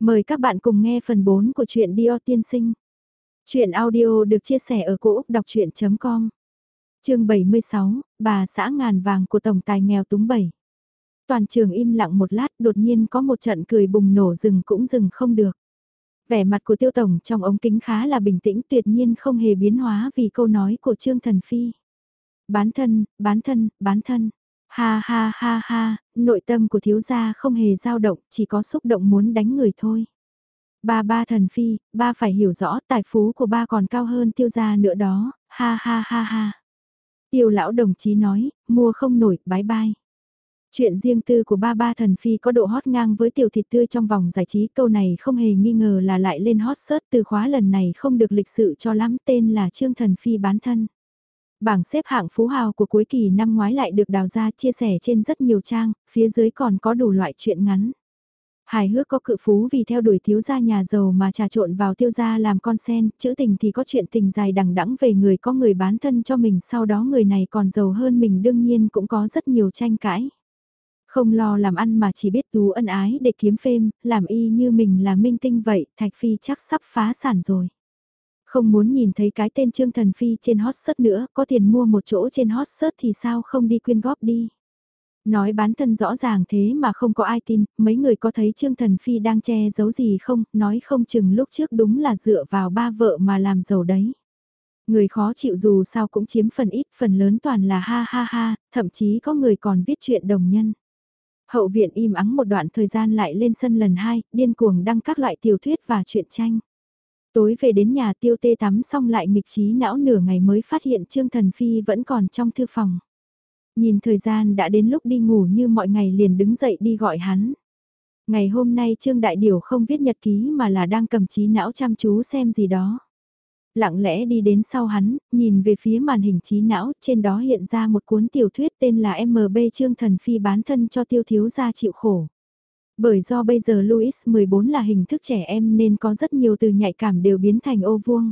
Mời các bạn cùng nghe phần 4 của truyện Dio tiên sinh. Chuyện audio được chia sẻ ở cỗ đọc chuyện.com Trường 76, bà xã ngàn vàng của Tổng tài nghèo túng bảy. Toàn trường im lặng một lát đột nhiên có một trận cười bùng nổ rừng cũng rừng không được. Vẻ mặt của tiêu tổng trong ống kính khá là bình tĩnh tuyệt nhiên không hề biến hóa vì câu nói của Trương Thần Phi. Bán thân, bán thân, bán thân. Ha ha ha ha, nội tâm của thiếu gia không hề dao động, chỉ có xúc động muốn đánh người thôi. Ba ba thần phi, ba phải hiểu rõ tài phú của ba còn cao hơn tiêu gia nữa đó, ha ha ha ha. Tiêu lão đồng chí nói, mua không nổi, bái bai. Chuyện riêng tư của ba ba thần phi có độ hot ngang với tiểu thịt tươi trong vòng giải trí câu này không hề nghi ngờ là lại lên hot search từ khóa lần này không được lịch sự cho lắm tên là Trương Thần Phi bán thân. Bảng xếp hạng phú hào của cuối kỳ năm ngoái lại được đào ra chia sẻ trên rất nhiều trang, phía dưới còn có đủ loại chuyện ngắn. Hài hước có cự phú vì theo đuổi thiếu gia nhà giàu mà trà trộn vào tiêu gia làm con sen, chữ tình thì có chuyện tình dài đằng đẵng về người có người bán thân cho mình sau đó người này còn giàu hơn mình đương nhiên cũng có rất nhiều tranh cãi. Không lo làm ăn mà chỉ biết tú ân ái để kiếm phêm, làm y như mình là minh tinh vậy, Thạch Phi chắc sắp phá sản rồi. Không muốn nhìn thấy cái tên Trương Thần Phi trên hot search nữa, có tiền mua một chỗ trên hot search thì sao không đi quyên góp đi. Nói bán thân rõ ràng thế mà không có ai tin, mấy người có thấy Trương Thần Phi đang che giấu gì không, nói không chừng lúc trước đúng là dựa vào ba vợ mà làm giàu đấy. Người khó chịu dù sao cũng chiếm phần ít, phần lớn toàn là ha ha ha, thậm chí có người còn viết chuyện đồng nhân. Hậu viện im ắng một đoạn thời gian lại lên sân lần hai, điên cuồng đăng các loại tiểu thuyết và truyện tranh. Tối về đến nhà tiêu tê tắm xong lại nghịch trí não nửa ngày mới phát hiện Trương Thần Phi vẫn còn trong thư phòng. Nhìn thời gian đã đến lúc đi ngủ như mọi ngày liền đứng dậy đi gọi hắn. Ngày hôm nay Trương Đại Điều không viết nhật ký mà là đang cầm trí não chăm chú xem gì đó. Lặng lẽ đi đến sau hắn, nhìn về phía màn hình trí não, trên đó hiện ra một cuốn tiểu thuyết tên là MB Trương Thần Phi bán thân cho tiêu thiếu gia chịu khổ. Bởi do bây giờ Louis 14 là hình thức trẻ em nên có rất nhiều từ nhạy cảm đều biến thành ô vuông.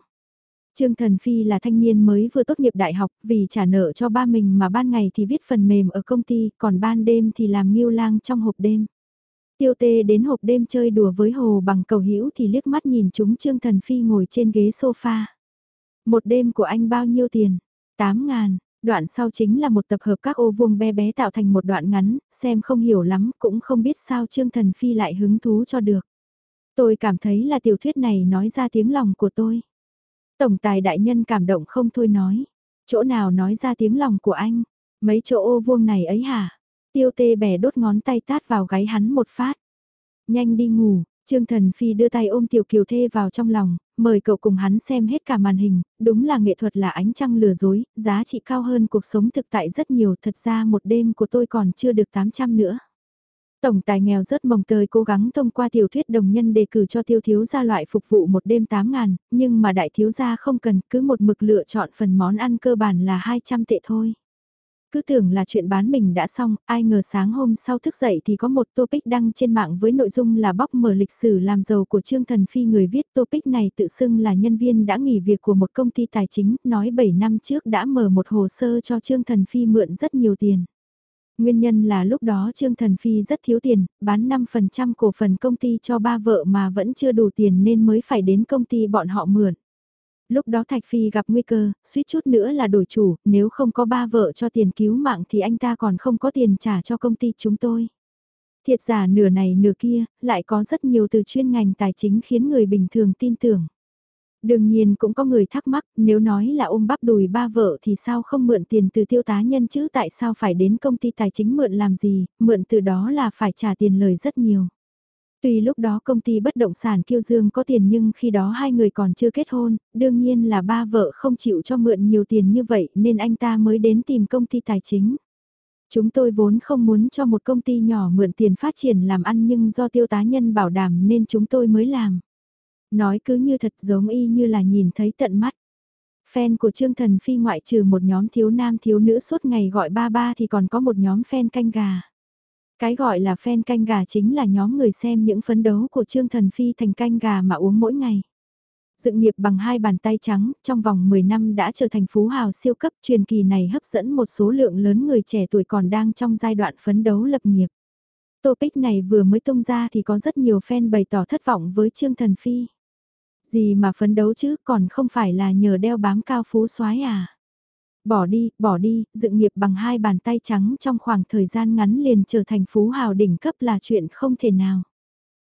Trương Thần Phi là thanh niên mới vừa tốt nghiệp đại học vì trả nợ cho ba mình mà ban ngày thì viết phần mềm ở công ty, còn ban đêm thì làm nghiêu lang trong hộp đêm. Tiêu tê đến hộp đêm chơi đùa với hồ bằng cầu hữu thì liếc mắt nhìn chúng Trương Thần Phi ngồi trên ghế sofa. Một đêm của anh bao nhiêu tiền? 8 ngàn, Đoạn sau chính là một tập hợp các ô vuông bé bé tạo thành một đoạn ngắn, xem không hiểu lắm, cũng không biết sao Trương Thần Phi lại hứng thú cho được. Tôi cảm thấy là tiểu thuyết này nói ra tiếng lòng của tôi. Tổng tài đại nhân cảm động không thôi nói. Chỗ nào nói ra tiếng lòng của anh? Mấy chỗ ô vuông này ấy hả? Tiêu tê bẻ đốt ngón tay tát vào gáy hắn một phát. Nhanh đi ngủ, Trương Thần Phi đưa tay ôm Tiểu Kiều Thê vào trong lòng, mời cậu cùng hắn xem hết cả màn hình, đúng là nghệ thuật là ánh trăng lừa dối, giá trị cao hơn cuộc sống thực tại rất nhiều, thật ra một đêm của tôi còn chưa được 800 nữa. Tổng tài nghèo rất mồng tơi cố gắng thông qua tiểu thuyết đồng nhân đề cử cho tiêu thiếu gia loại phục vụ một đêm 8 ngàn, nhưng mà đại thiếu gia không cần cứ một mực lựa chọn phần món ăn cơ bản là 200 tệ thôi. Cứ tưởng là chuyện bán mình đã xong, ai ngờ sáng hôm sau thức dậy thì có một topic đăng trên mạng với nội dung là bóc mở lịch sử làm giàu của Trương Thần Phi người viết topic này tự xưng là nhân viên đã nghỉ việc của một công ty tài chính, nói 7 năm trước đã mở một hồ sơ cho Trương Thần Phi mượn rất nhiều tiền. Nguyên nhân là lúc đó Trương Thần Phi rất thiếu tiền, bán 5% cổ phần công ty cho ba vợ mà vẫn chưa đủ tiền nên mới phải đến công ty bọn họ mượn lúc đó Thạch Phi gặp nguy cơ, suýt chút nữa là đổi chủ, nếu không có ba vợ cho tiền cứu mạng thì anh ta còn không có tiền trả cho công ty chúng tôi. Thiệt giả nửa này nửa kia, lại có rất nhiều từ chuyên ngành tài chính khiến người bình thường tin tưởng. Đương nhiên cũng có người thắc mắc, nếu nói là ôm bắp đùi ba vợ thì sao không mượn tiền từ tiêu tá nhân chứ tại sao phải đến công ty tài chính mượn làm gì, mượn từ đó là phải trả tiền lời rất nhiều. Tuy lúc đó công ty bất động sản Kiêu Dương có tiền nhưng khi đó hai người còn chưa kết hôn, đương nhiên là ba vợ không chịu cho mượn nhiều tiền như vậy nên anh ta mới đến tìm công ty tài chính. Chúng tôi vốn không muốn cho một công ty nhỏ mượn tiền phát triển làm ăn nhưng do tiêu tá nhân bảo đảm nên chúng tôi mới làm. Nói cứ như thật giống y như là nhìn thấy tận mắt. Fan của Trương Thần Phi ngoại trừ một nhóm thiếu nam thiếu nữ suốt ngày gọi ba ba thì còn có một nhóm fan canh gà. Cái gọi là fan canh gà chính là nhóm người xem những phấn đấu của Trương Thần Phi thành canh gà mà uống mỗi ngày. Dựng nghiệp bằng hai bàn tay trắng, trong vòng 10 năm đã trở thành phú hào siêu cấp truyền kỳ này hấp dẫn một số lượng lớn người trẻ tuổi còn đang trong giai đoạn phấn đấu lập nghiệp. Topic này vừa mới tung ra thì có rất nhiều fan bày tỏ thất vọng với Trương Thần Phi. Gì mà phấn đấu chứ còn không phải là nhờ đeo bám cao phú soái à. Bỏ đi, bỏ đi, dựng nghiệp bằng hai bàn tay trắng trong khoảng thời gian ngắn liền trở thành phú hào đỉnh cấp là chuyện không thể nào.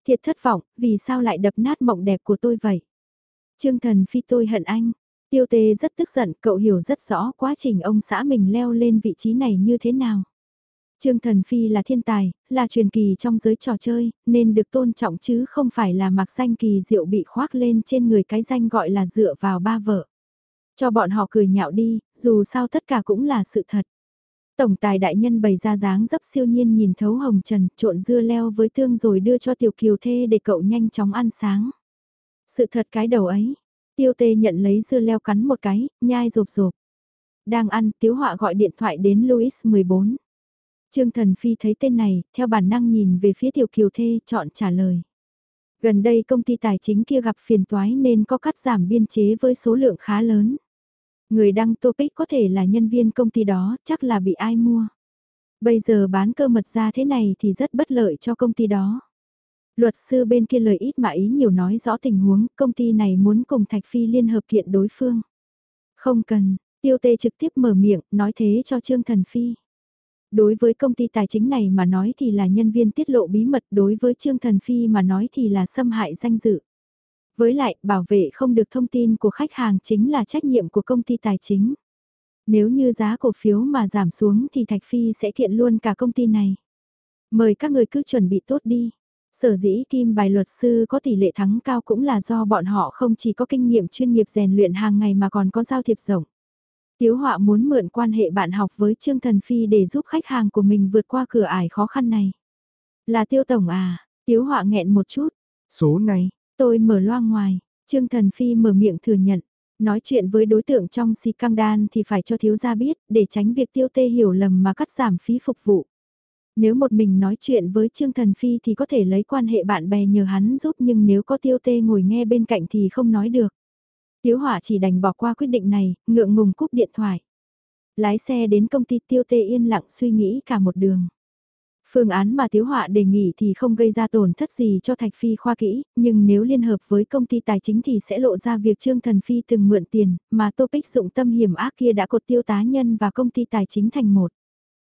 Thiệt thất vọng, vì sao lại đập nát mộng đẹp của tôi vậy? Trương Thần Phi tôi hận anh. Tiêu tê rất tức giận, cậu hiểu rất rõ quá trình ông xã mình leo lên vị trí này như thế nào. Trương Thần Phi là thiên tài, là truyền kỳ trong giới trò chơi, nên được tôn trọng chứ không phải là mặc danh kỳ diệu bị khoác lên trên người cái danh gọi là dựa vào ba vợ. Cho bọn họ cười nhạo đi, dù sao tất cả cũng là sự thật. Tổng tài đại nhân bày ra dáng dấp siêu nhiên nhìn thấu hồng trần, trộn dưa leo với tương rồi đưa cho tiểu kiều thê để cậu nhanh chóng ăn sáng. Sự thật cái đầu ấy, tiêu tê nhận lấy dưa leo cắn một cái, nhai rộp rộp. Đang ăn, tiếu họa gọi điện thoại đến Louis 14. Trương Thần Phi thấy tên này, theo bản năng nhìn về phía tiểu kiều thê, chọn trả lời. Gần đây công ty tài chính kia gặp phiền toái nên có cắt giảm biên chế với số lượng khá lớn. Người đăng topic có thể là nhân viên công ty đó, chắc là bị ai mua. Bây giờ bán cơ mật ra thế này thì rất bất lợi cho công ty đó. Luật sư bên kia lời ít mà ý nhiều nói rõ tình huống, công ty này muốn cùng Thạch Phi liên hợp kiện đối phương. Không cần, tiêu tê trực tiếp mở miệng, nói thế cho Trương Thần Phi. Đối với công ty tài chính này mà nói thì là nhân viên tiết lộ bí mật, đối với Trương Thần Phi mà nói thì là xâm hại danh dự. Với lại, bảo vệ không được thông tin của khách hàng chính là trách nhiệm của công ty tài chính. Nếu như giá cổ phiếu mà giảm xuống thì Thạch Phi sẽ thiện luôn cả công ty này. Mời các người cứ chuẩn bị tốt đi. Sở dĩ kim bài luật sư có tỷ lệ thắng cao cũng là do bọn họ không chỉ có kinh nghiệm chuyên nghiệp rèn luyện hàng ngày mà còn có giao thiệp rộng. Tiếu họa muốn mượn quan hệ bạn học với Trương Thần Phi để giúp khách hàng của mình vượt qua cửa ải khó khăn này. Là tiêu tổng à, tiếu họa nghẹn một chút. Số này, tôi mở loa ngoài, Trương Thần Phi mở miệng thừa nhận. Nói chuyện với đối tượng trong si căng đan thì phải cho thiếu gia biết để tránh việc tiêu tê hiểu lầm mà cắt giảm phí phục vụ. Nếu một mình nói chuyện với Trương Thần Phi thì có thể lấy quan hệ bạn bè nhờ hắn giúp nhưng nếu có tiêu tê ngồi nghe bên cạnh thì không nói được. Tiếu hỏa chỉ đành bỏ qua quyết định này, ngượng ngùng cúp điện thoại. Lái xe đến công ty tiêu tê yên lặng suy nghĩ cả một đường. Phương án mà Tiếu Họa đề nghị thì không gây ra tổn thất gì cho Thạch Phi khoa kỹ, nhưng nếu liên hợp với công ty tài chính thì sẽ lộ ra việc Trương Thần Phi từng mượn tiền, mà Topic dụng tâm hiểm ác kia đã cột tiêu tá nhân và công ty tài chính thành một.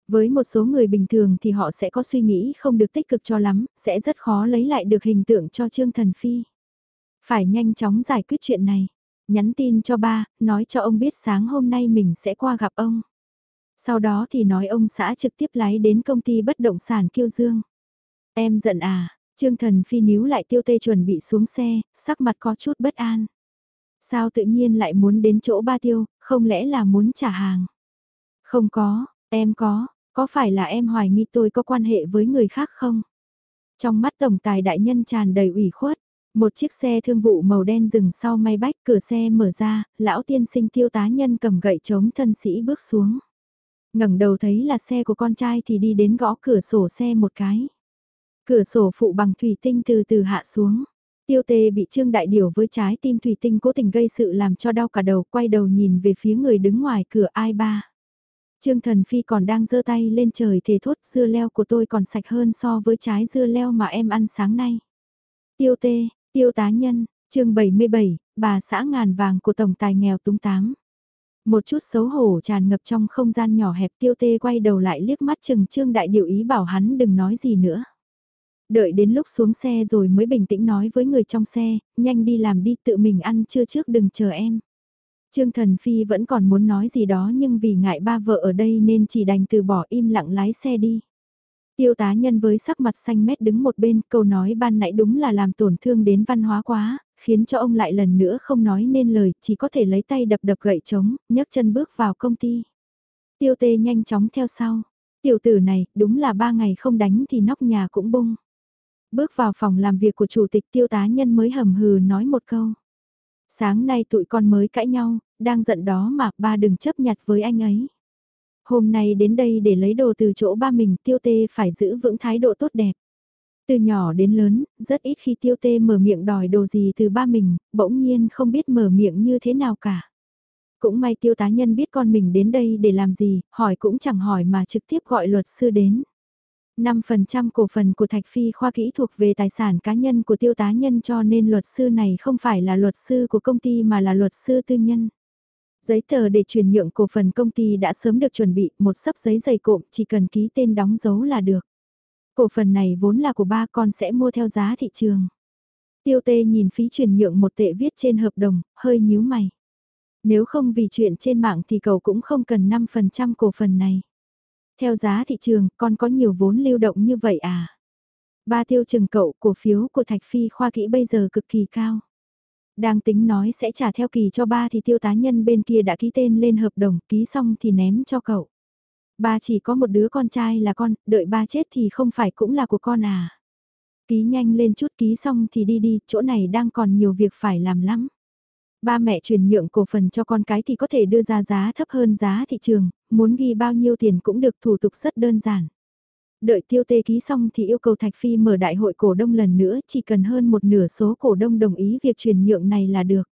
Với một số người bình thường thì họ sẽ có suy nghĩ không được tích cực cho lắm, sẽ rất khó lấy lại được hình tượng cho Trương Thần Phi. Phải nhanh chóng giải quyết chuyện này. Nhắn tin cho ba, nói cho ông biết sáng hôm nay mình sẽ qua gặp ông. Sau đó thì nói ông xã trực tiếp lái đến công ty bất động sản Kiêu Dương. Em giận à, Trương Thần Phi níu lại tiêu tê chuẩn bị xuống xe, sắc mặt có chút bất an. Sao tự nhiên lại muốn đến chỗ ba tiêu, không lẽ là muốn trả hàng? Không có, em có, có phải là em hoài nghi tôi có quan hệ với người khác không? Trong mắt tổng tài đại nhân tràn đầy ủy khuất, một chiếc xe thương vụ màu đen dừng sau may bách cửa xe mở ra, lão tiên sinh tiêu tá nhân cầm gậy chống thân sĩ bước xuống ngẩng đầu thấy là xe của con trai thì đi đến gõ cửa sổ xe một cái. Cửa sổ phụ bằng thủy tinh từ từ hạ xuống. Tiêu tê bị trương đại điều với trái tim thủy tinh cố tình gây sự làm cho đau cả đầu quay đầu nhìn về phía người đứng ngoài cửa ai ba. Trương Thần Phi còn đang giơ tay lên trời thề thốt dưa leo của tôi còn sạch hơn so với trái dưa leo mà em ăn sáng nay. Tiêu tê, tiêu tá nhân, chương 77, bà xã ngàn vàng của tổng tài nghèo túng tám. Một chút xấu hổ tràn ngập trong không gian nhỏ hẹp tiêu tê quay đầu lại liếc mắt chừng trương đại điều ý bảo hắn đừng nói gì nữa. Đợi đến lúc xuống xe rồi mới bình tĩnh nói với người trong xe, nhanh đi làm đi tự mình ăn trưa trước đừng chờ em. Trương Thần Phi vẫn còn muốn nói gì đó nhưng vì ngại ba vợ ở đây nên chỉ đành từ bỏ im lặng lái xe đi. Tiêu tá nhân với sắc mặt xanh mét đứng một bên, câu nói ban nãy đúng là làm tổn thương đến văn hóa quá, khiến cho ông lại lần nữa không nói nên lời, chỉ có thể lấy tay đập đập gậy trống, nhấc chân bước vào công ty. Tiêu tê nhanh chóng theo sau. Tiểu tử này, đúng là ba ngày không đánh thì nóc nhà cũng bung. Bước vào phòng làm việc của chủ tịch tiêu tá nhân mới hầm hừ nói một câu. Sáng nay tụi con mới cãi nhau, đang giận đó mà ba đừng chấp nhặt với anh ấy. Hôm nay đến đây để lấy đồ từ chỗ ba mình tiêu tê phải giữ vững thái độ tốt đẹp. Từ nhỏ đến lớn, rất ít khi tiêu tê mở miệng đòi đồ gì từ ba mình, bỗng nhiên không biết mở miệng như thế nào cả. Cũng may tiêu tá nhân biết con mình đến đây để làm gì, hỏi cũng chẳng hỏi mà trực tiếp gọi luật sư đến. 5% cổ phần của Thạch Phi khoa kỹ thuộc về tài sản cá nhân của tiêu tá nhân cho nên luật sư này không phải là luật sư của công ty mà là luật sư tư nhân. Giấy tờ để chuyển nhượng cổ phần công ty đã sớm được chuẩn bị, một sấp giấy dày cộm chỉ cần ký tên đóng dấu là được. Cổ phần này vốn là của ba con sẽ mua theo giá thị trường. Tiêu tê nhìn phí chuyển nhượng một tệ viết trên hợp đồng, hơi nhíu mày. Nếu không vì chuyện trên mạng thì cậu cũng không cần 5% cổ phần này. Theo giá thị trường, con có nhiều vốn lưu động như vậy à? Ba tiêu chừng cậu, cổ phiếu của Thạch Phi khoa kỹ bây giờ cực kỳ cao. Đang tính nói sẽ trả theo kỳ cho ba thì tiêu tá nhân bên kia đã ký tên lên hợp đồng, ký xong thì ném cho cậu. Ba chỉ có một đứa con trai là con, đợi ba chết thì không phải cũng là của con à. Ký nhanh lên chút ký xong thì đi đi, chỗ này đang còn nhiều việc phải làm lắm. Ba mẹ chuyển nhượng cổ phần cho con cái thì có thể đưa ra giá thấp hơn giá thị trường, muốn ghi bao nhiêu tiền cũng được thủ tục rất đơn giản. Đợi tiêu tê ký xong thì yêu cầu Thạch Phi mở đại hội cổ đông lần nữa chỉ cần hơn một nửa số cổ đông đồng ý việc chuyển nhượng này là được.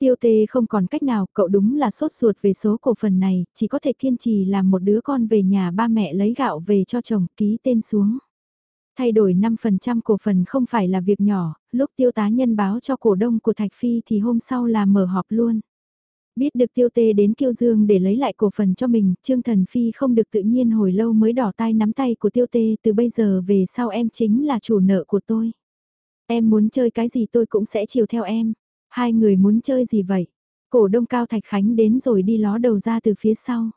Tiêu tê không còn cách nào, cậu đúng là sốt ruột về số cổ phần này, chỉ có thể kiên trì làm một đứa con về nhà ba mẹ lấy gạo về cho chồng ký tên xuống. Thay đổi 5% cổ phần không phải là việc nhỏ, lúc tiêu tá nhân báo cho cổ đông của Thạch Phi thì hôm sau là mở họp luôn. Biết được tiêu tê đến kiêu dương để lấy lại cổ phần cho mình, Trương Thần Phi không được tự nhiên hồi lâu mới đỏ tay nắm tay của tiêu tê từ bây giờ về sau em chính là chủ nợ của tôi. Em muốn chơi cái gì tôi cũng sẽ chiều theo em. Hai người muốn chơi gì vậy? Cổ đông cao Thạch Khánh đến rồi đi ló đầu ra từ phía sau.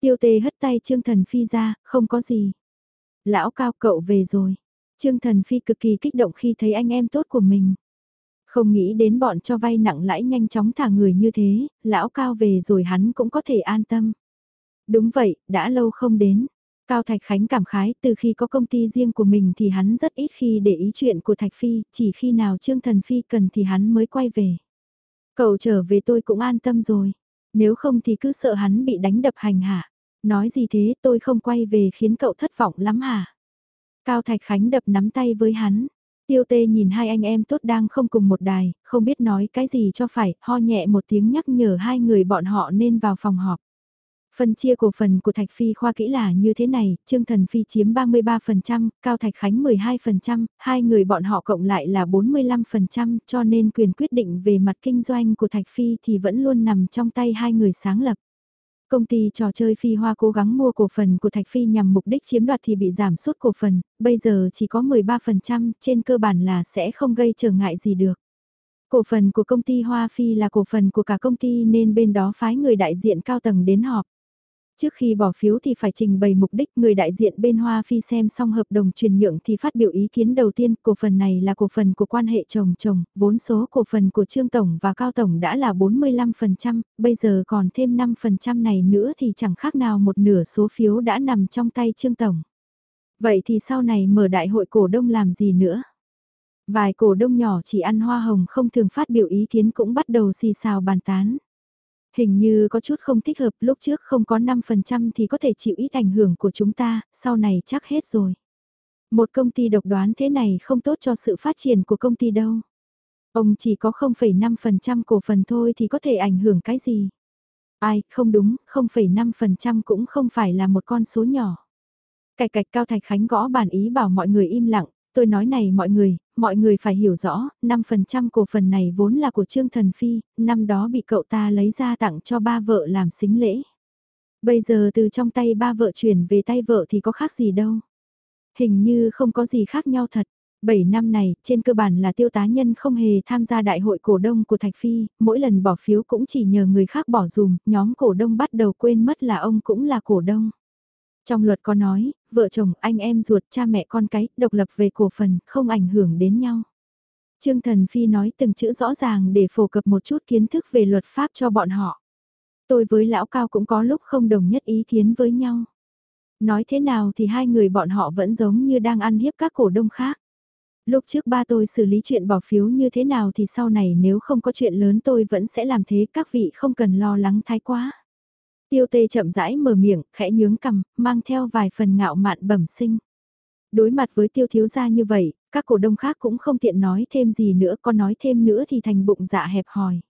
Tiêu tê hất tay Trương Thần Phi ra, không có gì. Lão cao cậu về rồi. Trương Thần Phi cực kỳ kích động khi thấy anh em tốt của mình. Không nghĩ đến bọn cho vay nặng lãi nhanh chóng thả người như thế, lão cao về rồi hắn cũng có thể an tâm. Đúng vậy, đã lâu không đến. Cao Thạch Khánh cảm khái từ khi có công ty riêng của mình thì hắn rất ít khi để ý chuyện của Thạch Phi, chỉ khi nào Trương Thần Phi cần thì hắn mới quay về. Cậu trở về tôi cũng an tâm rồi, nếu không thì cứ sợ hắn bị đánh đập hành hạ. Nói gì thế tôi không quay về khiến cậu thất vọng lắm hả? Cao Thạch Khánh đập nắm tay với hắn. Tiêu tê nhìn hai anh em tốt đang không cùng một đài, không biết nói cái gì cho phải, ho nhẹ một tiếng nhắc nhở hai người bọn họ nên vào phòng họp. Phân chia cổ phần của Thạch Phi khoa kỹ là như thế này, Trương Thần Phi chiếm 33%, Cao Thạch Khánh 12%, hai người bọn họ cộng lại là 45% cho nên quyền quyết định về mặt kinh doanh của Thạch Phi thì vẫn luôn nằm trong tay hai người sáng lập. Công ty trò chơi Phi Hoa cố gắng mua cổ phần của Thạch Phi nhằm mục đích chiếm đoạt thì bị giảm sút cổ phần, bây giờ chỉ có 13%, trên cơ bản là sẽ không gây trở ngại gì được. Cổ phần của công ty Hoa Phi là cổ phần của cả công ty nên bên đó phái người đại diện cao tầng đến họp. Trước khi bỏ phiếu thì phải trình bày mục đích người đại diện bên Hoa Phi xem xong hợp đồng chuyển nhượng thì phát biểu ý kiến đầu tiên, cổ phần này là cổ phần của quan hệ chồng chồng, vốn số cổ phần của Trương Tổng và Cao Tổng đã là 45%, bây giờ còn thêm 5% này nữa thì chẳng khác nào một nửa số phiếu đã nằm trong tay Trương Tổng. Vậy thì sau này mở đại hội cổ đông làm gì nữa? Vài cổ đông nhỏ chỉ ăn hoa hồng không thường phát biểu ý kiến cũng bắt đầu xì xào bàn tán. Hình như có chút không thích hợp lúc trước không có 5% thì có thể chịu ít ảnh hưởng của chúng ta, sau này chắc hết rồi. Một công ty độc đoán thế này không tốt cho sự phát triển của công ty đâu. Ông chỉ có 0,5% cổ phần thôi thì có thể ảnh hưởng cái gì? Ai, không đúng, 0,5% cũng không phải là một con số nhỏ. Cạch cạch Cao Thạch Khánh gõ bản ý bảo mọi người im lặng, tôi nói này mọi người, mọi người phải hiểu rõ, 5% cổ phần này vốn là của Trương Thần Phi, năm đó bị cậu ta lấy ra tặng cho ba vợ làm xính lễ. Bây giờ từ trong tay ba vợ chuyển về tay vợ thì có khác gì đâu. Hình như không có gì khác nhau thật. 7 năm này, trên cơ bản là tiêu tá nhân không hề tham gia đại hội cổ đông của Thạch Phi, mỗi lần bỏ phiếu cũng chỉ nhờ người khác bỏ dùm, nhóm cổ đông bắt đầu quên mất là ông cũng là cổ đông. Trong luật có nói, vợ chồng, anh em ruột, cha mẹ con cái, độc lập về cổ phần, không ảnh hưởng đến nhau. Trương Thần Phi nói từng chữ rõ ràng để phổ cập một chút kiến thức về luật pháp cho bọn họ. Tôi với lão cao cũng có lúc không đồng nhất ý kiến với nhau. Nói thế nào thì hai người bọn họ vẫn giống như đang ăn hiếp các cổ đông khác. Lúc trước ba tôi xử lý chuyện bỏ phiếu như thế nào thì sau này nếu không có chuyện lớn tôi vẫn sẽ làm thế các vị không cần lo lắng thái quá. Tiêu tê chậm rãi mở miệng, khẽ nhướng cằm, mang theo vài phần ngạo mạn bẩm sinh. Đối mặt với tiêu thiếu gia như vậy, các cổ đông khác cũng không tiện nói thêm gì nữa, con nói thêm nữa thì thành bụng dạ hẹp hòi.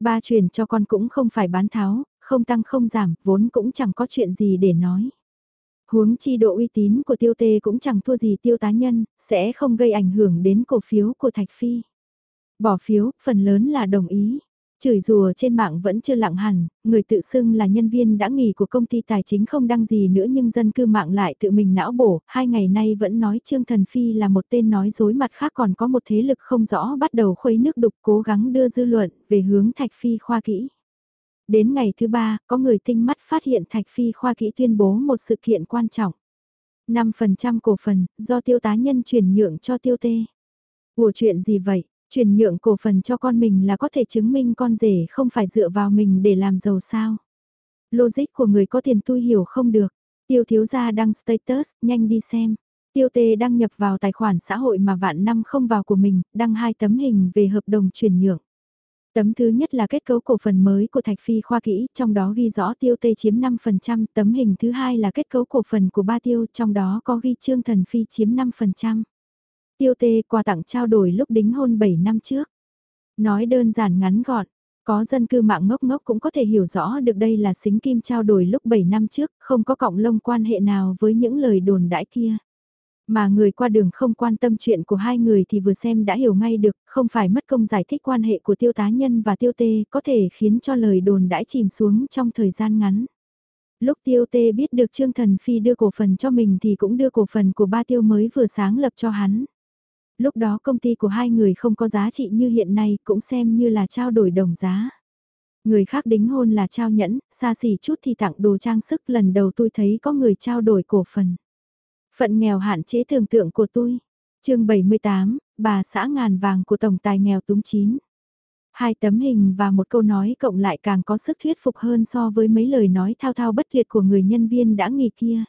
Ba chuyển cho con cũng không phải bán tháo, không tăng không giảm, vốn cũng chẳng có chuyện gì để nói. Huống chi độ uy tín của tiêu tê cũng chẳng thua gì tiêu tá nhân, sẽ không gây ảnh hưởng đến cổ phiếu của Thạch Phi. Bỏ phiếu, phần lớn là đồng ý. Chửi rùa trên mạng vẫn chưa lặng hẳn, người tự xưng là nhân viên đã nghỉ của công ty tài chính không đăng gì nữa nhưng dân cư mạng lại tự mình não bổ, hai ngày nay vẫn nói Trương Thần Phi là một tên nói dối mặt khác còn có một thế lực không rõ bắt đầu khuấy nước đục cố gắng đưa dư luận về hướng Thạch Phi khoa kỹ. Đến ngày thứ ba, có người tinh mắt phát hiện Thạch Phi khoa kỹ tuyên bố một sự kiện quan trọng. 5% cổ phần, do tiêu tá nhân chuyển nhượng cho tiêu tê. Ủa chuyện gì vậy? Chuyển nhượng cổ phần cho con mình là có thể chứng minh con rể không phải dựa vào mình để làm giàu sao. Logic của người có tiền tôi hiểu không được. Tiêu thiếu gia đăng status, nhanh đi xem. Tiêu tê đăng nhập vào tài khoản xã hội mà vạn năm không vào của mình, đăng hai tấm hình về hợp đồng chuyển nhượng. Tấm thứ nhất là kết cấu cổ phần mới của Thạch Phi khoa kỹ, trong đó ghi rõ tiêu tê chiếm 5%, tấm hình thứ hai là kết cấu cổ phần của ba tiêu, trong đó có ghi Trương Thần Phi chiếm 5%. Tiêu tê quà tặng trao đổi lúc đính hôn 7 năm trước. Nói đơn giản ngắn gọn, có dân cư mạng ngốc ngốc cũng có thể hiểu rõ được đây là xính kim trao đổi lúc 7 năm trước, không có cộng lông quan hệ nào với những lời đồn đãi kia. Mà người qua đường không quan tâm chuyện của hai người thì vừa xem đã hiểu ngay được, không phải mất công giải thích quan hệ của tiêu tá nhân và tiêu tê có thể khiến cho lời đồn đãi chìm xuống trong thời gian ngắn. Lúc tiêu tê biết được Trương Thần Phi đưa cổ phần cho mình thì cũng đưa cổ phần của ba tiêu mới vừa sáng lập cho hắn lúc đó công ty của hai người không có giá trị như hiện nay cũng xem như là trao đổi đồng giá. Người khác đính hôn là trao nhẫn, xa xỉ chút thì tặng đồ trang sức lần đầu tôi thấy có người trao đổi cổ phần. Phận nghèo hạn chế tưởng tượng của tôi. chương 78, bà xã ngàn vàng của tổng tài nghèo túng chín. Hai tấm hình và một câu nói cộng lại càng có sức thuyết phục hơn so với mấy lời nói thao thao bất tuyệt của người nhân viên đã nghỉ kia.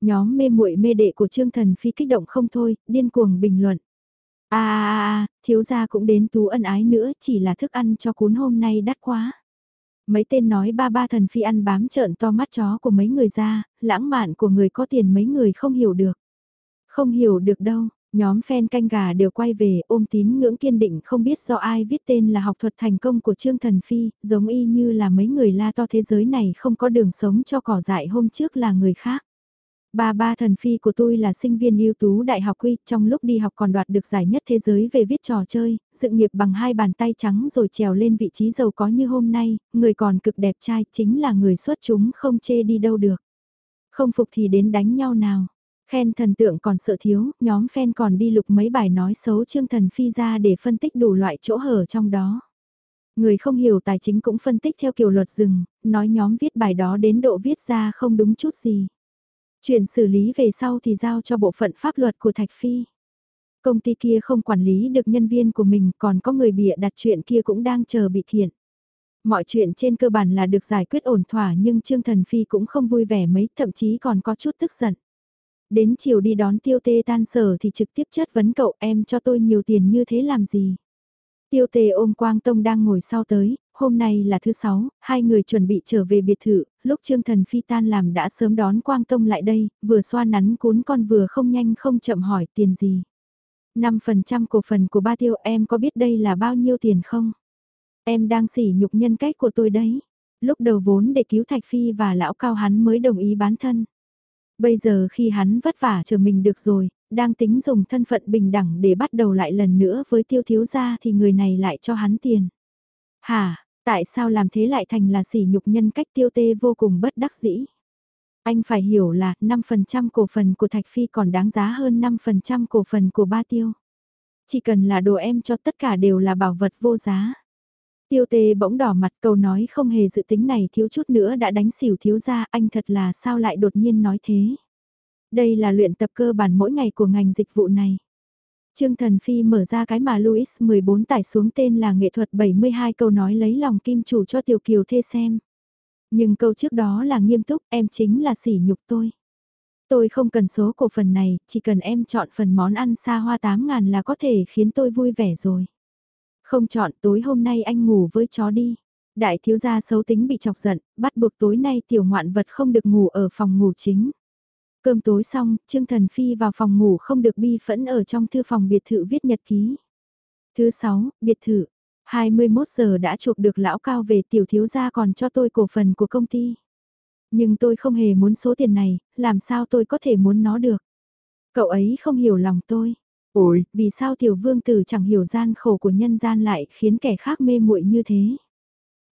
Nhóm mê muội mê đệ của Trương Thần Phi kích động không thôi, điên cuồng bình luận a à, thiếu gia cũng đến tú ân ái nữa, chỉ là thức ăn cho cuốn hôm nay đắt quá. Mấy tên nói ba ba thần phi ăn bám trợn to mắt chó của mấy người ra, lãng mạn của người có tiền mấy người không hiểu được. Không hiểu được đâu, nhóm fan canh gà đều quay về ôm tín ngưỡng kiên định không biết do ai viết tên là học thuật thành công của Trương Thần Phi, giống y như là mấy người la to thế giới này không có đường sống cho cỏ dại hôm trước là người khác. Ba ba thần phi của tôi là sinh viên ưu tú đại học quy, trong lúc đi học còn đoạt được giải nhất thế giới về viết trò chơi, sự nghiệp bằng hai bàn tay trắng rồi trèo lên vị trí giàu có như hôm nay, người còn cực đẹp trai chính là người xuất chúng không chê đi đâu được. Không phục thì đến đánh nhau nào. Khen thần tượng còn sợ thiếu, nhóm fan còn đi lục mấy bài nói xấu Trương Thần Phi ra để phân tích đủ loại chỗ hở trong đó. Người không hiểu tài chính cũng phân tích theo kiểu luật rừng, nói nhóm viết bài đó đến độ viết ra không đúng chút gì. Chuyện xử lý về sau thì giao cho bộ phận pháp luật của Thạch Phi. Công ty kia không quản lý được nhân viên của mình còn có người bịa đặt chuyện kia cũng đang chờ bị kiện. Mọi chuyện trên cơ bản là được giải quyết ổn thỏa nhưng Trương Thần Phi cũng không vui vẻ mấy, thậm chí còn có chút tức giận. Đến chiều đi đón tiêu tê tan sở thì trực tiếp chất vấn cậu em cho tôi nhiều tiền như thế làm gì. Tiêu tê ôm Quang Tông đang ngồi sau tới, hôm nay là thứ sáu, hai người chuẩn bị trở về biệt thự, lúc Trương Thần Phi tan làm đã sớm đón Quang Tông lại đây, vừa xoa nắn cuốn con vừa không nhanh không chậm hỏi tiền gì. 5% cổ phần của ba tiêu em có biết đây là bao nhiêu tiền không? Em đang sỉ nhục nhân cách của tôi đấy. Lúc đầu vốn để cứu Thạch Phi và lão cao hắn mới đồng ý bán thân. Bây giờ khi hắn vất vả chờ mình được rồi, đang tính dùng thân phận bình đẳng để bắt đầu lại lần nữa với tiêu thiếu gia thì người này lại cho hắn tiền. Hả, tại sao làm thế lại thành là sỉ nhục nhân cách tiêu tê vô cùng bất đắc dĩ? Anh phải hiểu là 5% cổ phần của Thạch Phi còn đáng giá hơn 5% cổ phần của ba tiêu. Chỉ cần là đồ em cho tất cả đều là bảo vật vô giá. Tiêu tê bỗng đỏ mặt câu nói không hề dự tính này thiếu chút nữa đã đánh xỉu thiếu ra, anh thật là sao lại đột nhiên nói thế. Đây là luyện tập cơ bản mỗi ngày của ngành dịch vụ này. Trương Thần Phi mở ra cái mà Louis 14 tải xuống tên là nghệ thuật 72 câu nói lấy lòng kim chủ cho Tiểu Kiều thê xem. Nhưng câu trước đó là nghiêm túc, em chính là sỉ nhục tôi. Tôi không cần số cổ phần này, chỉ cần em chọn phần món ăn xa hoa 8 ngàn là có thể khiến tôi vui vẻ rồi. Không chọn tối hôm nay anh ngủ với chó đi. Đại thiếu gia xấu tính bị chọc giận, bắt buộc tối nay tiểu ngoạn vật không được ngủ ở phòng ngủ chính. Cơm tối xong, Trương Thần Phi vào phòng ngủ không được bi phẫn ở trong thư phòng biệt thự viết nhật ký. Thứ 6, biệt thự. 21 giờ đã chụp được lão cao về tiểu thiếu gia còn cho tôi cổ phần của công ty. Nhưng tôi không hề muốn số tiền này, làm sao tôi có thể muốn nó được. Cậu ấy không hiểu lòng tôi. Ôi, vì sao tiểu vương tử chẳng hiểu gian khổ của nhân gian lại khiến kẻ khác mê muội như thế.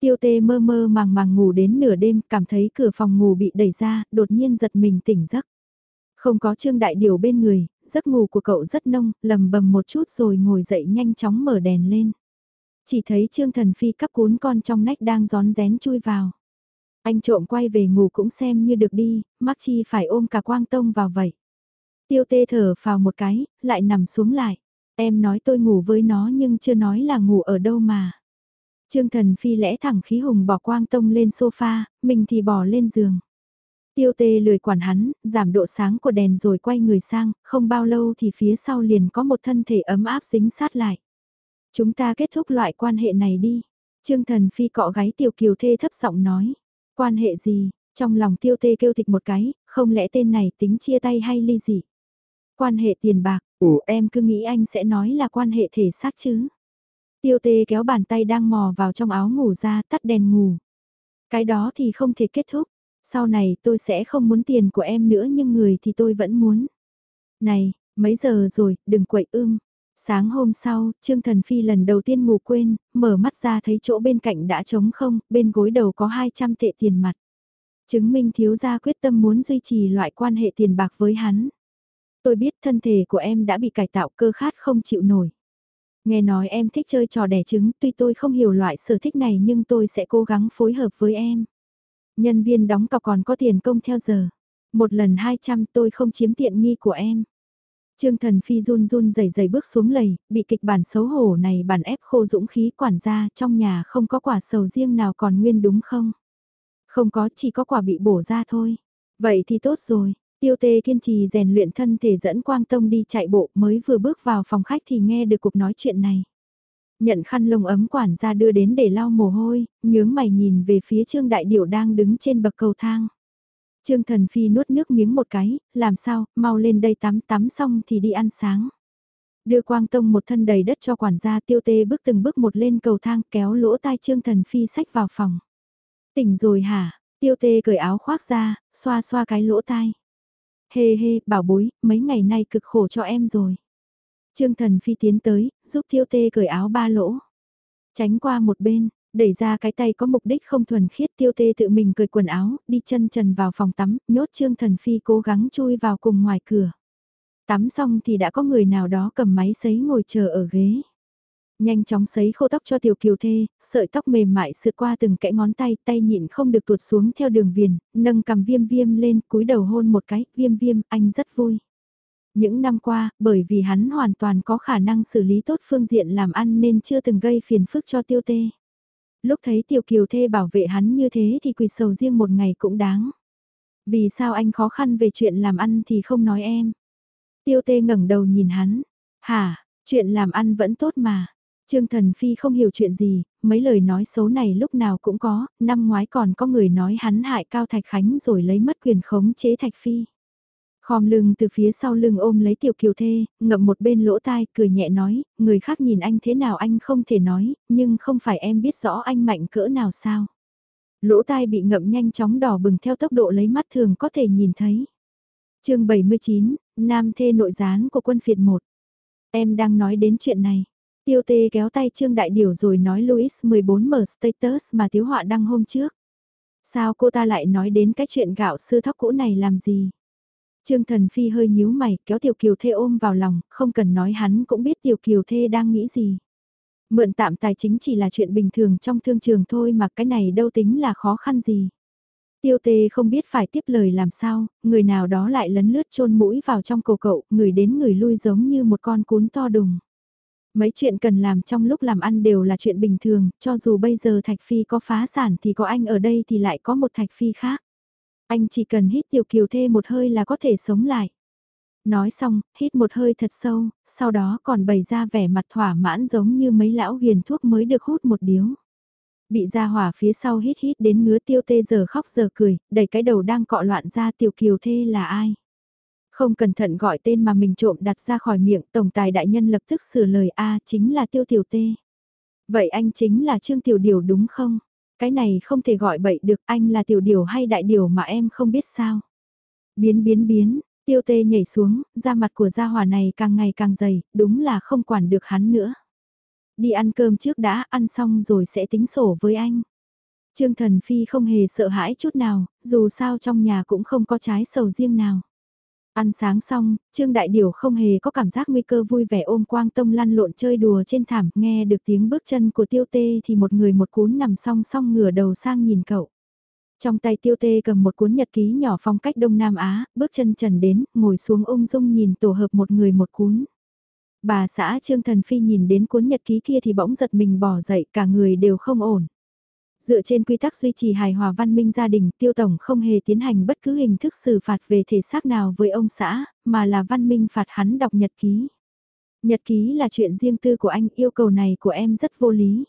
Tiêu tê mơ mơ màng màng ngủ đến nửa đêm, cảm thấy cửa phòng ngủ bị đẩy ra, đột nhiên giật mình tỉnh giấc. Không có Trương Đại Điều bên người, giấc ngủ của cậu rất nông, lầm bầm một chút rồi ngồi dậy nhanh chóng mở đèn lên. Chỉ thấy Trương Thần Phi cắp cuốn con trong nách đang gión rén chui vào. Anh trộm quay về ngủ cũng xem như được đi, mắc chi phải ôm cả quang tông vào vậy. Tiêu tê thở vào một cái, lại nằm xuống lại. Em nói tôi ngủ với nó nhưng chưa nói là ngủ ở đâu mà. Trương Thần Phi lẽ thẳng khí hùng bỏ quang tông lên sofa, mình thì bỏ lên giường. Tiêu tê lười quản hắn, giảm độ sáng của đèn rồi quay người sang, không bao lâu thì phía sau liền có một thân thể ấm áp dính sát lại. Chúng ta kết thúc loại quan hệ này đi. Trương Thần Phi cọ gáy Tiểu Kiều Thê thấp giọng nói. Quan hệ gì? Trong lòng tiêu tê kêu thịch một cái, không lẽ tên này tính chia tay hay ly gì? Quan hệ tiền bạc, ủa em cứ nghĩ anh sẽ nói là quan hệ thể xác chứ? Tiêu tê kéo bàn tay đang mò vào trong áo ngủ ra tắt đèn ngủ. Cái đó thì không thể kết thúc. Sau này tôi sẽ không muốn tiền của em nữa nhưng người thì tôi vẫn muốn. Này, mấy giờ rồi, đừng quậy ưm. Sáng hôm sau, Trương Thần Phi lần đầu tiên ngủ quên, mở mắt ra thấy chỗ bên cạnh đã trống không, bên gối đầu có 200 tệ tiền mặt. Chứng minh thiếu gia quyết tâm muốn duy trì loại quan hệ tiền bạc với hắn. Tôi biết thân thể của em đã bị cải tạo cơ khát không chịu nổi. Nghe nói em thích chơi trò đẻ trứng, tuy tôi không hiểu loại sở thích này nhưng tôi sẽ cố gắng phối hợp với em. Nhân viên đóng cọc còn có tiền công theo giờ. Một lần 200 tôi không chiếm tiện nghi của em. Trương Thần Phi run run rẩy rẩy bước xuống lầy, bị kịch bản xấu hổ này bản ép khô dũng khí quản gia trong nhà không có quả sầu riêng nào còn nguyên đúng không? Không có chỉ có quả bị bổ ra thôi. Vậy thì tốt rồi, tiêu tê kiên trì rèn luyện thân thể dẫn Quang Tông đi chạy bộ mới vừa bước vào phòng khách thì nghe được cuộc nói chuyện này. Nhận khăn lông ấm quản gia đưa đến để lau mồ hôi, nhướng mày nhìn về phía Trương Đại Điểu đang đứng trên bậc cầu thang. Trương Thần Phi nuốt nước miếng một cái, làm sao, mau lên đây tắm tắm xong thì đi ăn sáng. Đưa Quang Tông một thân đầy đất cho quản gia tiêu tê bước từng bước một lên cầu thang kéo lỗ tai Trương Thần Phi sách vào phòng. Tỉnh rồi hả? Tiêu tê cởi áo khoác ra, xoa xoa cái lỗ tai. Hê hê, bảo bối, mấy ngày nay cực khổ cho em rồi. Trương Thần Phi tiến tới, giúp tiêu tê cởi áo ba lỗ. Tránh qua một bên, Đẩy ra cái tay có mục đích không thuần khiết tiêu tê tự mình cởi quần áo, đi chân trần vào phòng tắm, nhốt Trương Thần Phi cố gắng chui vào cùng ngoài cửa. Tắm xong thì đã có người nào đó cầm máy sấy ngồi chờ ở ghế. Nhanh chóng sấy khô tóc cho tiểu kiều thê, sợi tóc mềm mại sượt qua từng kẽ ngón tay, tay nhịn không được tuột xuống theo đường viền, nâng cầm viêm viêm lên, cúi đầu hôn một cái, viêm viêm, anh rất vui. Những năm qua, bởi vì hắn hoàn toàn có khả năng xử lý tốt phương diện làm ăn nên chưa từng gây phiền phức cho tiêu tê. Lúc thấy tiểu kiều thê bảo vệ hắn như thế thì quỳ sầu riêng một ngày cũng đáng. Vì sao anh khó khăn về chuyện làm ăn thì không nói em. Tiêu tê ngẩng đầu nhìn hắn. Hả, chuyện làm ăn vẫn tốt mà. Trương Thần Phi không hiểu chuyện gì, mấy lời nói xấu này lúc nào cũng có, năm ngoái còn có người nói hắn hại Cao Thạch Khánh rồi lấy mất quyền khống chế Thạch Phi. Khom lưng từ phía sau lưng ôm lấy tiểu kiều thê, ngậm một bên lỗ tai, cười nhẹ nói, người khác nhìn anh thế nào anh không thể nói, nhưng không phải em biết rõ anh mạnh cỡ nào sao. Lỗ tai bị ngậm nhanh chóng đỏ bừng theo tốc độ lấy mắt thường có thể nhìn thấy. chương 79, Nam thê nội gián của quân phiệt 1. Em đang nói đến chuyện này. Tiêu tê kéo tay Trương Đại Điều rồi nói Louis 14 mở status mà thiếu họa đăng hôm trước. Sao cô ta lại nói đến cái chuyện gạo sư thóc cũ này làm gì? Trương Thần Phi hơi nhíu mày, kéo Tiểu Kiều Thê ôm vào lòng, không cần nói hắn cũng biết Tiểu Kiều Thê đang nghĩ gì. Mượn tạm tài chính chỉ là chuyện bình thường trong thương trường thôi mà cái này đâu tính là khó khăn gì. Tiêu tê không biết phải tiếp lời làm sao, người nào đó lại lấn lướt chôn mũi vào trong cổ cậu, người đến người lui giống như một con cún to đùng. Mấy chuyện cần làm trong lúc làm ăn đều là chuyện bình thường, cho dù bây giờ Thạch Phi có phá sản thì có anh ở đây thì lại có một Thạch Phi khác. Anh chỉ cần hít tiểu kiều thê một hơi là có thể sống lại. Nói xong, hít một hơi thật sâu, sau đó còn bày ra vẻ mặt thỏa mãn giống như mấy lão ghiền thuốc mới được hút một điếu. Bị ra hỏa phía sau hít hít đến ngứa tiêu tê giờ khóc giờ cười, đẩy cái đầu đang cọ loạn ra tiểu kiều thê là ai. Không cẩn thận gọi tên mà mình trộm đặt ra khỏi miệng, tổng tài đại nhân lập tức sửa lời A chính là tiêu tiểu tê. Vậy anh chính là Trương Tiểu Điều đúng không? Cái này không thể gọi bậy được anh là tiểu điều hay đại điều mà em không biết sao. Biến biến biến, tiêu tê nhảy xuống, da mặt của gia hỏa này càng ngày càng dày, đúng là không quản được hắn nữa. Đi ăn cơm trước đã, ăn xong rồi sẽ tính sổ với anh. Trương Thần Phi không hề sợ hãi chút nào, dù sao trong nhà cũng không có trái sầu riêng nào. Ăn sáng xong, Trương Đại điều không hề có cảm giác nguy cơ vui vẻ ôm Quang Tông lăn lộn chơi đùa trên thảm, nghe được tiếng bước chân của Tiêu Tê thì một người một cuốn nằm song song ngửa đầu sang nhìn cậu. Trong tay Tiêu Tê cầm một cuốn nhật ký nhỏ phong cách Đông Nam Á, bước chân trần đến, ngồi xuống ung dung nhìn tổ hợp một người một cuốn. Bà xã Trương Thần Phi nhìn đến cuốn nhật ký kia thì bỗng giật mình bỏ dậy, cả người đều không ổn. Dựa trên quy tắc duy trì hài hòa văn minh gia đình, tiêu tổng không hề tiến hành bất cứ hình thức xử phạt về thể xác nào với ông xã, mà là văn minh phạt hắn đọc nhật ký. Nhật ký là chuyện riêng tư của anh, yêu cầu này của em rất vô lý.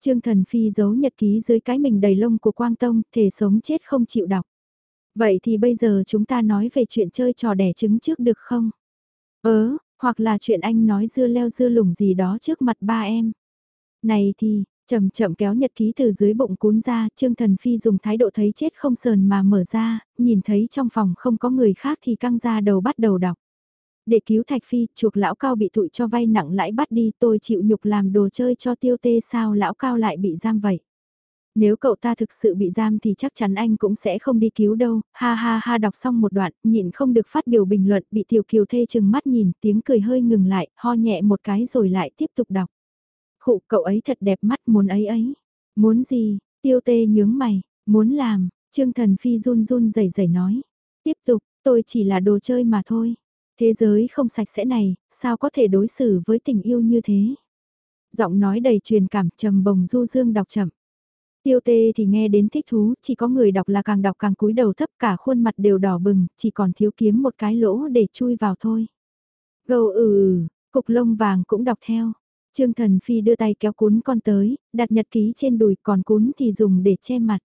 Trương Thần Phi giấu nhật ký dưới cái mình đầy lông của Quang Tông, thể sống chết không chịu đọc. Vậy thì bây giờ chúng ta nói về chuyện chơi trò đẻ trứng trước được không? Ớ, hoặc là chuyện anh nói dưa leo dưa lủng gì đó trước mặt ba em. Này thì, chậm chậm kéo nhật ký từ dưới bụng cuốn ra, Trương Thần Phi dùng thái độ thấy chết không sờn mà mở ra, nhìn thấy trong phòng không có người khác thì căng ra đầu bắt đầu đọc. Để cứu Thạch Phi, chuộc lão cao bị tụi cho vay nặng lãi bắt đi, tôi chịu nhục làm đồ chơi cho tiêu tê sao lão cao lại bị giam vậy. Nếu cậu ta thực sự bị giam thì chắc chắn anh cũng sẽ không đi cứu đâu, ha ha ha đọc xong một đoạn, nhịn không được phát biểu bình luận, bị tiểu kiều thê chừng mắt nhìn, tiếng cười hơi ngừng lại, ho nhẹ một cái rồi lại tiếp tục đọc. Khụ cậu ấy thật đẹp mắt muốn ấy ấy. Muốn gì, tiêu tê nhướng mày, muốn làm, Trương Thần Phi run run rẩy rẩy nói. Tiếp tục, tôi chỉ là đồ chơi mà thôi. Thế giới không sạch sẽ này, sao có thể đối xử với tình yêu như thế? Giọng nói đầy truyền cảm trầm bồng du dương đọc chậm. Tiêu tê thì nghe đến thích thú, chỉ có người đọc là càng đọc càng cúi đầu thấp cả khuôn mặt đều đỏ bừng, chỉ còn thiếu kiếm một cái lỗ để chui vào thôi. Gâu ừ ừ, cục lông vàng cũng đọc theo. Trương Thần Phi đưa tay kéo cuốn con tới, đặt nhật ký trên đùi còn cuốn thì dùng để che mặt.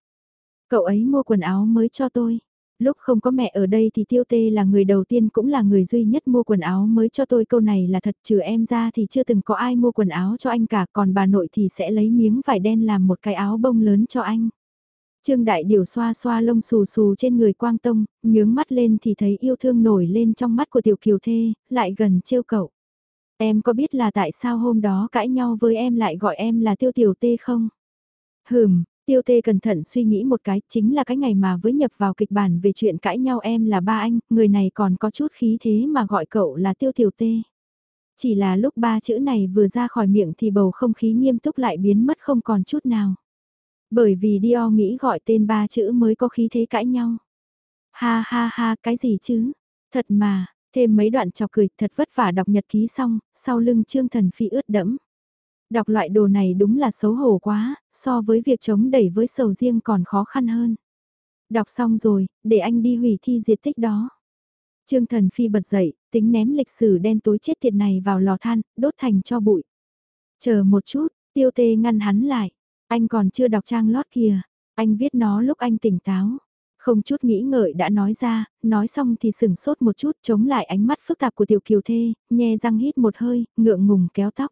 Cậu ấy mua quần áo mới cho tôi. Lúc không có mẹ ở đây thì Tiêu Tê là người đầu tiên cũng là người duy nhất mua quần áo mới cho tôi câu này là thật trừ em ra thì chưa từng có ai mua quần áo cho anh cả còn bà nội thì sẽ lấy miếng vải đen làm một cái áo bông lớn cho anh. Trương Đại Điều xoa xoa lông xù xù trên người Quang Tông, nhướng mắt lên thì thấy yêu thương nổi lên trong mắt của Tiểu Kiều Thê, lại gần trêu cậu. Em có biết là tại sao hôm đó cãi nhau với em lại gọi em là Tiêu Tiểu Tê không? Hừm, Tiêu Tê cẩn thận suy nghĩ một cái, chính là cái ngày mà với nhập vào kịch bản về chuyện cãi nhau em là ba anh, người này còn có chút khí thế mà gọi cậu là Tiêu Tiểu Tê. Chỉ là lúc ba chữ này vừa ra khỏi miệng thì bầu không khí nghiêm túc lại biến mất không còn chút nào. Bởi vì Dio nghĩ gọi tên ba chữ mới có khí thế cãi nhau. Ha ha ha, cái gì chứ? Thật mà, thêm mấy đoạn chọc cười thật vất vả đọc nhật ký xong, sau lưng Trương Thần Phi ướt đẫm. Đọc loại đồ này đúng là xấu hổ quá, so với việc chống đẩy với sầu riêng còn khó khăn hơn. Đọc xong rồi, để anh đi hủy thi diệt tích đó. Trương Thần Phi bật dậy, tính ném lịch sử đen tối chết tiệt này vào lò than, đốt thành cho bụi. Chờ một chút, tiêu tê ngăn hắn lại. Anh còn chưa đọc trang lót kìa. Anh viết nó lúc anh tỉnh táo. Không chút nghĩ ngợi đã nói ra, nói xong thì sừng sốt một chút chống lại ánh mắt phức tạp của tiểu kiều thê, nhe răng hít một hơi, ngượng ngùng kéo tóc.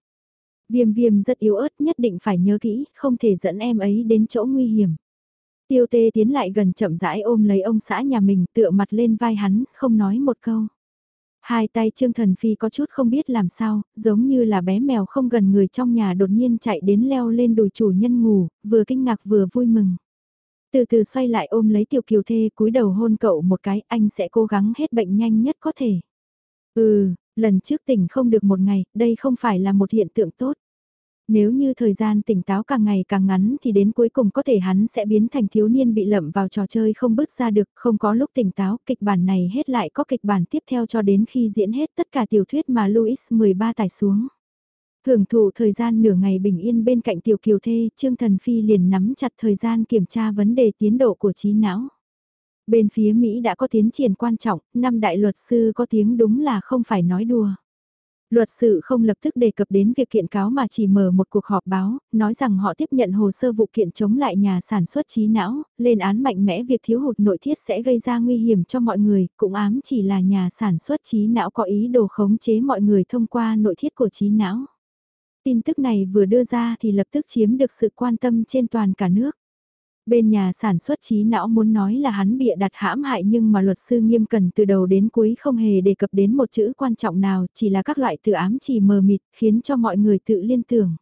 Viêm viêm rất yếu ớt nhất định phải nhớ kỹ, không thể dẫn em ấy đến chỗ nguy hiểm. Tiêu tê tiến lại gần chậm rãi ôm lấy ông xã nhà mình tựa mặt lên vai hắn, không nói một câu. Hai tay Trương Thần Phi có chút không biết làm sao, giống như là bé mèo không gần người trong nhà đột nhiên chạy đến leo lên đùi chủ nhân ngủ, vừa kinh ngạc vừa vui mừng. Từ từ xoay lại ôm lấy tiểu kiều thê cúi đầu hôn cậu một cái, anh sẽ cố gắng hết bệnh nhanh nhất có thể. Ừ, lần trước tỉnh không được một ngày, đây không phải là một hiện tượng tốt. Nếu như thời gian tỉnh táo càng ngày càng ngắn thì đến cuối cùng có thể hắn sẽ biến thành thiếu niên bị lậm vào trò chơi không bước ra được, không có lúc tỉnh táo, kịch bản này hết lại có kịch bản tiếp theo cho đến khi diễn hết tất cả tiểu thuyết mà Louis 13 tải xuống. Hưởng thụ thời gian nửa ngày bình yên bên cạnh tiểu kiều thê, Trương Thần Phi liền nắm chặt thời gian kiểm tra vấn đề tiến độ của trí não. Bên phía Mỹ đã có tiến triển quan trọng, năm đại luật sư có tiếng đúng là không phải nói đùa. Luật sư không lập tức đề cập đến việc kiện cáo mà chỉ mở một cuộc họp báo, nói rằng họ tiếp nhận hồ sơ vụ kiện chống lại nhà sản xuất trí não, lên án mạnh mẽ việc thiếu hụt nội thiết sẽ gây ra nguy hiểm cho mọi người, cũng ám chỉ là nhà sản xuất trí não có ý đồ khống chế mọi người thông qua nội thiết của trí não. Tin tức này vừa đưa ra thì lập tức chiếm được sự quan tâm trên toàn cả nước. Bên nhà sản xuất trí não muốn nói là hắn bịa đặt hãm hại nhưng mà luật sư nghiêm cần từ đầu đến cuối không hề đề cập đến một chữ quan trọng nào, chỉ là các loại tự ám chỉ mờ mịt, khiến cho mọi người tự liên tưởng.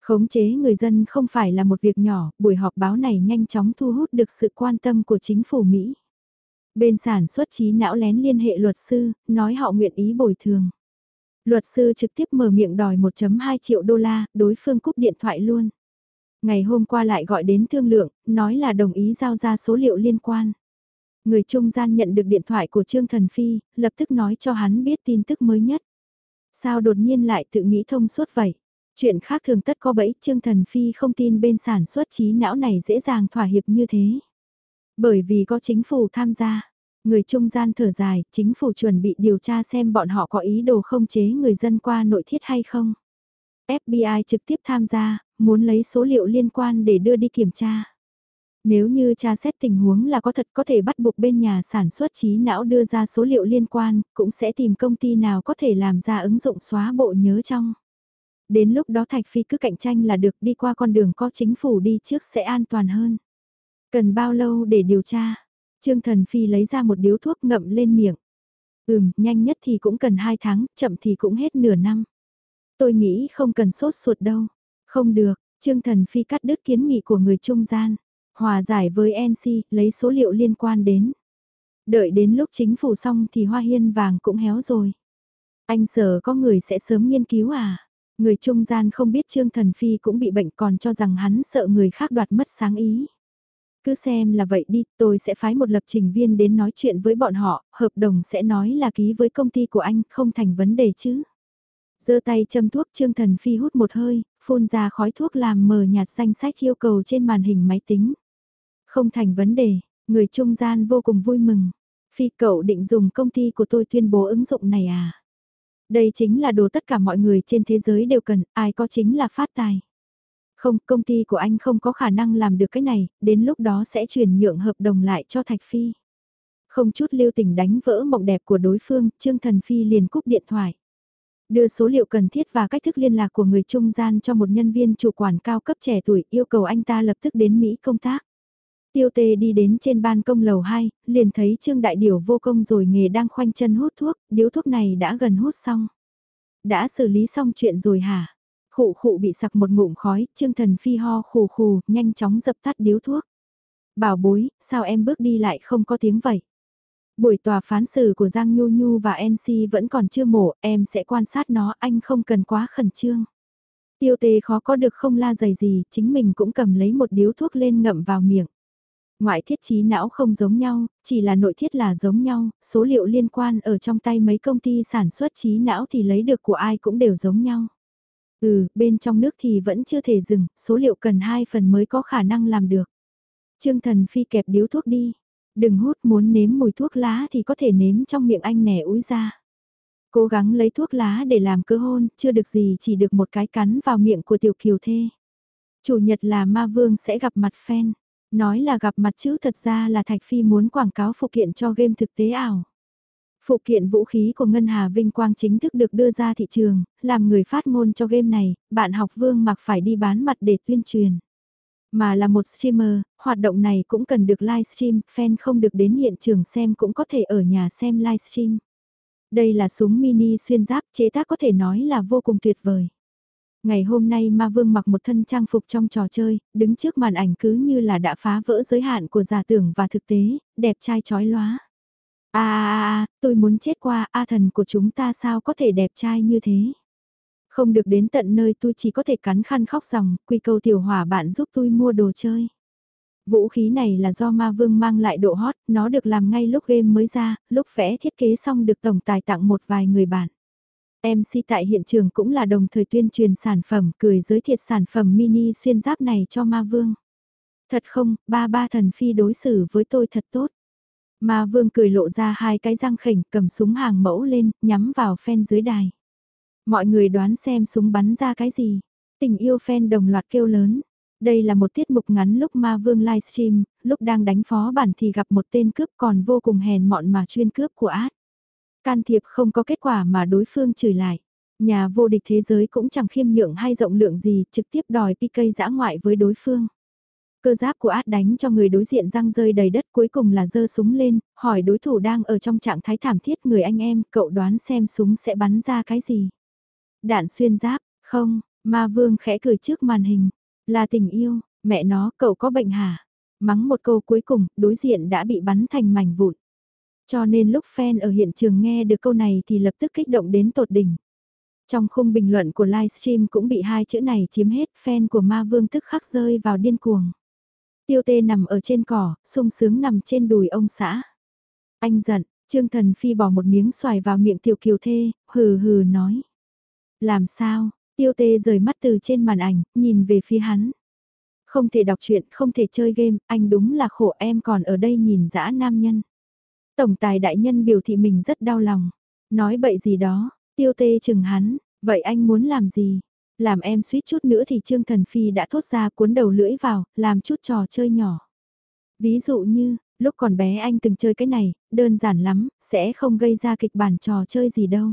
Khống chế người dân không phải là một việc nhỏ, buổi họp báo này nhanh chóng thu hút được sự quan tâm của chính phủ Mỹ. Bên sản xuất trí não lén liên hệ luật sư, nói họ nguyện ý bồi thường. Luật sư trực tiếp mở miệng đòi 1.2 triệu đô la, đối phương cúp điện thoại luôn. Ngày hôm qua lại gọi đến thương lượng, nói là đồng ý giao ra số liệu liên quan. Người trung gian nhận được điện thoại của Trương Thần Phi, lập tức nói cho hắn biết tin tức mới nhất. Sao đột nhiên lại tự nghĩ thông suốt vậy? Chuyện khác thường tất có bẫy, Trương Thần Phi không tin bên sản xuất trí não này dễ dàng thỏa hiệp như thế. Bởi vì có chính phủ tham gia, người trung gian thở dài, chính phủ chuẩn bị điều tra xem bọn họ có ý đồ không chế người dân qua nội thiết hay không. FBI trực tiếp tham gia, muốn lấy số liệu liên quan để đưa đi kiểm tra. Nếu như tra xét tình huống là có thật có thể bắt buộc bên nhà sản xuất trí não đưa ra số liệu liên quan, cũng sẽ tìm công ty nào có thể làm ra ứng dụng xóa bộ nhớ trong. Đến lúc đó Thạch Phi cứ cạnh tranh là được đi qua con đường có chính phủ đi trước sẽ an toàn hơn. Cần bao lâu để điều tra? Trương Thần Phi lấy ra một điếu thuốc ngậm lên miệng. Ừm, nhanh nhất thì cũng cần 2 tháng, chậm thì cũng hết nửa năm. Tôi nghĩ không cần sốt ruột đâu. Không được, Trương Thần Phi cắt đứt kiến nghị của người trung gian. Hòa giải với NC, lấy số liệu liên quan đến. Đợi đến lúc chính phủ xong thì hoa hiên vàng cũng héo rồi. Anh sợ có người sẽ sớm nghiên cứu à? Người trung gian không biết Trương Thần Phi cũng bị bệnh còn cho rằng hắn sợ người khác đoạt mất sáng ý. Cứ xem là vậy đi, tôi sẽ phái một lập trình viên đến nói chuyện với bọn họ, hợp đồng sẽ nói là ký với công ty của anh, không thành vấn đề chứ giơ tay châm thuốc Trương Thần Phi hút một hơi, phun ra khói thuốc làm mờ nhạt danh sách yêu cầu trên màn hình máy tính. Không thành vấn đề, người trung gian vô cùng vui mừng. Phi cậu định dùng công ty của tôi tuyên bố ứng dụng này à? Đây chính là đồ tất cả mọi người trên thế giới đều cần, ai có chính là phát tài. Không, công ty của anh không có khả năng làm được cái này, đến lúc đó sẽ chuyển nhượng hợp đồng lại cho Thạch Phi. Không chút lưu tình đánh vỡ mộng đẹp của đối phương, Trương Thần Phi liền cúp điện thoại. Đưa số liệu cần thiết và cách thức liên lạc của người trung gian cho một nhân viên chủ quản cao cấp trẻ tuổi yêu cầu anh ta lập tức đến Mỹ công tác. Tiêu tê đi đến trên ban công lầu 2, liền thấy Trương Đại Điểu vô công rồi nghề đang khoanh chân hút thuốc, điếu thuốc này đã gần hút xong. Đã xử lý xong chuyện rồi hả? Khụ khụ bị sặc một ngụm khói, Trương Thần Phi ho khù khù, nhanh chóng dập tắt điếu thuốc. Bảo bối, sao em bước đi lại không có tiếng vậy? Buổi tòa phán xử của Giang Nhu Nhu và NC vẫn còn chưa mổ, em sẽ quan sát nó, anh không cần quá khẩn trương. Tiêu tê khó có được không la dày gì, chính mình cũng cầm lấy một điếu thuốc lên ngậm vào miệng. Ngoại thiết trí não không giống nhau, chỉ là nội thiết là giống nhau, số liệu liên quan ở trong tay mấy công ty sản xuất trí não thì lấy được của ai cũng đều giống nhau. Ừ, bên trong nước thì vẫn chưa thể dừng, số liệu cần 2 phần mới có khả năng làm được. Trương Thần Phi kẹp điếu thuốc đi, Đừng hút muốn nếm mùi thuốc lá thì có thể nếm trong miệng anh nẻ úi ra. Cố gắng lấy thuốc lá để làm cơ hôn, chưa được gì chỉ được một cái cắn vào miệng của tiểu kiều thê. Chủ nhật là ma vương sẽ gặp mặt fan. Nói là gặp mặt chứ thật ra là Thạch Phi muốn quảng cáo phụ kiện cho game thực tế ảo. Phụ kiện vũ khí của Ngân Hà Vinh Quang chính thức được đưa ra thị trường, làm người phát ngôn cho game này, bạn học vương mặc phải đi bán mặt để tuyên truyền. Mà là một streamer, hoạt động này cũng cần được livestream, fan không được đến hiện trường xem cũng có thể ở nhà xem livestream. Đây là súng mini xuyên giáp chế tác có thể nói là vô cùng tuyệt vời. Ngày hôm nay Ma Vương mặc một thân trang phục trong trò chơi, đứng trước màn ảnh cứ như là đã phá vỡ giới hạn của giả tưởng và thực tế, đẹp trai chói lóa. A a a, tôi muốn chết qua, a thần của chúng ta sao có thể đẹp trai như thế? Không được đến tận nơi tôi chỉ có thể cắn khăn khóc ròng, quy cầu tiểu hỏa bạn giúp tôi mua đồ chơi. Vũ khí này là do ma vương mang lại độ hot, nó được làm ngay lúc game mới ra, lúc vẽ thiết kế xong được tổng tài tặng một vài người bạn. MC tại hiện trường cũng là đồng thời tuyên truyền sản phẩm, cười giới thiệu sản phẩm mini xuyên giáp này cho ma vương. Thật không, ba ba thần phi đối xử với tôi thật tốt. Ma vương cười lộ ra hai cái răng khỉnh cầm súng hàng mẫu lên, nhắm vào phen dưới đài. Mọi người đoán xem súng bắn ra cái gì. Tình yêu phen đồng loạt kêu lớn. Đây là một tiết mục ngắn lúc Ma Vương livestream, lúc đang đánh phó bản thì gặp một tên cướp còn vô cùng hèn mọn mà chuyên cướp của át. Can thiệp không có kết quả mà đối phương chửi lại. Nhà vô địch thế giới cũng chẳng khiêm nhượng hay rộng lượng gì, trực tiếp đòi PK giã ngoại với đối phương. Cơ giáp của át đánh cho người đối diện răng rơi đầy đất cuối cùng là giơ súng lên, hỏi đối thủ đang ở trong trạng thái thảm thiết người anh em, cậu đoán xem súng sẽ bắn ra cái gì. Đạn xuyên giáp, không, ma vương khẽ cười trước màn hình, là tình yêu, mẹ nó, cậu có bệnh hả? Mắng một câu cuối cùng, đối diện đã bị bắn thành mảnh vụn. Cho nên lúc fan ở hiện trường nghe được câu này thì lập tức kích động đến tột đỉnh. Trong khung bình luận của livestream cũng bị hai chữ này chiếm hết, fan của ma vương tức khắc rơi vào điên cuồng. Tiêu tê nằm ở trên cỏ, sung sướng nằm trên đùi ông xã. Anh giận, Trương Thần Phi bỏ một miếng xoài vào miệng tiểu kiều thê, hừ hừ nói. Làm sao, tiêu tê rời mắt từ trên màn ảnh, nhìn về phía hắn. Không thể đọc truyện, không thể chơi game, anh đúng là khổ em còn ở đây nhìn dã nam nhân. Tổng tài đại nhân biểu thị mình rất đau lòng. Nói bậy gì đó, tiêu tê chừng hắn, vậy anh muốn làm gì? Làm em suýt chút nữa thì Trương Thần Phi đã thốt ra cuốn đầu lưỡi vào, làm chút trò chơi nhỏ. Ví dụ như, lúc còn bé anh từng chơi cái này, đơn giản lắm, sẽ không gây ra kịch bản trò chơi gì đâu.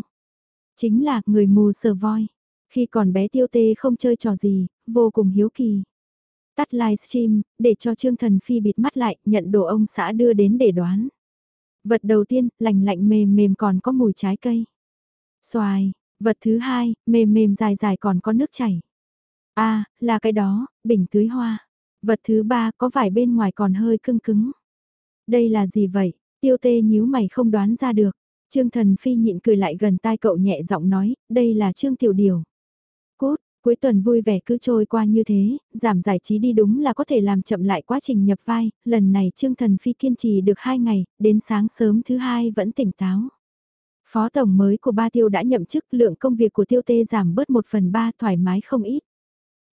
Chính là người mù sờ voi. Khi còn bé tiêu tê không chơi trò gì, vô cùng hiếu kỳ. Tắt livestream, để cho Trương Thần Phi bịt mắt lại, nhận đồ ông xã đưa đến để đoán. Vật đầu tiên, lành lạnh mềm mềm còn có mùi trái cây. Xoài, vật thứ hai, mềm mềm dài dài còn có nước chảy. a à, là cái đó, bình tưới hoa. Vật thứ ba có vải bên ngoài còn hơi cưng cứng. Đây là gì vậy? Tiêu tê nhíu mày không đoán ra được. Trương Thần Phi nhịn cười lại gần tai cậu nhẹ giọng nói, đây là Trương Tiểu Điều. Cốt, cuối tuần vui vẻ cứ trôi qua như thế, giảm giải trí đi đúng là có thể làm chậm lại quá trình nhập vai, lần này Trương Thần Phi kiên trì được 2 ngày, đến sáng sớm thứ hai vẫn tỉnh táo. Phó tổng mới của ba tiêu đã nhậm chức lượng công việc của tiêu tê giảm bớt 1 phần 3 thoải mái không ít.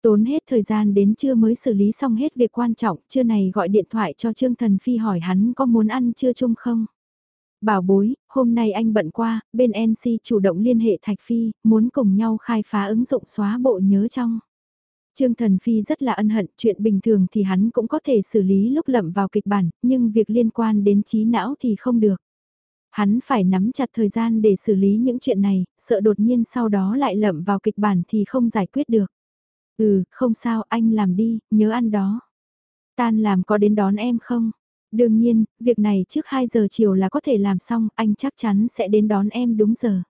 Tốn hết thời gian đến trưa mới xử lý xong hết việc quan trọng, trưa này gọi điện thoại cho Trương Thần Phi hỏi hắn có muốn ăn trưa chung không? Bảo bối, hôm nay anh bận qua, bên NC chủ động liên hệ Thạch Phi, muốn cùng nhau khai phá ứng dụng xóa bộ nhớ trong. Trương Thần Phi rất là ân hận, chuyện bình thường thì hắn cũng có thể xử lý lúc lậm vào kịch bản, nhưng việc liên quan đến trí não thì không được. Hắn phải nắm chặt thời gian để xử lý những chuyện này, sợ đột nhiên sau đó lại lậm vào kịch bản thì không giải quyết được. Ừ, không sao, anh làm đi, nhớ ăn đó. Tan làm có đến đón em không? Đương nhiên, việc này trước 2 giờ chiều là có thể làm xong, anh chắc chắn sẽ đến đón em đúng giờ.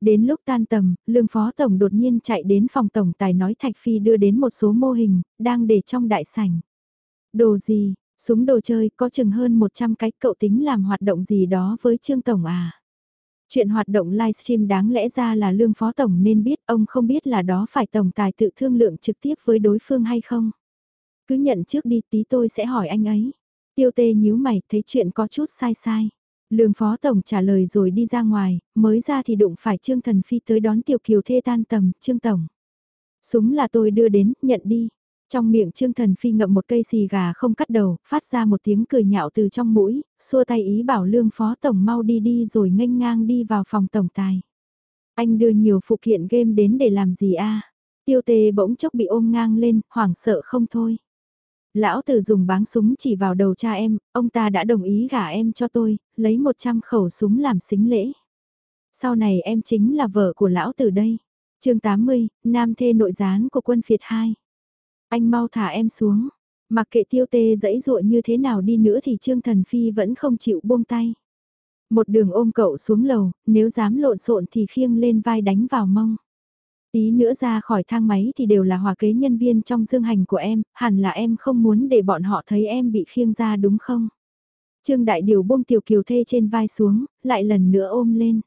Đến lúc tan tầm, lương phó tổng đột nhiên chạy đến phòng tổng tài nói Thạch Phi đưa đến một số mô hình, đang để trong đại sảnh. Đồ gì, súng đồ chơi có chừng hơn 100 cái cậu tính làm hoạt động gì đó với Trương Tổng à. Chuyện hoạt động livestream đáng lẽ ra là lương phó tổng nên biết ông không biết là đó phải tổng tài tự thương lượng trực tiếp với đối phương hay không. Cứ nhận trước đi tí tôi sẽ hỏi anh ấy. Tiêu tê nhíu mày thấy chuyện có chút sai sai. Lương phó tổng trả lời rồi đi ra ngoài, mới ra thì đụng phải Trương Thần Phi tới đón tiểu kiều thê tan tầm, Trương Tổng. Súng là tôi đưa đến, nhận đi. Trong miệng Trương Thần Phi ngậm một cây xì gà không cắt đầu, phát ra một tiếng cười nhạo từ trong mũi, xua tay ý bảo lương phó tổng mau đi đi rồi nghênh ngang đi vào phòng tổng tài. Anh đưa nhiều phụ kiện game đến để làm gì a? Tiêu tề bỗng chốc bị ôm ngang lên, hoảng sợ không thôi. Lão tử dùng báng súng chỉ vào đầu cha em, ông ta đã đồng ý gả em cho tôi, lấy 100 khẩu súng làm xính lễ. Sau này em chính là vợ của lão tử đây. chương 80, nam thê nội gián của quân phiệt 2. Anh mau thả em xuống. Mặc kệ tiêu tê dẫy dụa như thế nào đi nữa thì Trương Thần Phi vẫn không chịu buông tay. Một đường ôm cậu xuống lầu, nếu dám lộn xộn thì khiêng lên vai đánh vào mông. Tí nữa ra khỏi thang máy thì đều là hòa kế nhân viên trong dương hành của em, hẳn là em không muốn để bọn họ thấy em bị khiêng ra đúng không? Trương Đại Điều buông tiểu kiều thê trên vai xuống, lại lần nữa ôm lên.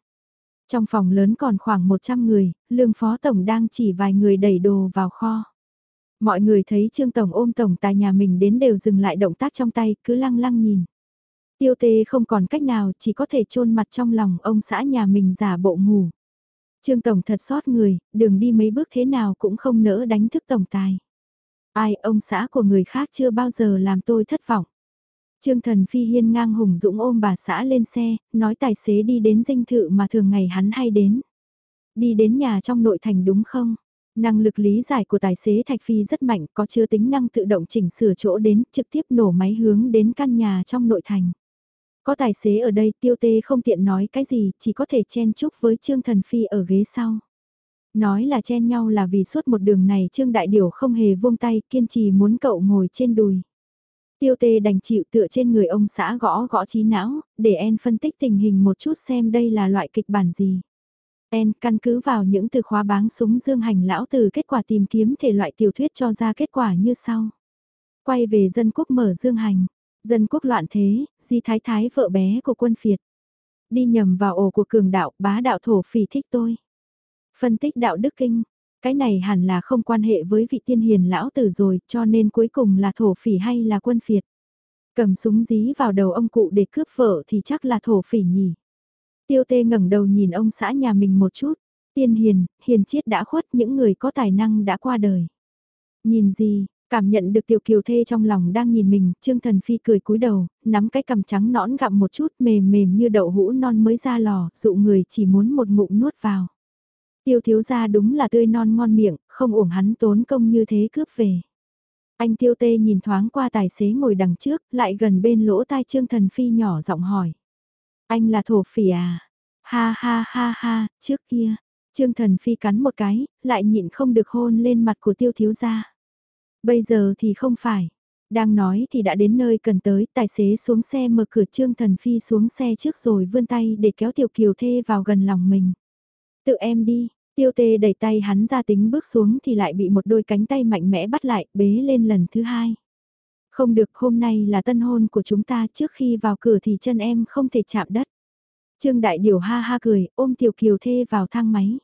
Trong phòng lớn còn khoảng 100 người, lương phó tổng đang chỉ vài người đẩy đồ vào kho. Mọi người thấy Trương Tổng ôm Tổng tài nhà mình đến đều dừng lại động tác trong tay, cứ lăng lăng nhìn. Tiêu tê không còn cách nào, chỉ có thể chôn mặt trong lòng ông xã nhà mình giả bộ ngủ. Trương Tổng thật sót người, đường đi mấy bước thế nào cũng không nỡ đánh thức Tổng tài. Ai, ông xã của người khác chưa bao giờ làm tôi thất vọng. Trương Thần Phi hiên ngang hùng dũng ôm bà xã lên xe, nói tài xế đi đến dinh thự mà thường ngày hắn hay đến. Đi đến nhà trong nội thành đúng không? Năng lực lý giải của tài xế Thạch Phi rất mạnh, có chứa tính năng tự động chỉnh sửa chỗ đến, trực tiếp nổ máy hướng đến căn nhà trong nội thành. Có tài xế ở đây tiêu tê không tiện nói cái gì, chỉ có thể chen chúc với Trương Thần Phi ở ghế sau. Nói là chen nhau là vì suốt một đường này Trương Đại Điểu không hề buông tay kiên trì muốn cậu ngồi trên đùi. Tiêu tê đành chịu tựa trên người ông xã gõ gõ trí não, để En phân tích tình hình một chút xem đây là loại kịch bản gì. En căn cứ vào những từ khóa báng súng dương hành lão từ kết quả tìm kiếm thể loại tiểu thuyết cho ra kết quả như sau. Quay về dân quốc mở dương hành, dân quốc loạn thế, di thái thái vợ bé của quân phiệt. Đi nhầm vào ổ của cường đạo, bá đạo thổ phỉ thích tôi. Phân tích đạo đức kinh, cái này hẳn là không quan hệ với vị tiên hiền lão tử rồi, cho nên cuối cùng là thổ phỉ hay là quân phiệt. Cầm súng dí vào đầu ông cụ để cướp vợ thì chắc là thổ phỉ nhỉ. Tiêu tê ngẩng đầu nhìn ông xã nhà mình một chút. Tiên hiền, hiền chiết đã khuất những người có tài năng đã qua đời. Nhìn gì, cảm nhận được tiểu kiều thê trong lòng đang nhìn mình, Trương Thần Phi cười cúi đầu, nắm cái cằm trắng nõn gặm một chút mềm mềm như đậu hũ non mới ra lò, dụ người chỉ muốn một ngụm nuốt vào. Tiêu thiếu gia đúng là tươi non ngon miệng, không uổng hắn tốn công như thế cướp về. Anh tiêu tê nhìn thoáng qua tài xế ngồi đằng trước, lại gần bên lỗ tai Trương Thần Phi nhỏ giọng hỏi. Anh là thổ phỉ à? Ha ha ha ha, trước kia. Trương Thần Phi cắn một cái, lại nhịn không được hôn lên mặt của tiêu thiếu gia. Bây giờ thì không phải. Đang nói thì đã đến nơi cần tới, tài xế xuống xe mở cửa Trương Thần Phi xuống xe trước rồi vươn tay để kéo Tiểu Kiều Thê vào gần lòng mình. Tự em đi, Tiêu tê đẩy tay hắn ra tính bước xuống thì lại bị một đôi cánh tay mạnh mẽ bắt lại, bế lên lần thứ hai. Không được, hôm nay là tân hôn của chúng ta trước khi vào cửa thì chân em không thể chạm đất. Trương Đại Điều ha ha cười, ôm Tiểu Kiều Thê vào thang máy.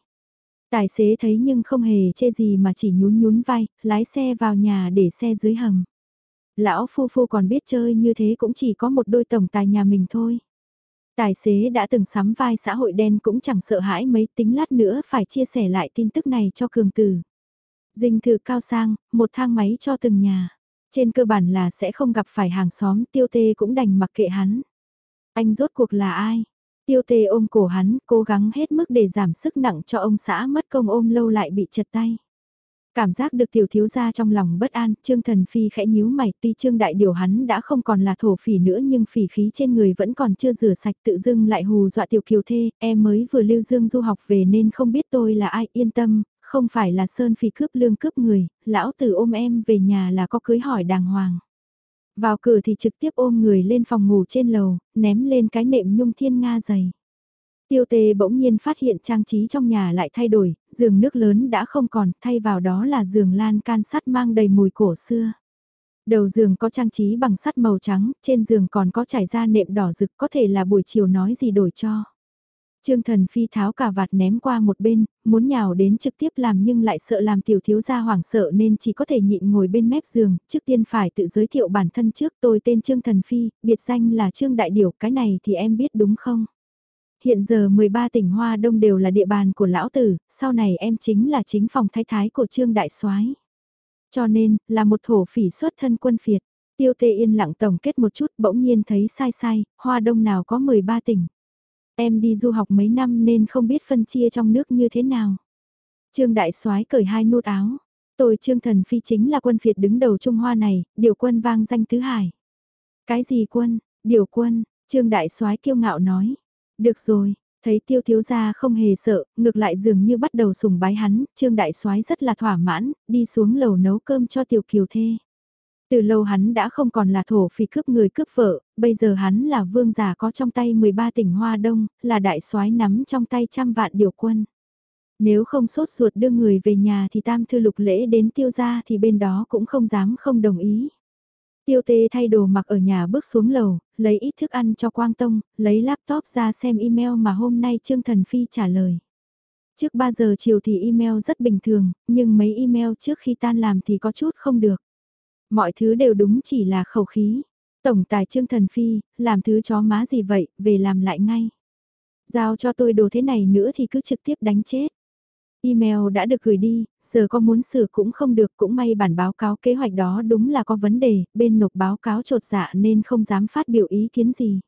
Tài xế thấy nhưng không hề chê gì mà chỉ nhún nhún vai, lái xe vào nhà để xe dưới hầm. Lão phu phu còn biết chơi như thế cũng chỉ có một đôi tổng tài nhà mình thôi. Tài xế đã từng sắm vai xã hội đen cũng chẳng sợ hãi mấy tính lát nữa phải chia sẻ lại tin tức này cho cường tử. Dinh thự cao sang, một thang máy cho từng nhà. Trên cơ bản là sẽ không gặp phải hàng xóm tiêu tê cũng đành mặc kệ hắn. Anh rốt cuộc là ai? Tiêu tê ôm cổ hắn, cố gắng hết mức để giảm sức nặng cho ông xã mất công ôm lâu lại bị chật tay. Cảm giác được tiểu thiếu gia trong lòng bất an, Trương Thần Phi khẽ nhíu mày, tuy Trương Đại Điều hắn đã không còn là thổ phỉ nữa nhưng phỉ khí trên người vẫn còn chưa rửa sạch tự dưng lại hù dọa tiểu kiều thê, em mới vừa lưu dương du học về nên không biết tôi là ai, yên tâm, không phải là sơn phỉ cướp lương cướp người, lão tử ôm em về nhà là có cưới hỏi đàng hoàng. Vào cửa thì trực tiếp ôm người lên phòng ngủ trên lầu, ném lên cái nệm nhung thiên nga dày. Tiêu tề bỗng nhiên phát hiện trang trí trong nhà lại thay đổi, giường nước lớn đã không còn, thay vào đó là giường lan can sắt mang đầy mùi cổ xưa. Đầu giường có trang trí bằng sắt màu trắng, trên giường còn có trải ra nệm đỏ rực có thể là buổi chiều nói gì đổi cho. Trương thần phi tháo cả vạt ném qua một bên, muốn nhào đến trực tiếp làm nhưng lại sợ làm tiểu thiếu gia hoảng sợ nên chỉ có thể nhịn ngồi bên mép giường, trước tiên phải tự giới thiệu bản thân trước tôi tên Trương thần phi, biệt danh là Trương Đại Điểu, cái này thì em biết đúng không? Hiện giờ 13 tỉnh Hoa Đông đều là địa bàn của lão tử, sau này em chính là chính phòng thái thái của Trương Đại soái Cho nên, là một thổ phỉ xuất thân quân phiệt. Tiêu tê yên lặng tổng kết một chút bỗng nhiên thấy sai sai, Hoa Đông nào có 13 tỉnh. Em đi du học mấy năm nên không biết phân chia trong nước như thế nào. Trương Đại soái cởi hai nút áo. Tôi Trương Thần Phi chính là quân phiệt đứng đầu Trung Hoa này, điều quân vang danh tứ hải. Cái gì quân, điều quân, Trương Đại soái kiêu ngạo nói. Được rồi, thấy tiêu thiếu gia không hề sợ, ngược lại dường như bắt đầu sùng bái hắn, trương đại soái rất là thỏa mãn, đi xuống lầu nấu cơm cho tiểu kiều thê. Từ lâu hắn đã không còn là thổ phỉ cướp người cướp vợ, bây giờ hắn là vương giả có trong tay 13 tỉnh Hoa Đông, là đại soái nắm trong tay trăm vạn điều quân. Nếu không sốt ruột đưa người về nhà thì tam thư lục lễ đến tiêu gia thì bên đó cũng không dám không đồng ý. Tiêu tê thay đồ mặc ở nhà bước xuống lầu, lấy ít thức ăn cho Quang Tông, lấy laptop ra xem email mà hôm nay Trương Thần Phi trả lời. Trước 3 giờ chiều thì email rất bình thường, nhưng mấy email trước khi tan làm thì có chút không được. Mọi thứ đều đúng chỉ là khẩu khí. Tổng tài Trương Thần Phi, làm thứ chó má gì vậy, về làm lại ngay. Giao cho tôi đồ thế này nữa thì cứ trực tiếp đánh chết. Email đã được gửi đi, giờ có muốn sửa cũng không được cũng may bản báo cáo kế hoạch đó đúng là có vấn đề, bên nộp báo cáo trột dạ nên không dám phát biểu ý kiến gì.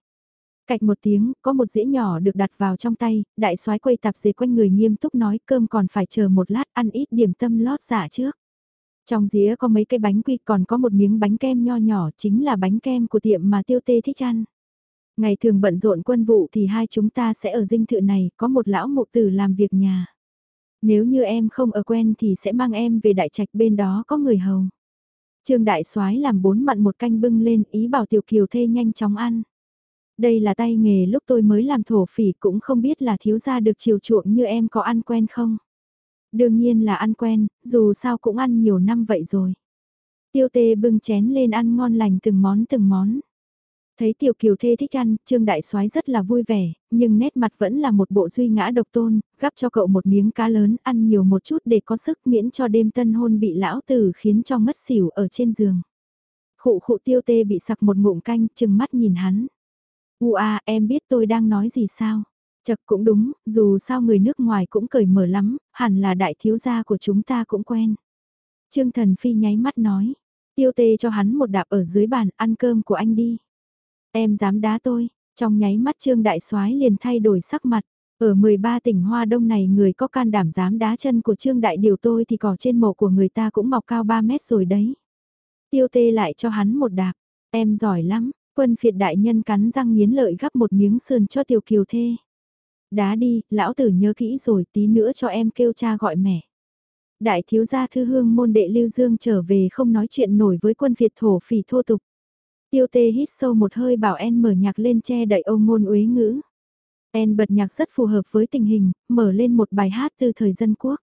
Cạch một tiếng, có một dĩa nhỏ được đặt vào trong tay, đại soái quay tạp dề quanh người nghiêm túc nói cơm còn phải chờ một lát ăn ít điểm tâm lót dạ trước. Trong dĩa có mấy cái bánh quy, còn có một miếng bánh kem nho nhỏ, chính là bánh kem của tiệm mà tiêu tê thích ăn. Ngày thường bận rộn quân vụ thì hai chúng ta sẽ ở dinh thự này, có một lão mục tử làm việc nhà. Nếu như em không ở quen thì sẽ mang em về đại trạch bên đó có người hầu. Trương Đại Soái làm bốn mặn một canh bưng lên, ý bảo Tiểu Kiều Thê nhanh chóng ăn. Đây là tay nghề lúc tôi mới làm thổ phỉ, cũng không biết là thiếu gia được chiều chuộng như em có ăn quen không. Đương nhiên là ăn quen, dù sao cũng ăn nhiều năm vậy rồi. Tiêu tê bưng chén lên ăn ngon lành từng món từng món. Thấy tiểu kiều thê thích ăn, trương đại soái rất là vui vẻ, nhưng nét mặt vẫn là một bộ duy ngã độc tôn, gắp cho cậu một miếng cá lớn ăn nhiều một chút để có sức miễn cho đêm tân hôn bị lão tử khiến cho ngất xỉu ở trên giường. Khụ khụ tiêu tê bị sặc một ngụm canh, chừng mắt nhìn hắn. Ua à, em biết tôi đang nói gì sao? Chật cũng đúng, dù sao người nước ngoài cũng cởi mở lắm, hẳn là đại thiếu gia của chúng ta cũng quen. Trương Thần Phi nháy mắt nói, tiêu tê cho hắn một đạp ở dưới bàn ăn cơm của anh đi. Em dám đá tôi, trong nháy mắt Trương Đại soái liền thay đổi sắc mặt. Ở 13 tỉnh Hoa Đông này người có can đảm dám đá chân của Trương Đại điều tôi thì cỏ trên mộ của người ta cũng mọc cao 3 mét rồi đấy. Tiêu tê lại cho hắn một đạp, em giỏi lắm, quân phiệt đại nhân cắn răng nghiến lợi gắp một miếng sườn cho tiểu kiều thê. Đá đi, lão tử nhớ kỹ rồi tí nữa cho em kêu cha gọi mẹ. Đại thiếu gia thư hương môn đệ lưu dương trở về không nói chuyện nổi với quân Việt thổ phỉ thô tục. Tiêu tê hít sâu một hơi bảo En mở nhạc lên che đậy ông ngôn uế ngữ. En bật nhạc rất phù hợp với tình hình, mở lên một bài hát từ thời dân quốc.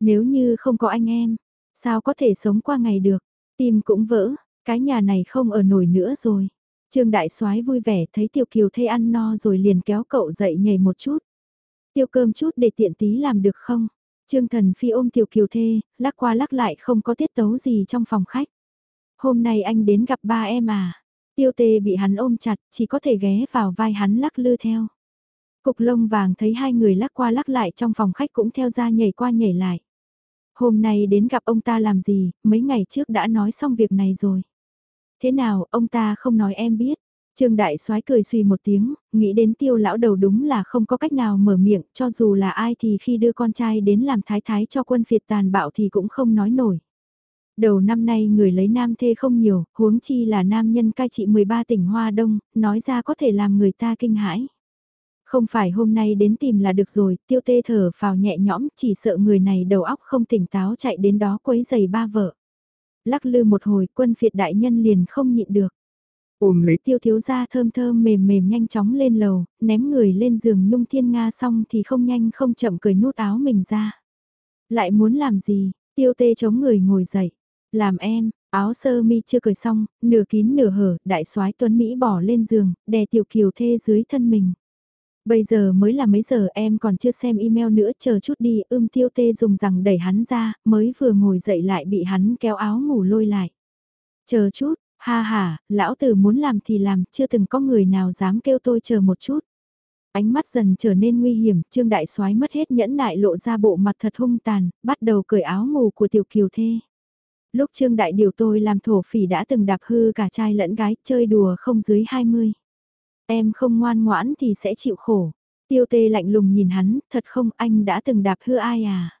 Nếu như không có anh em, sao có thể sống qua ngày được, tim cũng vỡ, cái nhà này không ở nổi nữa rồi. Trương Đại Soái vui vẻ thấy Tiêu Kiều Thê ăn no rồi liền kéo cậu dậy nhảy một chút. Tiêu cơm chút để tiện tí làm được không? Trương Thần Phi ôm Tiêu Kiều Thê, lắc qua lắc lại không có tiết tấu gì trong phòng khách. Hôm nay anh đến gặp ba em à? Tiêu Tê bị hắn ôm chặt, chỉ có thể ghé vào vai hắn lắc lư theo. Cục lông vàng thấy hai người lắc qua lắc lại trong phòng khách cũng theo ra nhảy qua nhảy lại. Hôm nay đến gặp ông ta làm gì, mấy ngày trước đã nói xong việc này rồi. Thế nào, ông ta không nói em biết. Trương Đại soái cười suy một tiếng, nghĩ đến tiêu lão đầu đúng là không có cách nào mở miệng, cho dù là ai thì khi đưa con trai đến làm thái thái cho quân phiệt tàn bạo thì cũng không nói nổi. Đầu năm nay người lấy nam thê không nhiều, huống chi là nam nhân cai trị 13 tỉnh Hoa Đông, nói ra có thể làm người ta kinh hãi. Không phải hôm nay đến tìm là được rồi, tiêu tê thở phào nhẹ nhõm, chỉ sợ người này đầu óc không tỉnh táo chạy đến đó quấy giày ba vợ lắc lư một hồi quân phiệt đại nhân liền không nhịn được. Ôm lấy tiêu thiếu gia thơm thơm mềm mềm nhanh chóng lên lầu, ném người lên giường nhung thiên nga xong thì không nhanh không chậm cười nút áo mình ra. Lại muốn làm gì, tiêu tê chống người ngồi dậy. Làm em, áo sơ mi chưa cười xong, nửa kín nửa hở, đại soái tuấn Mỹ bỏ lên giường, đè tiểu kiều thê dưới thân mình. Bây giờ mới là mấy giờ em còn chưa xem email nữa chờ chút đi ưm tiêu tê dùng rằng đẩy hắn ra, mới vừa ngồi dậy lại bị hắn kéo áo ngủ lôi lại. Chờ chút, ha ha, lão tử muốn làm thì làm, chưa từng có người nào dám kêu tôi chờ một chút. Ánh mắt dần trở nên nguy hiểm, Trương Đại soái mất hết nhẫn nại lộ ra bộ mặt thật hung tàn, bắt đầu cởi áo ngủ của tiểu kiều thê. Lúc Trương Đại điều tôi làm thổ phỉ đã từng đạp hư cả trai lẫn gái, chơi đùa không dưới 20. Em không ngoan ngoãn thì sẽ chịu khổ. Tiêu tê lạnh lùng nhìn hắn, thật không anh đã từng đạp hư ai à?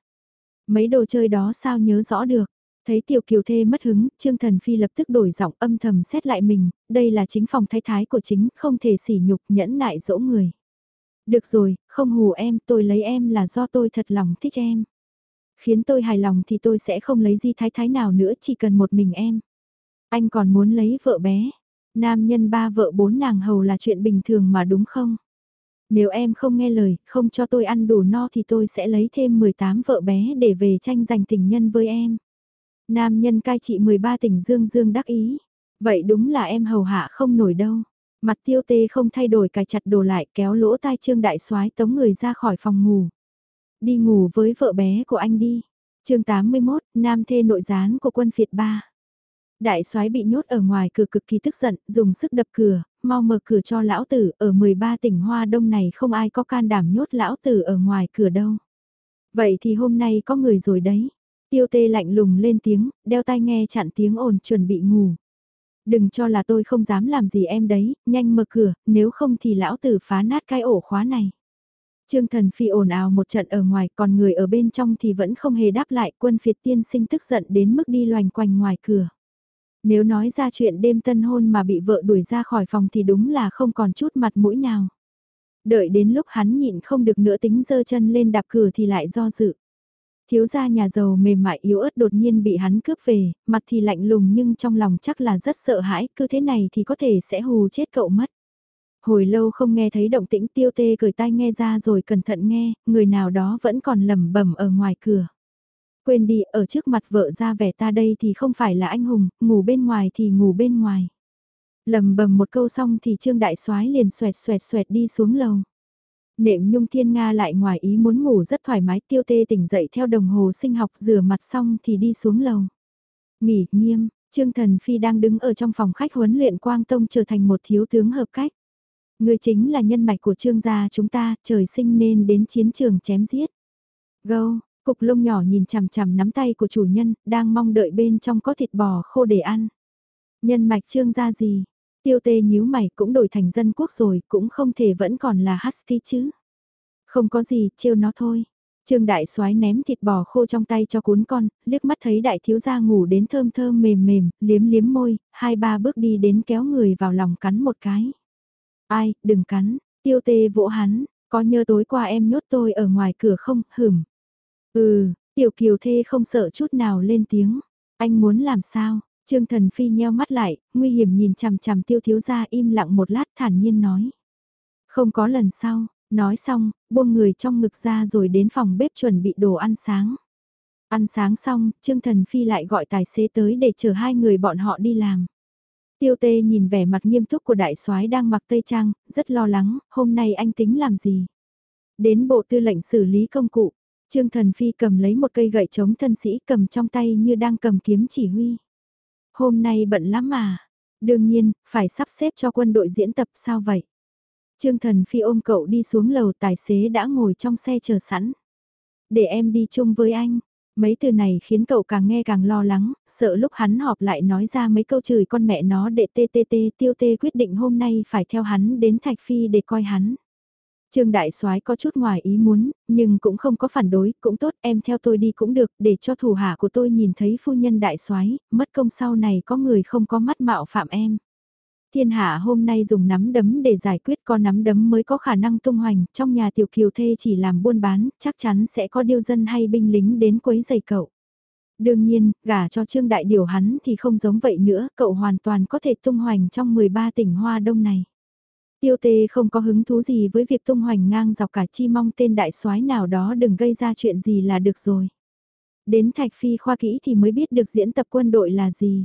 Mấy đồ chơi đó sao nhớ rõ được? Thấy tiểu kiều thê mất hứng, Trương Thần Phi lập tức đổi giọng âm thầm xét lại mình, đây là chính phòng thái thái của chính, không thể sỉ nhục nhẫn nại dỗ người. Được rồi, không hù em, tôi lấy em là do tôi thật lòng thích em. Khiến tôi hài lòng thì tôi sẽ không lấy di thái thái nào nữa, chỉ cần một mình em. Anh còn muốn lấy vợ bé, Nam nhân ba vợ bốn nàng hầu là chuyện bình thường mà đúng không? Nếu em không nghe lời, không cho tôi ăn đủ no thì tôi sẽ lấy thêm 18 vợ bé để về tranh giành tình nhân với em. Nam nhân cai trị 13 tỉnh Dương Dương đắc ý. Vậy đúng là em hầu hạ không nổi đâu. Mặt tiêu tê không thay đổi cài chặt đồ lại kéo lỗ tai trương đại soái tống người ra khỏi phòng ngủ. Đi ngủ với vợ bé của anh đi. chương 81, nam thê nội gián của quân phiệt 3. Đại soái bị nhốt ở ngoài cửa cực kỳ tức giận, dùng sức đập cửa, mau mở cửa cho lão tử, ở 13 tỉnh Hoa Đông này không ai có can đảm nhốt lão tử ở ngoài cửa đâu. Vậy thì hôm nay có người rồi đấy. Tiêu tê lạnh lùng lên tiếng, đeo tai nghe chặn tiếng ồn chuẩn bị ngủ. Đừng cho là tôi không dám làm gì em đấy, nhanh mở cửa, nếu không thì lão tử phá nát cái ổ khóa này. Trương thần phi ồn ào một trận ở ngoài còn người ở bên trong thì vẫn không hề đáp lại quân phiệt tiên sinh tức giận đến mức đi loành quanh ngoài cửa. Nếu nói ra chuyện đêm tân hôn mà bị vợ đuổi ra khỏi phòng thì đúng là không còn chút mặt mũi nào. Đợi đến lúc hắn nhịn không được nữa tính dơ chân lên đạp cửa thì lại do dự. Thiếu gia nhà giàu mềm mại yếu ớt đột nhiên bị hắn cướp về, mặt thì lạnh lùng nhưng trong lòng chắc là rất sợ hãi, cứ thế này thì có thể sẽ hù chết cậu mất. Hồi lâu không nghe thấy động tĩnh tiêu tê cười tai nghe ra rồi cẩn thận nghe, người nào đó vẫn còn lẩm bẩm ở ngoài cửa. Quên đi, ở trước mặt vợ ra vẻ ta đây thì không phải là anh hùng, ngủ bên ngoài thì ngủ bên ngoài. Lầm bầm một câu xong thì Trương Đại soái liền xoẹt xoẹt xoẹt đi xuống lầu. Nệm nhung thiên Nga lại ngoài ý muốn ngủ rất thoải mái tiêu tê tỉnh dậy theo đồng hồ sinh học rửa mặt xong thì đi xuống lầu. Nghỉ nghiêm, Trương Thần Phi đang đứng ở trong phòng khách huấn luyện Quang Tông trở thành một thiếu tướng hợp cách. Người chính là nhân mạch của trương gia chúng ta, trời sinh nên đến chiến trường chém giết. Gâu, cục lông nhỏ nhìn chằm chằm nắm tay của chủ nhân, đang mong đợi bên trong có thịt bò khô để ăn. Nhân mạch trương ra gì? Tiêu tê nhíu mày cũng đổi thành dân quốc rồi, cũng không thể vẫn còn là husky chứ. Không có gì, trêu nó thôi. Trương đại soái ném thịt bò khô trong tay cho cuốn con, liếc mắt thấy đại thiếu gia ngủ đến thơm thơm mềm mềm, liếm liếm môi, hai ba bước đi đến kéo người vào lòng cắn một cái. Ai, đừng cắn, tiêu tê vỗ hắn, có nhớ tối qua em nhốt tôi ở ngoài cửa không, hửm. Ừ, tiểu kiều thê không sợ chút nào lên tiếng. Anh muốn làm sao? Trương Thần Phi nheo mắt lại, nguy hiểm nhìn chằm chằm tiêu thiếu gia im lặng một lát thản nhiên nói. Không có lần sau, nói xong, buông người trong ngực ra rồi đến phòng bếp chuẩn bị đồ ăn sáng. Ăn sáng xong, Trương Thần Phi lại gọi tài xế tới để chở hai người bọn họ đi làm. Tiêu tê nhìn vẻ mặt nghiêm túc của đại soái đang mặc tây trang, rất lo lắng, hôm nay anh tính làm gì? Đến bộ tư lệnh xử lý công cụ, Trương Thần Phi cầm lấy một cây gậy chống thân sĩ cầm trong tay như đang cầm kiếm chỉ huy. Hôm nay bận lắm mà. Đương nhiên, phải sắp xếp cho quân đội diễn tập sao vậy? Trương Thần Phi ôm cậu đi xuống lầu tài xế đã ngồi trong xe chờ sẵn. Để em đi chung với anh, Mấy từ này khiến cậu càng nghe càng lo lắng, sợ lúc hắn họp lại nói ra mấy câu chửi con mẹ nó để tê tê tê tiêu tê quyết định hôm nay phải theo hắn đến Thạch Phi để coi hắn. Trương Đại soái có chút ngoài ý muốn, nhưng cũng không có phản đối, cũng tốt, em theo tôi đi cũng được, để cho thủ hạ của tôi nhìn thấy phu nhân Đại soái, mất công sau này có người không có mắt mạo phạm em. Thiên hạ hôm nay dùng nắm đấm để giải quyết con nắm đấm mới có khả năng tung hoành, trong nhà tiểu kiều thê chỉ làm buôn bán, chắc chắn sẽ có điêu dân hay binh lính đến quấy giày cậu. Đương nhiên, gả cho Trương Đại Điều hắn thì không giống vậy nữa, cậu hoàn toàn có thể tung hoành trong 13 tỉnh Hoa Đông này. Tiêu tê không có hứng thú gì với việc tung hoành ngang dọc cả chi mong tên đại soái nào đó đừng gây ra chuyện gì là được rồi. Đến Thạch Phi khoa kỹ thì mới biết được diễn tập quân đội là gì.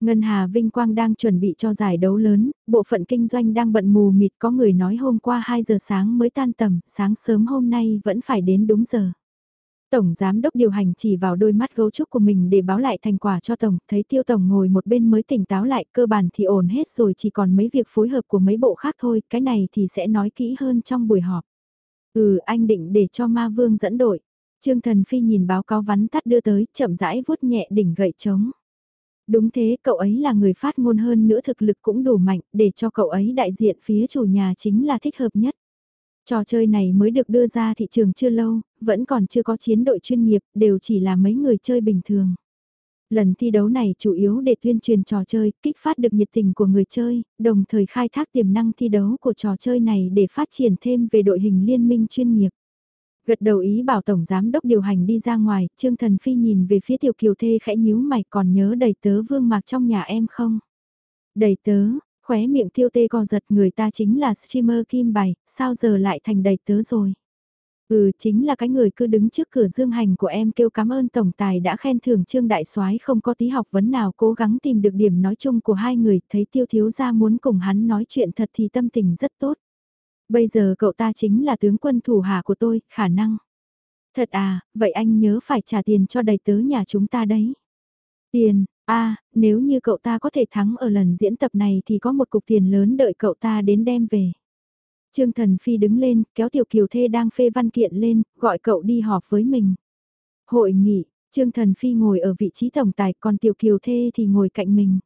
Ngân Hà Vinh Quang đang chuẩn bị cho giải đấu lớn, bộ phận kinh doanh đang bận mù mịt có người nói hôm qua 2 giờ sáng mới tan tầm, sáng sớm hôm nay vẫn phải đến đúng giờ. Tổng Giám đốc điều hành chỉ vào đôi mắt gấu trúc của mình để báo lại thành quả cho Tổng, thấy Tiêu Tổng ngồi một bên mới tỉnh táo lại, cơ bản thì ổn hết rồi chỉ còn mấy việc phối hợp của mấy bộ khác thôi, cái này thì sẽ nói kỹ hơn trong buổi họp. Ừ, anh định để cho Ma Vương dẫn đội. Trương Thần Phi nhìn báo cáo vắn tắt đưa tới, chậm rãi vuốt nhẹ đỉnh gậy trống. Đúng thế, cậu ấy là người phát ngôn hơn nữa thực lực cũng đủ mạnh để cho cậu ấy đại diện phía chủ nhà chính là thích hợp nhất. Trò chơi này mới được đưa ra thị trường chưa lâu, vẫn còn chưa có chiến đội chuyên nghiệp, đều chỉ là mấy người chơi bình thường. Lần thi đấu này chủ yếu để tuyên truyền trò chơi, kích phát được nhiệt tình của người chơi, đồng thời khai thác tiềm năng thi đấu của trò chơi này để phát triển thêm về đội hình liên minh chuyên nghiệp. Gật đầu ý bảo Tổng Giám Đốc điều hành đi ra ngoài, Trương Thần Phi nhìn về phía Tiểu Kiều Thê khẽ nhíu mày còn nhớ đầy tớ vương mạc trong nhà em không? Đầy tớ, khóe miệng tiêu tê co giật người ta chính là streamer kim bài sao giờ lại thành đầy tớ rồi? Ừ chính là cái người cứ đứng trước cửa dương hành của em kêu cảm ơn tổng tài đã khen thưởng trương đại soái không có tí học vấn nào cố gắng tìm được điểm nói chung của hai người thấy tiêu thiếu gia muốn cùng hắn nói chuyện thật thì tâm tình rất tốt. Bây giờ cậu ta chính là tướng quân thủ hạ của tôi, khả năng. Thật à, vậy anh nhớ phải trả tiền cho đầy tớ nhà chúng ta đấy. Tiền, a nếu như cậu ta có thể thắng ở lần diễn tập này thì có một cục tiền lớn đợi cậu ta đến đem về. Trương Thần Phi đứng lên, kéo Tiểu Kiều Thê đang phê văn kiện lên, gọi cậu đi họp với mình. Hội nghị, Trương Thần Phi ngồi ở vị trí tổng tài, còn Tiểu Kiều Thê thì ngồi cạnh mình.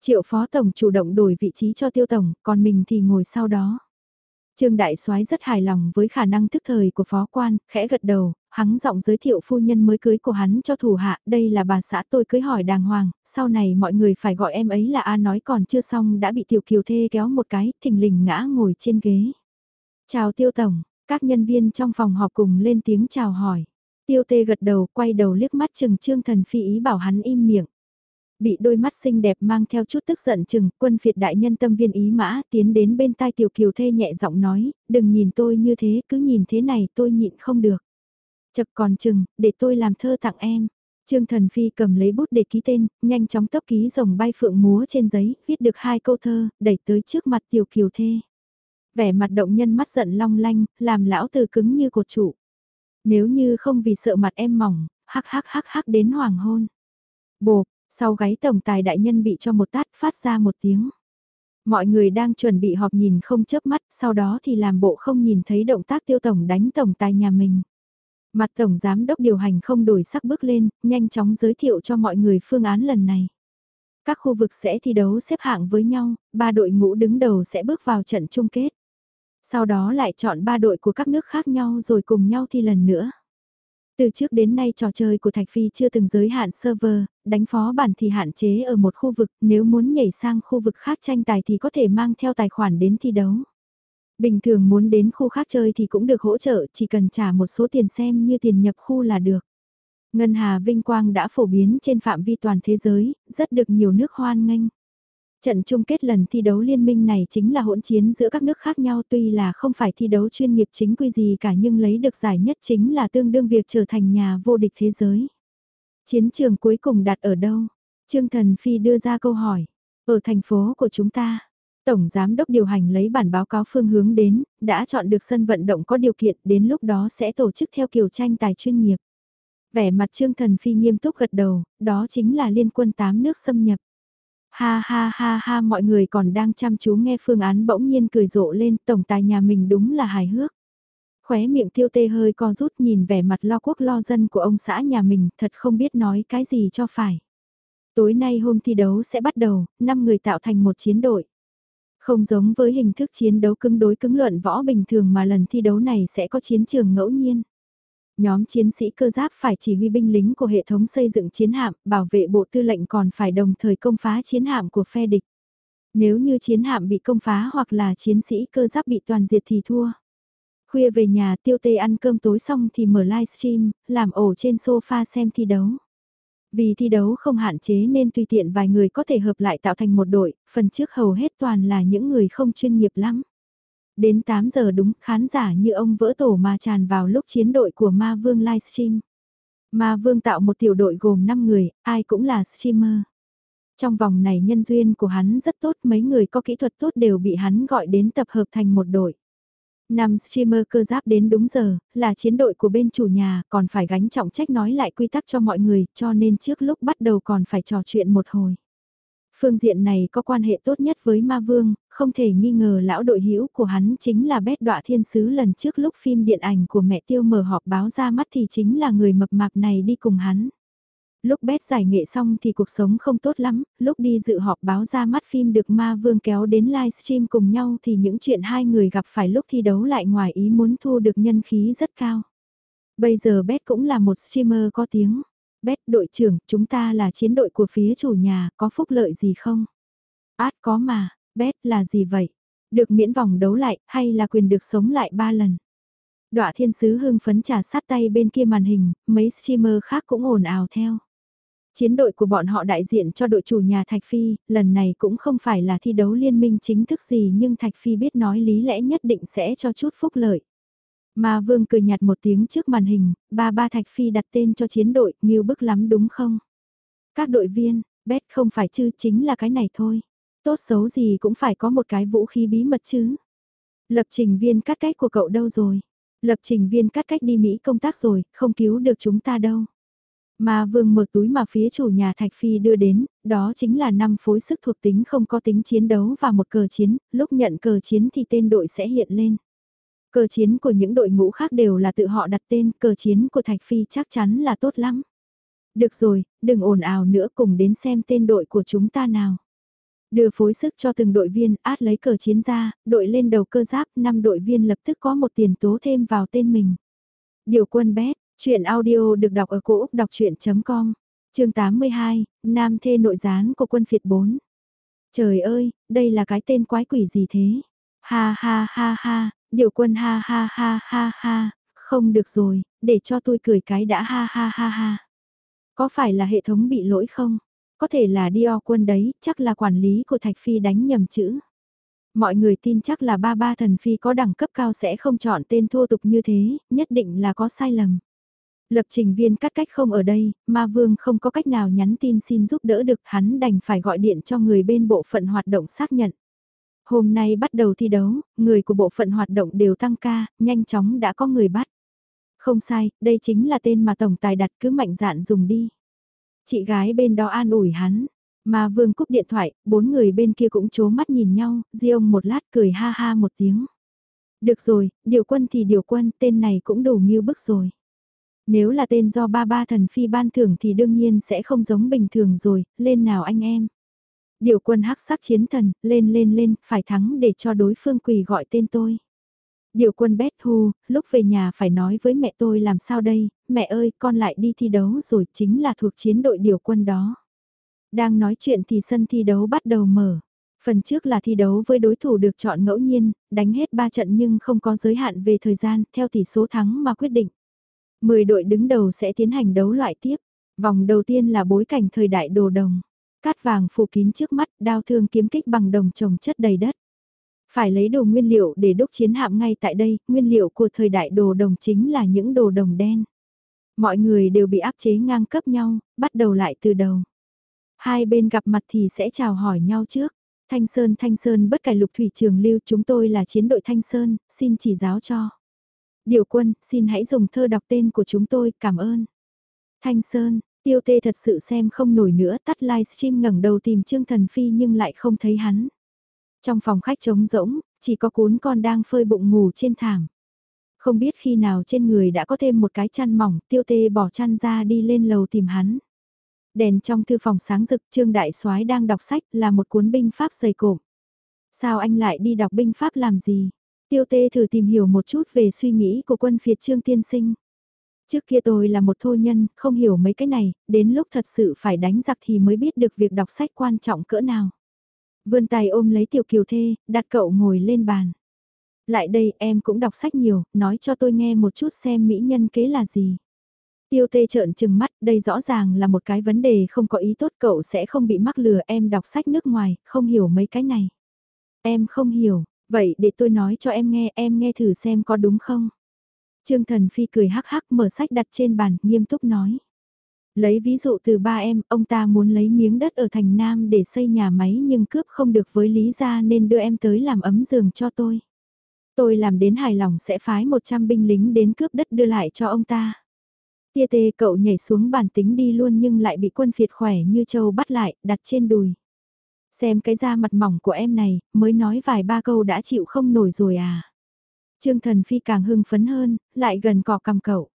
Triệu Phó Tổng chủ động đổi vị trí cho Tiêu Tổng, còn mình thì ngồi sau đó. Trương Đại Soái rất hài lòng với khả năng thức thời của phó quan, khẽ gật đầu, hắn giọng giới thiệu phu nhân mới cưới của hắn cho thủ hạ, đây là bà xã tôi cưới hỏi đàng hoàng, sau này mọi người phải gọi em ấy là A nói còn chưa xong đã bị tiểu kiều thê kéo một cái, thình lình ngã ngồi trên ghế. Chào tiêu tổng, các nhân viên trong phòng họp cùng lên tiếng chào hỏi. Tiêu tê gật đầu, quay đầu liếc mắt chừng Trương Thần Phi ý bảo hắn im miệng. Bị đôi mắt xinh đẹp mang theo chút tức giận chừng, quân phiệt đại nhân tâm viên ý mã tiến đến bên tai tiểu kiều thê nhẹ giọng nói, đừng nhìn tôi như thế, cứ nhìn thế này tôi nhịn không được. Chật còn chừng, để tôi làm thơ tặng em. Trương Thần Phi cầm lấy bút để ký tên, nhanh chóng tốc ký rồng bay phượng múa trên giấy, viết được hai câu thơ, đẩy tới trước mặt tiểu kiều thê. Vẻ mặt động nhân mắt giận long lanh, làm lão từ cứng như cột trụ. Nếu như không vì sợ mặt em mỏng, hắc hắc hắc hắc đến hoàng hôn. Bộp, sau gáy tổng tài đại nhân bị cho một tát phát ra một tiếng. Mọi người đang chuẩn bị họp nhìn không chớp mắt, sau đó thì làm bộ không nhìn thấy động tác tiêu tổng đánh tổng tài nhà mình. Mặt tổng giám đốc điều hành không đổi sắc bước lên, nhanh chóng giới thiệu cho mọi người phương án lần này. Các khu vực sẽ thi đấu xếp hạng với nhau, ba đội ngũ đứng đầu sẽ bước vào trận chung kết. Sau đó lại chọn ba đội của các nước khác nhau rồi cùng nhau thi lần nữa. Từ trước đến nay trò chơi của Thạch Phi chưa từng giới hạn server, đánh phó bản thì hạn chế ở một khu vực, nếu muốn nhảy sang khu vực khác tranh tài thì có thể mang theo tài khoản đến thi đấu. Bình thường muốn đến khu khác chơi thì cũng được hỗ trợ, chỉ cần trả một số tiền xem như tiền nhập khu là được. Ngân Hà Vinh Quang đã phổ biến trên phạm vi toàn thế giới, rất được nhiều nước hoan nghênh. Trận chung kết lần thi đấu liên minh này chính là hỗn chiến giữa các nước khác nhau tuy là không phải thi đấu chuyên nghiệp chính quy gì cả nhưng lấy được giải nhất chính là tương đương việc trở thành nhà vô địch thế giới. Chiến trường cuối cùng đặt ở đâu? Trương Thần Phi đưa ra câu hỏi. Ở thành phố của chúng ta. Tổng Giám đốc điều hành lấy bản báo cáo phương hướng đến, đã chọn được sân vận động có điều kiện đến lúc đó sẽ tổ chức theo kiểu tranh tài chuyên nghiệp. Vẻ mặt Trương Thần Phi nghiêm túc gật đầu, đó chính là liên quân 8 nước xâm nhập. Ha ha ha ha mọi người còn đang chăm chú nghe phương án bỗng nhiên cười rộ lên tổng tài nhà mình đúng là hài hước. Khóe miệng tiêu tê hơi co rút nhìn vẻ mặt lo quốc lo dân của ông xã nhà mình thật không biết nói cái gì cho phải. Tối nay hôm thi đấu sẽ bắt đầu, 5 người tạo thành một chiến đội. Không giống với hình thức chiến đấu cứng đối cứng luận võ bình thường mà lần thi đấu này sẽ có chiến trường ngẫu nhiên. Nhóm chiến sĩ cơ giáp phải chỉ huy binh lính của hệ thống xây dựng chiến hạm, bảo vệ bộ tư lệnh còn phải đồng thời công phá chiến hạm của phe địch. Nếu như chiến hạm bị công phá hoặc là chiến sĩ cơ giáp bị toàn diệt thì thua. Khuya về nhà tiêu tê ăn cơm tối xong thì mở livestream, làm ổ trên sofa xem thi đấu. Vì thi đấu không hạn chế nên tùy tiện vài người có thể hợp lại tạo thành một đội, phần trước hầu hết toàn là những người không chuyên nghiệp lắm. Đến 8 giờ đúng, khán giả như ông vỡ tổ mà tràn vào lúc chiến đội của Ma Vương livestream. Ma Vương tạo một tiểu đội gồm 5 người, ai cũng là streamer. Trong vòng này nhân duyên của hắn rất tốt, mấy người có kỹ thuật tốt đều bị hắn gọi đến tập hợp thành một đội. Năm streamer cơ giáp đến đúng giờ, là chiến đội của bên chủ nhà, còn phải gánh trọng trách nói lại quy tắc cho mọi người, cho nên trước lúc bắt đầu còn phải trò chuyện một hồi. Phương diện này có quan hệ tốt nhất với Ma Vương, không thể nghi ngờ lão đội hữu của hắn chính là bét đọa thiên sứ lần trước lúc phim điện ảnh của mẹ tiêu mở họp báo ra mắt thì chính là người mập mạp này đi cùng hắn. Lúc bét giải nghệ xong thì cuộc sống không tốt lắm, lúc đi dự họp báo ra mắt phim được Ma Vương kéo đến livestream cùng nhau thì những chuyện hai người gặp phải lúc thi đấu lại ngoài ý muốn thu được nhân khí rất cao. Bây giờ Bét cũng là một streamer có tiếng. Bét đội trưởng, chúng ta là chiến đội của phía chủ nhà, có phúc lợi gì không? Át có mà, Bét là gì vậy? Được miễn vòng đấu lại, hay là quyền được sống lại ba lần? Đọa thiên sứ hưng phấn trả sát tay bên kia màn hình, mấy streamer khác cũng ồn ào theo. Chiến đội của bọn họ đại diện cho đội chủ nhà Thạch Phi, lần này cũng không phải là thi đấu liên minh chính thức gì nhưng Thạch Phi biết nói lý lẽ nhất định sẽ cho chút phúc lợi. Mà Vương cười nhạt một tiếng trước màn hình, ba ba Thạch Phi đặt tên cho chiến đội, nghiêu bức lắm đúng không? Các đội viên, bét không phải chứ chính là cái này thôi. Tốt xấu gì cũng phải có một cái vũ khí bí mật chứ. Lập trình viên cắt cách của cậu đâu rồi? Lập trình viên cắt cách đi Mỹ công tác rồi, không cứu được chúng ta đâu. Mà vương mở túi mà phía chủ nhà Thạch Phi đưa đến, đó chính là năm phối sức thuộc tính không có tính chiến đấu và một cờ chiến, lúc nhận cờ chiến thì tên đội sẽ hiện lên. Cờ chiến của những đội ngũ khác đều là tự họ đặt tên, cờ chiến của Thạch Phi chắc chắn là tốt lắm. Được rồi, đừng ồn ào nữa cùng đến xem tên đội của chúng ta nào. Đưa phối sức cho từng đội viên, át lấy cờ chiến ra, đội lên đầu cơ giáp, 5 đội viên lập tức có một tiền tố thêm vào tên mình. Điều quân bét, chuyện audio được đọc ở cổ Úc đọc chuyện.com, chương 82, Nam thê nội gián của quân phiệt 4. Trời ơi, đây là cái tên quái quỷ gì thế? Ha ha ha ha, điều quân ha ha ha ha ha, Không được rồi, để cho tôi cười cái đã ha ha ha ha. Có phải là hệ thống bị lỗi không? Có thể là Dio quân đấy, chắc là quản lý của Thạch Phi đánh nhầm chữ. Mọi người tin chắc là ba ba thần phi có đẳng cấp cao sẽ không chọn tên thô tục như thế, nhất định là có sai lầm. Lập trình viên cắt cách không ở đây, ma vương không có cách nào nhắn tin xin giúp đỡ được hắn đành phải gọi điện cho người bên bộ phận hoạt động xác nhận. Hôm nay bắt đầu thi đấu, người của bộ phận hoạt động đều tăng ca, nhanh chóng đã có người bắt. Không sai, đây chính là tên mà tổng tài đặt cứ mạnh dạn dùng đi. Chị gái bên đó an ủi hắn, mà vương cúp điện thoại, bốn người bên kia cũng chố mắt nhìn nhau, di ông một lát cười ha ha một tiếng. Được rồi, điều quân thì điều quân, tên này cũng đủ nghiêu bức rồi. Nếu là tên do ba ba thần phi ban thưởng thì đương nhiên sẽ không giống bình thường rồi, lên nào anh em. Điều quân hắc sắc chiến thần, lên lên lên, phải thắng để cho đối phương quỳ gọi tên tôi. Điều quân bét hù, lúc về nhà phải nói với mẹ tôi làm sao đây, mẹ ơi con lại đi thi đấu rồi chính là thuộc chiến đội điều quân đó. Đang nói chuyện thì sân thi đấu bắt đầu mở. Phần trước là thi đấu với đối thủ được chọn ngẫu nhiên, đánh hết 3 trận nhưng không có giới hạn về thời gian, theo tỷ số thắng mà quyết định. 10 đội đứng đầu sẽ tiến hành đấu loại tiếp. Vòng đầu tiên là bối cảnh thời đại đồ đồng. Cát vàng phủ kín trước mắt, đao thương kiếm kích bằng đồng trồng chất đầy đất. Phải lấy đồ nguyên liệu để đúc chiến hạm ngay tại đây, nguyên liệu của thời đại đồ đồng chính là những đồ đồng đen. Mọi người đều bị áp chế ngang cấp nhau, bắt đầu lại từ đầu. Hai bên gặp mặt thì sẽ chào hỏi nhau trước. Thanh Sơn Thanh Sơn bất cải lục thủy trường lưu chúng tôi là chiến đội Thanh Sơn, xin chỉ giáo cho. Điều quân, xin hãy dùng thơ đọc tên của chúng tôi, cảm ơn. Thanh Sơn, tiêu tê thật sự xem không nổi nữa tắt livestream ngẩng đầu tìm Trương Thần Phi nhưng lại không thấy hắn. Trong phòng khách trống rỗng, chỉ có cuốn con đang phơi bụng ngủ trên thảm. Không biết khi nào trên người đã có thêm một cái chăn mỏng, tiêu tê bỏ chăn ra đi lên lầu tìm hắn. Đèn trong thư phòng sáng rực, Trương Đại Soái đang đọc sách là một cuốn binh pháp dày cộm. Sao anh lại đi đọc binh pháp làm gì? Tiêu tê thử tìm hiểu một chút về suy nghĩ của quân phiệt Trương Tiên Sinh. Trước kia tôi là một thô nhân, không hiểu mấy cái này, đến lúc thật sự phải đánh giặc thì mới biết được việc đọc sách quan trọng cỡ nào. Vươn tay ôm lấy tiểu kiều thê, đặt cậu ngồi lên bàn. Lại đây em cũng đọc sách nhiều, nói cho tôi nghe một chút xem mỹ nhân kế là gì. Tiêu tê trợn trừng mắt, đây rõ ràng là một cái vấn đề không có ý tốt cậu sẽ không bị mắc lừa em đọc sách nước ngoài, không hiểu mấy cái này. Em không hiểu, vậy để tôi nói cho em nghe, em nghe thử xem có đúng không. Trương Thần Phi cười hắc hắc mở sách đặt trên bàn, nghiêm túc nói. Lấy ví dụ từ ba em, ông ta muốn lấy miếng đất ở thành Nam để xây nhà máy nhưng cướp không được với Lý Gia nên đưa em tới làm ấm giường cho tôi. Tôi làm đến hài lòng sẽ phái 100 binh lính đến cướp đất đưa lại cho ông ta. Tia tê cậu nhảy xuống bàn tính đi luôn nhưng lại bị quân phiệt khỏe như châu bắt lại, đặt trên đùi. Xem cái da mặt mỏng của em này, mới nói vài ba câu đã chịu không nổi rồi à. Trương Thần Phi càng hưng phấn hơn, lại gần cỏ cầm cậu.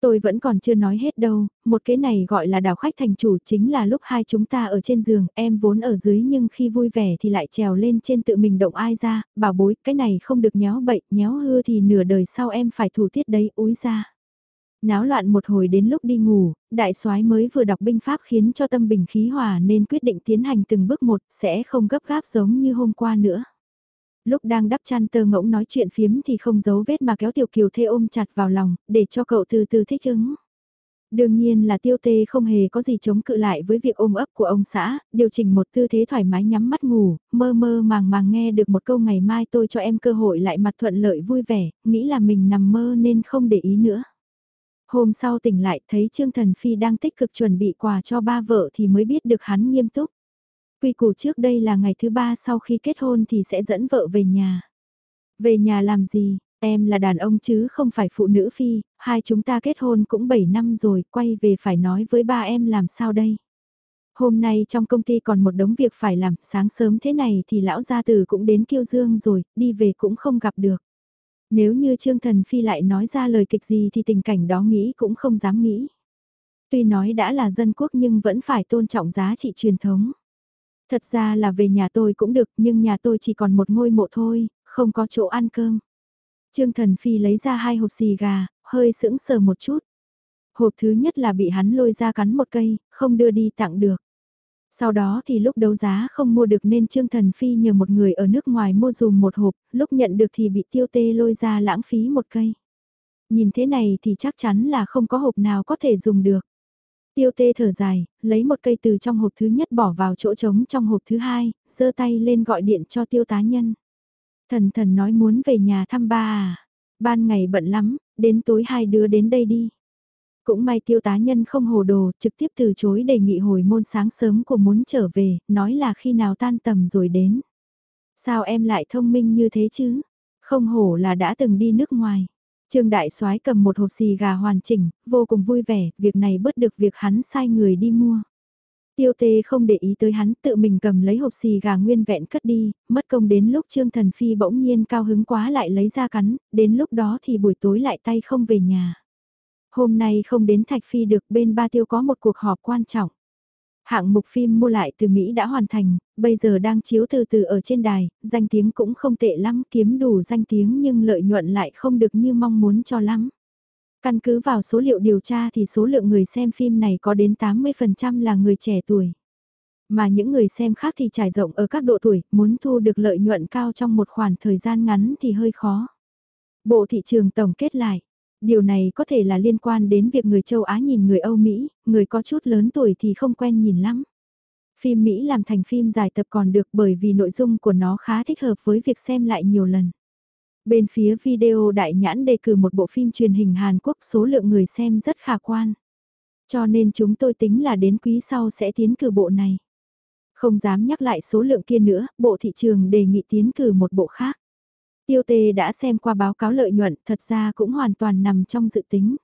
Tôi vẫn còn chưa nói hết đâu, một cái này gọi là đảo khách thành chủ chính là lúc hai chúng ta ở trên giường, em vốn ở dưới nhưng khi vui vẻ thì lại trèo lên trên tự mình động ai ra, bảo bối, cái này không được nhéo bậy, nhéo hư thì nửa đời sau em phải thủ tiết đấy, úi ra. Náo loạn một hồi đến lúc đi ngủ, đại soái mới vừa đọc binh pháp khiến cho tâm bình khí hòa nên quyết định tiến hành từng bước một, sẽ không gấp gáp giống như hôm qua nữa. Lúc đang đắp chăn tơ ngỗng nói chuyện phiếm thì không giấu vết mà kéo tiểu kiều thê ôm chặt vào lòng, để cho cậu từ từ thích ứng. Đương nhiên là tiêu tê không hề có gì chống cự lại với việc ôm ấp của ông xã, điều chỉnh một tư thế thoải mái nhắm mắt ngủ, mơ mơ màng màng nghe được một câu ngày mai tôi cho em cơ hội lại mặt thuận lợi vui vẻ, nghĩ là mình nằm mơ nên không để ý nữa. Hôm sau tỉnh lại thấy Trương Thần Phi đang tích cực chuẩn bị quà cho ba vợ thì mới biết được hắn nghiêm túc. Quy củ trước đây là ngày thứ ba sau khi kết hôn thì sẽ dẫn vợ về nhà. Về nhà làm gì, em là đàn ông chứ không phải phụ nữ Phi, hai chúng ta kết hôn cũng 7 năm rồi, quay về phải nói với ba em làm sao đây. Hôm nay trong công ty còn một đống việc phải làm, sáng sớm thế này thì lão gia tử cũng đến kiêu dương rồi, đi về cũng không gặp được. Nếu như Trương Thần Phi lại nói ra lời kịch gì thì tình cảnh đó nghĩ cũng không dám nghĩ. Tuy nói đã là dân quốc nhưng vẫn phải tôn trọng giá trị truyền thống. Thật ra là về nhà tôi cũng được nhưng nhà tôi chỉ còn một ngôi mộ thôi, không có chỗ ăn cơm. Trương Thần Phi lấy ra hai hộp xì gà, hơi sững sờ một chút. Hộp thứ nhất là bị hắn lôi ra cắn một cây, không đưa đi tặng được. Sau đó thì lúc đấu giá không mua được nên Trương Thần Phi nhờ một người ở nước ngoài mua dùm một hộp, lúc nhận được thì bị tiêu tê lôi ra lãng phí một cây. Nhìn thế này thì chắc chắn là không có hộp nào có thể dùng được. Tiêu tê thở dài, lấy một cây từ trong hộp thứ nhất bỏ vào chỗ trống trong hộp thứ hai, giơ tay lên gọi điện cho tiêu tá nhân. Thần thần nói muốn về nhà thăm ba à. Ban ngày bận lắm, đến tối hai đứa đến đây đi. Cũng may tiêu tá nhân không hồ đồ, trực tiếp từ chối đề nghị hồi môn sáng sớm của muốn trở về, nói là khi nào tan tầm rồi đến. Sao em lại thông minh như thế chứ? Không hổ là đã từng đi nước ngoài. Trương Đại Soái cầm một hộp xì gà hoàn chỉnh, vô cùng vui vẻ, việc này bớt được việc hắn sai người đi mua. Tiêu tê không để ý tới hắn tự mình cầm lấy hộp xì gà nguyên vẹn cất đi, mất công đến lúc Trương Thần Phi bỗng nhiên cao hứng quá lại lấy ra cắn, đến lúc đó thì buổi tối lại tay không về nhà. Hôm nay không đến Thạch Phi được bên ba tiêu có một cuộc họp quan trọng. Hạng mục phim mua lại từ Mỹ đã hoàn thành, bây giờ đang chiếu từ từ ở trên đài, danh tiếng cũng không tệ lắm, kiếm đủ danh tiếng nhưng lợi nhuận lại không được như mong muốn cho lắm. Căn cứ vào số liệu điều tra thì số lượng người xem phim này có đến 80% là người trẻ tuổi. Mà những người xem khác thì trải rộng ở các độ tuổi, muốn thu được lợi nhuận cao trong một khoảng thời gian ngắn thì hơi khó. Bộ thị trường tổng kết lại, Điều này có thể là liên quan đến việc người châu Á nhìn người Âu Mỹ, người có chút lớn tuổi thì không quen nhìn lắm. Phim Mỹ làm thành phim dài tập còn được bởi vì nội dung của nó khá thích hợp với việc xem lại nhiều lần. Bên phía video đại nhãn đề cử một bộ phim truyền hình Hàn Quốc số lượng người xem rất khả quan. Cho nên chúng tôi tính là đến quý sau sẽ tiến cử bộ này. Không dám nhắc lại số lượng kia nữa, bộ thị trường đề nghị tiến cử một bộ khác. Tiêu tê đã xem qua báo cáo lợi nhuận, thật ra cũng hoàn toàn nằm trong dự tính.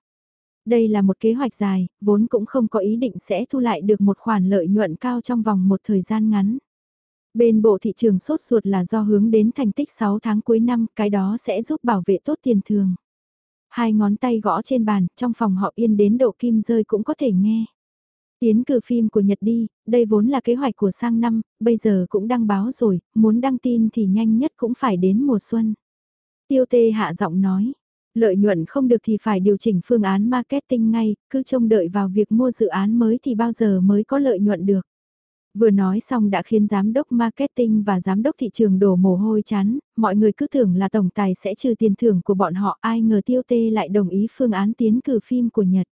Đây là một kế hoạch dài, vốn cũng không có ý định sẽ thu lại được một khoản lợi nhuận cao trong vòng một thời gian ngắn. Bên bộ thị trường sốt ruột là do hướng đến thành tích 6 tháng cuối năm, cái đó sẽ giúp bảo vệ tốt tiền thường. Hai ngón tay gõ trên bàn, trong phòng họ yên đến độ kim rơi cũng có thể nghe. Tiến cử phim của Nhật đi, đây vốn là kế hoạch của sang năm, bây giờ cũng đăng báo rồi, muốn đăng tin thì nhanh nhất cũng phải đến mùa xuân. Tiêu tê hạ giọng nói, lợi nhuận không được thì phải điều chỉnh phương án marketing ngay, cứ trông đợi vào việc mua dự án mới thì bao giờ mới có lợi nhuận được. Vừa nói xong đã khiến giám đốc marketing và giám đốc thị trường đổ mồ hôi chán, mọi người cứ tưởng là tổng tài sẽ trừ tiền thưởng của bọn họ ai ngờ tiêu tê lại đồng ý phương án tiến cử phim của Nhật.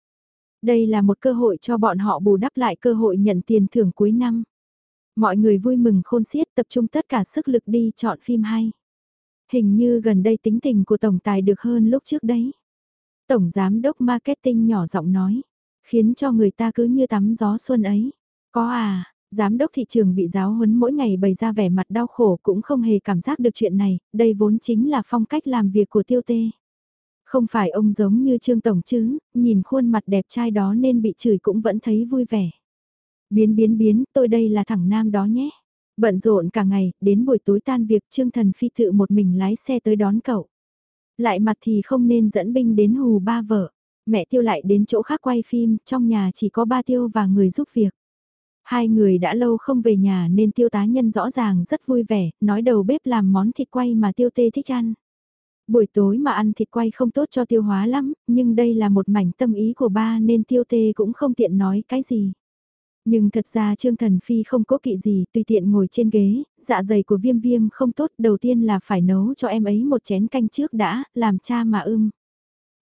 Đây là một cơ hội cho bọn họ bù đắp lại cơ hội nhận tiền thưởng cuối năm. Mọi người vui mừng khôn xiết tập trung tất cả sức lực đi chọn phim hay. Hình như gần đây tính tình của tổng tài được hơn lúc trước đấy. Tổng giám đốc marketing nhỏ giọng nói, khiến cho người ta cứ như tắm gió xuân ấy. Có à, giám đốc thị trường bị giáo huấn mỗi ngày bày ra vẻ mặt đau khổ cũng không hề cảm giác được chuyện này, đây vốn chính là phong cách làm việc của tiêu tê. Không phải ông giống như Trương Tổng chứ, nhìn khuôn mặt đẹp trai đó nên bị chửi cũng vẫn thấy vui vẻ. Biến biến biến, tôi đây là thằng nam đó nhé. Bận rộn cả ngày, đến buổi tối tan việc Trương Thần Phi tự một mình lái xe tới đón cậu. Lại mặt thì không nên dẫn binh đến hù ba vợ. Mẹ tiêu lại đến chỗ khác quay phim, trong nhà chỉ có ba tiêu và người giúp việc. Hai người đã lâu không về nhà nên tiêu tá nhân rõ ràng rất vui vẻ, nói đầu bếp làm món thịt quay mà tiêu tê thích ăn. Buổi tối mà ăn thịt quay không tốt cho tiêu hóa lắm, nhưng đây là một mảnh tâm ý của ba nên tiêu tê cũng không tiện nói cái gì. Nhưng thật ra Trương Thần Phi không cố kỵ gì, tùy tiện ngồi trên ghế, dạ dày của viêm viêm không tốt, đầu tiên là phải nấu cho em ấy một chén canh trước đã, làm cha mà ưm.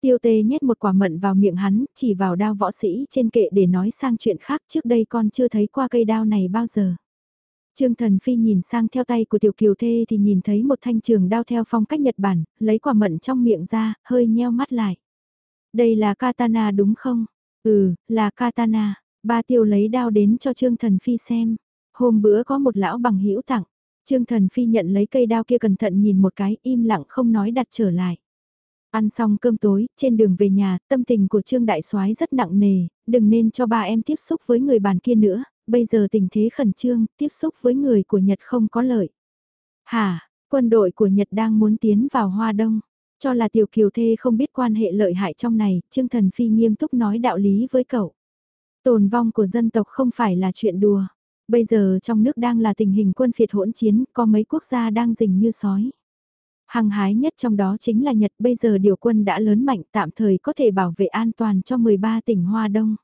Tiêu tê nhét một quả mận vào miệng hắn, chỉ vào đao võ sĩ trên kệ để nói sang chuyện khác trước đây con chưa thấy qua cây đao này bao giờ. Trương Thần Phi nhìn sang theo tay của tiểu kiều thê thì nhìn thấy một thanh trường đao theo phong cách Nhật Bản, lấy quả mận trong miệng ra, hơi nheo mắt lại. Đây là katana đúng không? Ừ, là katana. Ba tiêu lấy đao đến cho Trương Thần Phi xem. Hôm bữa có một lão bằng hữu tặng. Trương Thần Phi nhận lấy cây đao kia cẩn thận nhìn một cái, im lặng không nói đặt trở lại. Ăn xong cơm tối, trên đường về nhà, tâm tình của Trương Đại Soái rất nặng nề, đừng nên cho ba em tiếp xúc với người bàn kia nữa, bây giờ tình thế khẩn trương, tiếp xúc với người của Nhật không có lợi. Hả, quân đội của Nhật đang muốn tiến vào Hoa Đông. Cho là tiểu kiều thê không biết quan hệ lợi hại trong này, Trương Thần Phi nghiêm túc nói đạo lý với cậu. Tồn vong của dân tộc không phải là chuyện đùa. Bây giờ trong nước đang là tình hình quân phiệt hỗn chiến, có mấy quốc gia đang rình như sói. hàng hái nhất trong đó chính là Nhật bây giờ điều quân đã lớn mạnh tạm thời có thể bảo vệ an toàn cho 13 tỉnh Hoa Đông.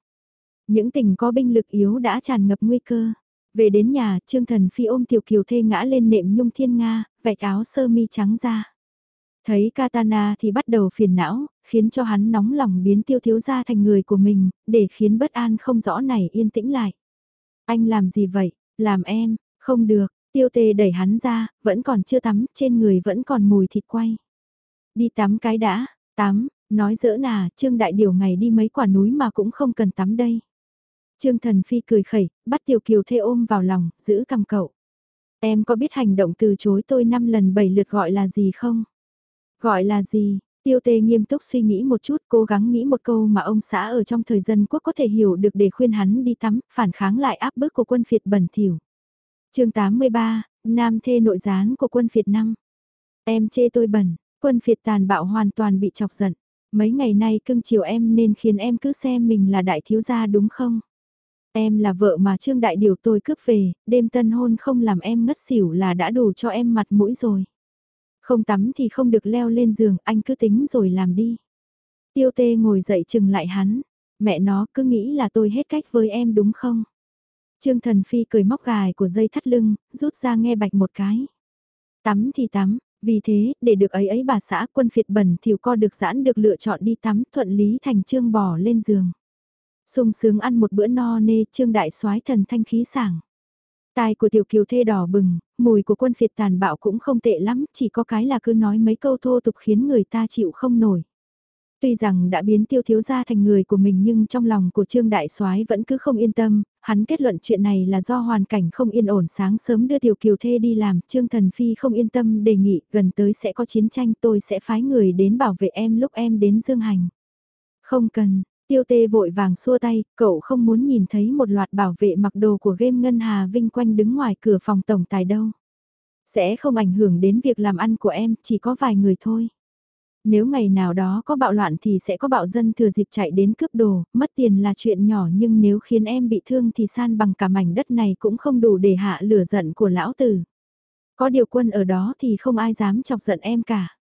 Những tỉnh có binh lực yếu đã tràn ngập nguy cơ. Về đến nhà, Trương Thần Phi ôm Tiểu Kiều Thê ngã lên nệm nhung thiên Nga, vạch áo sơ mi trắng ra. Thấy Katana thì bắt đầu phiền não, khiến cho hắn nóng lòng biến tiêu thiếu gia thành người của mình, để khiến bất an không rõ này yên tĩnh lại. Anh làm gì vậy? Làm em, không được, tiêu tê đẩy hắn ra, vẫn còn chưa tắm, trên người vẫn còn mùi thịt quay. Đi tắm cái đã, tắm, nói dỡ nà, Trương Đại Điều ngày đi mấy quả núi mà cũng không cần tắm đây. Trương Thần Phi cười khẩy, bắt Tiểu Kiều Thê ôm vào lòng, giữ cầm cậu. Em có biết hành động từ chối tôi năm lần bảy lượt gọi là gì không? Gọi là gì? Tiêu tê nghiêm túc suy nghĩ một chút, cố gắng nghĩ một câu mà ông xã ở trong thời dân quốc có thể hiểu được để khuyên hắn đi tắm, phản kháng lại áp bức của quân phiệt bẩn thỉu. chương 83, Nam thê nội gián của quân phiệt năm. Em chê tôi bẩn, quân phiệt tàn bạo hoàn toàn bị chọc giận. Mấy ngày nay cưng chiều em nên khiến em cứ xem mình là đại thiếu gia đúng không? Em là vợ mà Trương Đại Điều tôi cướp về, đêm tân hôn không làm em ngất xỉu là đã đủ cho em mặt mũi rồi. Không tắm thì không được leo lên giường, anh cứ tính rồi làm đi. Tiêu tê ngồi dậy chừng lại hắn, mẹ nó cứ nghĩ là tôi hết cách với em đúng không? Trương Thần Phi cười móc gài của dây thắt lưng, rút ra nghe bạch một cái. Tắm thì tắm, vì thế, để được ấy ấy bà xã quân phiệt bẩn thiểu co được giãn được lựa chọn đi tắm thuận lý thành trương bò lên giường sung sướng ăn một bữa no nê trương đại soái thần thanh khí sảng. Tai của tiểu kiều thê đỏ bừng, mùi của quân phiệt tàn bạo cũng không tệ lắm, chỉ có cái là cứ nói mấy câu thô tục khiến người ta chịu không nổi. Tuy rằng đã biến tiêu thiếu gia thành người của mình nhưng trong lòng của Trương Đại soái vẫn cứ không yên tâm, hắn kết luận chuyện này là do hoàn cảnh không yên ổn sáng sớm đưa tiểu kiều thê đi làm, Trương Thần Phi không yên tâm đề nghị gần tới sẽ có chiến tranh tôi sẽ phái người đến bảo vệ em lúc em đến Dương Hành. Không cần, Tiêu tê vội vàng xua tay, cậu không muốn nhìn thấy một loạt bảo vệ mặc đồ của game Ngân Hà Vinh quanh đứng ngoài cửa phòng tổng tài đâu. Sẽ không ảnh hưởng đến việc làm ăn của em, chỉ có vài người thôi. Nếu ngày nào đó có bạo loạn thì sẽ có bạo dân thừa dịp chạy đến cướp đồ, mất tiền là chuyện nhỏ nhưng nếu khiến em bị thương thì san bằng cả mảnh đất này cũng không đủ để hạ lửa giận của lão tử. Có điều quân ở đó thì không ai dám chọc giận em cả.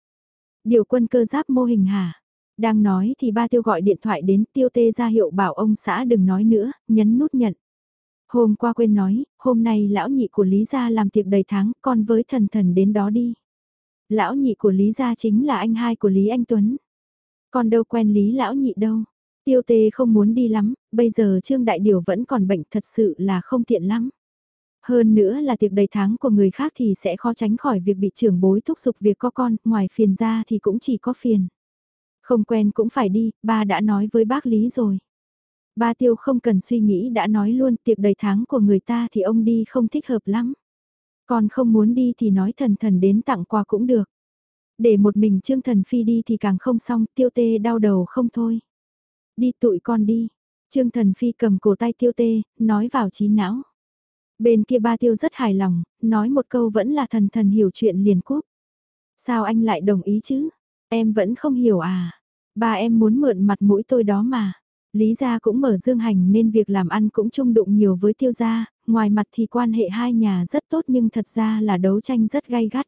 Điều quân cơ giáp mô hình hả? Đang nói thì ba tiêu gọi điện thoại đến tiêu tê ra hiệu bảo ông xã đừng nói nữa, nhấn nút nhận. Hôm qua quên nói, hôm nay lão nhị của Lý Gia làm tiệc đầy tháng, con với thần thần đến đó đi. Lão nhị của Lý Gia chính là anh hai của Lý Anh Tuấn. Con đâu quen Lý lão nhị đâu. Tiêu tê không muốn đi lắm, bây giờ Trương Đại Điều vẫn còn bệnh thật sự là không tiện lắm. Hơn nữa là tiệc đầy tháng của người khác thì sẽ khó tránh khỏi việc bị trưởng bối thúc giục việc có con, ngoài phiền ra thì cũng chỉ có phiền. Không quen cũng phải đi, ba đã nói với bác Lý rồi. Ba tiêu không cần suy nghĩ đã nói luôn tiệc đầy tháng của người ta thì ông đi không thích hợp lắm. Còn không muốn đi thì nói thần thần đến tặng quà cũng được. Để một mình Trương Thần Phi đi thì càng không xong, tiêu tê đau đầu không thôi. Đi tụi con đi. Trương Thần Phi cầm cổ tay tiêu tê, nói vào trí não. Bên kia ba tiêu rất hài lòng, nói một câu vẫn là thần thần hiểu chuyện liền cúp. Sao anh lại đồng ý chứ? Em vẫn không hiểu à. Ba em muốn mượn mặt mũi tôi đó mà. Lý gia cũng mở dương hành nên việc làm ăn cũng chung đụng nhiều với tiêu gia, ngoài mặt thì quan hệ hai nhà rất tốt nhưng thật ra là đấu tranh rất gay gắt.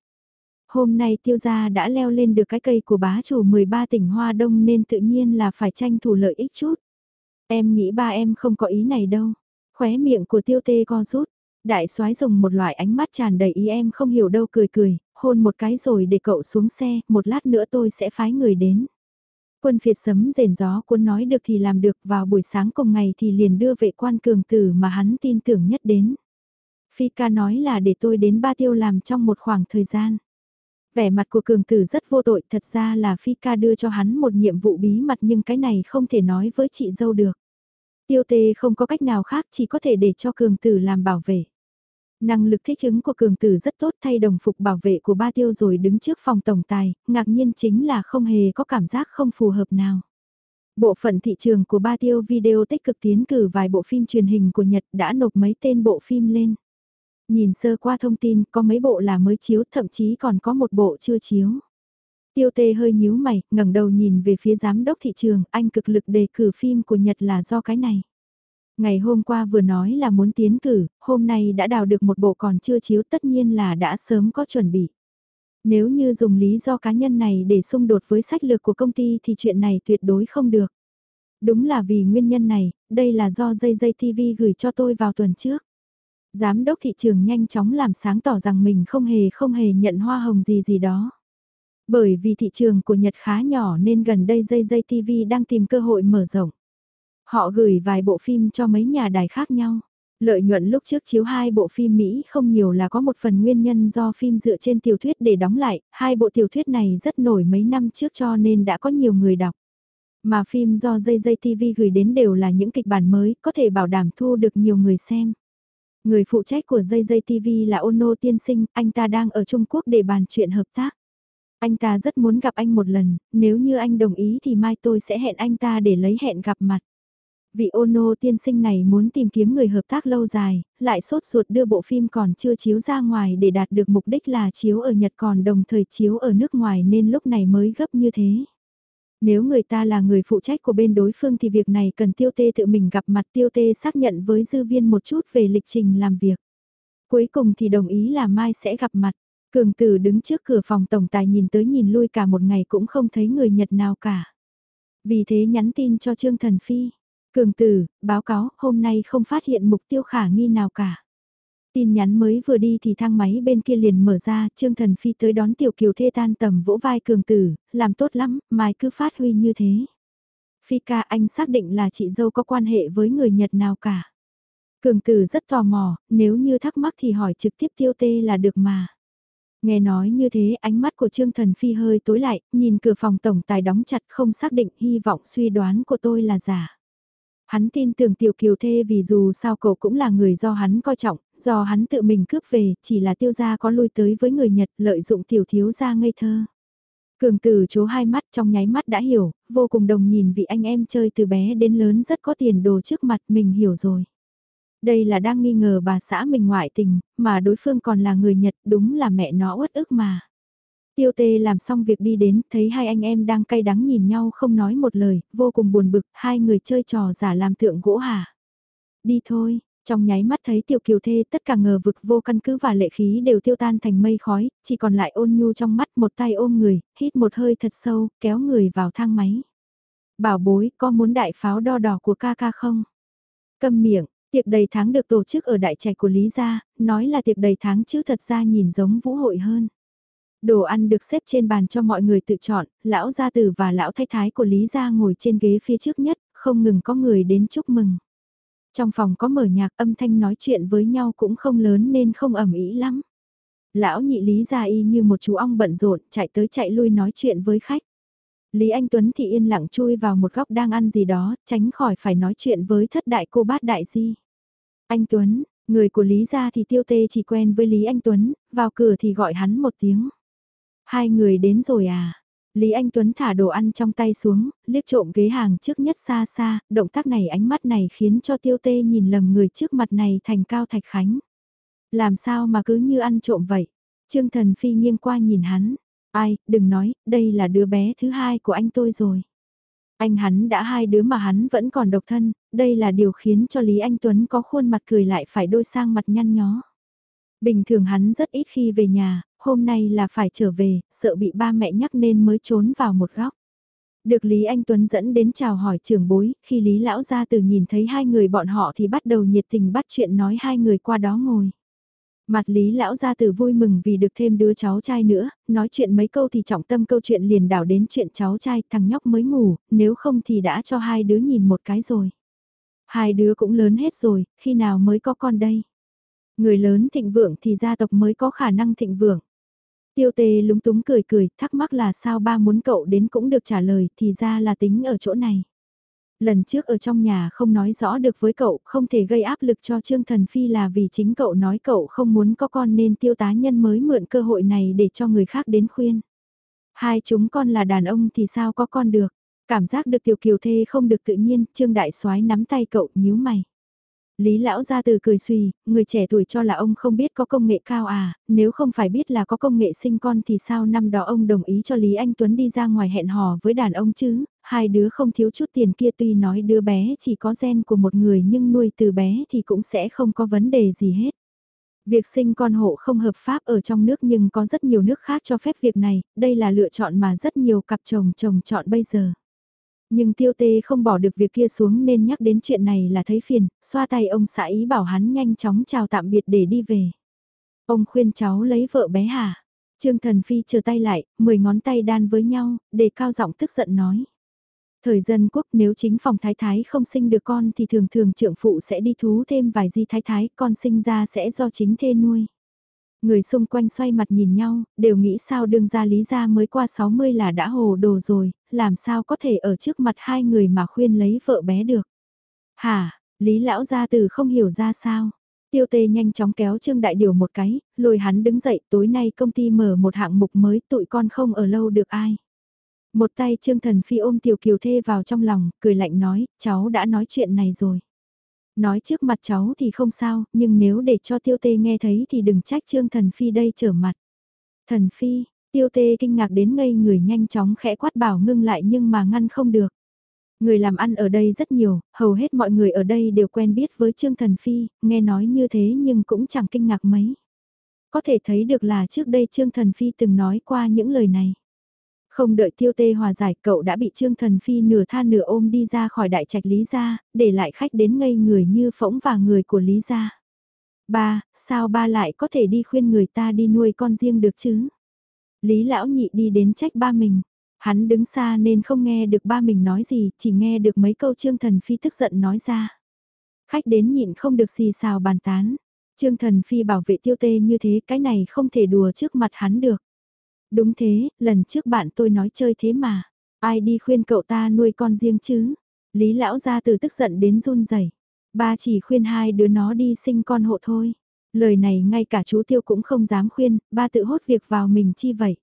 Hôm nay tiêu gia đã leo lên được cái cây của bá chủ 13 tỉnh Hoa Đông nên tự nhiên là phải tranh thủ lợi ích chút. Em nghĩ ba em không có ý này đâu. Khóe miệng của tiêu tê co rút. Đại soái dùng một loại ánh mắt tràn đầy ý em không hiểu đâu cười cười, hôn một cái rồi để cậu xuống xe, một lát nữa tôi sẽ phái người đến. Quân phiệt sấm rền gió cuốn nói được thì làm được, vào buổi sáng cùng ngày thì liền đưa vệ quan cường tử mà hắn tin tưởng nhất đến. Phi ca nói là để tôi đến ba tiêu làm trong một khoảng thời gian. Vẻ mặt của cường tử rất vô tội, thật ra là Phi ca đưa cho hắn một nhiệm vụ bí mật nhưng cái này không thể nói với chị dâu được. Tiêu tê không có cách nào khác, chỉ có thể để cho cường tử làm bảo vệ. Năng lực thích ứng của cường tử rất tốt thay đồng phục bảo vệ của ba tiêu rồi đứng trước phòng tổng tài, ngạc nhiên chính là không hề có cảm giác không phù hợp nào. Bộ phận thị trường của ba tiêu video tích cực tiến cử vài bộ phim truyền hình của Nhật đã nộp mấy tên bộ phim lên. Nhìn sơ qua thông tin có mấy bộ là mới chiếu thậm chí còn có một bộ chưa chiếu. Tiêu tê hơi nhíu mày, ngẩng đầu nhìn về phía giám đốc thị trường, anh cực lực đề cử phim của Nhật là do cái này. Ngày hôm qua vừa nói là muốn tiến cử, hôm nay đã đào được một bộ còn chưa chiếu tất nhiên là đã sớm có chuẩn bị. Nếu như dùng lý do cá nhân này để xung đột với sách lược của công ty thì chuyện này tuyệt đối không được. Đúng là vì nguyên nhân này, đây là do dây dây TV gửi cho tôi vào tuần trước. Giám đốc thị trường nhanh chóng làm sáng tỏ rằng mình không hề không hề nhận hoa hồng gì gì đó. Bởi vì thị trường của Nhật khá nhỏ nên gần đây dây dây TV đang tìm cơ hội mở rộng. Họ gửi vài bộ phim cho mấy nhà đài khác nhau. Lợi nhuận lúc trước chiếu hai bộ phim Mỹ không nhiều là có một phần nguyên nhân do phim dựa trên tiểu thuyết để đóng lại, hai bộ tiểu thuyết này rất nổi mấy năm trước cho nên đã có nhiều người đọc. Mà phim do dây dây TV gửi đến đều là những kịch bản mới, có thể bảo đảm thu được nhiều người xem. Người phụ trách của dây dây TV là Ono Tiên Sinh, anh ta đang ở Trung Quốc để bàn chuyện hợp tác. Anh ta rất muốn gặp anh một lần, nếu như anh đồng ý thì mai tôi sẽ hẹn anh ta để lấy hẹn gặp mặt. Vị Ono tiên sinh này muốn tìm kiếm người hợp tác lâu dài, lại sốt ruột đưa bộ phim còn chưa chiếu ra ngoài để đạt được mục đích là chiếu ở Nhật còn đồng thời chiếu ở nước ngoài nên lúc này mới gấp như thế. Nếu người ta là người phụ trách của bên đối phương thì việc này cần tiêu tê tự mình gặp mặt tiêu tê xác nhận với dư viên một chút về lịch trình làm việc. Cuối cùng thì đồng ý là mai sẽ gặp mặt. Cường tử đứng trước cửa phòng tổng tài nhìn tới nhìn lui cả một ngày cũng không thấy người Nhật nào cả. Vì thế nhắn tin cho Trương Thần Phi. Cường tử, báo cáo, hôm nay không phát hiện mục tiêu khả nghi nào cả. Tin nhắn mới vừa đi thì thang máy bên kia liền mở ra, Trương Thần Phi tới đón Tiểu Kiều Thê tan tầm vỗ vai cường tử, làm tốt lắm, mai cứ phát huy như thế. Phi ca anh xác định là chị dâu có quan hệ với người Nhật nào cả. Cường tử rất tò mò, nếu như thắc mắc thì hỏi trực tiếp tiêu tê là được mà. Nghe nói như thế ánh mắt của Trương Thần Phi hơi tối lại, nhìn cửa phòng tổng tài đóng chặt không xác định hy vọng suy đoán của tôi là giả. Hắn tin tưởng tiểu kiều thê vì dù sao cậu cũng là người do hắn coi trọng, do hắn tự mình cướp về, chỉ là tiêu gia có lui tới với người Nhật lợi dụng tiểu thiếu gia ngây thơ. Cường tử chố hai mắt trong nháy mắt đã hiểu, vô cùng đồng nhìn vị anh em chơi từ bé đến lớn rất có tiền đồ trước mặt mình hiểu rồi. Đây là đang nghi ngờ bà xã mình ngoại tình, mà đối phương còn là người Nhật đúng là mẹ nó uất ức mà. Tiêu tê làm xong việc đi đến, thấy hai anh em đang cay đắng nhìn nhau không nói một lời, vô cùng buồn bực, hai người chơi trò giả làm tượng gỗ hả. Đi thôi, trong nháy mắt thấy tiểu kiều thê tất cả ngờ vực vô căn cứ và lệ khí đều tiêu tan thành mây khói, chỉ còn lại ôn nhu trong mắt một tay ôm người, hít một hơi thật sâu, kéo người vào thang máy. Bảo bối, có muốn đại pháo đo đỏ của ca ca không? Cầm miệng, tiệc đầy tháng được tổ chức ở đại trạch của Lý Gia, nói là tiệc đầy tháng chứ thật ra nhìn giống vũ hội hơn. Đồ ăn được xếp trên bàn cho mọi người tự chọn, lão gia tử và lão thái thái của Lý gia ngồi trên ghế phía trước nhất, không ngừng có người đến chúc mừng. Trong phòng có mở nhạc âm thanh nói chuyện với nhau cũng không lớn nên không ẩm ý lắm. Lão nhị Lý gia y như một chú ong bận rộn chạy tới chạy lui nói chuyện với khách. Lý Anh Tuấn thì yên lặng chui vào một góc đang ăn gì đó, tránh khỏi phải nói chuyện với thất đại cô bát đại di. Anh Tuấn, người của Lý gia thì tiêu tê chỉ quen với Lý Anh Tuấn, vào cửa thì gọi hắn một tiếng. Hai người đến rồi à? Lý Anh Tuấn thả đồ ăn trong tay xuống, liếc trộm ghế hàng trước nhất xa xa, động tác này ánh mắt này khiến cho tiêu tê nhìn lầm người trước mặt này thành Cao Thạch Khánh. Làm sao mà cứ như ăn trộm vậy? Trương Thần Phi nghiêng qua nhìn hắn. Ai, đừng nói, đây là đứa bé thứ hai của anh tôi rồi. Anh hắn đã hai đứa mà hắn vẫn còn độc thân, đây là điều khiến cho Lý Anh Tuấn có khuôn mặt cười lại phải đôi sang mặt nhăn nhó. Bình thường hắn rất ít khi về nhà, hôm nay là phải trở về, sợ bị ba mẹ nhắc nên mới trốn vào một góc. Được Lý Anh Tuấn dẫn đến chào hỏi trưởng bối, khi Lý Lão Gia Từ nhìn thấy hai người bọn họ thì bắt đầu nhiệt tình bắt chuyện nói hai người qua đó ngồi. Mặt Lý Lão Gia Từ vui mừng vì được thêm đứa cháu trai nữa, nói chuyện mấy câu thì trọng tâm câu chuyện liền đảo đến chuyện cháu trai, thằng nhóc mới ngủ, nếu không thì đã cho hai đứa nhìn một cái rồi. Hai đứa cũng lớn hết rồi, khi nào mới có con đây? Người lớn thịnh vượng thì gia tộc mới có khả năng thịnh vượng. Tiêu tề lúng túng cười cười, thắc mắc là sao ba muốn cậu đến cũng được trả lời, thì ra là tính ở chỗ này. Lần trước ở trong nhà không nói rõ được với cậu, không thể gây áp lực cho Trương Thần Phi là vì chính cậu nói cậu không muốn có con nên tiêu tá nhân mới mượn cơ hội này để cho người khác đến khuyên. Hai chúng con là đàn ông thì sao có con được, cảm giác được tiểu kiều thê không được tự nhiên, Trương Đại soái nắm tay cậu nhíu mày. Lý lão ra từ cười suy, người trẻ tuổi cho là ông không biết có công nghệ cao à, nếu không phải biết là có công nghệ sinh con thì sao năm đó ông đồng ý cho Lý Anh Tuấn đi ra ngoài hẹn hò với đàn ông chứ, hai đứa không thiếu chút tiền kia tuy nói đứa bé chỉ có gen của một người nhưng nuôi từ bé thì cũng sẽ không có vấn đề gì hết. Việc sinh con hộ không hợp pháp ở trong nước nhưng có rất nhiều nước khác cho phép việc này, đây là lựa chọn mà rất nhiều cặp chồng chồng chọn bây giờ. Nhưng tiêu tê không bỏ được việc kia xuống nên nhắc đến chuyện này là thấy phiền, xoa tay ông xã ý bảo hắn nhanh chóng chào tạm biệt để đi về. Ông khuyên cháu lấy vợ bé hả? Trương Thần Phi chờ tay lại, mười ngón tay đan với nhau, để cao giọng tức giận nói. Thời dân quốc nếu chính phòng thái thái không sinh được con thì thường thường trưởng phụ sẽ đi thú thêm vài di thái thái, con sinh ra sẽ do chính thê nuôi. Người xung quanh xoay mặt nhìn nhau, đều nghĩ sao đương gia lý gia mới qua 60 là đã hồ đồ rồi, làm sao có thể ở trước mặt hai người mà khuyên lấy vợ bé được. Hả, lý lão gia từ không hiểu ra sao. Tiêu tê nhanh chóng kéo Trương Đại Điều một cái, lôi hắn đứng dậy tối nay công ty mở một hạng mục mới tụi con không ở lâu được ai. Một tay Trương Thần Phi ôm Tiểu Kiều Thê vào trong lòng, cười lạnh nói, cháu đã nói chuyện này rồi. Nói trước mặt cháu thì không sao, nhưng nếu để cho Tiêu Tê nghe thấy thì đừng trách Trương Thần Phi đây trở mặt. Thần Phi, Tiêu Tê kinh ngạc đến ngây người nhanh chóng khẽ quát bảo ngưng lại nhưng mà ngăn không được. Người làm ăn ở đây rất nhiều, hầu hết mọi người ở đây đều quen biết với Trương Thần Phi, nghe nói như thế nhưng cũng chẳng kinh ngạc mấy. Có thể thấy được là trước đây Trương Thần Phi từng nói qua những lời này. Không đợi tiêu tê hòa giải cậu đã bị Trương Thần Phi nửa tha nửa ôm đi ra khỏi đại trạch Lý Gia, để lại khách đến ngây người như phỗng và người của Lý Gia. Ba, sao ba lại có thể đi khuyên người ta đi nuôi con riêng được chứ? Lý lão nhị đi đến trách ba mình. Hắn đứng xa nên không nghe được ba mình nói gì, chỉ nghe được mấy câu Trương Thần Phi tức giận nói ra. Khách đến nhịn không được xì xào bàn tán. Trương Thần Phi bảo vệ tiêu tê như thế cái này không thể đùa trước mặt hắn được. Đúng thế, lần trước bạn tôi nói chơi thế mà. Ai đi khuyên cậu ta nuôi con riêng chứ? Lý lão gia từ tức giận đến run rẩy. Ba chỉ khuyên hai đứa nó đi sinh con hộ thôi. Lời này ngay cả chú Tiêu cũng không dám khuyên, ba tự hốt việc vào mình chi vậy.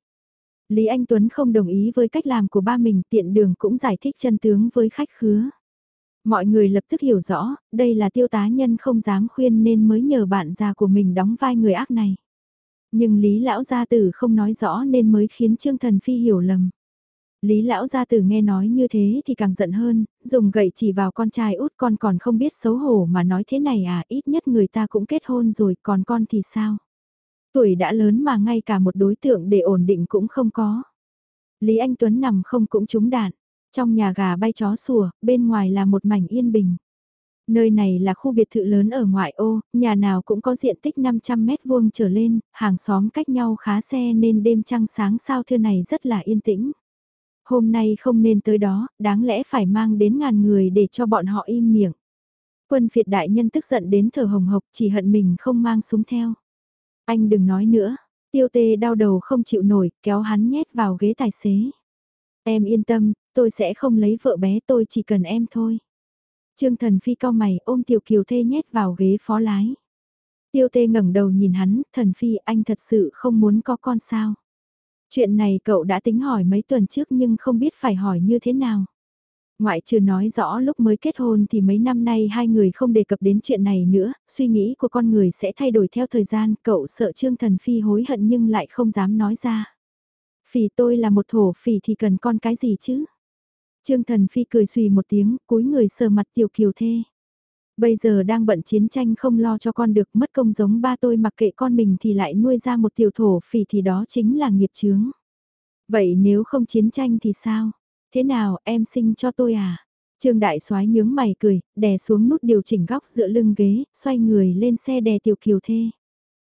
Lý Anh Tuấn không đồng ý với cách làm của ba mình tiện đường cũng giải thích chân tướng với khách khứa. Mọi người lập tức hiểu rõ, đây là tiêu tá nhân không dám khuyên nên mới nhờ bạn già của mình đóng vai người ác này. Nhưng Lý Lão Gia Tử không nói rõ nên mới khiến Trương Thần Phi hiểu lầm. Lý Lão Gia Tử nghe nói như thế thì càng giận hơn, dùng gậy chỉ vào con trai út con còn không biết xấu hổ mà nói thế này à, ít nhất người ta cũng kết hôn rồi, còn con thì sao? Tuổi đã lớn mà ngay cả một đối tượng để ổn định cũng không có. Lý Anh Tuấn nằm không cũng trúng đạn, trong nhà gà bay chó sủa, bên ngoài là một mảnh yên bình. Nơi này là khu biệt thự lớn ở ngoại ô, nhà nào cũng có diện tích 500 mét vuông trở lên, hàng xóm cách nhau khá xe nên đêm trăng sáng sao thưa này rất là yên tĩnh. Hôm nay không nên tới đó, đáng lẽ phải mang đến ngàn người để cho bọn họ im miệng. Quân phiệt đại nhân tức giận đến thở hồng hộc chỉ hận mình không mang súng theo. Anh đừng nói nữa, tiêu tê đau đầu không chịu nổi, kéo hắn nhét vào ghế tài xế. Em yên tâm, tôi sẽ không lấy vợ bé tôi chỉ cần em thôi. Trương Thần Phi cao mày ôm Tiểu Kiều Thê nhét vào ghế phó lái. Tiêu Tê ngẩng đầu nhìn hắn, Thần Phi anh thật sự không muốn có con sao. Chuyện này cậu đã tính hỏi mấy tuần trước nhưng không biết phải hỏi như thế nào. Ngoại trừ nói rõ lúc mới kết hôn thì mấy năm nay hai người không đề cập đến chuyện này nữa, suy nghĩ của con người sẽ thay đổi theo thời gian, cậu sợ Trương Thần Phi hối hận nhưng lại không dám nói ra. Phỉ tôi là một thổ phỉ thì cần con cái gì chứ? Trương Thần Phi cười xùy một tiếng, cúi người sờ mặt tiểu kiều thê. Bây giờ đang bận chiến tranh không lo cho con được mất công giống ba tôi mặc kệ con mình thì lại nuôi ra một tiểu thổ phỉ thì đó chính là nghiệp chướng. Vậy nếu không chiến tranh thì sao? Thế nào em sinh cho tôi à? Trương Đại soái nhướng mày cười, đè xuống nút điều chỉnh góc dựa lưng ghế, xoay người lên xe đè tiểu kiều thê.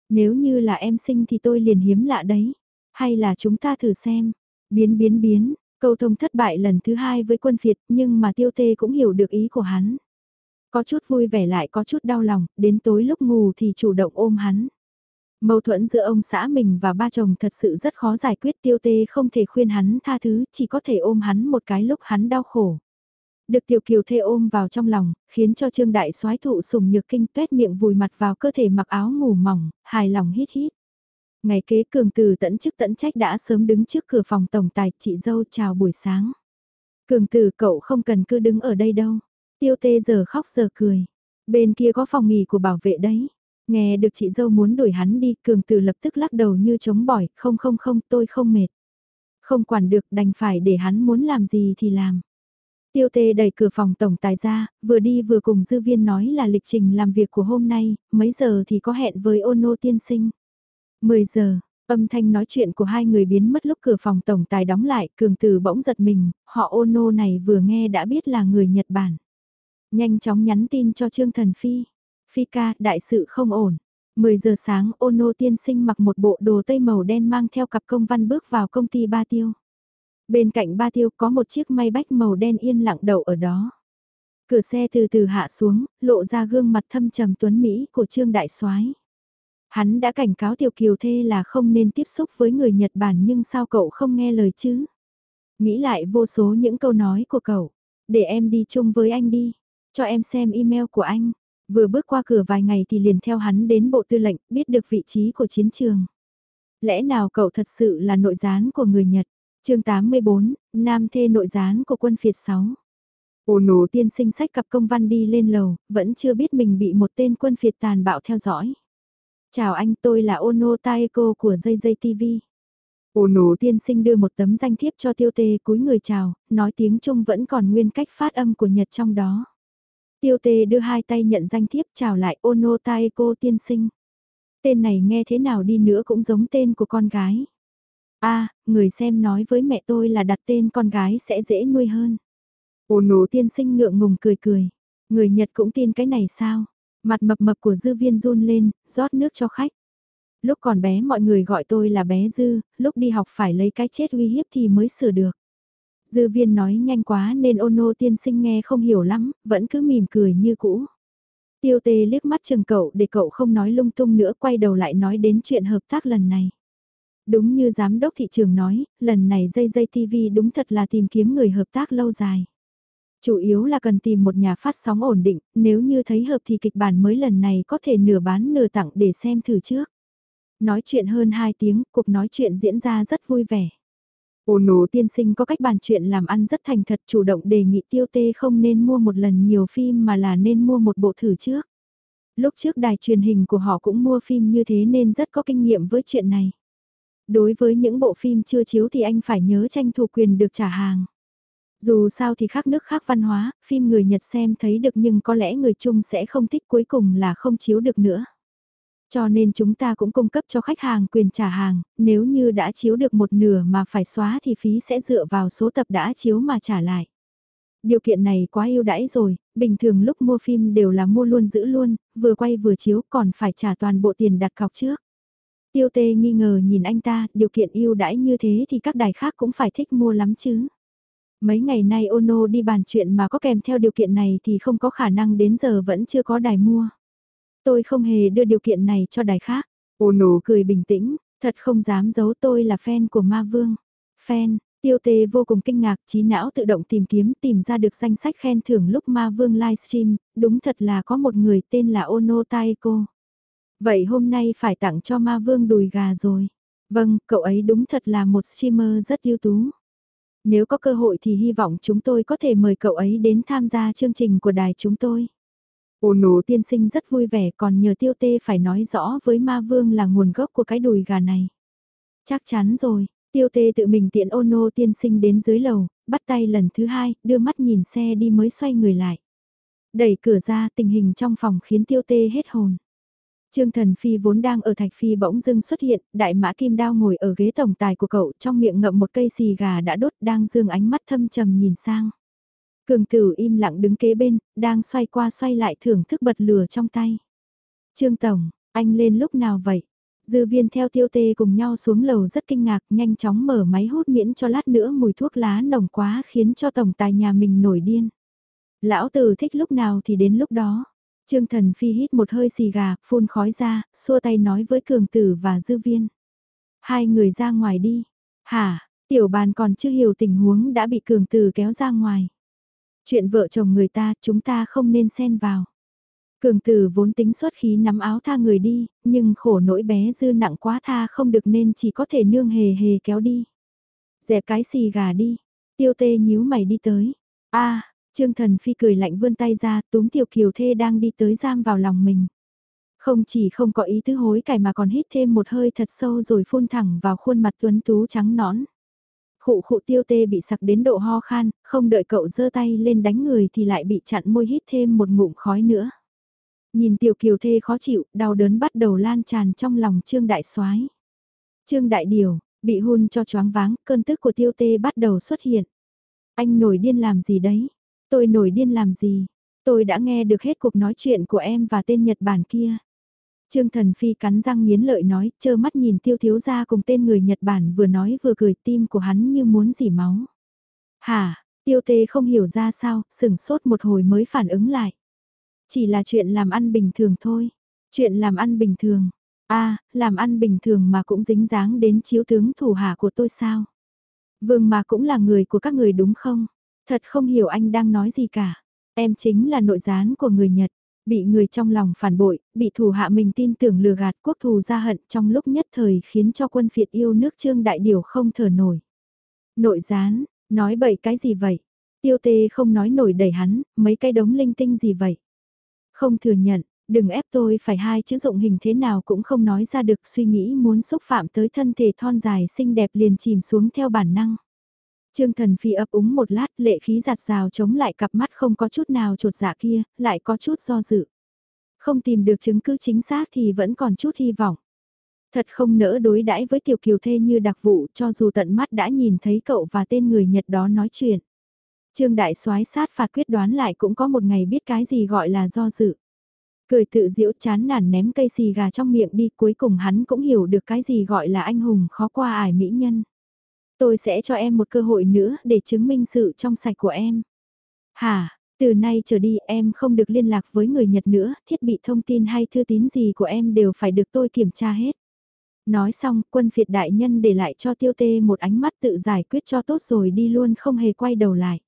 Nếu như là em sinh thì tôi liền hiếm lạ đấy. Hay là chúng ta thử xem. Biến biến biến, Câu thông thất bại lần thứ hai với quân Việt, nhưng mà tiêu tê cũng hiểu được ý của hắn. Có chút vui vẻ lại có chút đau lòng, đến tối lúc ngủ thì chủ động ôm hắn. Mâu thuẫn giữa ông xã mình và ba chồng thật sự rất khó giải quyết tiêu tê không thể khuyên hắn tha thứ, chỉ có thể ôm hắn một cái lúc hắn đau khổ. Được tiểu kiều thê ôm vào trong lòng, khiến cho trương đại soái thụ sùng nhược kinh tuét miệng vùi mặt vào cơ thể mặc áo ngủ mỏng, hài lòng hít hít. Ngày kế cường từ tận chức tận trách đã sớm đứng trước cửa phòng tổng tài chị dâu chào buổi sáng. Cường từ cậu không cần cứ đứng ở đây đâu. Tiêu tê giờ khóc giờ cười. Bên kia có phòng nghỉ của bảo vệ đấy. Nghe được chị dâu muốn đuổi hắn đi, cường từ lập tức lắc đầu như chống bỏi, không không không, tôi không mệt. Không quản được đành phải để hắn muốn làm gì thì làm. Tiêu tê đẩy cửa phòng tổng tài ra, vừa đi vừa cùng dư viên nói là lịch trình làm việc của hôm nay, mấy giờ thì có hẹn với ô nô tiên sinh. 10 giờ, âm thanh nói chuyện của hai người biến mất lúc cửa phòng tổng tài đóng lại, cường từ bỗng giật mình, họ Ono này vừa nghe đã biết là người Nhật Bản. Nhanh chóng nhắn tin cho Trương Thần Phi. Phi ca, đại sự không ổn. 10 giờ sáng Ono tiên sinh mặc một bộ đồ tây màu đen mang theo cặp công văn bước vào công ty Ba Tiêu. Bên cạnh Ba Tiêu có một chiếc may bách màu đen yên lặng đậu ở đó. Cửa xe từ từ hạ xuống, lộ ra gương mặt thâm trầm tuấn Mỹ của Trương Đại soái Hắn đã cảnh cáo Tiểu Kiều Thê là không nên tiếp xúc với người Nhật Bản nhưng sao cậu không nghe lời chứ? Nghĩ lại vô số những câu nói của cậu. Để em đi chung với anh đi. Cho em xem email của anh. Vừa bước qua cửa vài ngày thì liền theo hắn đến bộ tư lệnh, biết được vị trí của chiến trường. Lẽ nào cậu thật sự là nội gián của người Nhật? chương 84, Nam thê nội gián của quân phiệt 6. Ồ nổ tiên sinh sách cặp công văn đi lên lầu, vẫn chưa biết mình bị một tên quân phiệt tàn bạo theo dõi. Chào anh, tôi là Ono Taeko của JJ TV. Ono tiên sinh đưa một tấm danh thiếp cho tiêu tê cúi người chào, nói tiếng Trung vẫn còn nguyên cách phát âm của Nhật trong đó. Tiêu tê đưa hai tay nhận danh thiếp chào lại Ono Taeko tiên sinh. Tên này nghe thế nào đi nữa cũng giống tên của con gái. a người xem nói với mẹ tôi là đặt tên con gái sẽ dễ nuôi hơn. Ono tiên sinh ngượng ngùng cười cười. Người Nhật cũng tin cái này sao? Mặt mập mập của dư viên run lên, rót nước cho khách. Lúc còn bé mọi người gọi tôi là bé dư, lúc đi học phải lấy cái chết uy hiếp thì mới sửa được. Dư viên nói nhanh quá nên Ono tiên sinh nghe không hiểu lắm, vẫn cứ mỉm cười như cũ. Tiêu tê liếc mắt chừng cậu để cậu không nói lung tung nữa quay đầu lại nói đến chuyện hợp tác lần này. Đúng như giám đốc thị trường nói, lần này dây dây TV đúng thật là tìm kiếm người hợp tác lâu dài. Chủ yếu là cần tìm một nhà phát sóng ổn định, nếu như thấy hợp thì kịch bản mới lần này có thể nửa bán nửa tặng để xem thử trước. Nói chuyện hơn 2 tiếng, cuộc nói chuyện diễn ra rất vui vẻ. Ono tiên sinh có cách bàn chuyện làm ăn rất thành thật chủ động đề nghị tiêu tê không nên mua một lần nhiều phim mà là nên mua một bộ thử trước. Lúc trước đài truyền hình của họ cũng mua phim như thế nên rất có kinh nghiệm với chuyện này. Đối với những bộ phim chưa chiếu thì anh phải nhớ tranh thủ quyền được trả hàng. Dù sao thì khác nước khác văn hóa, phim người Nhật xem thấy được nhưng có lẽ người Trung sẽ không thích cuối cùng là không chiếu được nữa. Cho nên chúng ta cũng cung cấp cho khách hàng quyền trả hàng, nếu như đã chiếu được một nửa mà phải xóa thì phí sẽ dựa vào số tập đã chiếu mà trả lại. Điều kiện này quá ưu đãi rồi, bình thường lúc mua phim đều là mua luôn giữ luôn, vừa quay vừa chiếu còn phải trả toàn bộ tiền đặt cọc trước. Tiêu tê nghi ngờ nhìn anh ta, điều kiện ưu đãi như thế thì các đài khác cũng phải thích mua lắm chứ. Mấy ngày nay Ono đi bàn chuyện mà có kèm theo điều kiện này thì không có khả năng đến giờ vẫn chưa có đài mua. Tôi không hề đưa điều kiện này cho đài khác. Ono cười bình tĩnh, thật không dám giấu tôi là fan của Ma Vương. Fan, tiêu tê vô cùng kinh ngạc, trí não tự động tìm kiếm tìm ra được danh sách khen thưởng lúc Ma Vương livestream, đúng thật là có một người tên là Ono Taeko. Vậy hôm nay phải tặng cho Ma Vương đùi gà rồi. Vâng, cậu ấy đúng thật là một streamer rất ưu tú. Nếu có cơ hội thì hy vọng chúng tôi có thể mời cậu ấy đến tham gia chương trình của đài chúng tôi. Ono tiên sinh rất vui vẻ còn nhờ tiêu tê phải nói rõ với ma vương là nguồn gốc của cái đùi gà này. Chắc chắn rồi, tiêu tê tự mình tiện Ono tiên sinh đến dưới lầu, bắt tay lần thứ hai, đưa mắt nhìn xe đi mới xoay người lại. Đẩy cửa ra tình hình trong phòng khiến tiêu tê hết hồn. Trương Thần Phi vốn đang ở Thạch Phi bỗng dưng xuất hiện, đại mã kim đao ngồi ở ghế tổng tài của cậu trong miệng ngậm một cây xì gà đã đốt đang dương ánh mắt thâm trầm nhìn sang. Cường tử im lặng đứng kế bên, đang xoay qua xoay lại thưởng thức bật lửa trong tay. Trương Tổng, anh lên lúc nào vậy? Dư viên theo tiêu tê cùng nhau xuống lầu rất kinh ngạc nhanh chóng mở máy hút miễn cho lát nữa mùi thuốc lá nồng quá khiến cho tổng tài nhà mình nổi điên. Lão tử thích lúc nào thì đến lúc đó. Trương Thần Phi hít một hơi xì gà, phun khói ra, xua tay nói với Cường Tử và Dư Viên. Hai người ra ngoài đi. Hả, tiểu bàn còn chưa hiểu tình huống đã bị Cường Tử kéo ra ngoài. Chuyện vợ chồng người ta, chúng ta không nên xen vào. Cường Tử vốn tính xuất khí nắm áo tha người đi, nhưng khổ nỗi bé Dư nặng quá tha không được nên chỉ có thể nương hề hề kéo đi. Dẹp cái xì gà đi. Tiêu tê nhíu mày đi tới. a Trương Thần Phi cười lạnh vươn tay ra, túm Tiểu Kiều Thê đang đi tới giam vào lòng mình. Không chỉ không có ý tứ hối cải mà còn hít thêm một hơi thật sâu rồi phun thẳng vào khuôn mặt tuấn tú trắng nõn. Khụ khụ tiêu tê bị sặc đến độ ho khan, không đợi cậu giơ tay lên đánh người thì lại bị chặn môi hít thêm một ngụm khói nữa. Nhìn tiểu kiều thê khó chịu, đau đớn bắt đầu lan tràn trong lòng trương đại soái Trương đại điều, bị hôn cho choáng váng, cơn tức của tiêu tê bắt đầu xuất hiện. Anh nổi điên làm gì đấy? Tôi nổi điên làm gì? Tôi đã nghe được hết cuộc nói chuyện của em và tên Nhật Bản kia. Trương Thần Phi cắn răng nghiến lợi nói, chơ mắt nhìn tiêu thiếu gia cùng tên người Nhật Bản vừa nói vừa cười tim của hắn như muốn dỉ máu. Hả, tiêu tê không hiểu ra sao, sửng sốt một hồi mới phản ứng lại. Chỉ là chuyện làm ăn bình thường thôi. Chuyện làm ăn bình thường. a làm ăn bình thường mà cũng dính dáng đến chiếu tướng thủ hạ của tôi sao? Vương mà cũng là người của các người đúng không? Thật không hiểu anh đang nói gì cả. Em chính là nội gián của người Nhật. Bị người trong lòng phản bội, bị thủ hạ mình tin tưởng lừa gạt quốc thù ra hận trong lúc nhất thời khiến cho quân phiệt yêu nước trương đại điều không thở nổi. Nội gián, nói bậy cái gì vậy? Tiêu tê không nói nổi đẩy hắn, mấy cái đống linh tinh gì vậy? Không thừa nhận, đừng ép tôi phải hai chữ dụng hình thế nào cũng không nói ra được suy nghĩ muốn xúc phạm tới thân thể thon dài xinh đẹp liền chìm xuống theo bản năng. Trương Thần Phi ấp úng một lát lệ khí giạt rào chống lại cặp mắt không có chút nào trột dạ kia, lại có chút do dự. Không tìm được chứng cứ chính xác thì vẫn còn chút hy vọng. Thật không nỡ đối đãi với tiểu kiều thê như đặc vụ cho dù tận mắt đã nhìn thấy cậu và tên người Nhật đó nói chuyện. Trương Đại soái sát phạt quyết đoán lại cũng có một ngày biết cái gì gọi là do dự. Cười tự diễu chán nản ném cây xì gà trong miệng đi cuối cùng hắn cũng hiểu được cái gì gọi là anh hùng khó qua ải mỹ nhân. Tôi sẽ cho em một cơ hội nữa để chứng minh sự trong sạch của em. Hả, từ nay trở đi em không được liên lạc với người Nhật nữa, thiết bị thông tin hay thư tín gì của em đều phải được tôi kiểm tra hết. Nói xong, quân phiệt đại nhân để lại cho tiêu tê một ánh mắt tự giải quyết cho tốt rồi đi luôn không hề quay đầu lại.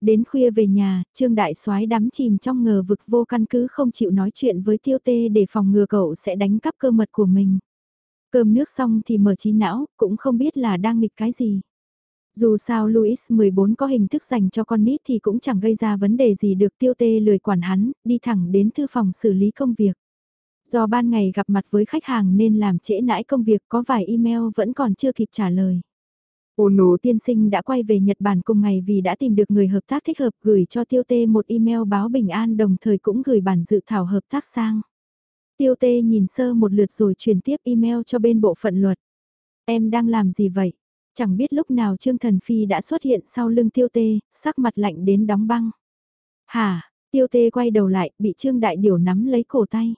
Đến khuya về nhà, Trương Đại soái đắm chìm trong ngờ vực vô căn cứ không chịu nói chuyện với tiêu tê để phòng ngừa cậu sẽ đánh cắp cơ mật của mình. Cơm nước xong thì mở trí não, cũng không biết là đang nghịch cái gì. Dù sao Louis 14 có hình thức dành cho con nít thì cũng chẳng gây ra vấn đề gì được tiêu tê lười quản hắn, đi thẳng đến thư phòng xử lý công việc. Do ban ngày gặp mặt với khách hàng nên làm trễ nãi công việc có vài email vẫn còn chưa kịp trả lời. Ono tiên sinh đã quay về Nhật Bản cùng ngày vì đã tìm được người hợp tác thích hợp gửi cho Tiêu Tê một email báo bình an đồng thời cũng gửi bản dự thảo hợp tác sang. Tiêu Tê nhìn sơ một lượt rồi chuyển tiếp email cho bên bộ phận luật. Em đang làm gì vậy? Chẳng biết lúc nào Trương Thần Phi đã xuất hiện sau lưng Tiêu Tê, sắc mặt lạnh đến đóng băng. Hả, Tiêu Tê quay đầu lại, bị Trương Đại Điểu nắm lấy cổ tay.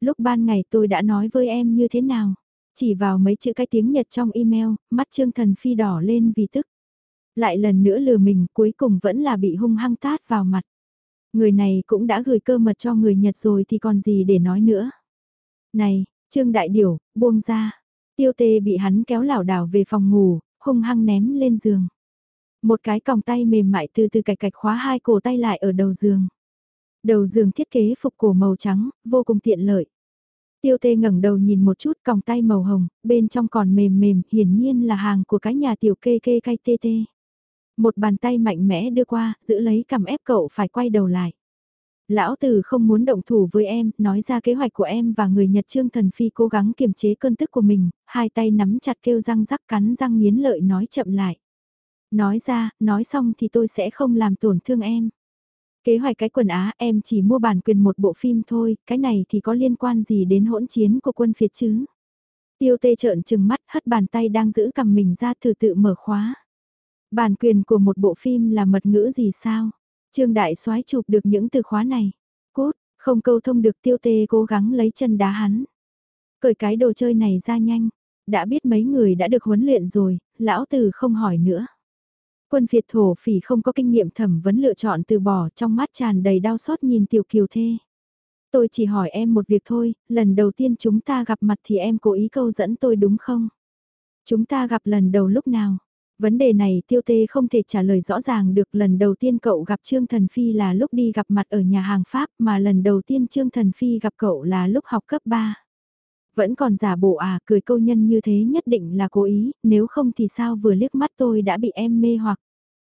Lúc ban ngày tôi đã nói với em như thế nào? Chỉ vào mấy chữ cái tiếng Nhật trong email, mắt Trương Thần Phi đỏ lên vì tức. Lại lần nữa lừa mình cuối cùng vẫn là bị hung hăng tát vào mặt. Người này cũng đã gửi cơ mật cho người Nhật rồi thì còn gì để nói nữa. Này, Trương Đại Điểu, buông ra. Tiêu tê bị hắn kéo lảo đảo về phòng ngủ, hung hăng ném lên giường. Một cái còng tay mềm mại từ từ cạch cạch khóa hai cổ tay lại ở đầu giường. Đầu giường thiết kế phục cổ màu trắng, vô cùng tiện lợi. Tiêu tê ngẩng đầu nhìn một chút còng tay màu hồng, bên trong còn mềm mềm, hiển nhiên là hàng của cái nhà tiểu kê kê cay tê tê. Một bàn tay mạnh mẽ đưa qua, giữ lấy cầm ép cậu phải quay đầu lại. Lão tử không muốn động thủ với em, nói ra kế hoạch của em và người Nhật Trương Thần Phi cố gắng kiềm chế cơn tức của mình, hai tay nắm chặt kêu răng rắc cắn răng nghiến lợi nói chậm lại. Nói ra, nói xong thì tôi sẽ không làm tổn thương em. Kế hoạch cái quần Á em chỉ mua bản quyền một bộ phim thôi, cái này thì có liên quan gì đến hỗn chiến của quân phiệt chứ? Tiêu tê trợn trừng mắt hất bàn tay đang giữ cầm mình ra thử tự mở khóa. Bản quyền của một bộ phim là mật ngữ gì sao? Trương Đại soái chụp được những từ khóa này. Cốt, không câu thông được tiêu tê cố gắng lấy chân đá hắn. Cởi cái đồ chơi này ra nhanh. Đã biết mấy người đã được huấn luyện rồi, lão tử không hỏi nữa. Quân việt thổ phỉ không có kinh nghiệm thẩm vấn lựa chọn từ bỏ trong mắt tràn đầy đau xót nhìn tiểu kiều thê. Tôi chỉ hỏi em một việc thôi, lần đầu tiên chúng ta gặp mặt thì em cố ý câu dẫn tôi đúng không? Chúng ta gặp lần đầu lúc nào? Vấn đề này tiêu tê không thể trả lời rõ ràng được lần đầu tiên cậu gặp Trương Thần Phi là lúc đi gặp mặt ở nhà hàng Pháp mà lần đầu tiên Trương Thần Phi gặp cậu là lúc học cấp 3. Vẫn còn giả bộ à, cười câu nhân như thế nhất định là cố ý, nếu không thì sao vừa liếc mắt tôi đã bị em mê hoặc.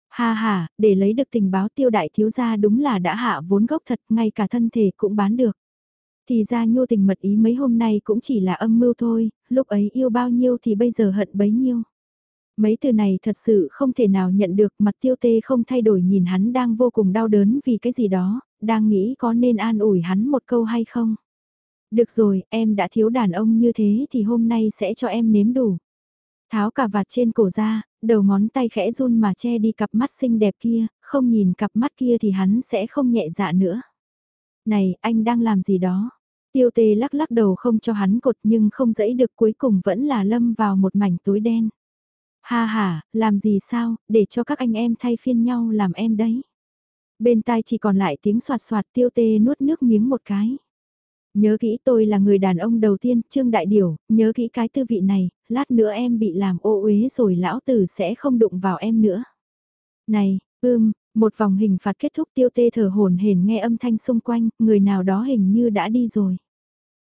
Ha ha, để lấy được tình báo tiêu đại thiếu gia đúng là đã hạ vốn gốc thật, ngay cả thân thể cũng bán được. Thì ra nhô tình mật ý mấy hôm nay cũng chỉ là âm mưu thôi, lúc ấy yêu bao nhiêu thì bây giờ hận bấy nhiêu. Mấy từ này thật sự không thể nào nhận được mặt tiêu tê không thay đổi nhìn hắn đang vô cùng đau đớn vì cái gì đó, đang nghĩ có nên an ủi hắn một câu hay không. Được rồi, em đã thiếu đàn ông như thế thì hôm nay sẽ cho em nếm đủ. Tháo cả vạt trên cổ ra, đầu ngón tay khẽ run mà che đi cặp mắt xinh đẹp kia, không nhìn cặp mắt kia thì hắn sẽ không nhẹ dạ nữa. Này, anh đang làm gì đó? Tiêu tê lắc lắc đầu không cho hắn cột nhưng không dẫy được cuối cùng vẫn là lâm vào một mảnh túi đen. Ha ha, làm gì sao, để cho các anh em thay phiên nhau làm em đấy. Bên tai chỉ còn lại tiếng soạt soạt tiêu tê nuốt nước miếng một cái. Nhớ kỹ tôi là người đàn ông đầu tiên, Trương Đại Điểu, nhớ kỹ cái tư vị này, lát nữa em bị làm ô uế rồi lão tử sẽ không đụng vào em nữa. Này, ưm, một vòng hình phạt kết thúc tiêu tê thở hồn hển nghe âm thanh xung quanh, người nào đó hình như đã đi rồi.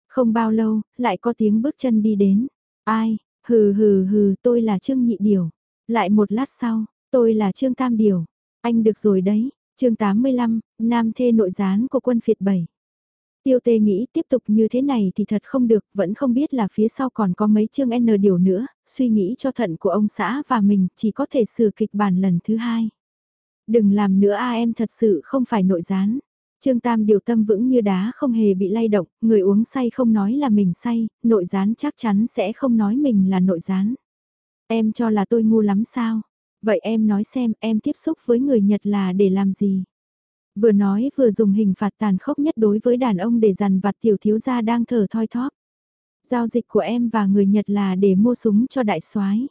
Không bao lâu, lại có tiếng bước chân đi đến. Ai, hừ hừ hừ, tôi là Trương Nhị điều Lại một lát sau, tôi là Trương Tam điều Anh được rồi đấy, chương 85, nam thê nội gián của quân phiệt 7. Tiêu tê nghĩ tiếp tục như thế này thì thật không được, vẫn không biết là phía sau còn có mấy chương N điều nữa, suy nghĩ cho thận của ông xã và mình chỉ có thể sửa kịch bản lần thứ hai. Đừng làm nữa a em thật sự không phải nội gián. Trương Tam điều tâm vững như đá không hề bị lay động, người uống say không nói là mình say, nội gián chắc chắn sẽ không nói mình là nội gián. Em cho là tôi ngu lắm sao? Vậy em nói xem em tiếp xúc với người Nhật là để làm gì? Vừa nói vừa dùng hình phạt tàn khốc nhất đối với đàn ông để dằn vặt tiểu thiếu gia đang thở thoi thóp. Giao dịch của em và người Nhật là để mua súng cho đại soái.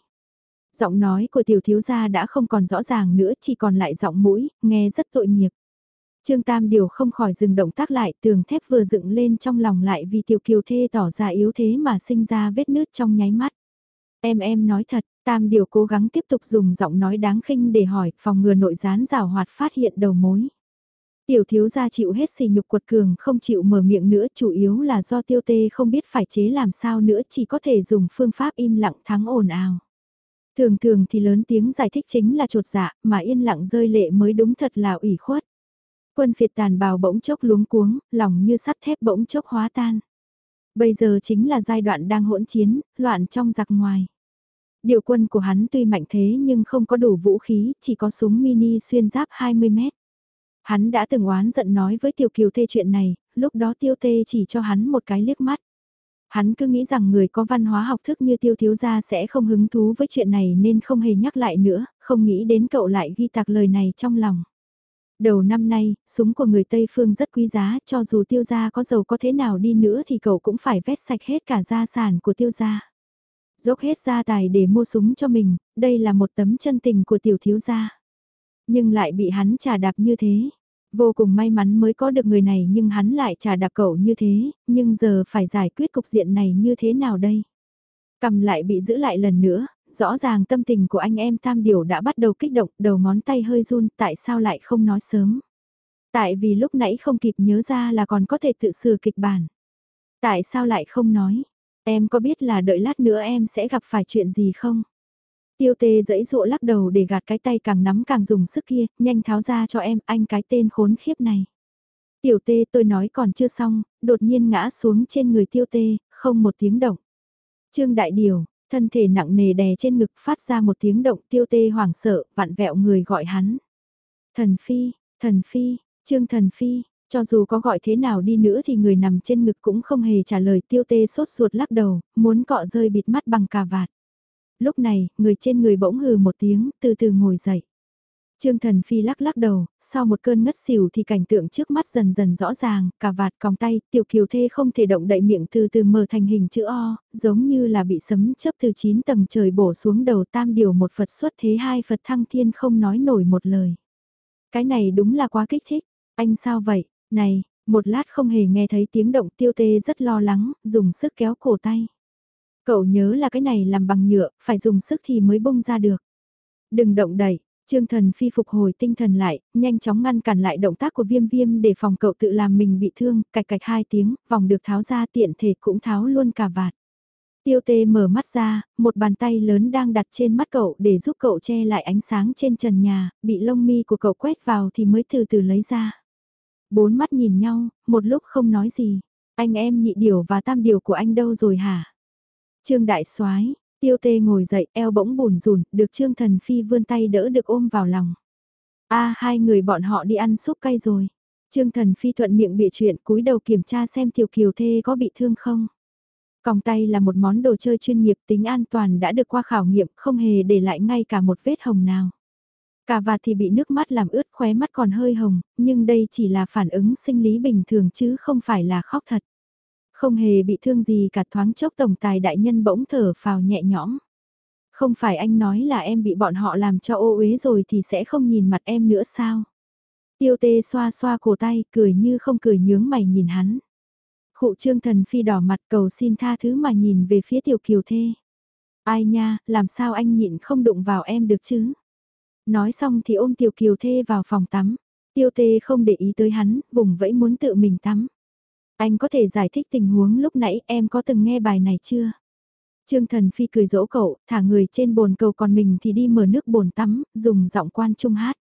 Giọng nói của tiểu thiếu gia đã không còn rõ ràng nữa chỉ còn lại giọng mũi, nghe rất tội nghiệp. Trương Tam Điều không khỏi dừng động tác lại tường thép vừa dựng lên trong lòng lại vì tiểu kiều thê tỏ ra yếu thế mà sinh ra vết nứt trong nháy mắt. Em em nói thật, Tam Điều cố gắng tiếp tục dùng giọng nói đáng khinh để hỏi phòng ngừa nội gián rào hoạt phát hiện đầu mối. Tiểu thiếu gia chịu hết xì nhục quật cường không chịu mở miệng nữa chủ yếu là do tiêu tê không biết phải chế làm sao nữa chỉ có thể dùng phương pháp im lặng thắng ồn ào. Thường thường thì lớn tiếng giải thích chính là trột dạ mà yên lặng rơi lệ mới đúng thật là ủy khuất. Quân phiệt tàn bào bỗng chốc luống cuống, lòng như sắt thép bỗng chốc hóa tan. Bây giờ chính là giai đoạn đang hỗn chiến, loạn trong giặc ngoài. Điều quân của hắn tuy mạnh thế nhưng không có đủ vũ khí, chỉ có súng mini xuyên giáp 20 mét. Hắn đã từng oán giận nói với Tiểu Kiều Thê chuyện này, lúc đó Tiêu Tê chỉ cho hắn một cái liếc mắt. Hắn cứ nghĩ rằng người có văn hóa học thức như Tiêu Thiếu Gia sẽ không hứng thú với chuyện này nên không hề nhắc lại nữa, không nghĩ đến cậu lại ghi tạc lời này trong lòng. Đầu năm nay, súng của người Tây Phương rất quý giá, cho dù tiêu gia có giàu có thế nào đi nữa thì cậu cũng phải vét sạch hết cả gia sản của tiêu gia. Dốc hết gia tài để mua súng cho mình, đây là một tấm chân tình của tiểu thiếu gia nhưng lại bị hắn trà đạp như thế. Vô cùng may mắn mới có được người này nhưng hắn lại trà đạp cậu như thế, nhưng giờ phải giải quyết cục diện này như thế nào đây? Cầm lại bị giữ lại lần nữa, rõ ràng tâm tình của anh em tam điều đã bắt đầu kích động, đầu ngón tay hơi run, tại sao lại không nói sớm? Tại vì lúc nãy không kịp nhớ ra là còn có thể tự sửa kịch bản. Tại sao lại không nói? Em có biết là đợi lát nữa em sẽ gặp phải chuyện gì không? Tiêu tê dẫy dụa lắc đầu để gạt cái tay càng nắm càng dùng sức kia, nhanh tháo ra cho em anh cái tên khốn khiếp này. Tiểu tê tôi nói còn chưa xong, đột nhiên ngã xuống trên người tiêu tê, không một tiếng động. Trương Đại Điều, thân thể nặng nề đè trên ngực phát ra một tiếng động tiêu tê hoảng sợ, vặn vẹo người gọi hắn. Thần Phi, Thần Phi, Trương Thần Phi, cho dù có gọi thế nào đi nữa thì người nằm trên ngực cũng không hề trả lời tiêu tê sốt ruột lắc đầu, muốn cọ rơi bịt mắt bằng cà vạt. Lúc này, người trên người bỗng hừ một tiếng, từ từ ngồi dậy. Trương Thần Phi lắc lắc đầu, sau một cơn ngất xỉu thì cảnh tượng trước mắt dần dần rõ ràng, cả vạt còng tay, tiểu kiều thê không thể động đậy miệng từ từ mở thành hình chữ O, giống như là bị sấm chớp từ 9 tầng trời bổ xuống đầu tam điều một Phật xuất thế hai Phật thăng thiên không nói nổi một lời. Cái này đúng là quá kích thích, anh sao vậy, này, một lát không hề nghe thấy tiếng động tiêu tê rất lo lắng, dùng sức kéo cổ tay. Cậu nhớ là cái này làm bằng nhựa, phải dùng sức thì mới bung ra được. Đừng động đẩy, Trương Thần Phi phục hồi tinh thần lại, nhanh chóng ngăn cản lại động tác của viêm viêm để phòng cậu tự làm mình bị thương, cạch cạch hai tiếng, vòng được tháo ra tiện thể cũng tháo luôn cả vạt. Tiêu tê mở mắt ra, một bàn tay lớn đang đặt trên mắt cậu để giúp cậu che lại ánh sáng trên trần nhà, bị lông mi của cậu quét vào thì mới từ từ lấy ra. Bốn mắt nhìn nhau, một lúc không nói gì. Anh em nhị điều và tam điều của anh đâu rồi hả? Trương Đại soái tiêu tê ngồi dậy eo bỗng bùn rùn, được Trương Thần Phi vươn tay đỡ được ôm vào lòng. a hai người bọn họ đi ăn súp cay rồi. Trương Thần Phi thuận miệng bịa chuyện cúi đầu kiểm tra xem Tiểu Kiều Thê có bị thương không. Còng tay là một món đồ chơi chuyên nghiệp tính an toàn đã được qua khảo nghiệm không hề để lại ngay cả một vết hồng nào. Cả vạt thì bị nước mắt làm ướt khóe mắt còn hơi hồng, nhưng đây chỉ là phản ứng sinh lý bình thường chứ không phải là khóc thật. Không hề bị thương gì cả thoáng chốc tổng tài đại nhân bỗng thở phào nhẹ nhõm. Không phải anh nói là em bị bọn họ làm cho ô uế rồi thì sẽ không nhìn mặt em nữa sao? Tiêu tê xoa xoa cổ tay, cười như không cười nhướng mày nhìn hắn. Khụ trương thần phi đỏ mặt cầu xin tha thứ mà nhìn về phía tiểu kiều thê. Ai nha, làm sao anh nhịn không đụng vào em được chứ? Nói xong thì ôm tiểu kiều thê vào phòng tắm. Tiêu tê không để ý tới hắn, vùng vẫy muốn tự mình tắm. Anh có thể giải thích tình huống lúc nãy em có từng nghe bài này chưa? Trương Thần Phi cười dỗ cậu, thả người trên bồn cầu còn mình thì đi mở nước bồn tắm, dùng giọng quan trung hát.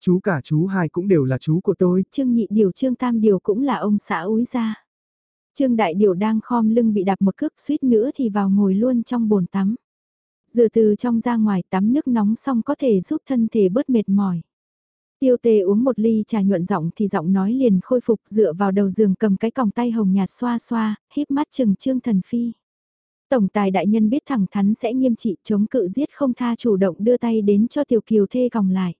Chú cả chú hai cũng đều là chú của tôi. Trương Nhị Điều Trương Tam Điều cũng là ông xã úi gia. Trương Đại Điều đang khom lưng bị đạp một cước suýt nữa thì vào ngồi luôn trong bồn tắm. Dựa từ trong ra ngoài tắm nước nóng xong có thể giúp thân thể bớt mệt mỏi. Tiêu tề uống một ly trà nhuận giọng thì giọng nói liền khôi phục dựa vào đầu giường cầm cái còng tay hồng nhạt xoa xoa, híp mắt chừng trương thần phi. Tổng tài đại nhân biết thẳng thắn sẽ nghiêm trị chống cự giết không tha chủ động đưa tay đến cho tiểu kiều thê còng lại.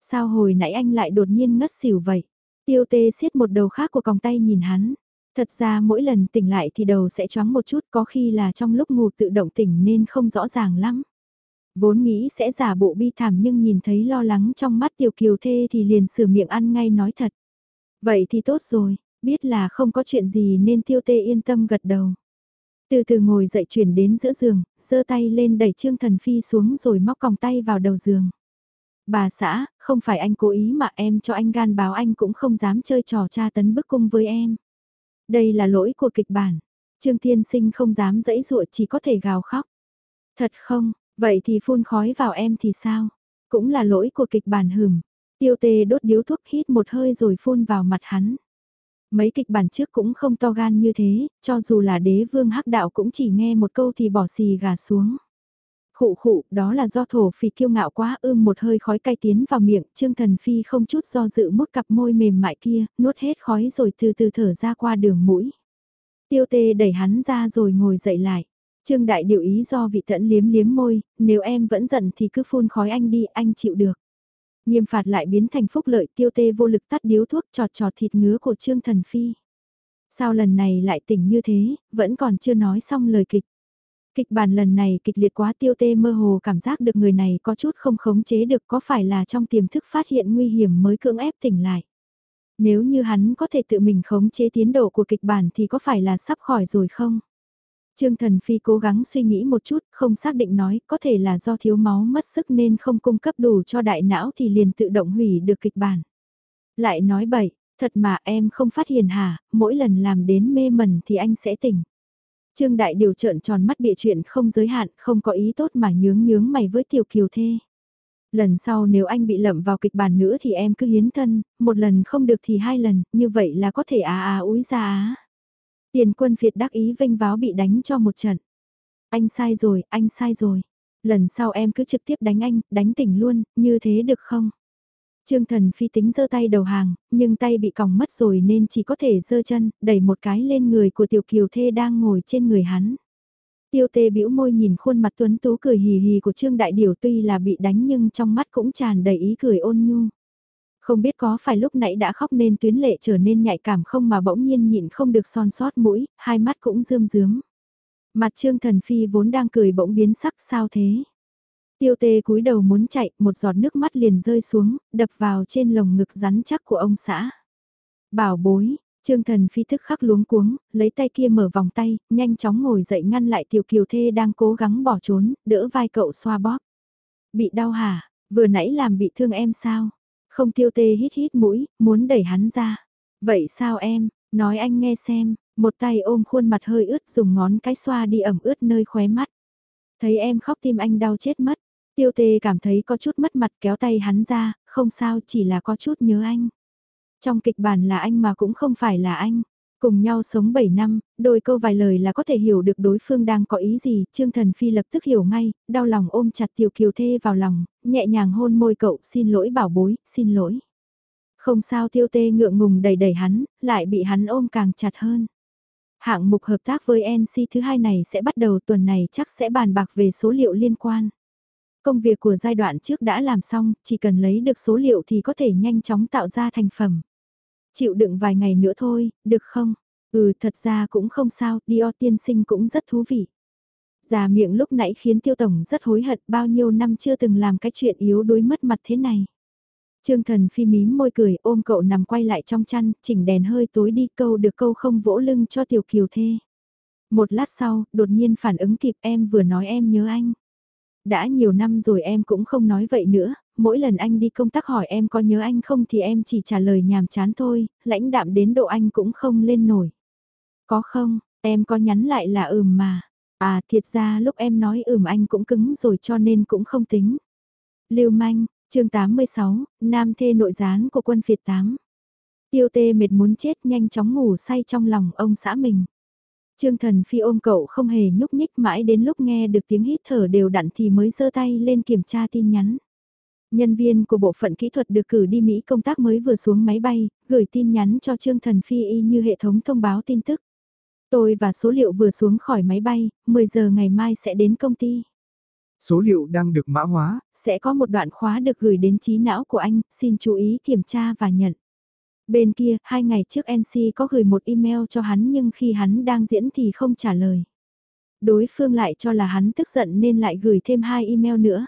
Sao hồi nãy anh lại đột nhiên ngất xỉu vậy? Tiêu tê siết một đầu khác của còng tay nhìn hắn. Thật ra mỗi lần tỉnh lại thì đầu sẽ choáng một chút có khi là trong lúc ngủ tự động tỉnh nên không rõ ràng lắm. Vốn nghĩ sẽ giả bộ bi thảm nhưng nhìn thấy lo lắng trong mắt tiểu kiều thê thì liền sửa miệng ăn ngay nói thật. Vậy thì tốt rồi, biết là không có chuyện gì nên tiêu tê yên tâm gật đầu. Từ từ ngồi dậy chuyển đến giữa giường, giơ tay lên đẩy Trương Thần Phi xuống rồi móc còng tay vào đầu giường. Bà xã, không phải anh cố ý mà em cho anh gan báo anh cũng không dám chơi trò tra tấn bức cung với em. Đây là lỗi của kịch bản. Trương Thiên Sinh không dám dẫy dụa chỉ có thể gào khóc. Thật không, vậy thì phun khói vào em thì sao? Cũng là lỗi của kịch bản hừm. Tiêu tê đốt điếu thuốc hít một hơi rồi phun vào mặt hắn. Mấy kịch bản trước cũng không to gan như thế, cho dù là đế vương hắc đạo cũng chỉ nghe một câu thì bỏ xì gà xuống. Khụ khụ, đó là do thổ phì kiêu ngạo quá ưm một hơi khói cay tiến vào miệng, Trương Thần Phi không chút do dự mút cặp môi mềm mại kia, nuốt hết khói rồi từ từ thở ra qua đường mũi. Tiêu tê đẩy hắn ra rồi ngồi dậy lại. Trương Đại điều ý do vị tẫn liếm liếm môi, nếu em vẫn giận thì cứ phun khói anh đi, anh chịu được. Nghiêm phạt lại biến thành phúc lợi tiêu tê vô lực tắt điếu thuốc trọt trọt thịt ngứa của Trương Thần Phi. Sao lần này lại tỉnh như thế, vẫn còn chưa nói xong lời kịch. Kịch bản lần này kịch liệt quá tiêu tê mơ hồ cảm giác được người này có chút không khống chế được có phải là trong tiềm thức phát hiện nguy hiểm mới cưỡng ép tỉnh lại. Nếu như hắn có thể tự mình khống chế tiến độ của kịch bản thì có phải là sắp khỏi rồi không? Trương Thần Phi cố gắng suy nghĩ một chút, không xác định nói, có thể là do thiếu máu mất sức nên không cung cấp đủ cho đại não thì liền tự động hủy được kịch bản. Lại nói bậy, thật mà em không phát hiện hả, mỗi lần làm đến mê mẩn thì anh sẽ tỉnh. Trương Đại Điều trợn tròn mắt bịa chuyện không giới hạn, không có ý tốt mà nhướng nhướng mày với Tiểu Kiều Thê. Lần sau nếu anh bị lậm vào kịch bản nữa thì em cứ hiến thân, một lần không được thì hai lần, như vậy là có thể á á úi ra á. Tiền quân Việt đắc ý vinh váo bị đánh cho một trận. Anh sai rồi, anh sai rồi. Lần sau em cứ trực tiếp đánh anh, đánh tỉnh luôn, như thế được không? Trương Thần Phi tính giơ tay đầu hàng, nhưng tay bị còng mất rồi nên chỉ có thể giơ chân, đẩy một cái lên người của Tiểu Kiều Thê đang ngồi trên người hắn. Tiêu tê bĩu môi nhìn khuôn mặt tuấn tú cười hì hì của Trương Đại Điều tuy là bị đánh nhưng trong mắt cũng tràn đầy ý cười ôn nhu. Không biết có phải lúc nãy đã khóc nên tuyến lệ trở nên nhạy cảm không mà bỗng nhiên nhịn không được son sót mũi, hai mắt cũng rơm rớm. Mặt Trương Thần Phi vốn đang cười bỗng biến sắc sao thế? Tiêu tê cúi đầu muốn chạy, một giọt nước mắt liền rơi xuống, đập vào trên lồng ngực rắn chắc của ông xã. Bảo bối, Trương Thần Phi thức khắc luống cuống, lấy tay kia mở vòng tay, nhanh chóng ngồi dậy ngăn lại tiểu kiều thê đang cố gắng bỏ trốn, đỡ vai cậu xoa bóp. Bị đau hả, vừa nãy làm bị thương em sao? Không tiêu tê hít hít mũi, muốn đẩy hắn ra. Vậy sao em, nói anh nghe xem, một tay ôm khuôn mặt hơi ướt dùng ngón cái xoa đi ẩm ướt nơi khóe mắt. Thấy em khóc tim anh đau chết mất. Tiêu tê cảm thấy có chút mất mặt kéo tay hắn ra, không sao chỉ là có chút nhớ anh. Trong kịch bản là anh mà cũng không phải là anh. Cùng nhau sống 7 năm, đôi câu vài lời là có thể hiểu được đối phương đang có ý gì, Trương Thần Phi lập tức hiểu ngay, đau lòng ôm chặt Tiểu Kiều Thê vào lòng, nhẹ nhàng hôn môi cậu, xin lỗi bảo bối, xin lỗi. Không sao Tiêu Tê ngượng ngùng đẩy đẩy hắn, lại bị hắn ôm càng chặt hơn. Hạng mục hợp tác với NC thứ hai này sẽ bắt đầu tuần này chắc sẽ bàn bạc về số liệu liên quan. Công việc của giai đoạn trước đã làm xong, chỉ cần lấy được số liệu thì có thể nhanh chóng tạo ra thành phẩm. Chịu đựng vài ngày nữa thôi, được không? Ừ thật ra cũng không sao, Dior tiên sinh cũng rất thú vị. Già miệng lúc nãy khiến tiêu tổng rất hối hận bao nhiêu năm chưa từng làm cái chuyện yếu đuối mất mặt thế này. Trương thần phi mím môi cười ôm cậu nằm quay lại trong chăn, chỉnh đèn hơi tối đi câu được câu không vỗ lưng cho tiểu kiều thê. Một lát sau, đột nhiên phản ứng kịp em vừa nói em nhớ anh. Đã nhiều năm rồi em cũng không nói vậy nữa, mỗi lần anh đi công tác hỏi em có nhớ anh không thì em chỉ trả lời nhàm chán thôi, lãnh đạm đến độ anh cũng không lên nổi. Có không, em có nhắn lại là ừm mà. À thiệt ra lúc em nói ừm anh cũng cứng rồi cho nên cũng không tính. Lưu manh, chương 86, nam thê nội gián của quân phiệt 8. Tiêu tê mệt muốn chết nhanh chóng ngủ say trong lòng ông xã mình. Trương thần phi ôm cậu không hề nhúc nhích mãi đến lúc nghe được tiếng hít thở đều đặn thì mới giơ tay lên kiểm tra tin nhắn. Nhân viên của bộ phận kỹ thuật được cử đi Mỹ công tác mới vừa xuống máy bay, gửi tin nhắn cho Trương Thần Phi y như hệ thống thông báo tin tức. Tôi và số liệu vừa xuống khỏi máy bay, 10 giờ ngày mai sẽ đến công ty. Số liệu đang được mã hóa. Sẽ có một đoạn khóa được gửi đến trí não của anh, xin chú ý kiểm tra và nhận. Bên kia, hai ngày trước NC có gửi một email cho hắn nhưng khi hắn đang diễn thì không trả lời. Đối phương lại cho là hắn tức giận nên lại gửi thêm hai email nữa.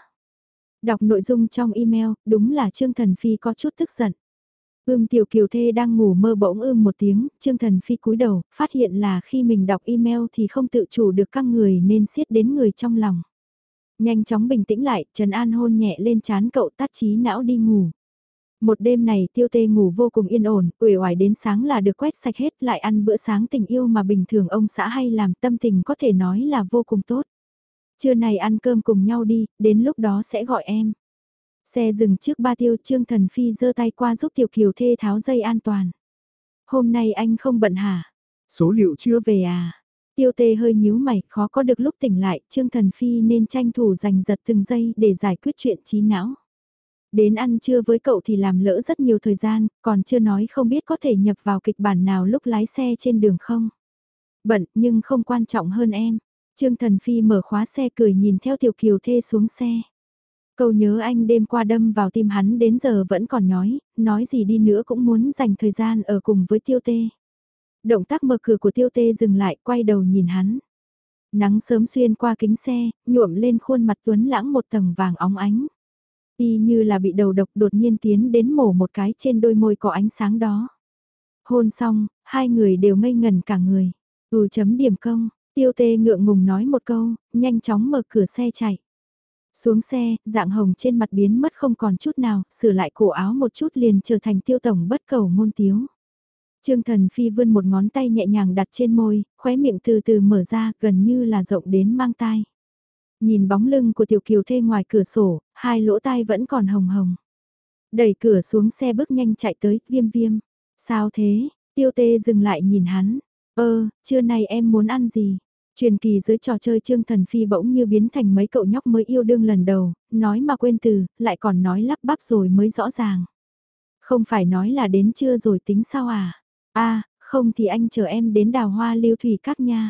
Đọc nội dung trong email, đúng là Trương Thần Phi có chút tức giận. Ưm tiểu kiều thê đang ngủ mơ bỗng ưm một tiếng, Trương Thần Phi cúi đầu, phát hiện là khi mình đọc email thì không tự chủ được căng người nên siết đến người trong lòng. Nhanh chóng bình tĩnh lại, Trần An hôn nhẹ lên chán cậu tắt trí não đi ngủ. Một đêm này tiêu tê ngủ vô cùng yên ổn, uể oải đến sáng là được quét sạch hết lại ăn bữa sáng tình yêu mà bình thường ông xã hay làm tâm tình có thể nói là vô cùng tốt. Trưa này ăn cơm cùng nhau đi, đến lúc đó sẽ gọi em. Xe dừng trước ba tiêu trương thần phi giơ tay qua giúp tiểu kiều thê tháo dây an toàn. Hôm nay anh không bận hả? Số liệu chưa về à? Tiêu tê hơi nhíu mày, khó có được lúc tỉnh lại, Trương Thần Phi nên tranh thủ giành giật từng giây để giải quyết chuyện trí não. Đến ăn trưa với cậu thì làm lỡ rất nhiều thời gian, còn chưa nói không biết có thể nhập vào kịch bản nào lúc lái xe trên đường không. Bận nhưng không quan trọng hơn em. Trương Thần Phi mở khóa xe cười nhìn theo Tiểu Kiều Thê xuống xe. Câu nhớ anh đêm qua đâm vào tim hắn đến giờ vẫn còn nhói, nói gì đi nữa cũng muốn dành thời gian ở cùng với Tiêu Tê. Động tác mở cửa của Tiêu Tê dừng lại, quay đầu nhìn hắn. Nắng sớm xuyên qua kính xe, nhuộm lên khuôn mặt tuấn lãng một tầng vàng óng ánh. Y như là bị đầu độc đột nhiên tiến đến mổ một cái trên đôi môi có ánh sáng đó. Hôn xong, hai người đều ngây ngần cả người. Ừ chấm điểm công, tiêu tê ngượng ngùng nói một câu, nhanh chóng mở cửa xe chạy. Xuống xe, dạng hồng trên mặt biến mất không còn chút nào, sửa lại cổ áo một chút liền trở thành tiêu tổng bất cầu môn tiếu. Trương Thần Phi vươn một ngón tay nhẹ nhàng đặt trên môi, khóe miệng từ từ mở ra, gần như là rộng đến mang tai. Nhìn bóng lưng của tiểu kiều thê ngoài cửa sổ, hai lỗ tai vẫn còn hồng hồng. Đẩy cửa xuống xe bước nhanh chạy tới, viêm viêm. Sao thế, tiêu tê dừng lại nhìn hắn. Ơ, trưa nay em muốn ăn gì? Truyền kỳ dưới trò chơi Trương Thần Phi bỗng như biến thành mấy cậu nhóc mới yêu đương lần đầu, nói mà quên từ, lại còn nói lắp bắp rồi mới rõ ràng. Không phải nói là đến trưa rồi tính sao à? a không thì anh chờ em đến đào hoa lưu thủy các nha.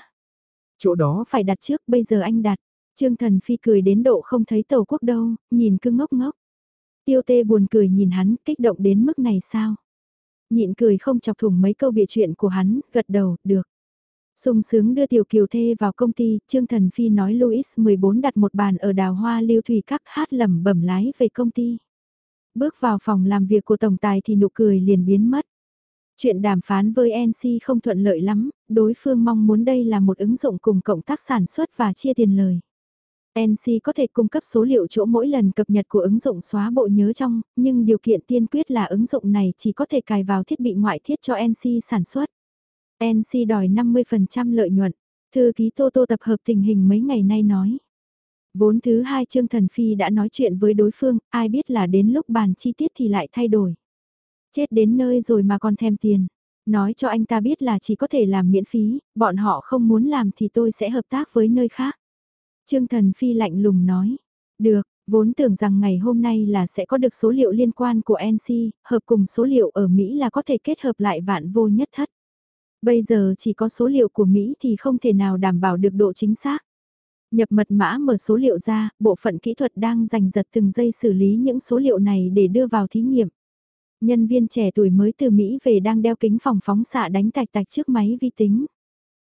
Chỗ đó phải đặt trước, bây giờ anh đặt. Trương Thần Phi cười đến độ không thấy tàu quốc đâu, nhìn cứ ngốc ngốc. Tiêu tê buồn cười nhìn hắn, kích động đến mức này sao? Nhịn cười không chọc thủng mấy câu bịa chuyện của hắn, gật đầu, được sung sướng đưa Tiểu Kiều Thê vào công ty, Trương Thần Phi nói Louis 14 đặt một bàn ở đào hoa lưu thủy các hát lẩm bẩm lái về công ty. Bước vào phòng làm việc của tổng tài thì nụ cười liền biến mất. Chuyện đàm phán với NC không thuận lợi lắm, đối phương mong muốn đây là một ứng dụng cùng cộng tác sản xuất và chia tiền lời. NC có thể cung cấp số liệu chỗ mỗi lần cập nhật của ứng dụng xóa bộ nhớ trong, nhưng điều kiện tiên quyết là ứng dụng này chỉ có thể cài vào thiết bị ngoại thiết cho NC sản xuất. NC đòi 50% lợi nhuận, thư ký Tô Tô tập hợp tình hình mấy ngày nay nói. Vốn thứ hai Trương Thần Phi đã nói chuyện với đối phương, ai biết là đến lúc bàn chi tiết thì lại thay đổi. Chết đến nơi rồi mà còn thèm tiền. Nói cho anh ta biết là chỉ có thể làm miễn phí, bọn họ không muốn làm thì tôi sẽ hợp tác với nơi khác. Trương Thần Phi lạnh lùng nói. Được, vốn tưởng rằng ngày hôm nay là sẽ có được số liệu liên quan của NC, hợp cùng số liệu ở Mỹ là có thể kết hợp lại vạn vô nhất thất. Bây giờ chỉ có số liệu của Mỹ thì không thể nào đảm bảo được độ chính xác. Nhập mật mã mở số liệu ra, bộ phận kỹ thuật đang giành giật từng giây xử lý những số liệu này để đưa vào thí nghiệm. Nhân viên trẻ tuổi mới từ Mỹ về đang đeo kính phòng phóng xạ đánh tạch tạch trước máy vi tính.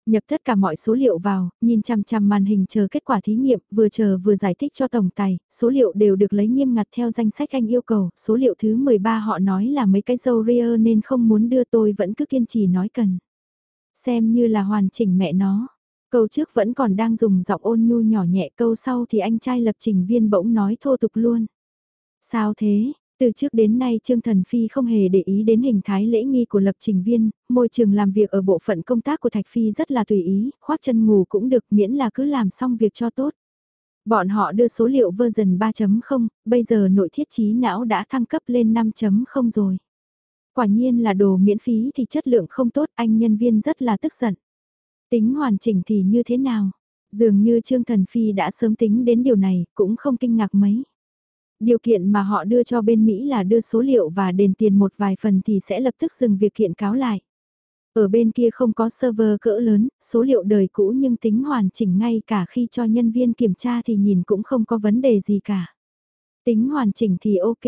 Nhập tất cả mọi số liệu vào, nhìn chằm chằm màn hình chờ kết quả thí nghiệm, vừa chờ vừa giải thích cho tổng tài, số liệu đều được lấy nghiêm ngặt theo danh sách anh yêu cầu, số liệu thứ 13 họ nói là mấy cái dâu ria nên không muốn đưa tôi vẫn cứ kiên trì nói cần. Xem như là hoàn chỉnh mẹ nó. Câu trước vẫn còn đang dùng giọng ôn nhu nhỏ nhẹ câu sau thì anh trai lập trình viên bỗng nói thô tục luôn. Sao thế, từ trước đến nay Trương Thần Phi không hề để ý đến hình thái lễ nghi của lập trình viên, môi trường làm việc ở bộ phận công tác của Thạch Phi rất là tùy ý, khoác chân ngủ cũng được miễn là cứ làm xong việc cho tốt. Bọn họ đưa số liệu version 3.0, bây giờ nội thiết trí não đã thăng cấp lên 5.0 rồi. Quả nhiên là đồ miễn phí thì chất lượng không tốt, anh nhân viên rất là tức giận. Tính hoàn chỉnh thì như thế nào? Dường như Trương Thần Phi đã sớm tính đến điều này, cũng không kinh ngạc mấy. Điều kiện mà họ đưa cho bên Mỹ là đưa số liệu và đền tiền một vài phần thì sẽ lập tức dừng việc kiện cáo lại. Ở bên kia không có server cỡ lớn, số liệu đời cũ nhưng tính hoàn chỉnh ngay cả khi cho nhân viên kiểm tra thì nhìn cũng không có vấn đề gì cả. Tính hoàn chỉnh thì ok,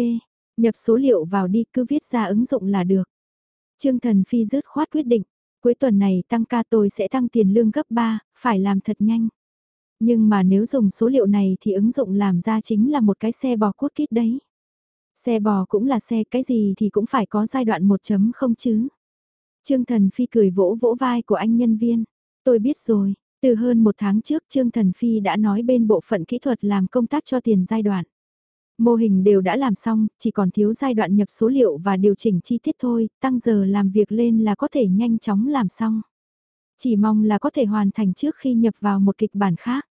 nhập số liệu vào đi cứ viết ra ứng dụng là được. Trương Thần Phi dứt khoát quyết định, cuối tuần này tăng ca tôi sẽ tăng tiền lương gấp 3, phải làm thật nhanh. Nhưng mà nếu dùng số liệu này thì ứng dụng làm ra chính là một cái xe bò cốt kít đấy. Xe bò cũng là xe cái gì thì cũng phải có giai đoạn 1.0 chứ. Trương Thần Phi cười vỗ vỗ vai của anh nhân viên. Tôi biết rồi, từ hơn một tháng trước Trương Thần Phi đã nói bên bộ phận kỹ thuật làm công tác cho tiền giai đoạn. Mô hình đều đã làm xong, chỉ còn thiếu giai đoạn nhập số liệu và điều chỉnh chi tiết thôi, tăng giờ làm việc lên là có thể nhanh chóng làm xong. Chỉ mong là có thể hoàn thành trước khi nhập vào một kịch bản khác.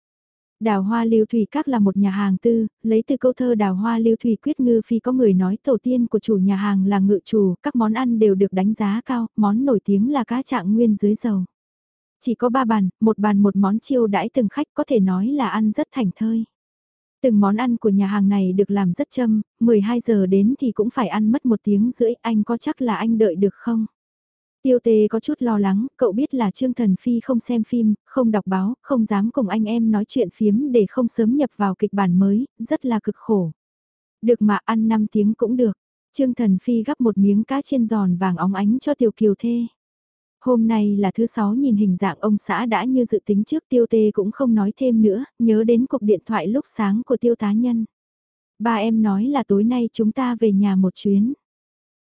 Đào hoa lưu thủy các là một nhà hàng tư, lấy từ câu thơ đào hoa lưu thủy quyết ngư phi có người nói tổ tiên của chủ nhà hàng là ngự chủ, các món ăn đều được đánh giá cao, món nổi tiếng là cá trạng nguyên dưới dầu. Chỉ có ba bàn, một bàn một món chiêu đãi từng khách có thể nói là ăn rất thành thơi. Từng món ăn của nhà hàng này được làm rất châm, 12 giờ đến thì cũng phải ăn mất một tiếng rưỡi, anh có chắc là anh đợi được không? Tiêu tề có chút lo lắng, cậu biết là Trương Thần Phi không xem phim, không đọc báo, không dám cùng anh em nói chuyện phiếm để không sớm nhập vào kịch bản mới, rất là cực khổ. Được mà ăn 5 tiếng cũng được. Trương Thần Phi gắp một miếng cá chiên giòn vàng óng ánh cho Tiểu Kiều Thê. Hôm nay là thứ sáu nhìn hình dạng ông xã đã như dự tính trước tiêu tê cũng không nói thêm nữa, nhớ đến cuộc điện thoại lúc sáng của tiêu tá nhân. Ba em nói là tối nay chúng ta về nhà một chuyến.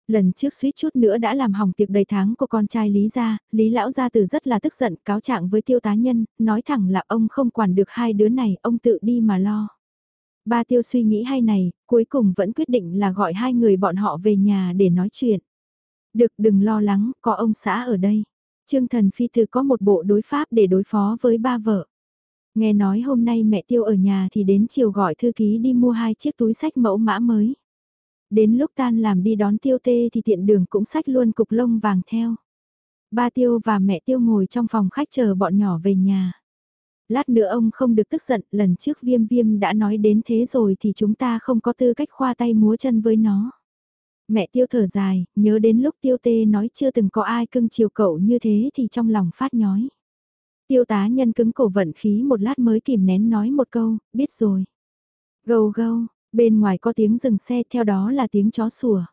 Lần trước suýt chút nữa đã làm hỏng tiệc đầy tháng của con trai Lý Gia, Lý Lão Gia Tử rất là tức giận cáo trạng với tiêu tá nhân, nói thẳng là ông không quản được hai đứa này, ông tự đi mà lo. Ba tiêu suy nghĩ hay này, cuối cùng vẫn quyết định là gọi hai người bọn họ về nhà để nói chuyện. Được đừng lo lắng, có ông xã ở đây. Trương Thần Phi Từ có một bộ đối pháp để đối phó với ba vợ. Nghe nói hôm nay mẹ tiêu ở nhà thì đến chiều gọi thư ký đi mua hai chiếc túi sách mẫu mã mới. Đến lúc tan làm đi đón tiêu tê thì tiện đường cũng sách luôn cục lông vàng theo. Ba tiêu và mẹ tiêu ngồi trong phòng khách chờ bọn nhỏ về nhà. Lát nữa ông không được tức giận, lần trước viêm viêm đã nói đến thế rồi thì chúng ta không có tư cách khoa tay múa chân với nó. Mẹ tiêu thở dài, nhớ đến lúc tiêu tê nói chưa từng có ai cưng chiều cậu như thế thì trong lòng phát nhói. Tiêu tá nhân cứng cổ vận khí một lát mới kìm nén nói một câu, biết rồi. Gâu gâu, bên ngoài có tiếng dừng xe theo đó là tiếng chó sủa.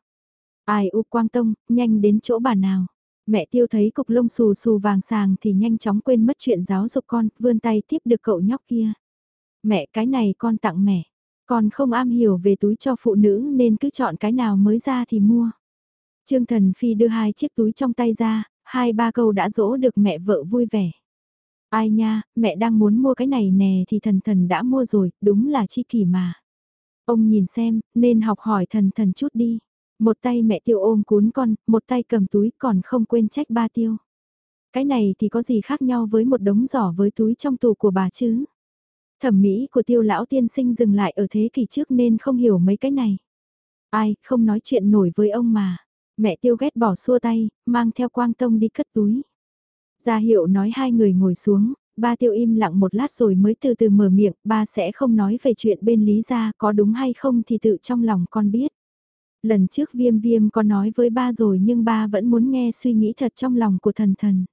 Ai u quang tông, nhanh đến chỗ bà nào. Mẹ tiêu thấy cục lông xù xù vàng sàng thì nhanh chóng quên mất chuyện giáo dục con, vươn tay tiếp được cậu nhóc kia. Mẹ cái này con tặng mẹ. Còn không am hiểu về túi cho phụ nữ nên cứ chọn cái nào mới ra thì mua. Trương Thần Phi đưa hai chiếc túi trong tay ra, hai ba câu đã dỗ được mẹ vợ vui vẻ. Ai nha, mẹ đang muốn mua cái này nè thì thần thần đã mua rồi, đúng là chi kỷ mà. Ông nhìn xem, nên học hỏi thần thần chút đi. Một tay mẹ tiêu ôm cuốn con, một tay cầm túi còn không quên trách ba tiêu. Cái này thì có gì khác nhau với một đống giỏ với túi trong tủ của bà chứ? Thẩm mỹ của tiêu lão tiên sinh dừng lại ở thế kỷ trước nên không hiểu mấy cái này. Ai, không nói chuyện nổi với ông mà. Mẹ tiêu ghét bỏ xua tay, mang theo quang tông đi cất túi. Gia hiệu nói hai người ngồi xuống, ba tiêu im lặng một lát rồi mới từ từ mở miệng, ba sẽ không nói về chuyện bên Lý Gia có đúng hay không thì tự trong lòng con biết. Lần trước viêm viêm có nói với ba rồi nhưng ba vẫn muốn nghe suy nghĩ thật trong lòng của thần thần.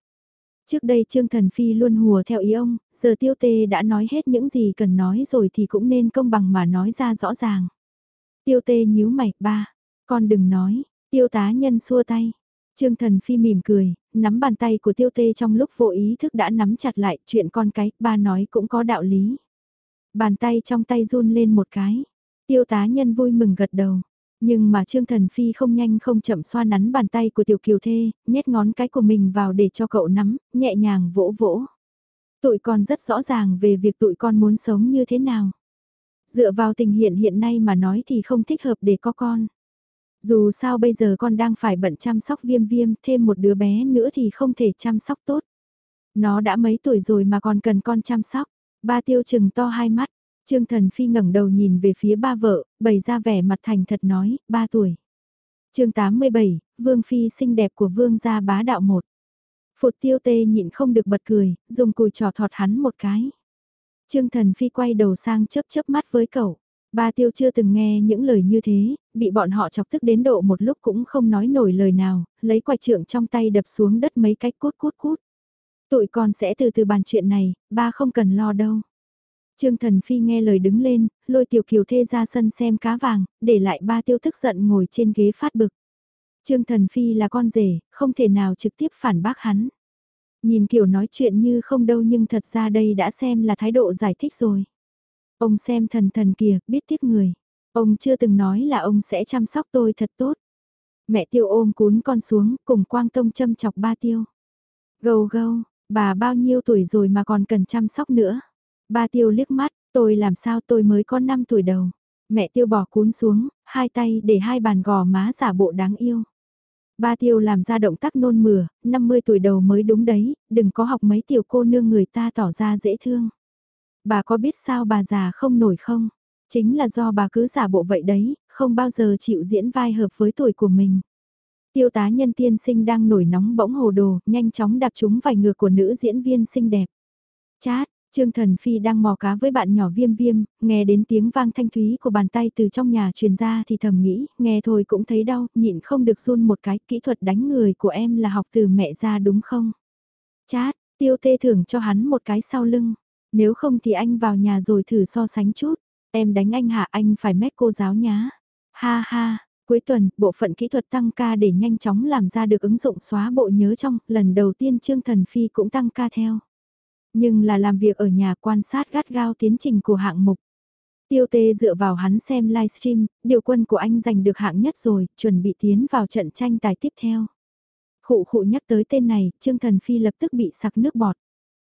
Trước đây Trương Thần Phi luôn hùa theo ý ông, giờ tiêu tê đã nói hết những gì cần nói rồi thì cũng nên công bằng mà nói ra rõ ràng. Tiêu tê nhíu mày, ba, con đừng nói, Tiêu tá nhân xua tay. Trương Thần Phi mỉm cười, nắm bàn tay của tiêu tê trong lúc vô ý thức đã nắm chặt lại chuyện con cái, ba nói cũng có đạo lý. Bàn tay trong tay run lên một cái. Tiêu tá nhân vui mừng gật đầu. Nhưng mà Trương Thần Phi không nhanh không chậm xoa nắn bàn tay của tiểu kiều thê, nhét ngón cái của mình vào để cho cậu nắm, nhẹ nhàng vỗ vỗ. Tụi con rất rõ ràng về việc tụi con muốn sống như thế nào. Dựa vào tình hiện hiện nay mà nói thì không thích hợp để có con. Dù sao bây giờ con đang phải bận chăm sóc viêm viêm, thêm một đứa bé nữa thì không thể chăm sóc tốt. Nó đã mấy tuổi rồi mà còn cần con chăm sóc. Ba tiêu chừng to hai mắt, Trương Thần Phi ngẩng đầu nhìn về phía ba vợ, bày ra vẻ mặt thành thật nói, ba tuổi. chương 87, Vương Phi xinh đẹp của Vương gia bá đạo một. Phụt tiêu tê nhịn không được bật cười, dùng cùi trò thọt hắn một cái. Trương Thần Phi quay đầu sang chớp chớp mắt với cậu. Ba tiêu chưa từng nghe những lời như thế, bị bọn họ chọc tức đến độ một lúc cũng không nói nổi lời nào, lấy quài trượng trong tay đập xuống đất mấy cách cút cút cút. Tụi con sẽ từ từ bàn chuyện này, ba không cần lo đâu. Trương Thần Phi nghe lời đứng lên, lôi tiểu kiều thê ra sân xem cá vàng, để lại ba tiêu tức giận ngồi trên ghế phát bực. Trương Thần Phi là con rể, không thể nào trực tiếp phản bác hắn. Nhìn kiểu nói chuyện như không đâu nhưng thật ra đây đã xem là thái độ giải thích rồi. Ông xem thần thần kìa, biết tiếc người. Ông chưa từng nói là ông sẽ chăm sóc tôi thật tốt. Mẹ tiêu ôm cún con xuống, cùng quang tông châm chọc ba tiêu. Gâu gâu, bà bao nhiêu tuổi rồi mà còn cần chăm sóc nữa. Ba tiêu liếc mắt, tôi làm sao tôi mới có 5 tuổi đầu. Mẹ tiêu bỏ cuốn xuống, hai tay để hai bàn gò má giả bộ đáng yêu. Ba tiêu làm ra động tác nôn mửa, 50 tuổi đầu mới đúng đấy, đừng có học mấy tiểu cô nương người ta tỏ ra dễ thương. Bà có biết sao bà già không nổi không? Chính là do bà cứ giả bộ vậy đấy, không bao giờ chịu diễn vai hợp với tuổi của mình. Tiêu tá nhân tiên sinh đang nổi nóng bỗng hồ đồ, nhanh chóng đạp trúng vài ngược của nữ diễn viên xinh đẹp. Chát, Trương Thần Phi đang mò cá với bạn nhỏ viêm viêm, nghe đến tiếng vang thanh thúy của bàn tay từ trong nhà truyền ra thì thầm nghĩ, nghe thôi cũng thấy đau, nhịn không được run một cái, kỹ thuật đánh người của em là học từ mẹ ra đúng không? Chát, tiêu tê thưởng cho hắn một cái sau lưng, nếu không thì anh vào nhà rồi thử so sánh chút, em đánh anh hạ anh phải mét cô giáo nhá. Ha ha, cuối tuần, bộ phận kỹ thuật tăng ca để nhanh chóng làm ra được ứng dụng xóa bộ nhớ trong, lần đầu tiên Trương Thần Phi cũng tăng ca theo. Nhưng là làm việc ở nhà quan sát gắt gao tiến trình của hạng mục. Tiêu tê dựa vào hắn xem livestream, điều quân của anh giành được hạng nhất rồi, chuẩn bị tiến vào trận tranh tài tiếp theo. Khụ khụ nhắc tới tên này, Trương Thần Phi lập tức bị sặc nước bọt.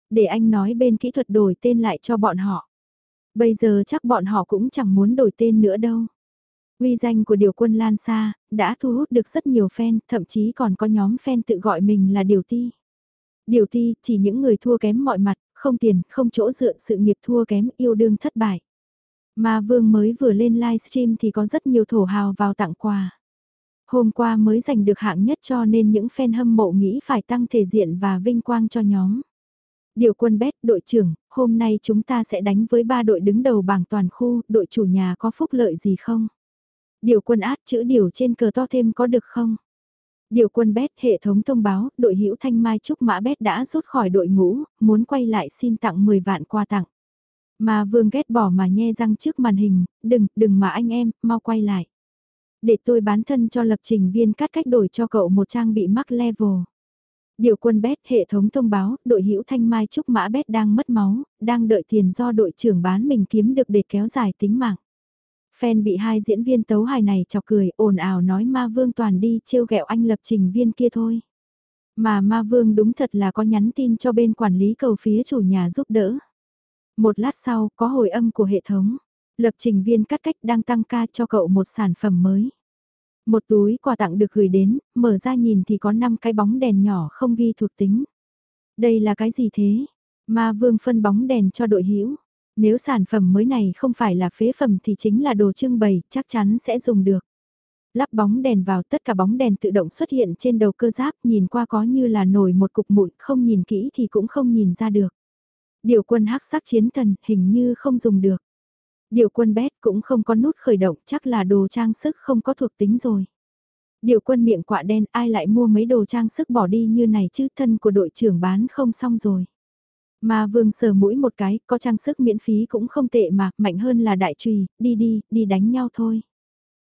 Để anh nói bên kỹ thuật đổi tên lại cho bọn họ. Bây giờ chắc bọn họ cũng chẳng muốn đổi tên nữa đâu. Uy danh của điều quân Lan Sa, đã thu hút được rất nhiều fan, thậm chí còn có nhóm fan tự gọi mình là điều ti. Điều ti, chỉ những người thua kém mọi mặt, không tiền, không chỗ dựa sự nghiệp thua kém yêu đương thất bại. Mà Vương mới vừa lên livestream thì có rất nhiều thổ hào vào tặng quà. Hôm qua mới giành được hạng nhất cho nên những fan hâm mộ nghĩ phải tăng thể diện và vinh quang cho nhóm. Điều quân bét, đội trưởng, hôm nay chúng ta sẽ đánh với ba đội đứng đầu bảng toàn khu, đội chủ nhà có phúc lợi gì không? Điều quân át chữ điều trên cờ to thêm có được không? Điều quân bét hệ thống thông báo, đội hữu thanh mai trúc mã bét đã rút khỏi đội ngũ, muốn quay lại xin tặng 10 vạn quà tặng. Mà vương ghét bỏ mà nhe răng trước màn hình, đừng, đừng mà anh em, mau quay lại. Để tôi bán thân cho lập trình viên cắt cách đổi cho cậu một trang bị mắc level. Điều quân bét hệ thống thông báo, đội hữu thanh mai trúc mã bét đang mất máu, đang đợi tiền do đội trưởng bán mình kiếm được để kéo dài tính mạng. Fan bị hai diễn viên tấu hài này chọc cười, ồn ào nói ma vương toàn đi trêu ghẹo anh lập trình viên kia thôi. Mà ma vương đúng thật là có nhắn tin cho bên quản lý cầu phía chủ nhà giúp đỡ. Một lát sau, có hồi âm của hệ thống. Lập trình viên cắt cách đang tăng ca cho cậu một sản phẩm mới. Một túi quà tặng được gửi đến, mở ra nhìn thì có 5 cái bóng đèn nhỏ không ghi thuộc tính. Đây là cái gì thế? Ma vương phân bóng đèn cho đội hữu nếu sản phẩm mới này không phải là phế phẩm thì chính là đồ trưng bày, chắc chắn sẽ dùng được. Lắp bóng đèn vào tất cả bóng đèn tự động xuất hiện trên đầu cơ giáp nhìn qua có như là nổi một cục mụn không nhìn kỹ thì cũng không nhìn ra được. Điều quân hắc sắc chiến thần hình như không dùng được. Điều quân bét cũng không có nút khởi động chắc là đồ trang sức không có thuộc tính rồi. Điều quân miệng quạ đen ai lại mua mấy đồ trang sức bỏ đi như này chứ thân của đội trưởng bán không xong rồi. Mà vương sờ mũi một cái, có trang sức miễn phí cũng không tệ mà, mạnh hơn là đại trùy, đi đi, đi đánh nhau thôi.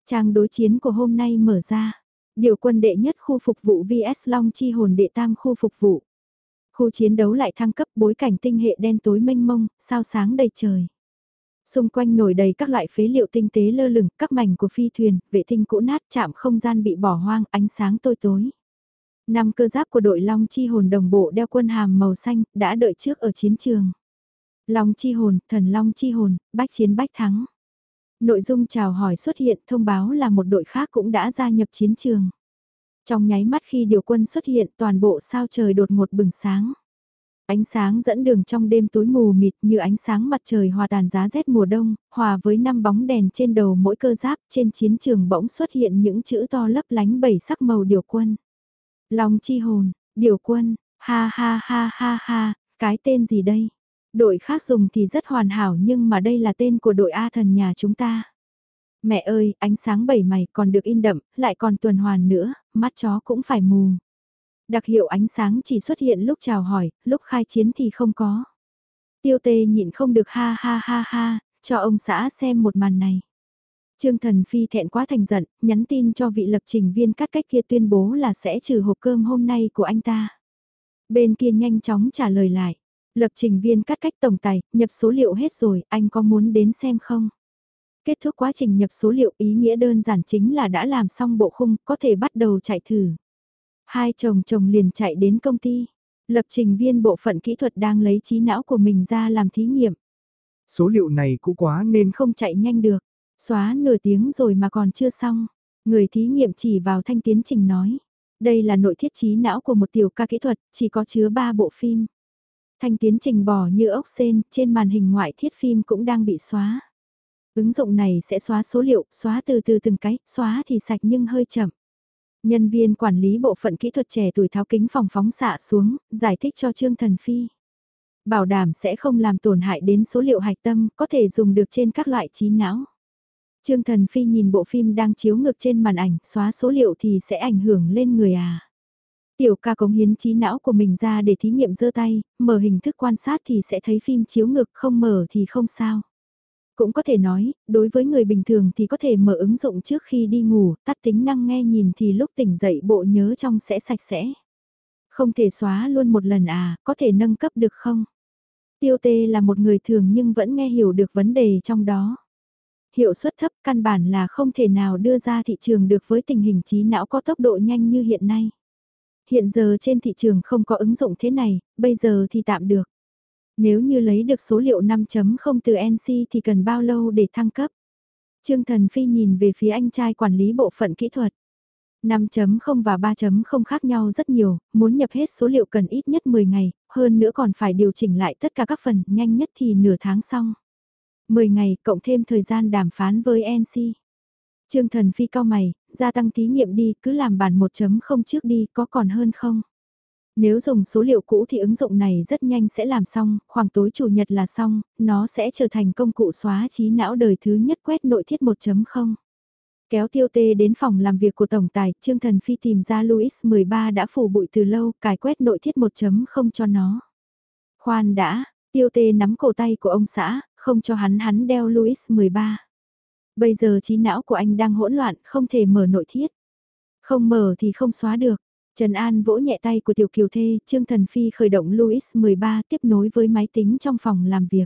Trang đối chiến của hôm nay mở ra. Điều quân đệ nhất khu phục vụ VS Long Chi hồn đệ tam khu phục vụ. Khu chiến đấu lại thăng cấp bối cảnh tinh hệ đen tối mênh mông, sao sáng đầy trời. Xung quanh nổi đầy các loại phế liệu tinh tế lơ lửng, các mảnh của phi thuyền, vệ tinh cũ nát chạm không gian bị bỏ hoang, ánh sáng tối tối. Năm cơ giáp của đội Long Chi hồn đồng bộ đeo quân hàm màu xanh, đã đợi trước ở chiến trường. Long Chi hồn, thần Long Chi hồn, bách chiến bách thắng. Nội dung chào hỏi xuất hiện thông báo là một đội khác cũng đã gia nhập chiến trường. Trong nháy mắt khi điều quân xuất hiện toàn bộ sao trời đột ngột bừng sáng. Ánh sáng dẫn đường trong đêm tối mù mịt như ánh sáng mặt trời hòa tàn giá rét mùa đông, hòa với năm bóng đèn trên đầu mỗi cơ giáp trên chiến trường bỗng xuất hiện những chữ to lấp lánh bảy sắc màu điều quân. Lòng chi hồn, điều quân, ha ha ha ha ha, cái tên gì đây? Đội khác dùng thì rất hoàn hảo nhưng mà đây là tên của đội A thần nhà chúng ta. Mẹ ơi, ánh sáng bảy mày còn được in đậm, lại còn tuần hoàn nữa, mắt chó cũng phải mù. Đặc hiệu ánh sáng chỉ xuất hiện lúc chào hỏi, lúc khai chiến thì không có. Tiêu tê nhịn không được ha ha ha ha, cho ông xã xem một màn này. Trương Thần Phi thẹn quá thành giận, nhắn tin cho vị lập trình viên cắt cách kia tuyên bố là sẽ trừ hộp cơm hôm nay của anh ta. Bên kia nhanh chóng trả lời lại. Lập trình viên cắt cách tổng tài, nhập số liệu hết rồi, anh có muốn đến xem không? Kết thúc quá trình nhập số liệu ý nghĩa đơn giản chính là đã làm xong bộ khung, có thể bắt đầu chạy thử. Hai chồng chồng liền chạy đến công ty. Lập trình viên bộ phận kỹ thuật đang lấy trí não của mình ra làm thí nghiệm. Số liệu này cũ quá nên không chạy nhanh được. Xóa nửa tiếng rồi mà còn chưa xong. Người thí nghiệm chỉ vào thanh tiến trình nói. Đây là nội thiết trí não của một tiểu ca kỹ thuật, chỉ có chứa 3 bộ phim. Thanh tiến trình bỏ như ốc sen, trên màn hình ngoại thiết phim cũng đang bị xóa. Ứng dụng này sẽ xóa số liệu, xóa từ từ từng cái, xóa thì sạch nhưng hơi chậm. Nhân viên quản lý bộ phận kỹ thuật trẻ tuổi tháo kính phòng phóng xạ xuống, giải thích cho Trương Thần Phi. Bảo đảm sẽ không làm tổn hại đến số liệu hạch tâm, có thể dùng được trên các loại trí não. Trương Thần Phi nhìn bộ phim đang chiếu ngược trên màn ảnh, xóa số liệu thì sẽ ảnh hưởng lên người à. Tiểu ca cống hiến trí não của mình ra để thí nghiệm giơ tay, mở hình thức quan sát thì sẽ thấy phim chiếu ngược không mở thì không sao. Cũng có thể nói, đối với người bình thường thì có thể mở ứng dụng trước khi đi ngủ, tắt tính năng nghe nhìn thì lúc tỉnh dậy bộ nhớ trong sẽ sạch sẽ. Không thể xóa luôn một lần à, có thể nâng cấp được không? Tiêu tê là một người thường nhưng vẫn nghe hiểu được vấn đề trong đó. Hiệu suất thấp căn bản là không thể nào đưa ra thị trường được với tình hình trí não có tốc độ nhanh như hiện nay. Hiện giờ trên thị trường không có ứng dụng thế này, bây giờ thì tạm được. Nếu như lấy được số liệu 5.0 từ NC thì cần bao lâu để thăng cấp? Trương Thần Phi nhìn về phía anh trai quản lý bộ phận kỹ thuật. 5.0 và 3.0 khác nhau rất nhiều, muốn nhập hết số liệu cần ít nhất 10 ngày, hơn nữa còn phải điều chỉnh lại tất cả các phần, nhanh nhất thì nửa tháng xong. 10 ngày, cộng thêm thời gian đàm phán với NC. Trương Thần Phi cao mày, gia tăng thí nghiệm đi, cứ làm bản 1.0 trước đi, có còn hơn không? Nếu dùng số liệu cũ thì ứng dụng này rất nhanh sẽ làm xong, khoảng tối chủ nhật là xong, nó sẽ trở thành công cụ xóa trí não đời thứ nhất quét nội thiết 1.0. Kéo tiêu tê đến phòng làm việc của Tổng Tài, Trương Thần Phi tìm ra Louis 13 đã phủ bụi từ lâu, cài quét nội thiết 1.0 cho nó. Khoan đã, tiêu tê nắm cổ tay của ông xã, không cho hắn hắn đeo Louis 13. Bây giờ trí não của anh đang hỗn loạn, không thể mở nội thiết. Không mở thì không xóa được. Trần An vỗ nhẹ tay của tiểu kiều thê, Trương Thần Phi khởi động Louis 13 tiếp nối với máy tính trong phòng làm việc.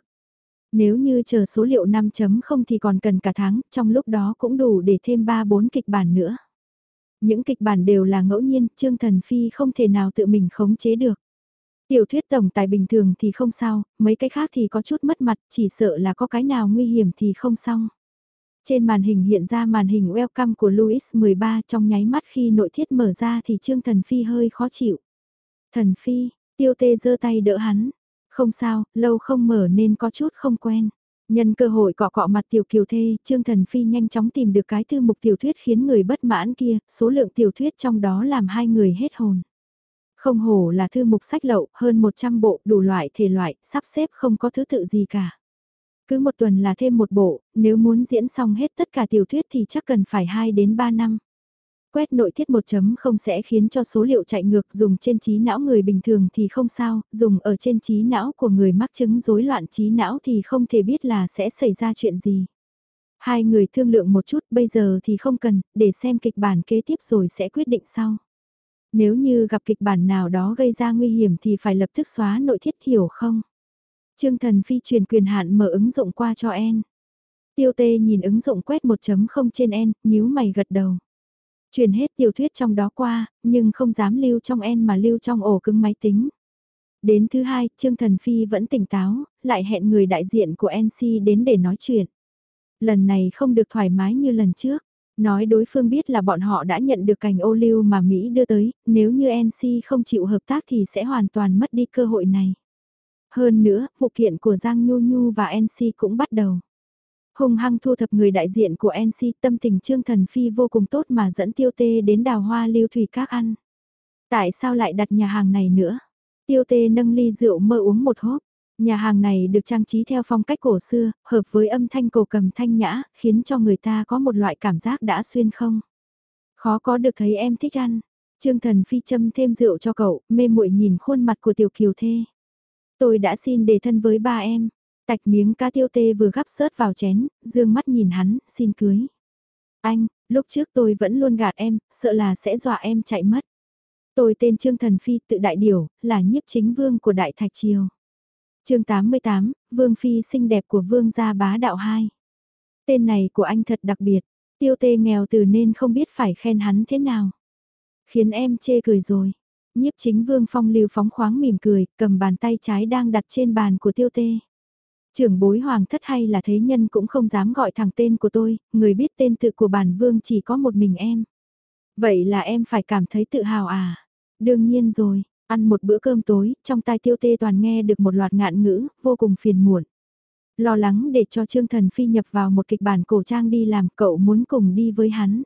Nếu như chờ số liệu 5.0 thì còn cần cả tháng, trong lúc đó cũng đủ để thêm 3-4 kịch bản nữa. Những kịch bản đều là ngẫu nhiên, Trương Thần Phi không thể nào tự mình khống chế được. Tiểu thuyết tổng tài bình thường thì không sao, mấy cái khác thì có chút mất mặt, chỉ sợ là có cái nào nguy hiểm thì không xong. Trên màn hình hiện ra màn hình welcome của Louis 13 trong nháy mắt khi nội thiết mở ra thì Trương Thần Phi hơi khó chịu. Thần Phi, tiêu tê giơ tay đỡ hắn. Không sao, lâu không mở nên có chút không quen. Nhân cơ hội cọ cọ mặt tiểu kiều thê, Trương Thần Phi nhanh chóng tìm được cái thư mục tiểu thuyết khiến người bất mãn kia, số lượng tiểu thuyết trong đó làm hai người hết hồn. Không hổ là thư mục sách lậu, hơn 100 bộ, đủ loại thể loại, sắp xếp không có thứ tự gì cả. Cứ một tuần là thêm một bộ, nếu muốn diễn xong hết tất cả tiểu thuyết thì chắc cần phải 2 đến 3 năm. Quét nội thiết 1.0 sẽ khiến cho số liệu chạy ngược dùng trên trí não người bình thường thì không sao, dùng ở trên trí não của người mắc chứng rối loạn trí não thì không thể biết là sẽ xảy ra chuyện gì. Hai người thương lượng một chút bây giờ thì không cần, để xem kịch bản kế tiếp rồi sẽ quyết định sau. Nếu như gặp kịch bản nào đó gây ra nguy hiểm thì phải lập tức xóa nội thiết hiểu không? Trương Thần Phi truyền quyền hạn mở ứng dụng qua cho En. Tiêu tê nhìn ứng dụng quét 1.0 trên En, nhíu mày gật đầu. Truyền hết tiểu thuyết trong đó qua, nhưng không dám lưu trong En mà lưu trong ổ cứng máy tính. Đến thứ hai, Trương Thần Phi vẫn tỉnh táo, lại hẹn người đại diện của NC đến để nói chuyện. Lần này không được thoải mái như lần trước. Nói đối phương biết là bọn họ đã nhận được cành ô lưu mà Mỹ đưa tới, nếu như NC không chịu hợp tác thì sẽ hoàn toàn mất đi cơ hội này. Hơn nữa, vụ kiện của Giang Nhu Nhu và NC cũng bắt đầu. Hùng hăng thu thập người đại diện của NC tâm tình Trương Thần Phi vô cùng tốt mà dẫn tiêu tê đến đào hoa lưu thủy các ăn. Tại sao lại đặt nhà hàng này nữa? Tiêu tê nâng ly rượu mơ uống một hốp. Nhà hàng này được trang trí theo phong cách cổ xưa, hợp với âm thanh cổ cầm thanh nhã, khiến cho người ta có một loại cảm giác đã xuyên không. Khó có được thấy em thích ăn. Trương Thần Phi châm thêm rượu cho cậu, mê muội nhìn khuôn mặt của Tiểu Kiều Thê. Tôi đã xin đề thân với ba em. Tạch miếng cá tiêu tê vừa gắp sớt vào chén, dương mắt nhìn hắn, xin cưới. Anh, lúc trước tôi vẫn luôn gạt em, sợ là sẽ dọa em chạy mất. Tôi tên Trương Thần Phi tự đại điểu, là nhiếp chính vương của Đại Thạch Triều chương 88, Vương Phi xinh đẹp của Vương gia bá đạo 2. Tên này của anh thật đặc biệt, tiêu tê nghèo từ nên không biết phải khen hắn thế nào. Khiến em chê cười rồi. Nhiếp chính Vương Phong lưu phóng khoáng mỉm cười, cầm bàn tay trái đang đặt trên bàn của tiêu tê. Trưởng bối hoàng thất hay là thế nhân cũng không dám gọi thẳng tên của tôi, người biết tên tự của bản vương chỉ có một mình em. Vậy là em phải cảm thấy tự hào à? Đương nhiên rồi, ăn một bữa cơm tối, trong tai tiêu tê toàn nghe được một loạt ngạn ngữ, vô cùng phiền muộn. Lo lắng để cho Trương Thần Phi nhập vào một kịch bản cổ trang đi làm cậu muốn cùng đi với hắn.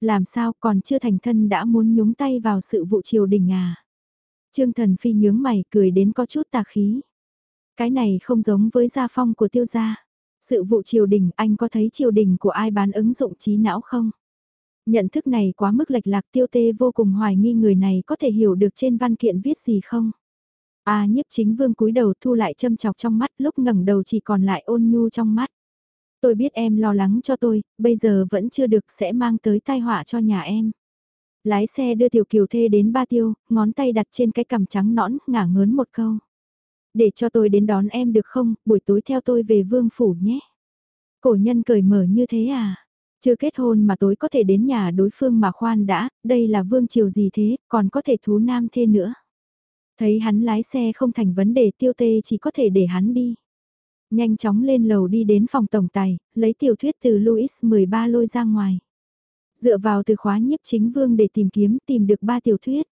Làm sao còn chưa thành thân đã muốn nhúng tay vào sự vụ triều đình à? Trương Thần Phi nhướng mày cười đến có chút tà khí. Cái này không giống với gia phong của tiêu gia. Sự vụ triều đình anh có thấy triều đình của ai bán ứng dụng trí não không? Nhận thức này quá mức lệch lạc tiêu tê vô cùng hoài nghi người này có thể hiểu được trên văn kiện viết gì không? À nhiếp chính vương cúi đầu thu lại châm chọc trong mắt lúc ngẩng đầu chỉ còn lại ôn nhu trong mắt. Tôi biết em lo lắng cho tôi, bây giờ vẫn chưa được sẽ mang tới tai họa cho nhà em. Lái xe đưa tiểu kiều thê đến ba tiêu, ngón tay đặt trên cái cằm trắng nõn, ngả ngớn một câu. Để cho tôi đến đón em được không, buổi tối theo tôi về vương phủ nhé. Cổ nhân cười mở như thế à? Chưa kết hôn mà tối có thể đến nhà đối phương mà khoan đã, đây là vương triều gì thế, còn có thể thú nam thê nữa. Thấy hắn lái xe không thành vấn đề tiêu tê chỉ có thể để hắn đi. Nhanh chóng lên lầu đi đến phòng tổng tài, lấy tiểu thuyết từ Louis 13 lôi ra ngoài. Dựa vào từ khóa nhiếp chính vương để tìm kiếm tìm được ba tiểu thuyết.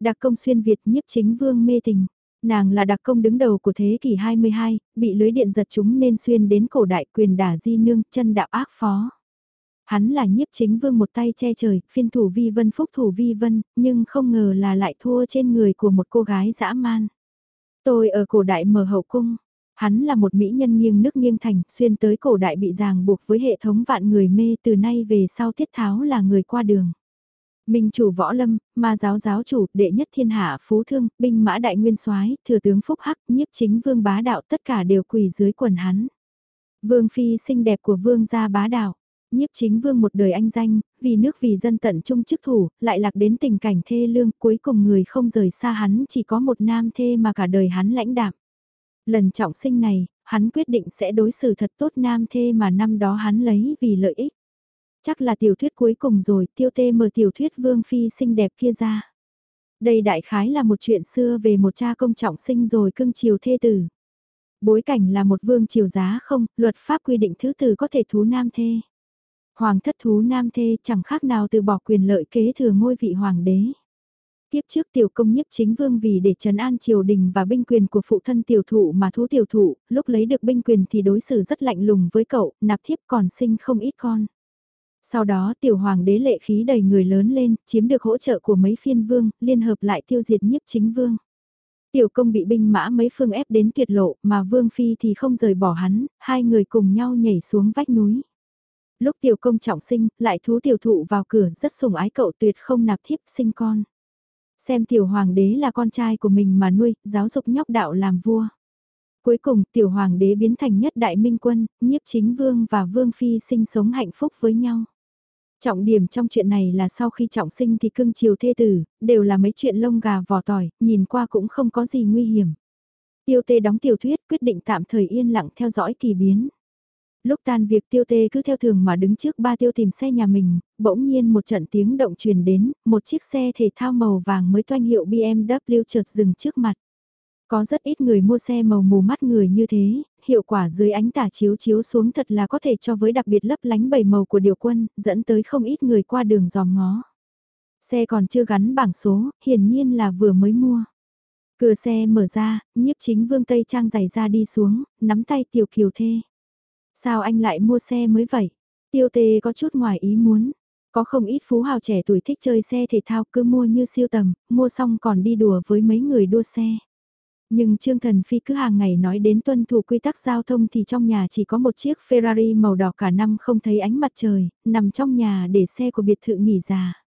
Đặc công xuyên Việt nhiếp chính vương mê tình. Nàng là đặc công đứng đầu của thế kỷ 22, bị lưới điện giật chúng nên xuyên đến cổ đại quyền đả di nương chân đạo ác phó. Hắn là nhiếp chính vương một tay che trời, phiên thủ vi vân phúc thủ vi vân, nhưng không ngờ là lại thua trên người của một cô gái dã man. Tôi ở cổ đại mở hậu cung, hắn là một mỹ nhân nghiêng nước nghiêng thành, xuyên tới cổ đại bị ràng buộc với hệ thống vạn người mê từ nay về sau thiết tháo là người qua đường. Minh chủ võ lâm, ma giáo giáo chủ, đệ nhất thiên hạ phú thương, binh mã đại nguyên soái thừa tướng phúc hắc, nhiếp chính vương bá đạo tất cả đều quỳ dưới quần hắn. Vương phi xinh đẹp của vương gia bá đạo, nhiếp chính vương một đời anh danh, vì nước vì dân tận trung chức thủ, lại lạc đến tình cảnh thê lương, cuối cùng người không rời xa hắn chỉ có một nam thê mà cả đời hắn lãnh đạm. Lần trọng sinh này, hắn quyết định sẽ đối xử thật tốt nam thê mà năm đó hắn lấy vì lợi ích. Chắc là tiểu thuyết cuối cùng rồi, tiêu tê mở tiểu thuyết vương phi xinh đẹp kia ra. Đây đại khái là một chuyện xưa về một cha công trọng sinh rồi cưng chiều thê tử. Bối cảnh là một vương triều giá không, luật pháp quy định thứ tử có thể thú nam thê. Hoàng thất thú nam thê chẳng khác nào từ bỏ quyền lợi kế thừa ngôi vị hoàng đế. Tiếp trước tiểu công nhiếp chính vương vì để trấn an triều đình và binh quyền của phụ thân tiểu thụ mà thú tiểu thụ, lúc lấy được binh quyền thì đối xử rất lạnh lùng với cậu, nạp thiếp còn sinh không ít con. Sau đó tiểu hoàng đế lệ khí đầy người lớn lên, chiếm được hỗ trợ của mấy phiên vương, liên hợp lại tiêu diệt nhiếp chính vương. Tiểu công bị binh mã mấy phương ép đến tuyệt lộ mà vương phi thì không rời bỏ hắn, hai người cùng nhau nhảy xuống vách núi. Lúc tiểu công trọng sinh, lại thú tiểu thụ vào cửa rất sủng ái cậu tuyệt không nạp thiếp sinh con. Xem tiểu hoàng đế là con trai của mình mà nuôi, giáo dục nhóc đạo làm vua. Cuối cùng tiểu hoàng đế biến thành nhất đại minh quân, nhiếp chính vương và vương phi sinh sống hạnh phúc với nhau. Trọng điểm trong chuyện này là sau khi trọng sinh thì cưng chiều thê tử, đều là mấy chuyện lông gà vỏ tỏi, nhìn qua cũng không có gì nguy hiểm. Tiêu tê đóng tiểu thuyết quyết định tạm thời yên lặng theo dõi kỳ biến. Lúc tan việc tiêu tê cứ theo thường mà đứng trước ba tiêu tìm xe nhà mình, bỗng nhiên một trận tiếng động truyền đến, một chiếc xe thể thao màu vàng mới toanh hiệu BMW chợt dừng trước mặt. Có rất ít người mua xe màu mù mắt người như thế, hiệu quả dưới ánh tả chiếu chiếu xuống thật là có thể cho với đặc biệt lấp lánh bảy màu của điều quân, dẫn tới không ít người qua đường dòm ngó. Xe còn chưa gắn bảng số, hiển nhiên là vừa mới mua. Cửa xe mở ra, nhiếp chính vương Tây Trang giày ra đi xuống, nắm tay tiểu kiều thê. Sao anh lại mua xe mới vậy? Tiêu tê có chút ngoài ý muốn. Có không ít phú hào trẻ tuổi thích chơi xe thể thao cứ mua như siêu tầm, mua xong còn đi đùa với mấy người đua xe. Nhưng Trương Thần Phi cứ hàng ngày nói đến tuân thủ quy tắc giao thông thì trong nhà chỉ có một chiếc Ferrari màu đỏ cả năm không thấy ánh mặt trời, nằm trong nhà để xe của biệt thự nghỉ già.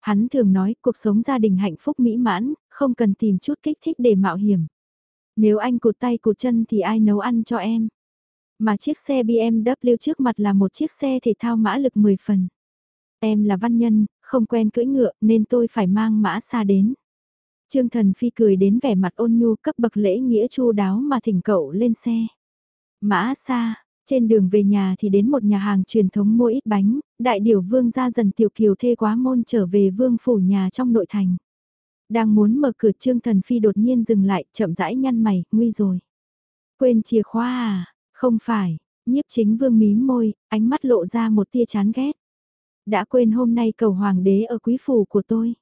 Hắn thường nói cuộc sống gia đình hạnh phúc mỹ mãn, không cần tìm chút kích thích để mạo hiểm. Nếu anh cụt tay cụt chân thì ai nấu ăn cho em? Mà chiếc xe BMW trước mặt là một chiếc xe thể thao mã lực 10 phần. Em là văn nhân, không quen cưỡi ngựa nên tôi phải mang mã xa đến. Trương Thần Phi cười đến vẻ mặt ôn nhu cấp bậc lễ nghĩa chu đáo mà thỉnh cậu lên xe. Mã xa, trên đường về nhà thì đến một nhà hàng truyền thống mua ít bánh, đại điểu vương ra dần tiểu kiều thê quá môn trở về vương phủ nhà trong nội thành. Đang muốn mở cửa Trương Thần Phi đột nhiên dừng lại, chậm rãi nhăn mày, nguy rồi. Quên chìa khóa à, không phải, nhiếp chính vương mím môi, ánh mắt lộ ra một tia chán ghét. Đã quên hôm nay cầu hoàng đế ở quý phủ của tôi.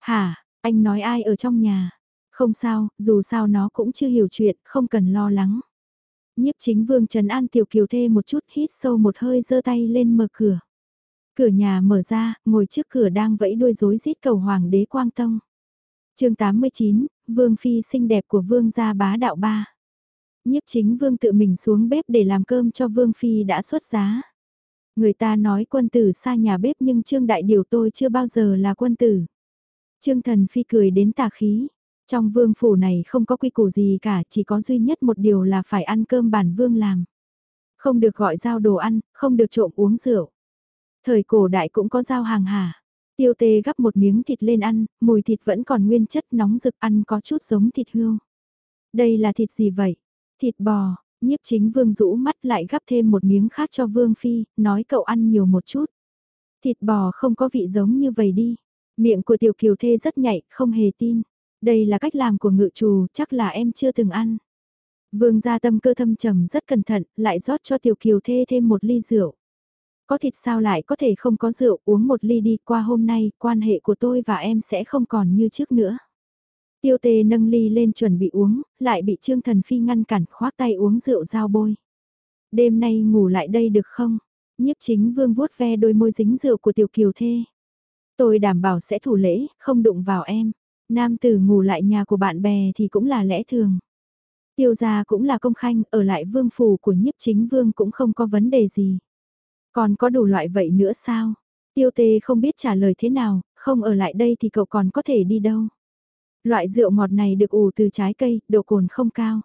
Hả, anh nói ai ở trong nhà? Không sao, dù sao nó cũng chưa hiểu chuyện, không cần lo lắng. Nhiếp chính vương Trần An tiểu kiều thê một chút hít sâu một hơi giơ tay lên mở cửa. Cửa nhà mở ra, ngồi trước cửa đang vẫy đuôi rối rít cầu hoàng đế quang tông. chương 89, vương phi xinh đẹp của vương gia bá đạo ba. Nhiếp chính vương tự mình xuống bếp để làm cơm cho vương phi đã xuất giá. Người ta nói quân tử xa nhà bếp nhưng trương đại điều tôi chưa bao giờ là quân tử. Trương thần phi cười đến tà khí. Trong vương phủ này không có quy củ gì cả, chỉ có duy nhất một điều là phải ăn cơm bản vương làm. Không được gọi giao đồ ăn, không được trộm uống rượu. Thời cổ đại cũng có giao hàng hà. Tiêu tê gắp một miếng thịt lên ăn, mùi thịt vẫn còn nguyên chất nóng rực ăn có chút giống thịt hươu. Đây là thịt gì vậy? Thịt bò, nhiếp chính vương rũ mắt lại gắp thêm một miếng khác cho vương phi, nói cậu ăn nhiều một chút. Thịt bò không có vị giống như vậy đi. Miệng của tiểu kiều thê rất nhạy, không hề tin. Đây là cách làm của ngự trù, chắc là em chưa từng ăn. Vương gia tâm cơ thâm trầm rất cẩn thận, lại rót cho tiểu kiều thê thêm một ly rượu. Có thịt sao lại có thể không có rượu, uống một ly đi qua hôm nay, quan hệ của tôi và em sẽ không còn như trước nữa. Tiêu tê nâng ly lên chuẩn bị uống, lại bị Trương Thần Phi ngăn cản khoác tay uống rượu giao bôi. Đêm nay ngủ lại đây được không? Nhiếp chính vương vuốt ve đôi môi dính rượu của tiểu kiều thê. Tôi đảm bảo sẽ thủ lễ, không đụng vào em. Nam tử ngủ lại nhà của bạn bè thì cũng là lẽ thường. Tiêu gia cũng là công khanh, ở lại vương phủ của nhiếp chính vương cũng không có vấn đề gì. Còn có đủ loại vậy nữa sao? Tiêu tê không biết trả lời thế nào, không ở lại đây thì cậu còn có thể đi đâu. Loại rượu ngọt này được ủ từ trái cây, độ cồn không cao.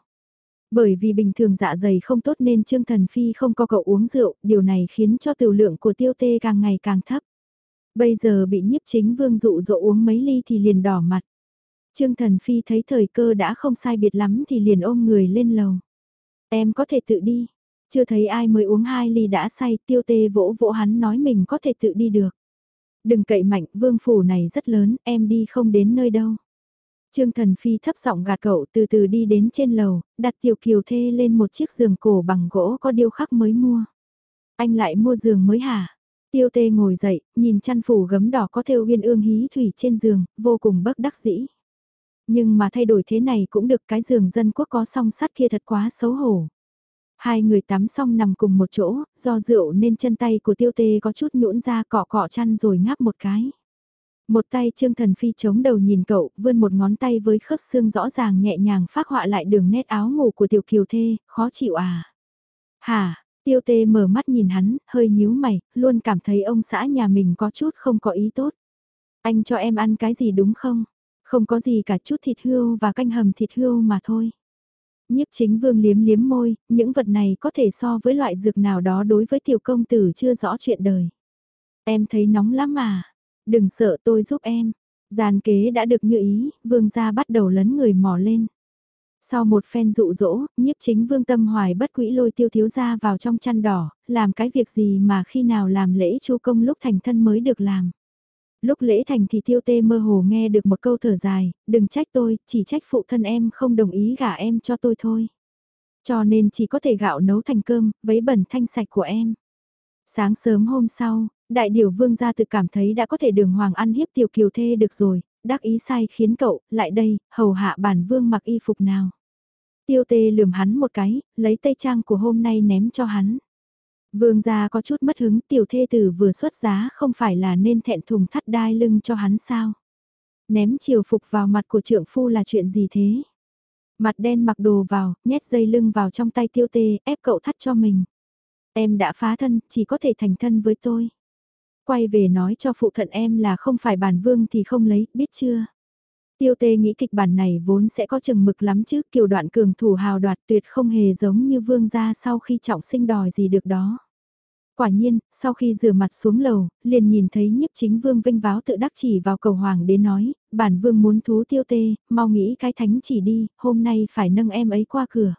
Bởi vì bình thường dạ dày không tốt nên Trương Thần Phi không có cậu uống rượu, điều này khiến cho tiểu lượng của tiêu tê càng ngày càng thấp. Bây giờ bị nhiếp chính vương dụ dỗ uống mấy ly thì liền đỏ mặt. Trương Thần Phi thấy thời cơ đã không sai biệt lắm thì liền ôm người lên lầu. Em có thể tự đi. Chưa thấy ai mới uống hai ly đã say, tiêu tê vỗ vỗ hắn nói mình có thể tự đi được. Đừng cậy mạnh, vương phủ này rất lớn, em đi không đến nơi đâu. Trương Thần Phi thấp giọng gạt cậu từ từ đi đến trên lầu, đặt tiểu kiều thê lên một chiếc giường cổ bằng gỗ có điêu khắc mới mua. Anh lại mua giường mới hả? Tiêu tê ngồi dậy, nhìn chăn phủ gấm đỏ có thêu uyên ương hí thủy trên giường, vô cùng bất đắc dĩ. Nhưng mà thay đổi thế này cũng được cái giường dân quốc có song sắt kia thật quá xấu hổ. Hai người tắm xong nằm cùng một chỗ, do rượu nên chân tay của tiêu tê có chút nhũn ra cọ cọ chăn rồi ngáp một cái. Một tay Trương Thần Phi chống đầu nhìn cậu, vươn một ngón tay với khớp xương rõ ràng nhẹ nhàng phát họa lại đường nét áo ngủ của tiểu kiều thê, khó chịu à. Hả, tiêu tê mở mắt nhìn hắn, hơi nhíu mày, luôn cảm thấy ông xã nhà mình có chút không có ý tốt. Anh cho em ăn cái gì đúng không? Không có gì cả chút thịt hươu và canh hầm thịt hươu mà thôi. Nhiếp chính vương liếm liếm môi, những vật này có thể so với loại dược nào đó đối với tiểu công tử chưa rõ chuyện đời. Em thấy nóng lắm à đừng sợ tôi giúp em. Giàn kế đã được như ý, vương gia bắt đầu lấn người mò lên. Sau một phen dụ dỗ, nhiếp chính vương tâm hoài bất quỹ lôi tiêu thiếu gia vào trong chăn đỏ, làm cái việc gì mà khi nào làm lễ chu công lúc thành thân mới được làm. Lúc lễ thành thì tiêu tê mơ hồ nghe được một câu thở dài, đừng trách tôi, chỉ trách phụ thân em không đồng ý gả em cho tôi thôi. Cho nên chỉ có thể gạo nấu thành cơm, vấy bẩn thanh sạch của em. Sáng sớm hôm sau, đại điều vương gia tự cảm thấy đã có thể đường hoàng ăn hiếp tiểu kiều thê được rồi, đắc ý sai khiến cậu, lại đây, hầu hạ bản vương mặc y phục nào. Tiêu tê lườm hắn một cái, lấy tây trang của hôm nay ném cho hắn. Vương gia có chút mất hứng tiểu thê tử vừa xuất giá không phải là nên thẹn thùng thắt đai lưng cho hắn sao. Ném chiều phục vào mặt của trượng phu là chuyện gì thế? Mặt đen mặc đồ vào, nhét dây lưng vào trong tay tiêu tê, ép cậu thắt cho mình. Em đã phá thân, chỉ có thể thành thân với tôi. Quay về nói cho phụ thận em là không phải bản vương thì không lấy, biết chưa? Tiêu tê nghĩ kịch bản này vốn sẽ có chừng mực lắm chứ, kiều đoạn cường thủ hào đoạt tuyệt không hề giống như vương gia sau khi trọng sinh đòi gì được đó. Quả nhiên, sau khi rửa mặt xuống lầu, liền nhìn thấy nhiếp chính vương vinh váo tự đắc chỉ vào cầu hoàng đế nói, bản vương muốn thú tiêu tê, mau nghĩ cái thánh chỉ đi, hôm nay phải nâng em ấy qua cửa.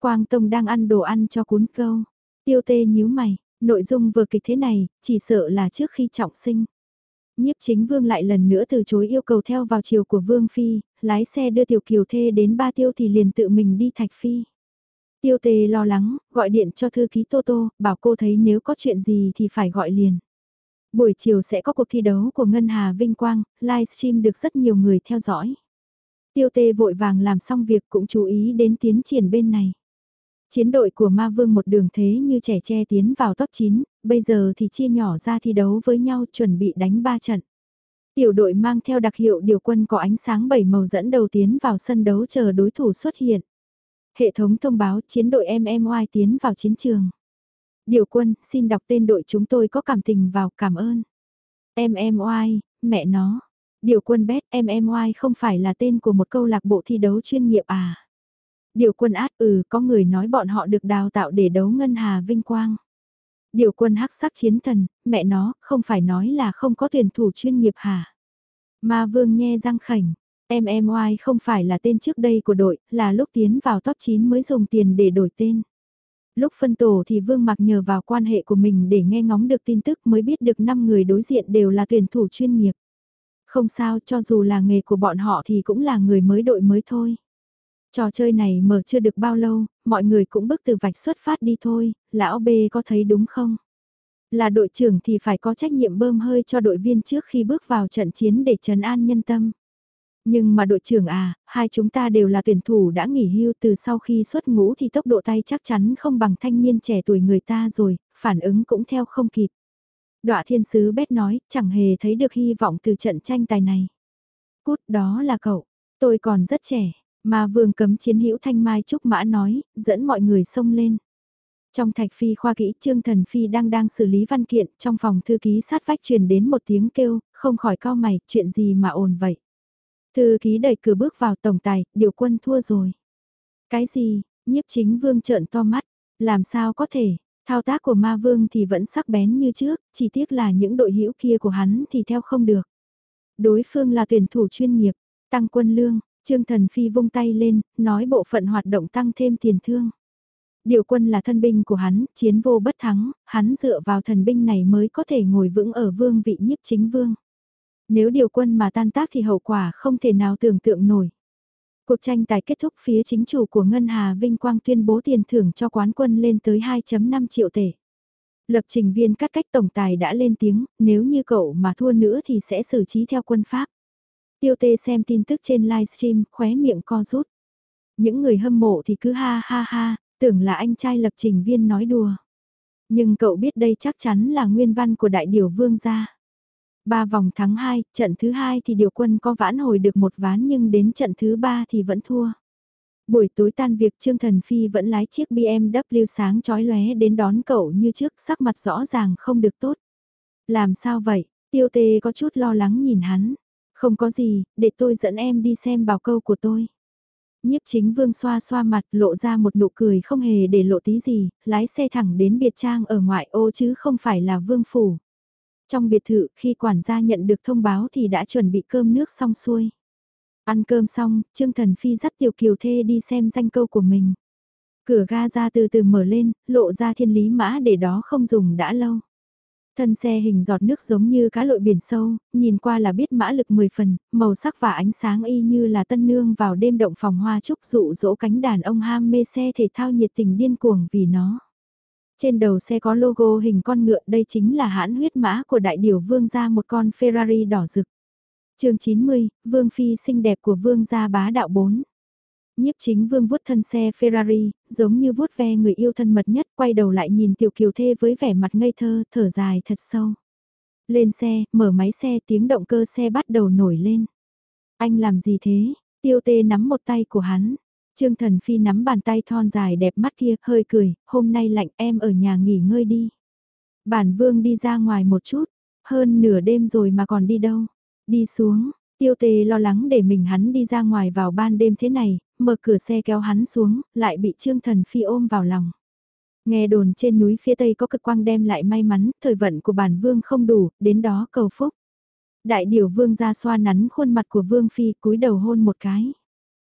Quang Tông đang ăn đồ ăn cho cuốn câu. Tiêu tê nhíu mày, nội dung vừa kịch thế này, chỉ sợ là trước khi trọng sinh. Nhiếp chính vương lại lần nữa từ chối yêu cầu theo vào chiều của vương phi, lái xe đưa tiểu kiều thê đến ba tiêu thì liền tự mình đi thạch phi. Tiêu tề lo lắng, gọi điện cho thư ký Tô Tô, bảo cô thấy nếu có chuyện gì thì phải gọi liền. Buổi chiều sẽ có cuộc thi đấu của Ngân Hà Vinh Quang, livestream được rất nhiều người theo dõi. Tiêu tê vội vàng làm xong việc cũng chú ý đến tiến triển bên này. Chiến đội của Ma Vương một đường thế như trẻ che tiến vào top 9, bây giờ thì chia nhỏ ra thi đấu với nhau chuẩn bị đánh 3 trận. Tiểu đội mang theo đặc hiệu điều quân có ánh sáng bảy màu dẫn đầu tiến vào sân đấu chờ đối thủ xuất hiện. Hệ thống thông báo chiến đội MMY tiến vào chiến trường. Điều quân, xin đọc tên đội chúng tôi có cảm tình vào, cảm ơn. MMY, mẹ nó. Điều quân bét MMY không phải là tên của một câu lạc bộ thi đấu chuyên nghiệp à. Điều quân át ừ có người nói bọn họ được đào tạo để đấu ngân hà vinh quang. Điều quân hắc sắc chiến thần, mẹ nó, không phải nói là không có tuyển thủ chuyên nghiệp hả? Ma vương nhe răng khảnh, MMY không phải là tên trước đây của đội, là lúc tiến vào top 9 mới dùng tiền để đổi tên. Lúc phân tổ thì Vương Mặc nhờ vào quan hệ của mình để nghe ngóng được tin tức mới biết được 5 người đối diện đều là tuyển thủ chuyên nghiệp. Không sao, cho dù là nghề của bọn họ thì cũng là người mới đội mới thôi. Trò chơi này mở chưa được bao lâu, mọi người cũng bước từ vạch xuất phát đi thôi, lão B có thấy đúng không? Là đội trưởng thì phải có trách nhiệm bơm hơi cho đội viên trước khi bước vào trận chiến để trấn an nhân tâm. Nhưng mà đội trưởng à, hai chúng ta đều là tuyển thủ đã nghỉ hưu từ sau khi xuất ngũ thì tốc độ tay chắc chắn không bằng thanh niên trẻ tuổi người ta rồi, phản ứng cũng theo không kịp. Đọa thiên sứ bét nói, chẳng hề thấy được hy vọng từ trận tranh tài này. Cút đó là cậu, tôi còn rất trẻ, mà vương cấm chiến hữu thanh mai trúc mã nói, dẫn mọi người xông lên. Trong thạch phi khoa kỹ Trương Thần Phi đang đang xử lý văn kiện, trong phòng thư ký sát vách truyền đến một tiếng kêu, không khỏi cao mày, chuyện gì mà ồn vậy. Thư ký đẩy cửa bước vào tổng tài, điều quân thua rồi. Cái gì, nhiếp chính vương trợn to mắt, làm sao có thể, thao tác của ma vương thì vẫn sắc bén như trước, chỉ tiếc là những đội hữu kia của hắn thì theo không được. Đối phương là tuyển thủ chuyên nghiệp, tăng quân lương, Trương Thần Phi vung tay lên, nói bộ phận hoạt động tăng thêm tiền thương. Điều quân là thân binh của hắn, chiến vô bất thắng, hắn dựa vào thần binh này mới có thể ngồi vững ở vương vị nhiếp chính vương. Nếu điều quân mà tan tác thì hậu quả không thể nào tưởng tượng nổi. Cuộc tranh tài kết thúc phía chính chủ của Ngân Hà Vinh Quang tuyên bố tiền thưởng cho quán quân lên tới 2.5 triệu tệ. Lập trình viên cắt cách tổng tài đã lên tiếng, nếu như cậu mà thua nữa thì sẽ xử trí theo quân pháp. Tiêu tê xem tin tức trên livestream, khóe miệng co rút. Những người hâm mộ thì cứ ha ha ha, tưởng là anh trai lập trình viên nói đùa. Nhưng cậu biết đây chắc chắn là nguyên văn của đại điều vương gia. Ba vòng thắng 2, trận thứ hai thì điều quân có vãn hồi được một ván nhưng đến trận thứ ba thì vẫn thua. Buổi tối tan việc Trương Thần Phi vẫn lái chiếc BMW sáng chói lóe đến đón cậu như trước sắc mặt rõ ràng không được tốt. Làm sao vậy? Tiêu tê có chút lo lắng nhìn hắn. Không có gì, để tôi dẫn em đi xem bảo câu của tôi. Nhiếp chính vương xoa xoa mặt lộ ra một nụ cười không hề để lộ tí gì, lái xe thẳng đến biệt trang ở ngoại ô chứ không phải là vương phủ. Trong biệt thự khi quản gia nhận được thông báo thì đã chuẩn bị cơm nước xong xuôi. Ăn cơm xong, Trương Thần Phi dắt Tiểu Kiều Thê đi xem danh câu của mình. Cửa ga ra từ từ mở lên, lộ ra thiên lý mã để đó không dùng đã lâu. Thân xe hình giọt nước giống như cá lội biển sâu, nhìn qua là biết mã lực 10 phần, màu sắc và ánh sáng y như là tân nương vào đêm động phòng hoa trúc dụ dỗ cánh đàn ông ham mê xe thể thao nhiệt tình điên cuồng vì nó. Trên đầu xe có logo hình con ngựa đây chính là hãn huyết mã của đại điểu vương gia một con Ferrari đỏ rực. chương 90, Vương Phi xinh đẹp của vương gia bá đạo 4 nhiếp chính vương vuốt thân xe Ferrari, giống như vuốt ve người yêu thân mật nhất, quay đầu lại nhìn tiểu kiều thê với vẻ mặt ngây thơ, thở dài thật sâu. Lên xe, mở máy xe, tiếng động cơ xe bắt đầu nổi lên. Anh làm gì thế? Tiêu tê nắm một tay của hắn. Trương Thần Phi nắm bàn tay thon dài đẹp mắt kia, hơi cười, hôm nay lạnh em ở nhà nghỉ ngơi đi. Bản vương đi ra ngoài một chút, hơn nửa đêm rồi mà còn đi đâu. Đi xuống, tiêu tê lo lắng để mình hắn đi ra ngoài vào ban đêm thế này, mở cửa xe kéo hắn xuống, lại bị Trương Thần Phi ôm vào lòng. Nghe đồn trên núi phía tây có cực quang đem lại may mắn, thời vận của bản vương không đủ, đến đó cầu phúc. Đại điều vương ra xoa nắn khuôn mặt của vương phi cúi đầu hôn một cái.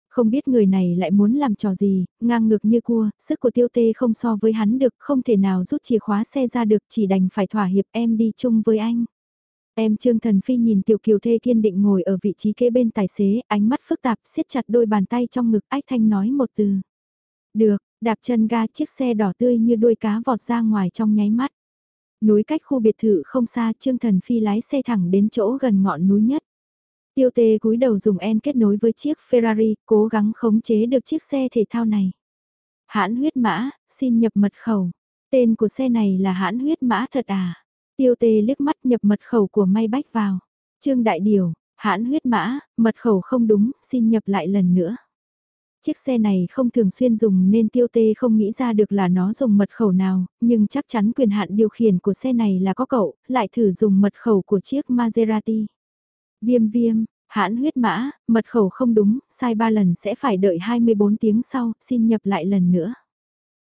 Không biết người này lại muốn làm trò gì, ngang ngược như cua, sức của tiêu tê không so với hắn được, không thể nào rút chìa khóa xe ra được, chỉ đành phải thỏa hiệp em đi chung với anh. Em Trương Thần Phi nhìn Tiểu Kiều Thê kiên định ngồi ở vị trí kế bên tài xế, ánh mắt phức tạp, siết chặt đôi bàn tay trong ngực ách thanh nói một từ. Được, đạp chân ga chiếc xe đỏ tươi như đuôi cá vọt ra ngoài trong nháy mắt. Núi cách khu biệt thự không xa Trương Thần Phi lái xe thẳng đến chỗ gần ngọn núi nhất. Tiêu tê cúi đầu dùng en kết nối với chiếc Ferrari, cố gắng khống chế được chiếc xe thể thao này. Hãn huyết mã, xin nhập mật khẩu. Tên của xe này là hãn huyết mã thật à? Tiêu tê liếc mắt nhập mật khẩu của may bách vào. Trương Đại Điều, hãn huyết mã, mật khẩu không đúng, xin nhập lại lần nữa. Chiếc xe này không thường xuyên dùng nên tiêu tê không nghĩ ra được là nó dùng mật khẩu nào, nhưng chắc chắn quyền hạn điều khiển của xe này là có cậu, lại thử dùng mật khẩu của chiếc Maserati. Viêm viêm, hãn huyết mã, mật khẩu không đúng, sai 3 lần sẽ phải đợi 24 tiếng sau, xin nhập lại lần nữa.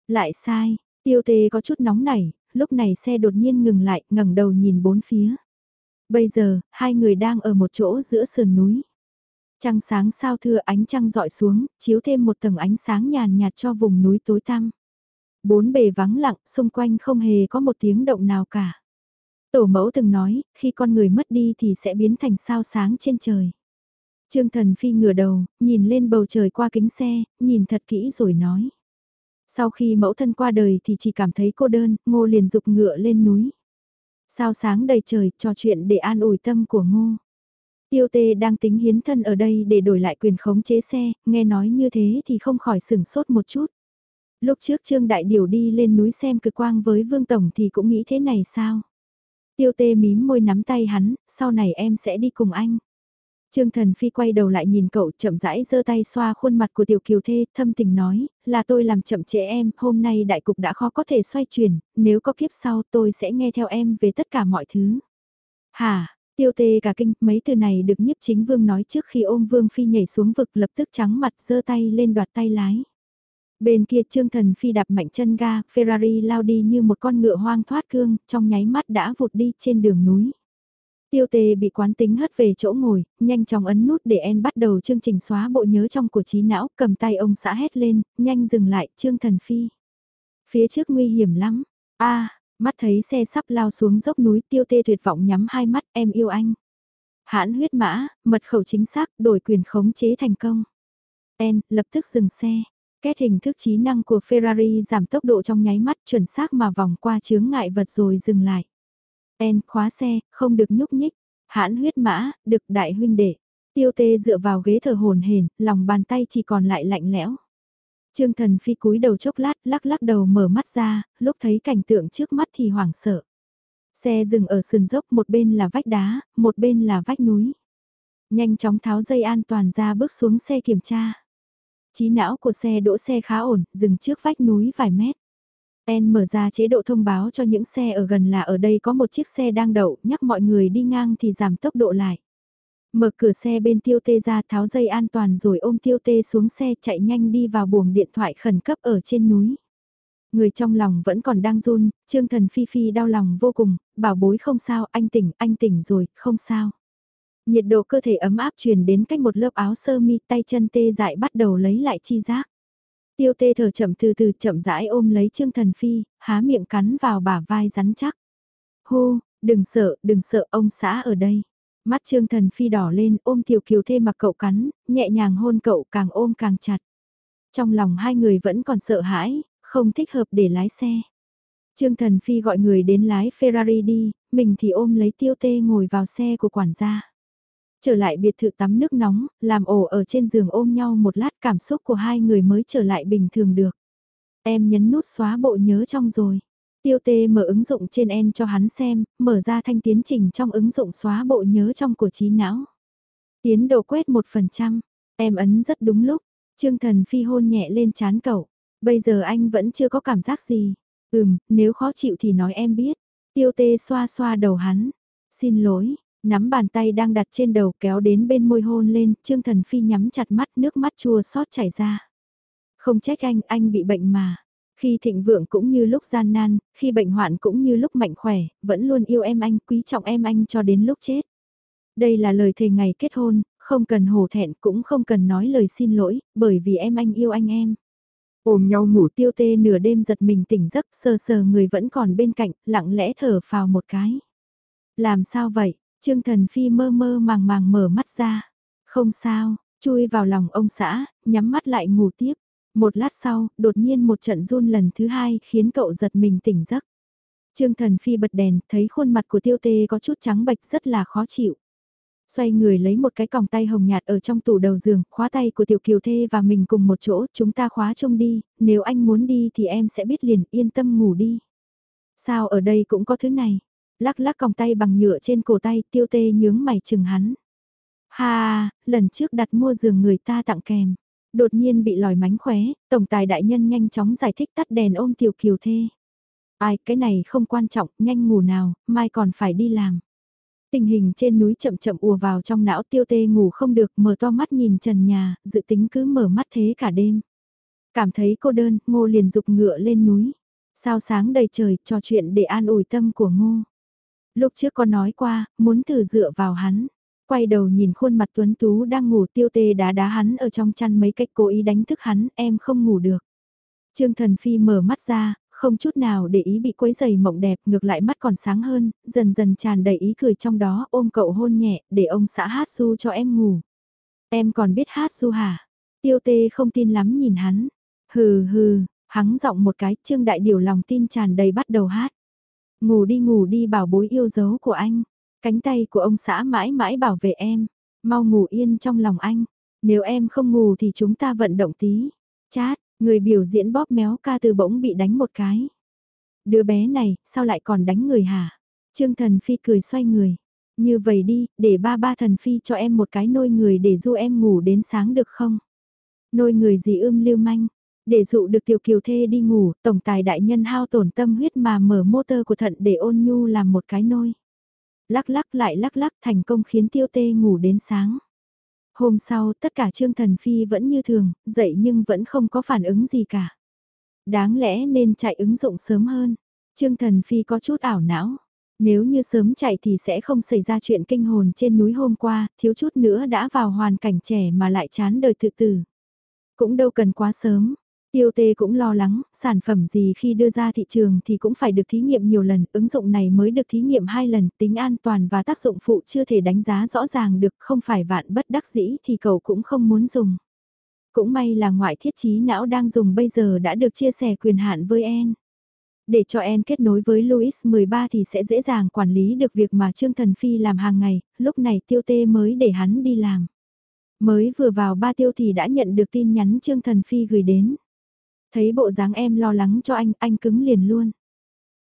Lại sai, tiêu tê có chút nóng nảy, lúc này xe đột nhiên ngừng lại, ngẩng đầu nhìn bốn phía. Bây giờ, hai người đang ở một chỗ giữa sườn núi. Trăng sáng sao thưa ánh trăng dọi xuống, chiếu thêm một tầng ánh sáng nhàn nhạt cho vùng núi tối tăm. Bốn bề vắng lặng, xung quanh không hề có một tiếng động nào cả. Tổ mẫu từng nói, khi con người mất đi thì sẽ biến thành sao sáng trên trời. Trương Thần Phi ngửa đầu, nhìn lên bầu trời qua kính xe, nhìn thật kỹ rồi nói. Sau khi mẫu thân qua đời thì chỉ cảm thấy cô đơn, ngô liền dục ngựa lên núi. Sao sáng đầy trời, trò chuyện để an ủi tâm của ngô. Tiêu tê đang tính hiến thân ở đây để đổi lại quyền khống chế xe, nghe nói như thế thì không khỏi sửng sốt một chút. Lúc trước Trương Đại Điều đi lên núi xem cực quang với Vương Tổng thì cũng nghĩ thế này sao? Tiêu tê mím môi nắm tay hắn, sau này em sẽ đi cùng anh. Trương Thần Phi quay đầu lại nhìn cậu chậm rãi giơ tay xoa khuôn mặt của tiểu kiều thê, thâm tình nói, là tôi làm chậm trễ em, hôm nay đại cục đã khó có thể xoay chuyển, nếu có kiếp sau tôi sẽ nghe theo em về tất cả mọi thứ. Hà, tiêu tê cả kinh, mấy từ này được nhiếp chính vương nói trước khi ôm vương phi nhảy xuống vực lập tức trắng mặt giơ tay lên đoạt tay lái. Bên kia Trương Thần Phi đạp mạnh chân ga, Ferrari lao đi như một con ngựa hoang thoát cương, trong nháy mắt đã vụt đi trên đường núi. Tiêu tề bị quán tính hất về chỗ ngồi, nhanh chóng ấn nút để En bắt đầu chương trình xóa bộ nhớ trong của trí não, cầm tay ông xã hét lên, nhanh dừng lại, Trương Thần Phi. Phía trước nguy hiểm lắm, a mắt thấy xe sắp lao xuống dốc núi tiêu tê tuyệt vọng nhắm hai mắt, em yêu anh. Hãn huyết mã, mật khẩu chính xác, đổi quyền khống chế thành công. En, lập tức dừng xe. Kết hình thức trí năng của Ferrari giảm tốc độ trong nháy mắt chuẩn xác mà vòng qua chướng ngại vật rồi dừng lại. En khóa xe, không được nhúc nhích. Hãn huyết mã, được đại huynh đệ. Tiêu tê dựa vào ghế thở hồn hển, lòng bàn tay chỉ còn lại lạnh lẽo. Trương thần phi cúi đầu chốc lát, lắc lắc đầu mở mắt ra, lúc thấy cảnh tượng trước mắt thì hoảng sợ. Xe dừng ở sườn dốc một bên là vách đá, một bên là vách núi. Nhanh chóng tháo dây an toàn ra bước xuống xe kiểm tra. Trí não của xe đỗ xe khá ổn, dừng trước vách núi vài mét. En mở ra chế độ thông báo cho những xe ở gần là ở đây có một chiếc xe đang đậu, nhắc mọi người đi ngang thì giảm tốc độ lại. Mở cửa xe bên tiêu tê ra tháo dây an toàn rồi ôm tiêu tê xuống xe chạy nhanh đi vào buồng điện thoại khẩn cấp ở trên núi. Người trong lòng vẫn còn đang run, Trương Thần Phi Phi đau lòng vô cùng, bảo bối không sao, anh tỉnh, anh tỉnh rồi, không sao. Nhiệt độ cơ thể ấm áp truyền đến cách một lớp áo sơ mi tay chân tê dại bắt đầu lấy lại chi giác. Tiêu tê thở chậm từ từ chậm rãi ôm lấy Trương Thần Phi, há miệng cắn vào bả vai rắn chắc. Hô, đừng sợ, đừng sợ ông xã ở đây. Mắt Trương Thần Phi đỏ lên ôm Tiểu Kiều Thê mặc cậu cắn, nhẹ nhàng hôn cậu càng ôm càng chặt. Trong lòng hai người vẫn còn sợ hãi, không thích hợp để lái xe. Trương Thần Phi gọi người đến lái Ferrari đi, mình thì ôm lấy Tiêu Tê ngồi vào xe của quản gia. Trở lại biệt thự tắm nước nóng, làm ổ ở trên giường ôm nhau một lát cảm xúc của hai người mới trở lại bình thường được. Em nhấn nút xóa bộ nhớ trong rồi. Tiêu tê mở ứng dụng trên en cho hắn xem, mở ra thanh tiến trình trong ứng dụng xóa bộ nhớ trong của trí não. Tiến độ quét 1%, em ấn rất đúng lúc, Trương Thần Phi hôn nhẹ lên chán cậu. Bây giờ anh vẫn chưa có cảm giác gì. Ừm, nếu khó chịu thì nói em biết. Tiêu tê xoa xoa đầu hắn. Xin lỗi, nắm bàn tay đang đặt trên đầu kéo đến bên môi hôn lên, Trương Thần Phi nhắm chặt mắt nước mắt chua xót chảy ra. Không trách anh, anh bị bệnh mà. Khi thịnh vượng cũng như lúc gian nan, khi bệnh hoạn cũng như lúc mạnh khỏe, vẫn luôn yêu em anh, quý trọng em anh cho đến lúc chết. Đây là lời thề ngày kết hôn, không cần hổ thẹn cũng không cần nói lời xin lỗi, bởi vì em anh yêu anh em. Ôm nhau ngủ tiêu tê nửa đêm giật mình tỉnh giấc sờ sờ người vẫn còn bên cạnh, lặng lẽ thở phào một cái. Làm sao vậy? Trương Thần Phi mơ mơ màng màng mở mắt ra. Không sao, chui vào lòng ông xã, nhắm mắt lại ngủ tiếp. Một lát sau, đột nhiên một trận run lần thứ hai khiến cậu giật mình tỉnh giấc. Trương Thần Phi bật đèn, thấy khuôn mặt của tiêu tê có chút trắng bệch rất là khó chịu. Xoay người lấy một cái còng tay hồng nhạt ở trong tủ đầu giường, khóa tay của tiểu kiều thê và mình cùng một chỗ, chúng ta khóa chung đi, nếu anh muốn đi thì em sẽ biết liền, yên tâm ngủ đi. Sao ở đây cũng có thứ này? Lắc lắc còng tay bằng nhựa trên cổ tay, tiêu tê nhướng mày chừng hắn. Ha, lần trước đặt mua giường người ta tặng kèm. Đột nhiên bị lòi mánh khóe, tổng tài đại nhân nhanh chóng giải thích tắt đèn ôm tiểu kiều thê. Ai, cái này không quan trọng, nhanh ngủ nào, mai còn phải đi làm. Tình hình trên núi chậm chậm ùa vào trong não tiêu tê ngủ không được mở to mắt nhìn trần nhà, dự tính cứ mở mắt thế cả đêm. Cảm thấy cô đơn, ngô liền dục ngựa lên núi. Sao sáng đầy trời, trò chuyện để an ủi tâm của ngô. Lúc trước có nói qua, muốn thử dựa vào hắn. Quay đầu nhìn khuôn mặt tuấn tú đang ngủ tiêu tê đá đá hắn ở trong chăn mấy cách cố ý đánh thức hắn, em không ngủ được. Trương Thần Phi mở mắt ra, không chút nào để ý bị quấy giày mộng đẹp, ngược lại mắt còn sáng hơn, dần dần tràn đầy ý cười trong đó, ôm cậu hôn nhẹ, để ông xã hát su cho em ngủ. Em còn biết hát su hả? Tiêu tê không tin lắm nhìn hắn. Hừ hừ, hắng giọng một cái, Trương Đại Điều lòng tin tràn đầy bắt đầu hát. Ngủ đi ngủ đi bảo bối yêu dấu của anh. Cánh tay của ông xã mãi mãi bảo vệ em. Mau ngủ yên trong lòng anh. Nếu em không ngủ thì chúng ta vận động tí. Chát, người biểu diễn bóp méo ca từ bỗng bị đánh một cái. Đứa bé này, sao lại còn đánh người hả? Trương Thần Phi cười xoay người. Như vậy đi, để ba ba thần phi cho em một cái nôi người để du em ngủ đến sáng được không? Nôi người gì ưm lưu manh, để dụ được tiểu kiều thê đi ngủ, tổng tài đại nhân hao tổn tâm huyết mà mở motor của thận để ôn nhu làm một cái nôi. Lắc lắc lại lắc lắc thành công khiến tiêu tê ngủ đến sáng. Hôm sau tất cả Trương Thần Phi vẫn như thường, dậy nhưng vẫn không có phản ứng gì cả. Đáng lẽ nên chạy ứng dụng sớm hơn. Trương Thần Phi có chút ảo não. Nếu như sớm chạy thì sẽ không xảy ra chuyện kinh hồn trên núi hôm qua, thiếu chút nữa đã vào hoàn cảnh trẻ mà lại chán đời tự tử. Cũng đâu cần quá sớm, Tiêu tê cũng lo lắng, sản phẩm gì khi đưa ra thị trường thì cũng phải được thí nghiệm nhiều lần, ứng dụng này mới được thí nghiệm hai lần, tính an toàn và tác dụng phụ chưa thể đánh giá rõ ràng được, không phải vạn bất đắc dĩ thì cậu cũng không muốn dùng. Cũng may là ngoại thiết trí não đang dùng bây giờ đã được chia sẻ quyền hạn với En. Để cho En kết nối với Louis 13 thì sẽ dễ dàng quản lý được việc mà Trương Thần Phi làm hàng ngày, lúc này tiêu tê mới để hắn đi làm. Mới vừa vào ba tiêu thì đã nhận được tin nhắn Trương Thần Phi gửi đến. Thấy bộ dáng em lo lắng cho anh, anh cứng liền luôn.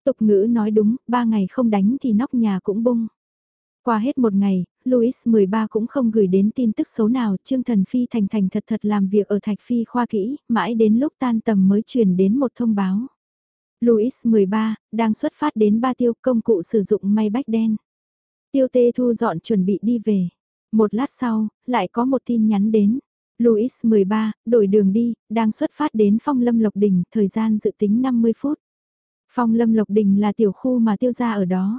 Tục ngữ nói đúng, ba ngày không đánh thì nóc nhà cũng bung. Qua hết một ngày, Louis 13 cũng không gửi đến tin tức xấu nào, Trương Thần Phi thành thành thật thật làm việc ở Thạch Phi khoa kỹ, mãi đến lúc tan tầm mới truyền đến một thông báo. Louis 13, đang xuất phát đến ba tiêu công cụ sử dụng may bách đen. Tiêu tê thu dọn chuẩn bị đi về. Một lát sau, lại có một tin nhắn đến. Louis 13, đổi đường đi, đang xuất phát đến Phong Lâm Lộc Đình, thời gian dự tính 50 phút. Phong Lâm Lộc Đình là tiểu khu mà tiêu gia ở đó.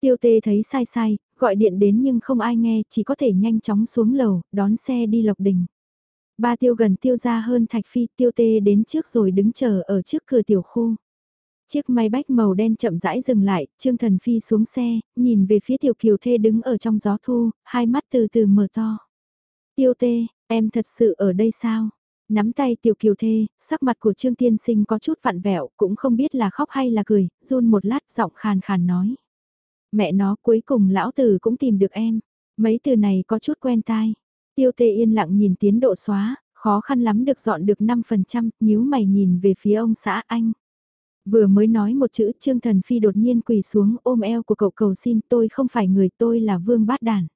Tiêu tê thấy sai sai, gọi điện đến nhưng không ai nghe, chỉ có thể nhanh chóng xuống lầu, đón xe đi Lộc Đình. Ba tiêu gần tiêu gia hơn Thạch Phi, tiêu tê đến trước rồi đứng chờ ở trước cửa tiểu khu. Chiếc máy bách màu đen chậm rãi dừng lại, Trương Thần Phi xuống xe, nhìn về phía tiểu kiều thê đứng ở trong gió thu, hai mắt từ từ mở to. Tiêu tê, em thật sự ở đây sao? Nắm tay tiểu kiều thê, sắc mặt của Trương Tiên Sinh có chút vặn vẹo, cũng không biết là khóc hay là cười, run một lát giọng khàn khàn nói. Mẹ nó cuối cùng lão tử cũng tìm được em. Mấy từ này có chút quen tai. Tiêu tê yên lặng nhìn tiến độ xóa, khó khăn lắm được dọn được 5%, nhíu mày nhìn về phía ông xã anh. Vừa mới nói một chữ Trương Thần Phi đột nhiên quỳ xuống ôm eo của cậu cầu xin tôi không phải người tôi là vương bát đàn.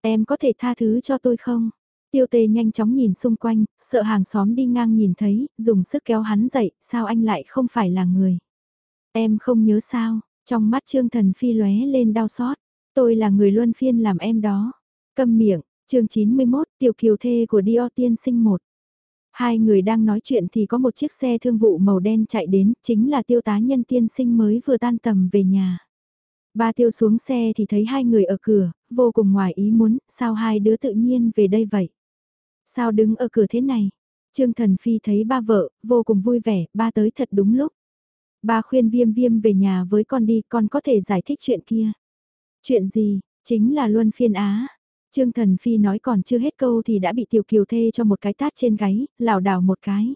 Em có thể tha thứ cho tôi không? Tiêu tê nhanh chóng nhìn xung quanh, sợ hàng xóm đi ngang nhìn thấy, dùng sức kéo hắn dậy, sao anh lại không phải là người? Em không nhớ sao, trong mắt Trương Thần Phi lóe lên đau xót, tôi là người luân phiên làm em đó. Câm miệng, chương 91, tiểu kiều thê của Dio tiên sinh một. Hai người đang nói chuyện thì có một chiếc xe thương vụ màu đen chạy đến, chính là tiêu tá nhân tiên sinh mới vừa tan tầm về nhà. Ba tiêu xuống xe thì thấy hai người ở cửa, vô cùng ngoài ý muốn, sao hai đứa tự nhiên về đây vậy? Sao đứng ở cửa thế này? Trương Thần Phi thấy ba vợ, vô cùng vui vẻ, ba tới thật đúng lúc. Ba khuyên viêm viêm về nhà với con đi, con có thể giải thích chuyện kia. Chuyện gì, chính là luân phiên á. Trương Thần Phi nói còn chưa hết câu thì đã bị Tiểu Kiều thê cho một cái tát trên gáy, lảo đảo một cái.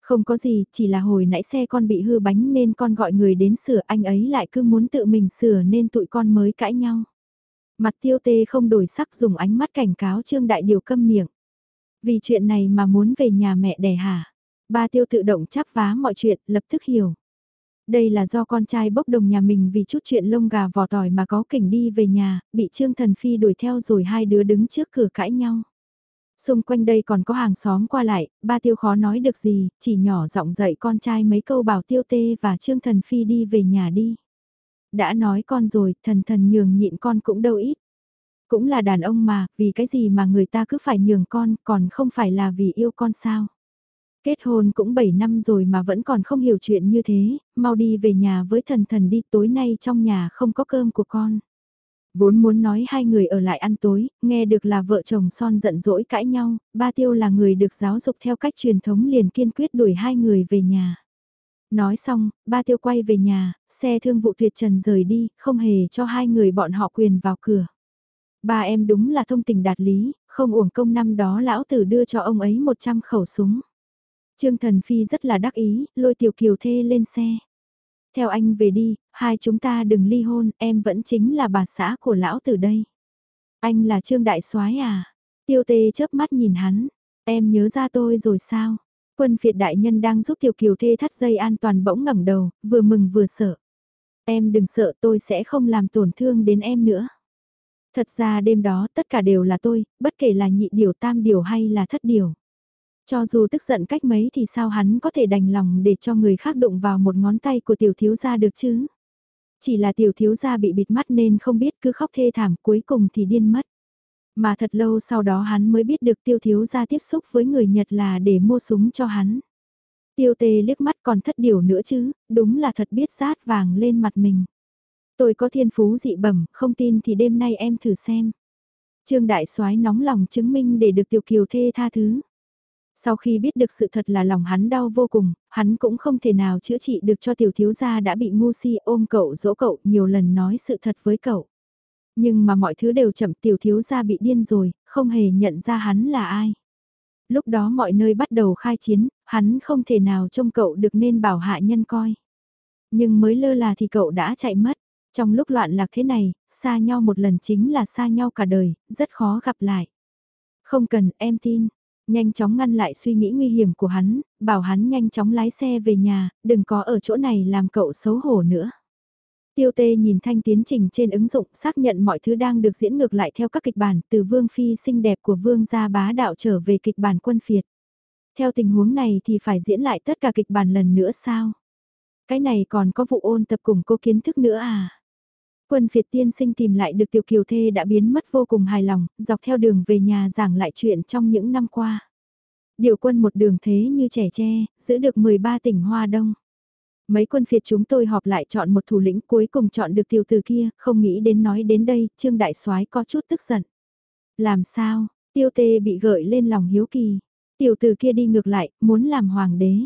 Không có gì, chỉ là hồi nãy xe con bị hư bánh nên con gọi người đến sửa anh ấy lại cứ muốn tự mình sửa nên tụi con mới cãi nhau. Mặt tiêu tê không đổi sắc dùng ánh mắt cảnh cáo Trương Đại Điều câm miệng. Vì chuyện này mà muốn về nhà mẹ đẻ hả? Ba tiêu tự động chắp vá mọi chuyện, lập tức hiểu. Đây là do con trai bốc đồng nhà mình vì chút chuyện lông gà vỏ tỏi mà có kỉnh đi về nhà, bị Trương Thần Phi đuổi theo rồi hai đứa đứng trước cửa cãi nhau. Xung quanh đây còn có hàng xóm qua lại, ba tiêu khó nói được gì, chỉ nhỏ giọng dạy con trai mấy câu bảo tiêu tê và Trương Thần Phi đi về nhà đi. Đã nói con rồi, thần thần nhường nhịn con cũng đâu ít. Cũng là đàn ông mà, vì cái gì mà người ta cứ phải nhường con, còn không phải là vì yêu con sao. Kết hôn cũng 7 năm rồi mà vẫn còn không hiểu chuyện như thế, mau đi về nhà với thần thần đi tối nay trong nhà không có cơm của con. Vốn muốn nói hai người ở lại ăn tối, nghe được là vợ chồng son giận dỗi cãi nhau, ba tiêu là người được giáo dục theo cách truyền thống liền kiên quyết đuổi hai người về nhà. Nói xong, ba tiêu quay về nhà, xe thương vụ tuyệt trần rời đi, không hề cho hai người bọn họ quyền vào cửa. Ba em đúng là thông tình đạt lý, không uổng công năm đó lão tử đưa cho ông ấy 100 khẩu súng. Trương Thần Phi rất là đắc ý, lôi Tiểu Kiều Thê lên xe. Theo anh về đi, hai chúng ta đừng ly hôn, em vẫn chính là bà xã của lão tử đây. Anh là Trương Đại soái à? Tiêu Tê chớp mắt nhìn hắn, em nhớ ra tôi rồi sao? Quân phiệt đại nhân đang giúp Tiểu Kiều Thê thắt dây an toàn bỗng ngẩng đầu, vừa mừng vừa sợ. Em đừng sợ tôi sẽ không làm tổn thương đến em nữa. Thật ra đêm đó tất cả đều là tôi, bất kể là nhị điều tam điều hay là thất điều. Cho dù tức giận cách mấy thì sao hắn có thể đành lòng để cho người khác đụng vào một ngón tay của tiểu thiếu gia được chứ? Chỉ là tiểu thiếu gia bị bịt mắt nên không biết cứ khóc thê thảm cuối cùng thì điên mất. Mà thật lâu sau đó hắn mới biết được tiêu thiếu gia tiếp xúc với người Nhật là để mua súng cho hắn. Tiêu tê liếc mắt còn thất điều nữa chứ, đúng là thật biết rát vàng lên mặt mình. Tôi có thiên phú dị bẩm, không tin thì đêm nay em thử xem. Trương Đại soái nóng lòng chứng minh để được tiểu kiều thê tha thứ. Sau khi biết được sự thật là lòng hắn đau vô cùng, hắn cũng không thể nào chữa trị được cho tiểu thiếu gia đã bị ngu si ôm cậu dỗ cậu nhiều lần nói sự thật với cậu. Nhưng mà mọi thứ đều chậm tiểu thiếu gia bị điên rồi, không hề nhận ra hắn là ai. Lúc đó mọi nơi bắt đầu khai chiến, hắn không thể nào trông cậu được nên bảo hạ nhân coi. Nhưng mới lơ là thì cậu đã chạy mất. Trong lúc loạn lạc thế này, xa nhau một lần chính là xa nhau cả đời, rất khó gặp lại. Không cần, em tin. Nhanh chóng ngăn lại suy nghĩ nguy hiểm của hắn, bảo hắn nhanh chóng lái xe về nhà, đừng có ở chỗ này làm cậu xấu hổ nữa. Tiêu tê nhìn thanh tiến trình trên ứng dụng xác nhận mọi thứ đang được diễn ngược lại theo các kịch bản từ vương phi xinh đẹp của vương gia bá đạo trở về kịch bản quân phiệt. Theo tình huống này thì phải diễn lại tất cả kịch bản lần nữa sao? Cái này còn có vụ ôn tập cùng cô kiến thức nữa à? Quân việt tiên sinh tìm lại được tiểu kiều thê đã biến mất vô cùng hài lòng, dọc theo đường về nhà giảng lại chuyện trong những năm qua. Điều quân một đường thế như trẻ tre, giữ được 13 tỉnh Hoa Đông. Mấy quân phiệt chúng tôi họp lại chọn một thủ lĩnh cuối cùng chọn được tiểu từ kia, không nghĩ đến nói đến đây, Trương Đại soái có chút tức giận. Làm sao, tiêu tê bị gợi lên lòng hiếu kỳ. Tiểu từ kia đi ngược lại, muốn làm hoàng đế.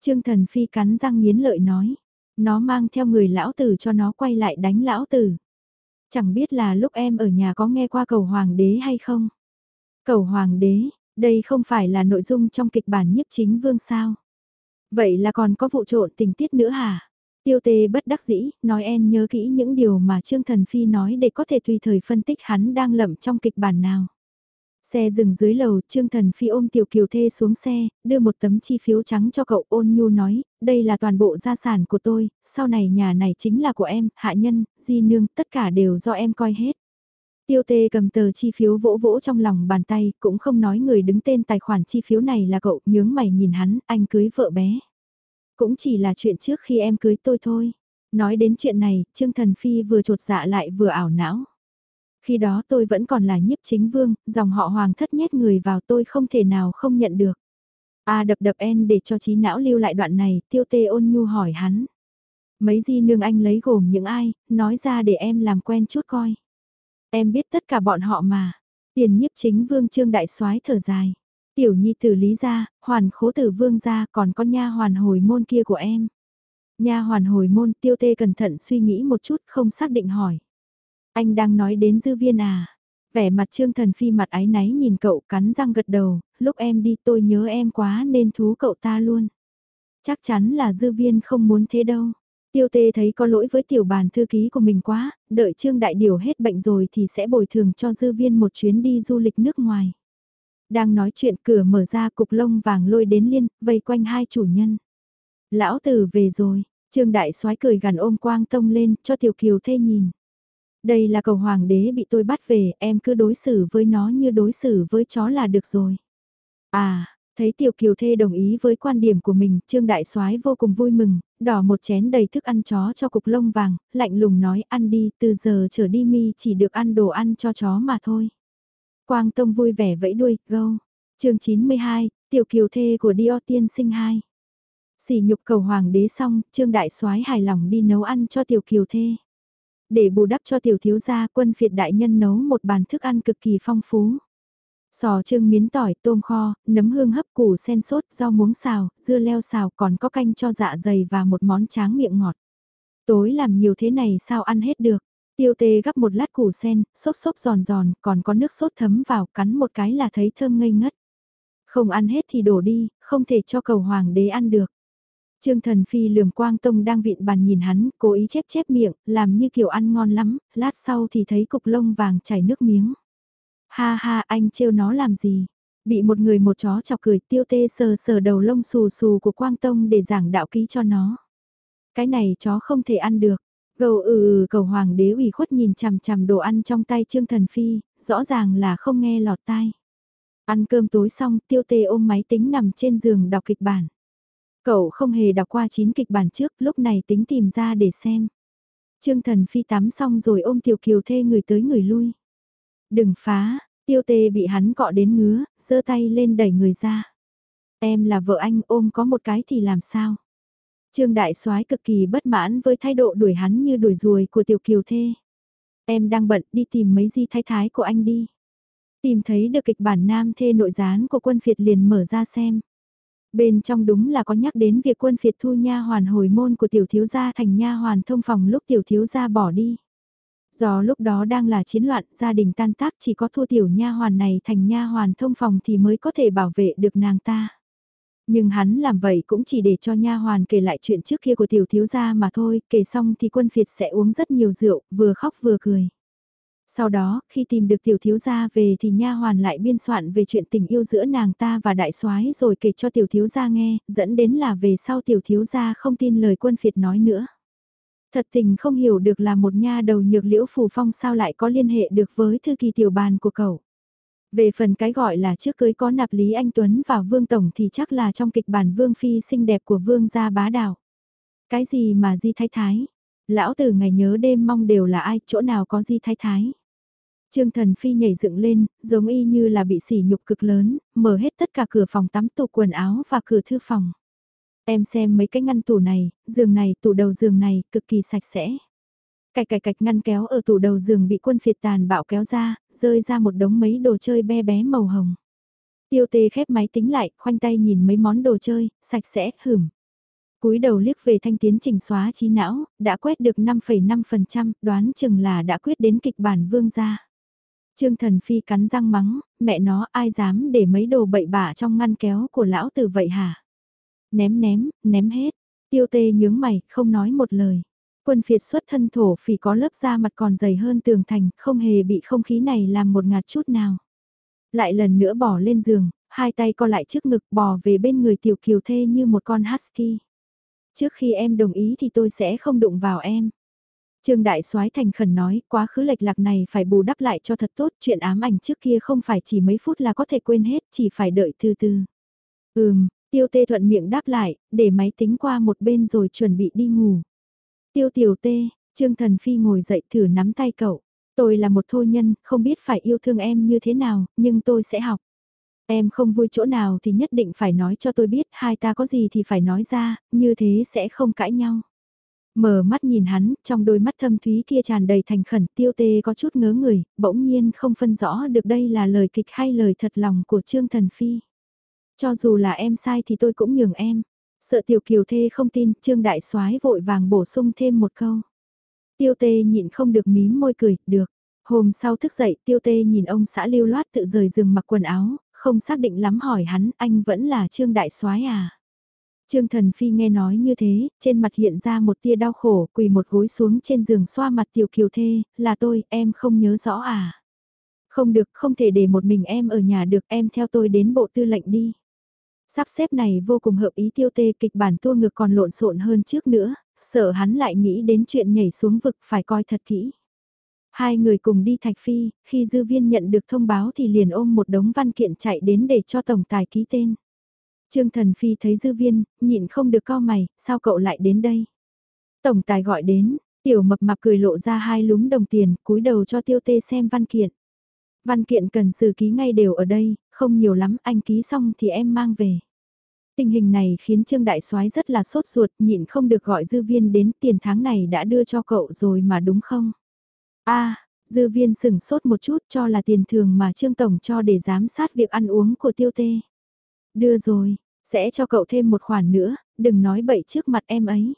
Trương Thần Phi cắn răng nghiến lợi nói. Nó mang theo người lão tử cho nó quay lại đánh lão tử. Chẳng biết là lúc em ở nhà có nghe qua cầu hoàng đế hay không? Cầu hoàng đế, đây không phải là nội dung trong kịch bản nhiếp chính vương sao? Vậy là còn có vụ trộn tình tiết nữa hả? Tiêu tê bất đắc dĩ, nói en nhớ kỹ những điều mà Trương Thần Phi nói để có thể tùy thời phân tích hắn đang lậm trong kịch bản nào. Xe dừng dưới lầu, Trương Thần Phi ôm Tiểu Kiều Thê xuống xe, đưa một tấm chi phiếu trắng cho cậu ôn nhu nói, đây là toàn bộ gia sản của tôi, sau này nhà này chính là của em, hạ nhân, di nương, tất cả đều do em coi hết. Tiêu tê cầm tờ chi phiếu vỗ vỗ trong lòng bàn tay, cũng không nói người đứng tên tài khoản chi phiếu này là cậu, nhướng mày nhìn hắn, anh cưới vợ bé. Cũng chỉ là chuyện trước khi em cưới tôi thôi. Nói đến chuyện này, Trương Thần Phi vừa trột dạ lại vừa ảo não. Khi đó tôi vẫn còn là nhiếp chính vương, dòng họ hoàng thất nhét người vào tôi không thể nào không nhận được. A đập đập en để cho trí não lưu lại đoạn này, tiêu tê ôn nhu hỏi hắn. Mấy di nương anh lấy gồm những ai, nói ra để em làm quen chút coi. Em biết tất cả bọn họ mà. Tiền nhiếp chính vương trương đại soái thở dài. Tiểu nhi tử lý gia, hoàn khố tử vương gia còn có nha hoàn hồi môn kia của em. Nha hoàn hồi môn tiêu tê cẩn thận suy nghĩ một chút không xác định hỏi. Anh đang nói đến dư viên à? Vẻ mặt trương thần phi mặt ái náy nhìn cậu cắn răng gật đầu, lúc em đi tôi nhớ em quá nên thú cậu ta luôn. Chắc chắn là dư viên không muốn thế đâu. Tiêu tê thấy có lỗi với tiểu bàn thư ký của mình quá, đợi trương đại điều hết bệnh rồi thì sẽ bồi thường cho dư viên một chuyến đi du lịch nước ngoài. Đang nói chuyện cửa mở ra cục lông vàng lôi đến liên, vây quanh hai chủ nhân. Lão tử về rồi, trương đại soái cười gần ôm quang tông lên cho tiểu kiều thê nhìn. Đây là cầu hoàng đế bị tôi bắt về, em cứ đối xử với nó như đối xử với chó là được rồi. À, thấy tiểu kiều thê đồng ý với quan điểm của mình, trương đại soái vô cùng vui mừng, đỏ một chén đầy thức ăn chó cho cục lông vàng, lạnh lùng nói ăn đi, từ giờ trở đi mi chỉ được ăn đồ ăn cho chó mà thôi. Quang Tông vui vẻ vẫy đuôi, gâu. chương 92, tiểu kiều thê của Dio tiên sinh 2. sỉ nhục cầu hoàng đế xong, trương đại soái hài lòng đi nấu ăn cho tiểu kiều thê. Để bù đắp cho tiểu thiếu gia quân phiệt đại nhân nấu một bàn thức ăn cực kỳ phong phú. Sò trưng miến tỏi, tôm kho, nấm hương hấp củ sen sốt, rau muống xào, dưa leo xào còn có canh cho dạ dày và một món tráng miệng ngọt. Tối làm nhiều thế này sao ăn hết được. Tiêu tê gắp một lát củ sen, sốt sốt giòn giòn, còn có nước sốt thấm vào, cắn một cái là thấy thơm ngây ngất. Không ăn hết thì đổ đi, không thể cho cầu hoàng đế ăn được. Trương Thần Phi lườm Quang Tông đang vịn bàn nhìn hắn, cố ý chép chép miệng, làm như kiểu ăn ngon lắm, lát sau thì thấy cục lông vàng chảy nước miếng. Ha ha anh trêu nó làm gì? Bị một người một chó chọc cười tiêu tê sờ sờ đầu lông xù xù của Quang Tông để giảng đạo ký cho nó. Cái này chó không thể ăn được. Gầu ừ ừ cầu hoàng đế ủy khuất nhìn chằm chằm đồ ăn trong tay Trương Thần Phi, rõ ràng là không nghe lọt tai. Ăn cơm tối xong tiêu tê ôm máy tính nằm trên giường đọc kịch bản. Cậu không hề đọc qua chín kịch bản trước, lúc này tính tìm ra để xem. Trương Thần Phi tắm xong rồi ôm Tiểu Kiều Thê người tới người lui. Đừng phá, tiêu tê bị hắn cọ đến ngứa, giơ tay lên đẩy người ra. Em là vợ anh ôm có một cái thì làm sao? Trương Đại soái cực kỳ bất mãn với thái độ đuổi hắn như đuổi ruồi của Tiểu Kiều Thê. Em đang bận đi tìm mấy di thái thái của anh đi. Tìm thấy được kịch bản nam thê nội gián của quân phiệt liền mở ra xem. Bên trong đúng là có nhắc đến việc quân phiệt thu nha hoàn hồi môn của tiểu thiếu gia thành nha hoàn thông phòng lúc tiểu thiếu gia bỏ đi. Do lúc đó đang là chiến loạn, gia đình tan tác chỉ có thu tiểu nha hoàn này thành nha hoàn thông phòng thì mới có thể bảo vệ được nàng ta. Nhưng hắn làm vậy cũng chỉ để cho nha hoàn kể lại chuyện trước kia của tiểu thiếu gia mà thôi, kể xong thì quân phiệt sẽ uống rất nhiều rượu, vừa khóc vừa cười. Sau đó, khi tìm được tiểu thiếu gia về thì nha hoàn lại biên soạn về chuyện tình yêu giữa nàng ta và đại soái rồi kể cho tiểu thiếu gia nghe, dẫn đến là về sau tiểu thiếu gia không tin lời quân phiệt nói nữa. Thật tình không hiểu được là một nha đầu nhược liễu phù phong sao lại có liên hệ được với thư kỳ tiểu bàn của cậu. Về phần cái gọi là trước cưới có nạp Lý Anh Tuấn và Vương Tổng thì chắc là trong kịch bản Vương Phi xinh đẹp của Vương gia bá đạo. Cái gì mà di thái thái? Lão tử ngày nhớ đêm mong đều là ai, chỗ nào có di thái thái. Trương Thần Phi nhảy dựng lên, giống y như là bị sỉ nhục cực lớn, mở hết tất cả cửa phòng tắm tủ quần áo và cửa thư phòng. Em xem mấy cái ngăn tủ này, giường này, tủ đầu giường này, cực kỳ sạch sẽ. Cạch cạch cạch ngăn kéo ở tủ đầu giường bị quân phiệt tàn bạo kéo ra, rơi ra một đống mấy đồ chơi be bé màu hồng. Tiêu tê khép máy tính lại, khoanh tay nhìn mấy món đồ chơi, sạch sẽ, hửm cúi đầu liếc về thanh tiến trình xóa trí não, đã quét được 5,5%, đoán chừng là đã quyết đến kịch bản vương gia. Trương Thần Phi cắn răng mắng, mẹ nó ai dám để mấy đồ bậy bạ trong ngăn kéo của lão tử vậy hả? Ném ném, ném hết. Tiêu tê nhướng mày, không nói một lời. Quân phiệt xuất thân thổ phỉ có lớp da mặt còn dày hơn tường thành, không hề bị không khí này làm một ngạt chút nào. Lại lần nữa bỏ lên giường, hai tay co lại trước ngực bò về bên người tiểu kiều thê như một con husky. Trước khi em đồng ý thì tôi sẽ không đụng vào em. Trương Đại soái thành khẩn nói, quá khứ lệch lạc này phải bù đắp lại cho thật tốt, chuyện ám ảnh trước kia không phải chỉ mấy phút là có thể quên hết, chỉ phải đợi từ từ. Ừm, tiêu tê thuận miệng đáp lại, để máy tính qua một bên rồi chuẩn bị đi ngủ. Tiêu tiểu tê, Trương Thần Phi ngồi dậy thử nắm tay cậu. Tôi là một thô nhân, không biết phải yêu thương em như thế nào, nhưng tôi sẽ học. Em không vui chỗ nào thì nhất định phải nói cho tôi biết, hai ta có gì thì phải nói ra, như thế sẽ không cãi nhau. Mở mắt nhìn hắn, trong đôi mắt thâm thúy kia tràn đầy thành khẩn tiêu tê có chút ngớ người, bỗng nhiên không phân rõ được đây là lời kịch hay lời thật lòng của Trương Thần Phi. Cho dù là em sai thì tôi cũng nhường em. Sợ tiểu kiều thê không tin, Trương Đại soái vội vàng bổ sung thêm một câu. Tiêu tê nhịn không được mím môi cười, được. Hôm sau thức dậy, tiêu tê nhìn ông xã lưu loát tự rời giường mặc quần áo, không xác định lắm hỏi hắn, anh vẫn là Trương Đại soái à? Trương Thần Phi nghe nói như thế, trên mặt hiện ra một tia đau khổ, quỳ một gối xuống trên giường xoa mặt tiểu kiều thê, là tôi, em không nhớ rõ à? Không được, không thể để một mình em ở nhà được, em theo tôi đến bộ tư lệnh đi. Sắp xếp này vô cùng hợp ý tiêu tê kịch bản tua ngược còn lộn xộn hơn trước nữa, sợ hắn lại nghĩ đến chuyện nhảy xuống vực phải coi thật kỹ. Hai người cùng đi Thạch Phi, khi dư viên nhận được thông báo thì liền ôm một đống văn kiện chạy đến để cho tổng tài ký tên. Trương Thần Phi thấy dư viên, nhịn không được co mày, sao cậu lại đến đây? Tổng tài gọi đến, tiểu mập mạp cười lộ ra hai lúm đồng tiền, cúi đầu cho tiêu tê xem văn kiện. Văn kiện cần xử ký ngay đều ở đây, không nhiều lắm, anh ký xong thì em mang về. Tình hình này khiến Trương Đại soái rất là sốt ruột, nhịn không được gọi dư viên đến tiền tháng này đã đưa cho cậu rồi mà đúng không? A dư viên sừng sốt một chút cho là tiền thường mà Trương Tổng cho để giám sát việc ăn uống của tiêu tê. Đưa rồi, sẽ cho cậu thêm một khoản nữa, đừng nói bậy trước mặt em ấy.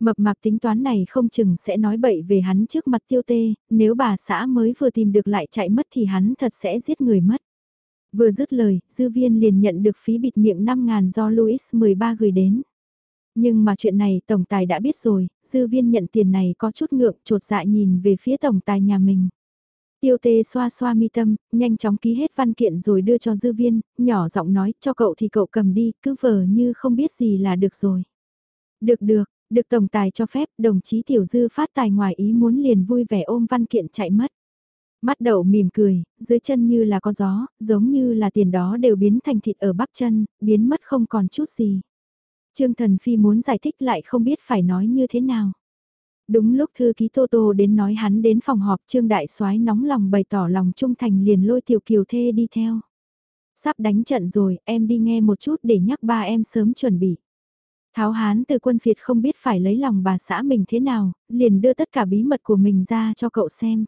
Mập mạp tính toán này không chừng sẽ nói bậy về hắn trước mặt tiêu tê, nếu bà xã mới vừa tìm được lại chạy mất thì hắn thật sẽ giết người mất. Vừa dứt lời, dư viên liền nhận được phí bịt miệng 5.000 do Louis 13 gửi đến. Nhưng mà chuyện này tổng tài đã biết rồi, dư viên nhận tiền này có chút ngượng trột dạ nhìn về phía tổng tài nhà mình. Tiêu tê xoa xoa mi tâm, nhanh chóng ký hết văn kiện rồi đưa cho dư viên, nhỏ giọng nói cho cậu thì cậu cầm đi, cứ vờ như không biết gì là được rồi. Được được, được tổng tài cho phép, đồng chí tiểu dư phát tài ngoài ý muốn liền vui vẻ ôm văn kiện chạy mất. Mắt đậu mỉm cười, dưới chân như là có gió, giống như là tiền đó đều biến thành thịt ở bắp chân, biến mất không còn chút gì. Trương Thần Phi muốn giải thích lại không biết phải nói như thế nào. Đúng lúc thư ký Tô Tô đến nói hắn đến phòng họp Trương Đại soái nóng lòng bày tỏ lòng trung thành liền lôi tiểu kiều thê đi theo. Sắp đánh trận rồi, em đi nghe một chút để nhắc ba em sớm chuẩn bị. Tháo hán từ quân phiệt không biết phải lấy lòng bà xã mình thế nào, liền đưa tất cả bí mật của mình ra cho cậu xem.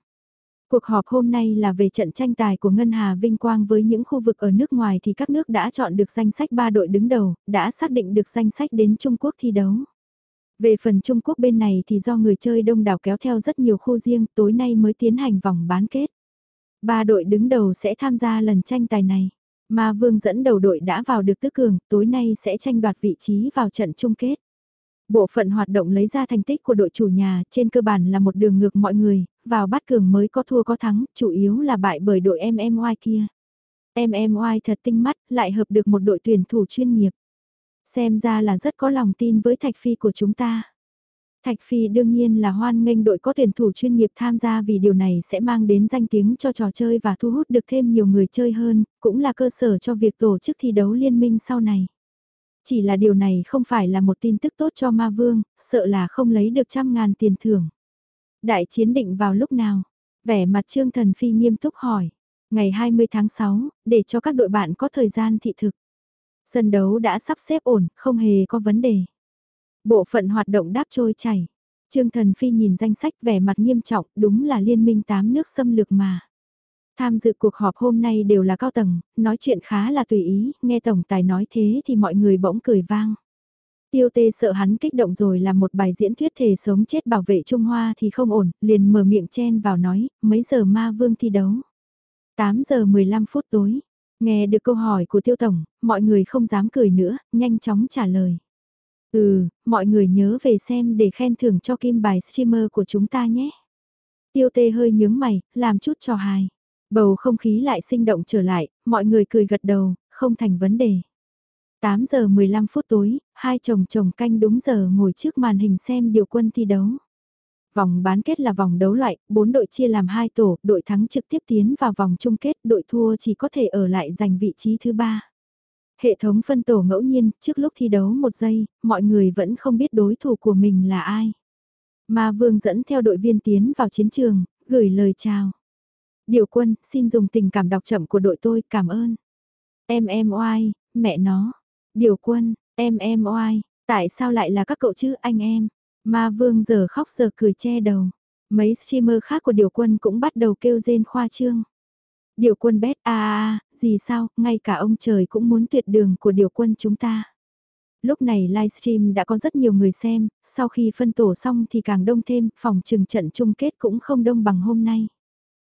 Cuộc họp hôm nay là về trận tranh tài của Ngân Hà Vinh Quang với những khu vực ở nước ngoài thì các nước đã chọn được danh sách 3 đội đứng đầu, đã xác định được danh sách đến Trung Quốc thi đấu. Về phần Trung Quốc bên này thì do người chơi đông đảo kéo theo rất nhiều khu riêng, tối nay mới tiến hành vòng bán kết. Ba đội đứng đầu sẽ tham gia lần tranh tài này. Mà Vương dẫn đầu đội đã vào được tứ cường, tối nay sẽ tranh đoạt vị trí vào trận chung kết. Bộ phận hoạt động lấy ra thành tích của đội chủ nhà trên cơ bản là một đường ngược mọi người, vào bát cường mới có thua có thắng, chủ yếu là bại bởi đội MMY kia. MMY thật tinh mắt, lại hợp được một đội tuyển thủ chuyên nghiệp. Xem ra là rất có lòng tin với Thạch Phi của chúng ta. Thạch Phi đương nhiên là hoan nghênh đội có tuyển thủ chuyên nghiệp tham gia vì điều này sẽ mang đến danh tiếng cho trò chơi và thu hút được thêm nhiều người chơi hơn, cũng là cơ sở cho việc tổ chức thi đấu liên minh sau này. Chỉ là điều này không phải là một tin tức tốt cho ma vương, sợ là không lấy được trăm ngàn tiền thưởng. Đại chiến định vào lúc nào? Vẻ mặt Trương Thần Phi nghiêm túc hỏi. Ngày 20 tháng 6, để cho các đội bạn có thời gian thị thực. Sân đấu đã sắp xếp ổn, không hề có vấn đề. Bộ phận hoạt động đáp trôi chảy. Trương Thần Phi nhìn danh sách vẻ mặt nghiêm trọng, đúng là liên minh tám nước xâm lược mà. Tham dự cuộc họp hôm nay đều là cao tầng, nói chuyện khá là tùy ý, nghe tổng tài nói thế thì mọi người bỗng cười vang. Tiêu tê sợ hắn kích động rồi làm một bài diễn thuyết thể sống chết bảo vệ Trung Hoa thì không ổn, liền mở miệng chen vào nói, mấy giờ ma vương thi đấu. 8 giờ 15 phút tối, nghe được câu hỏi của tiêu tổng, mọi người không dám cười nữa, nhanh chóng trả lời. Ừ, mọi người nhớ về xem để khen thưởng cho kim bài streamer của chúng ta nhé. Tiêu tê hơi nhướng mày, làm chút trò hài. Bầu không khí lại sinh động trở lại, mọi người cười gật đầu, không thành vấn đề. 8 giờ 15 phút tối, hai chồng chồng canh đúng giờ ngồi trước màn hình xem điều quân thi đấu. Vòng bán kết là vòng đấu loại, bốn đội chia làm hai tổ, đội thắng trực tiếp tiến vào vòng chung kết, đội thua chỉ có thể ở lại giành vị trí thứ ba. Hệ thống phân tổ ngẫu nhiên, trước lúc thi đấu một giây, mọi người vẫn không biết đối thủ của mình là ai. Ma Vương dẫn theo đội viên tiến vào chiến trường, gửi lời chào. Điều quân, xin dùng tình cảm đọc chậm của đội tôi, cảm ơn. Em em oai, mẹ nó. Điều quân, em em oai, tại sao lại là các cậu chứ anh em? Ma vương giờ khóc giờ cười che đầu. Mấy streamer khác của điều quân cũng bắt đầu kêu rên khoa trương. Điều quân bét a a gì sao, ngay cả ông trời cũng muốn tuyệt đường của điều quân chúng ta. Lúc này livestream đã có rất nhiều người xem, sau khi phân tổ xong thì càng đông thêm, phòng trừng trận chung kết cũng không đông bằng hôm nay.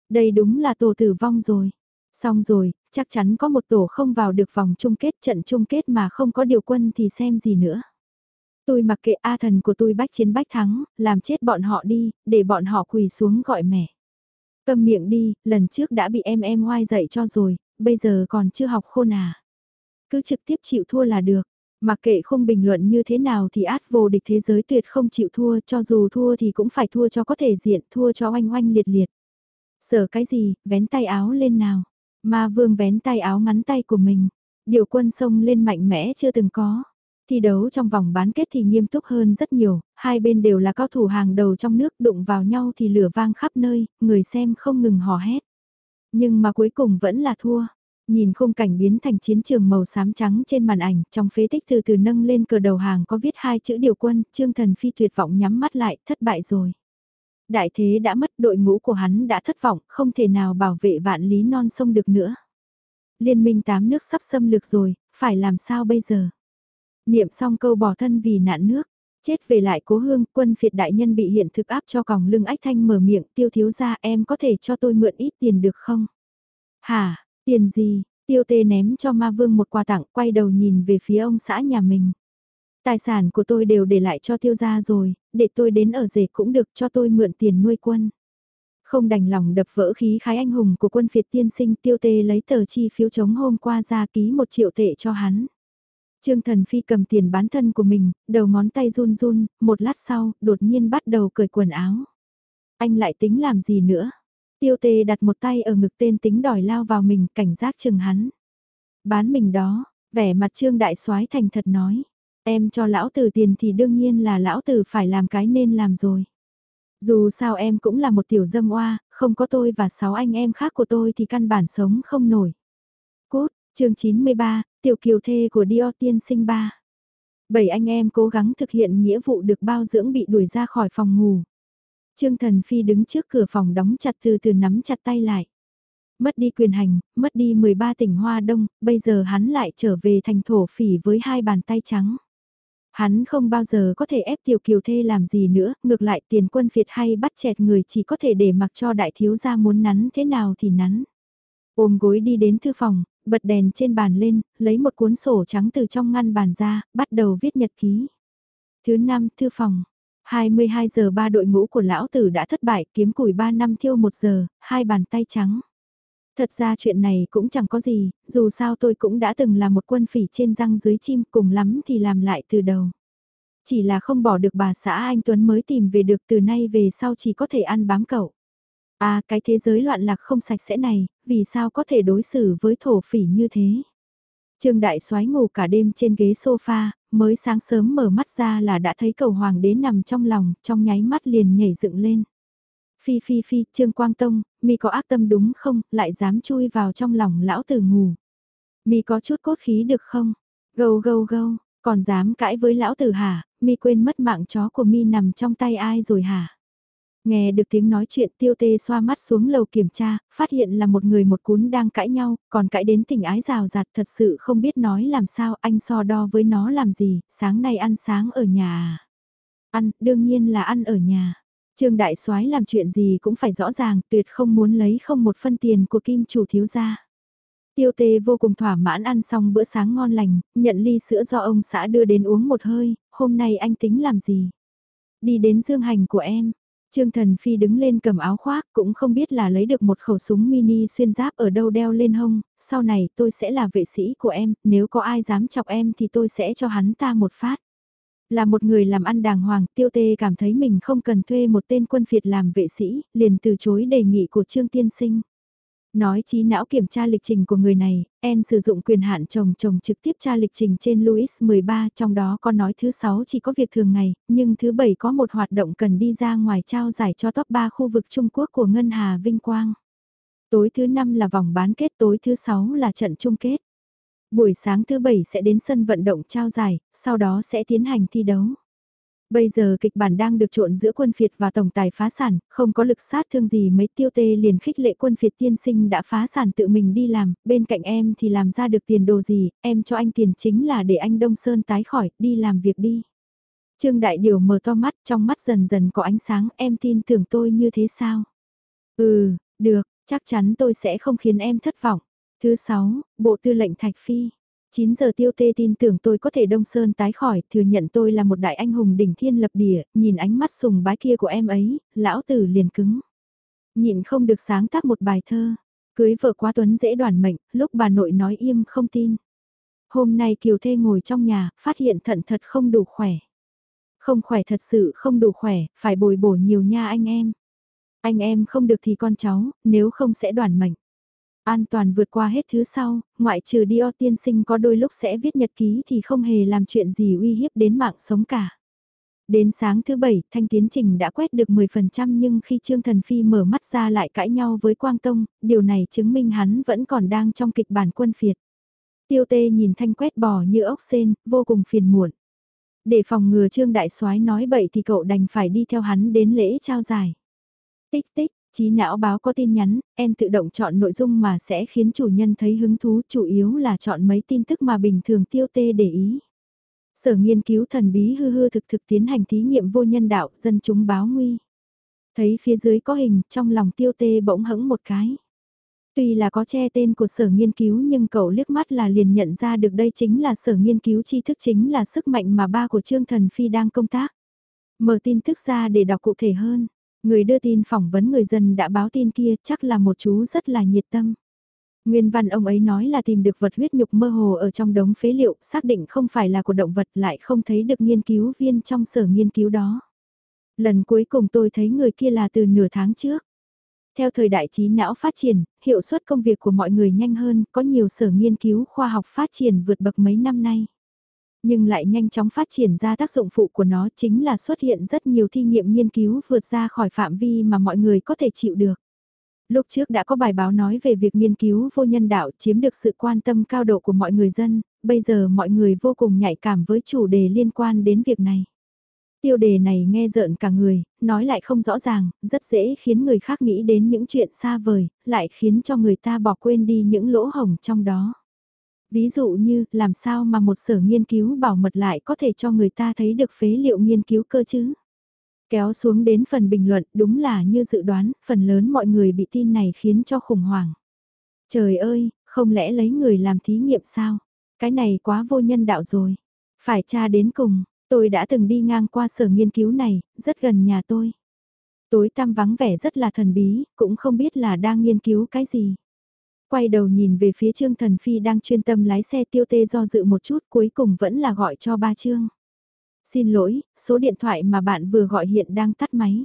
Đây đúng là tổ tử vong rồi. Xong rồi, chắc chắn có một tổ không vào được vòng chung kết trận chung kết mà không có điều quân thì xem gì nữa. Tôi mặc kệ A thần của tôi bách chiến bách thắng, làm chết bọn họ đi, để bọn họ quỳ xuống gọi mẹ. Cầm miệng đi, lần trước đã bị em em hoai dậy cho rồi, bây giờ còn chưa học khôn à. Cứ trực tiếp chịu thua là được. Mặc kệ không bình luận như thế nào thì át vô địch thế giới tuyệt không chịu thua, cho dù thua thì cũng phải thua cho có thể diện, thua cho oanh oanh liệt liệt. Sợ cái gì, vén tay áo lên nào. Ma vương vén tay áo ngắn tay của mình. Điều quân sông lên mạnh mẽ chưa từng có. Thi đấu trong vòng bán kết thì nghiêm túc hơn rất nhiều, hai bên đều là cao thủ hàng đầu trong nước đụng vào nhau thì lửa vang khắp nơi, người xem không ngừng hò hét. Nhưng mà cuối cùng vẫn là thua. Nhìn khung cảnh biến thành chiến trường màu xám trắng trên màn ảnh, trong phế tích từ từ nâng lên cờ đầu hàng có viết hai chữ điều quân, Trương Thần Phi tuyệt vọng nhắm mắt lại, thất bại rồi. Đại thế đã mất đội ngũ của hắn đã thất vọng, không thể nào bảo vệ vạn lý non sông được nữa. Liên minh tám nước sắp xâm lược rồi, phải làm sao bây giờ? Niệm xong câu bỏ thân vì nạn nước, chết về lại cố hương, quân phiệt đại nhân bị hiện thực áp cho còng lưng ách thanh mở miệng tiêu thiếu ra em có thể cho tôi mượn ít tiền được không? Hả, tiền gì? Tiêu tê ném cho ma vương một quà tặng quay đầu nhìn về phía ông xã nhà mình. Tài sản của tôi đều để lại cho tiêu gia rồi, để tôi đến ở rể cũng được cho tôi mượn tiền nuôi quân. Không đành lòng đập vỡ khí khái anh hùng của quân phiệt tiên sinh tiêu tê lấy tờ chi phiếu chống hôm qua ra ký một triệu tệ cho hắn. Trương Thần Phi cầm tiền bán thân của mình, đầu ngón tay run run, một lát sau, đột nhiên bắt đầu cởi quần áo. Anh lại tính làm gì nữa? Tiêu tê đặt một tay ở ngực tên tính đòi lao vào mình, cảnh giác chừng hắn. Bán mình đó, vẻ mặt Trương Đại soái thành thật nói. Em cho lão tử tiền thì đương nhiên là lão tử phải làm cái nên làm rồi. Dù sao em cũng là một tiểu dâm oa, không có tôi và sáu anh em khác của tôi thì căn bản sống không nổi. Cốt, chương 93, tiểu kiều thê của Dior tiên sinh ba. Bảy anh em cố gắng thực hiện nghĩa vụ được bao dưỡng bị đuổi ra khỏi phòng ngủ. Trương Thần Phi đứng trước cửa phòng đóng chặt từ từ nắm chặt tay lại. Mất đi quyền hành, mất đi 13 tỉnh Hoa Đông, bây giờ hắn lại trở về thành thổ phỉ với hai bàn tay trắng. Hắn không bao giờ có thể ép tiểu kiều thê làm gì nữa, ngược lại tiền quân phiệt hay bắt chẹt người chỉ có thể để mặc cho đại thiếu gia muốn nắn thế nào thì nắn. Ôm gối đi đến thư phòng, bật đèn trên bàn lên, lấy một cuốn sổ trắng từ trong ngăn bàn ra, bắt đầu viết nhật ký. Thứ năm, thư phòng. 22 giờ ba đội ngũ của lão tử đã thất bại, kiếm củi 3 năm thiêu 1 giờ, hai bàn tay trắng. Thật ra chuyện này cũng chẳng có gì, dù sao tôi cũng đã từng là một quân phỉ trên răng dưới chim cùng lắm thì làm lại từ đầu. Chỉ là không bỏ được bà xã anh Tuấn mới tìm về được từ nay về sau chỉ có thể ăn bám cậu. À cái thế giới loạn lạc không sạch sẽ này, vì sao có thể đối xử với thổ phỉ như thế? Trương Đại Soái ngủ cả đêm trên ghế sofa, mới sáng sớm mở mắt ra là đã thấy cầu hoàng đế nằm trong lòng, trong nháy mắt liền nhảy dựng lên. Phi phi phi, Trương Quang Tông, mi có ác tâm đúng không, lại dám chui vào trong lòng lão tử ngủ. Mi có chút cốt khí được không? Gâu gâu gâu, còn dám cãi với lão tử hả, mi quên mất mạng chó của mi nằm trong tay ai rồi hả? Nghe được tiếng nói chuyện tiêu tê xoa mắt xuống lầu kiểm tra, phát hiện là một người một cún đang cãi nhau, còn cãi đến tình ái rào rạt thật sự không biết nói làm sao anh so đo với nó làm gì, sáng nay ăn sáng ở nhà à? Ăn, đương nhiên là ăn ở nhà. Trương Đại soái làm chuyện gì cũng phải rõ ràng, tuyệt không muốn lấy không một phân tiền của kim chủ thiếu gia. Tiêu tê vô cùng thỏa mãn ăn xong bữa sáng ngon lành, nhận ly sữa do ông xã đưa đến uống một hơi, hôm nay anh tính làm gì? Đi đến dương hành của em. Trương Thần Phi đứng lên cầm áo khoác cũng không biết là lấy được một khẩu súng mini xuyên giáp ở đâu đeo lên hông, sau này tôi sẽ là vệ sĩ của em, nếu có ai dám chọc em thì tôi sẽ cho hắn ta một phát. Là một người làm ăn đàng hoàng, tiêu tê cảm thấy mình không cần thuê một tên quân phiệt làm vệ sĩ, liền từ chối đề nghị của Trương Tiên Sinh. Nói trí não kiểm tra lịch trình của người này, En sử dụng quyền hạn chồng chồng trực tiếp tra lịch trình trên Louis 13, trong đó có nói thứ 6 chỉ có việc thường ngày, nhưng thứ 7 có một hoạt động cần đi ra ngoài trao giải cho top 3 khu vực Trung Quốc của Ngân Hà Vinh Quang. Tối thứ 5 là vòng bán kết, tối thứ 6 là trận chung kết. Buổi sáng thứ bảy sẽ đến sân vận động trao giải, sau đó sẽ tiến hành thi đấu. Bây giờ kịch bản đang được trộn giữa quân phiệt và tổng tài phá sản, không có lực sát thương gì mấy tiêu tê liền khích lệ quân phiệt tiên sinh đã phá sản tự mình đi làm, bên cạnh em thì làm ra được tiền đồ gì, em cho anh tiền chính là để anh Đông Sơn tái khỏi, đi làm việc đi. Trương Đại Điều mở to mắt, trong mắt dần dần có ánh sáng, em tin tưởng tôi như thế sao? Ừ, được, chắc chắn tôi sẽ không khiến em thất vọng. Thứ sáu, Bộ Tư lệnh Thạch Phi. 9 giờ tiêu tê tin tưởng tôi có thể đông sơn tái khỏi, thừa nhận tôi là một đại anh hùng đỉnh thiên lập địa, nhìn ánh mắt sùng bái kia của em ấy, lão tử liền cứng. Nhịn không được sáng tác một bài thơ, cưới vợ quá tuấn dễ đoàn mệnh, lúc bà nội nói im không tin. Hôm nay Kiều Thê ngồi trong nhà, phát hiện thận thật không đủ khỏe. Không khỏe thật sự không đủ khỏe, phải bồi bổ nhiều nha anh em. Anh em không được thì con cháu, nếu không sẽ đoàn mệnh. An toàn vượt qua hết thứ sau, ngoại trừ Dio tiên sinh có đôi lúc sẽ viết nhật ký thì không hề làm chuyện gì uy hiếp đến mạng sống cả. Đến sáng thứ bảy, thanh tiến trình đã quét được 10% nhưng khi Trương Thần Phi mở mắt ra lại cãi nhau với Quang Tông, điều này chứng minh hắn vẫn còn đang trong kịch bản quân phiệt. Tiêu tê nhìn thanh quét bò như ốc sen, vô cùng phiền muộn. Để phòng ngừa Trương Đại soái nói bậy thì cậu đành phải đi theo hắn đến lễ trao giải. Tích tích, Chí não báo có tin nhắn, en tự động chọn nội dung mà sẽ khiến chủ nhân thấy hứng thú chủ yếu là chọn mấy tin tức mà bình thường tiêu tê để ý. Sở nghiên cứu thần bí hư hư thực thực tiến hành thí nghiệm vô nhân đạo dân chúng báo nguy. Thấy phía dưới có hình trong lòng tiêu tê bỗng hững một cái. Tuy là có che tên của sở nghiên cứu nhưng cậu liếc mắt là liền nhận ra được đây chính là sở nghiên cứu tri thức chính là sức mạnh mà ba của Trương Thần Phi đang công tác. Mở tin tức ra để đọc cụ thể hơn. Người đưa tin phỏng vấn người dân đã báo tin kia chắc là một chú rất là nhiệt tâm. Nguyên văn ông ấy nói là tìm được vật huyết nhục mơ hồ ở trong đống phế liệu, xác định không phải là của động vật lại không thấy được nghiên cứu viên trong sở nghiên cứu đó. Lần cuối cùng tôi thấy người kia là từ nửa tháng trước. Theo thời đại trí não phát triển, hiệu suất công việc của mọi người nhanh hơn, có nhiều sở nghiên cứu khoa học phát triển vượt bậc mấy năm nay nhưng lại nhanh chóng phát triển ra tác dụng phụ của nó chính là xuất hiện rất nhiều thi nghiệm nghiên cứu vượt ra khỏi phạm vi mà mọi người có thể chịu được. Lúc trước đã có bài báo nói về việc nghiên cứu vô nhân đạo chiếm được sự quan tâm cao độ của mọi người dân, bây giờ mọi người vô cùng nhạy cảm với chủ đề liên quan đến việc này. Tiêu đề này nghe rợn cả người, nói lại không rõ ràng, rất dễ khiến người khác nghĩ đến những chuyện xa vời, lại khiến cho người ta bỏ quên đi những lỗ hổng trong đó. Ví dụ như, làm sao mà một sở nghiên cứu bảo mật lại có thể cho người ta thấy được phế liệu nghiên cứu cơ chứ? Kéo xuống đến phần bình luận, đúng là như dự đoán, phần lớn mọi người bị tin này khiến cho khủng hoảng. Trời ơi, không lẽ lấy người làm thí nghiệm sao? Cái này quá vô nhân đạo rồi. Phải tra đến cùng, tôi đã từng đi ngang qua sở nghiên cứu này, rất gần nhà tôi. Tối tăm vắng vẻ rất là thần bí, cũng không biết là đang nghiên cứu cái gì quay đầu nhìn về phía Trương Thần Phi đang chuyên tâm lái xe tiêu tê do dự một chút cuối cùng vẫn là gọi cho ba Trương. Xin lỗi, số điện thoại mà bạn vừa gọi hiện đang tắt máy.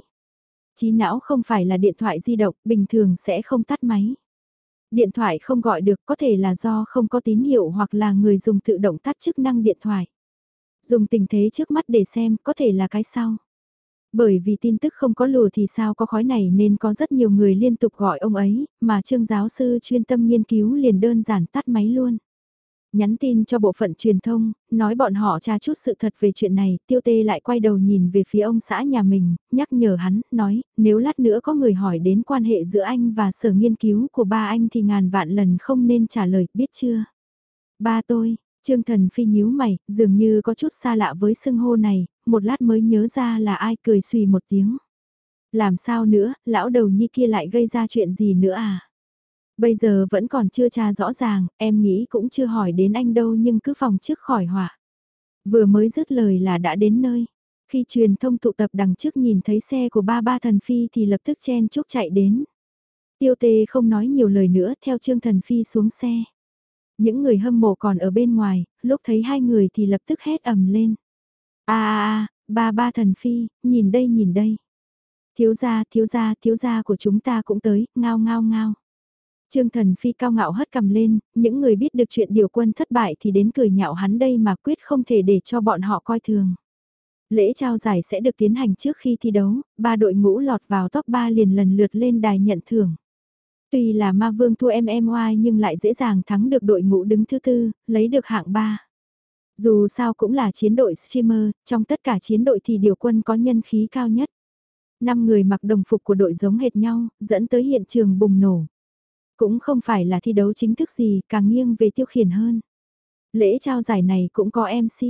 trí não không phải là điện thoại di động, bình thường sẽ không tắt máy. Điện thoại không gọi được có thể là do không có tín hiệu hoặc là người dùng tự động tắt chức năng điện thoại. Dùng tình thế trước mắt để xem có thể là cái sau. Bởi vì tin tức không có lùa thì sao có khói này nên có rất nhiều người liên tục gọi ông ấy, mà trương giáo sư chuyên tâm nghiên cứu liền đơn giản tắt máy luôn. Nhắn tin cho bộ phận truyền thông, nói bọn họ tra chút sự thật về chuyện này, tiêu tê lại quay đầu nhìn về phía ông xã nhà mình, nhắc nhở hắn, nói, nếu lát nữa có người hỏi đến quan hệ giữa anh và sở nghiên cứu của ba anh thì ngàn vạn lần không nên trả lời, biết chưa? Ba tôi, Trương Thần Phi nhíu mày, dường như có chút xa lạ với xưng hô này, một lát mới nhớ ra là ai cười xùy một tiếng. Làm sao nữa, lão đầu nhi kia lại gây ra chuyện gì nữa à? Bây giờ vẫn còn chưa tra rõ ràng, em nghĩ cũng chưa hỏi đến anh đâu nhưng cứ phòng trước khỏi họa. Vừa mới dứt lời là đã đến nơi. Khi truyền thông tụ tập đằng trước nhìn thấy xe của ba ba thần phi thì lập tức chen chúc chạy đến. Tiêu tê không nói nhiều lời nữa theo Trương Thần Phi xuống xe. Những người hâm mộ còn ở bên ngoài, lúc thấy hai người thì lập tức hét ầm lên a a ba ba thần phi, nhìn đây nhìn đây. Thiếu gia, thiếu gia, thiếu gia của chúng ta cũng tới, ngao ngao ngao. Trương thần phi cao ngạo hất cầm lên, những người biết được chuyện điều quân thất bại thì đến cười nhạo hắn đây mà quyết không thể để cho bọn họ coi thường. Lễ trao giải sẽ được tiến hành trước khi thi đấu, ba đội ngũ lọt vào top 3 liền lần lượt lên đài nhận thưởng. Tuy là ma vương thua MMY nhưng lại dễ dàng thắng được đội ngũ đứng thứ tư, lấy được hạng 3. Dù sao cũng là chiến đội streamer, trong tất cả chiến đội thì điều quân có nhân khí cao nhất. Năm người mặc đồng phục của đội giống hệt nhau, dẫn tới hiện trường bùng nổ. Cũng không phải là thi đấu chính thức gì, càng nghiêng về tiêu khiển hơn. Lễ trao giải này cũng có MC.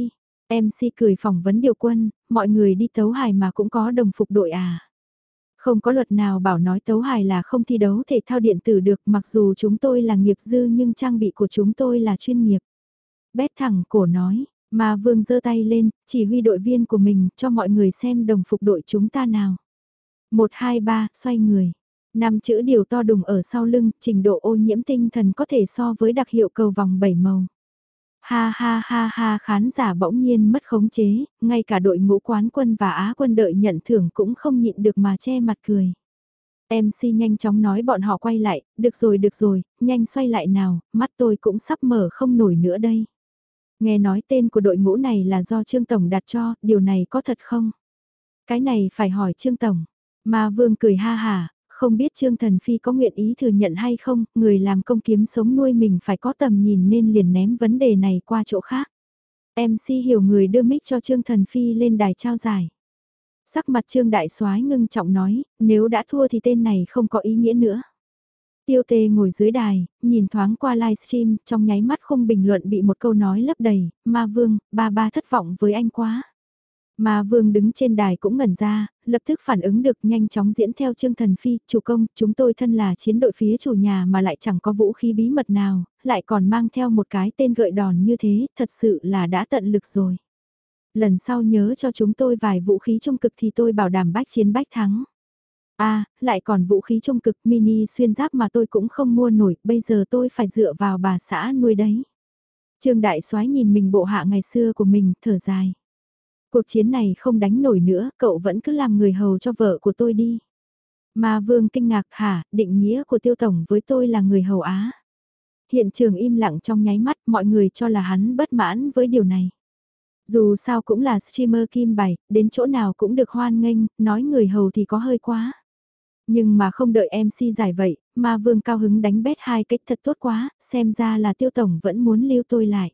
MC cười phỏng vấn điều quân, mọi người đi tấu hài mà cũng có đồng phục đội à. Không có luật nào bảo nói tấu hài là không thi đấu thể thao điện tử được mặc dù chúng tôi là nghiệp dư nhưng trang bị của chúng tôi là chuyên nghiệp. Bét thẳng cổ nói, mà vương giơ tay lên, chỉ huy đội viên của mình cho mọi người xem đồng phục đội chúng ta nào. 1, 2, 3, xoay người. Năm chữ điều to đùng ở sau lưng, trình độ ô nhiễm tinh thần có thể so với đặc hiệu cầu vòng 7 màu. Ha ha ha ha khán giả bỗng nhiên mất khống chế, ngay cả đội ngũ quán quân và Á quân đợi nhận thưởng cũng không nhịn được mà che mặt cười. MC nhanh chóng nói bọn họ quay lại, được rồi được rồi, nhanh xoay lại nào, mắt tôi cũng sắp mở không nổi nữa đây. Nghe nói tên của đội ngũ này là do Trương Tổng đặt cho, điều này có thật không? Cái này phải hỏi Trương Tổng. ma Vương cười ha hà, không biết Trương Thần Phi có nguyện ý thừa nhận hay không, người làm công kiếm sống nuôi mình phải có tầm nhìn nên liền ném vấn đề này qua chỗ khác. MC hiểu người đưa mic cho Trương Thần Phi lên đài trao giải. Sắc mặt Trương Đại soái ngưng trọng nói, nếu đã thua thì tên này không có ý nghĩa nữa. Tiêu tê ngồi dưới đài, nhìn thoáng qua livestream, trong nháy mắt không bình luận bị một câu nói lấp đầy, ma vương, ba ba thất vọng với anh quá. Ma vương đứng trên đài cũng ngẩn ra, lập tức phản ứng được nhanh chóng diễn theo chương Thần Phi, chủ công, chúng tôi thân là chiến đội phía chủ nhà mà lại chẳng có vũ khí bí mật nào, lại còn mang theo một cái tên gợi đòn như thế, thật sự là đã tận lực rồi. Lần sau nhớ cho chúng tôi vài vũ khí trung cực thì tôi bảo đảm bách chiến bách thắng. À, lại còn vũ khí trung cực mini xuyên giáp mà tôi cũng không mua nổi, bây giờ tôi phải dựa vào bà xã nuôi đấy. Trương Đại soái nhìn mình bộ hạ ngày xưa của mình, thở dài. Cuộc chiến này không đánh nổi nữa, cậu vẫn cứ làm người hầu cho vợ của tôi đi. Mà Vương kinh ngạc hả, định nghĩa của tiêu tổng với tôi là người hầu Á. Hiện trường im lặng trong nháy mắt, mọi người cho là hắn bất mãn với điều này. Dù sao cũng là streamer kim bài, đến chỗ nào cũng được hoan nghênh, nói người hầu thì có hơi quá. Nhưng mà không đợi MC giải vậy, mà Vương cao hứng đánh bét hai cách thật tốt quá, xem ra là tiêu tổng vẫn muốn lưu tôi lại.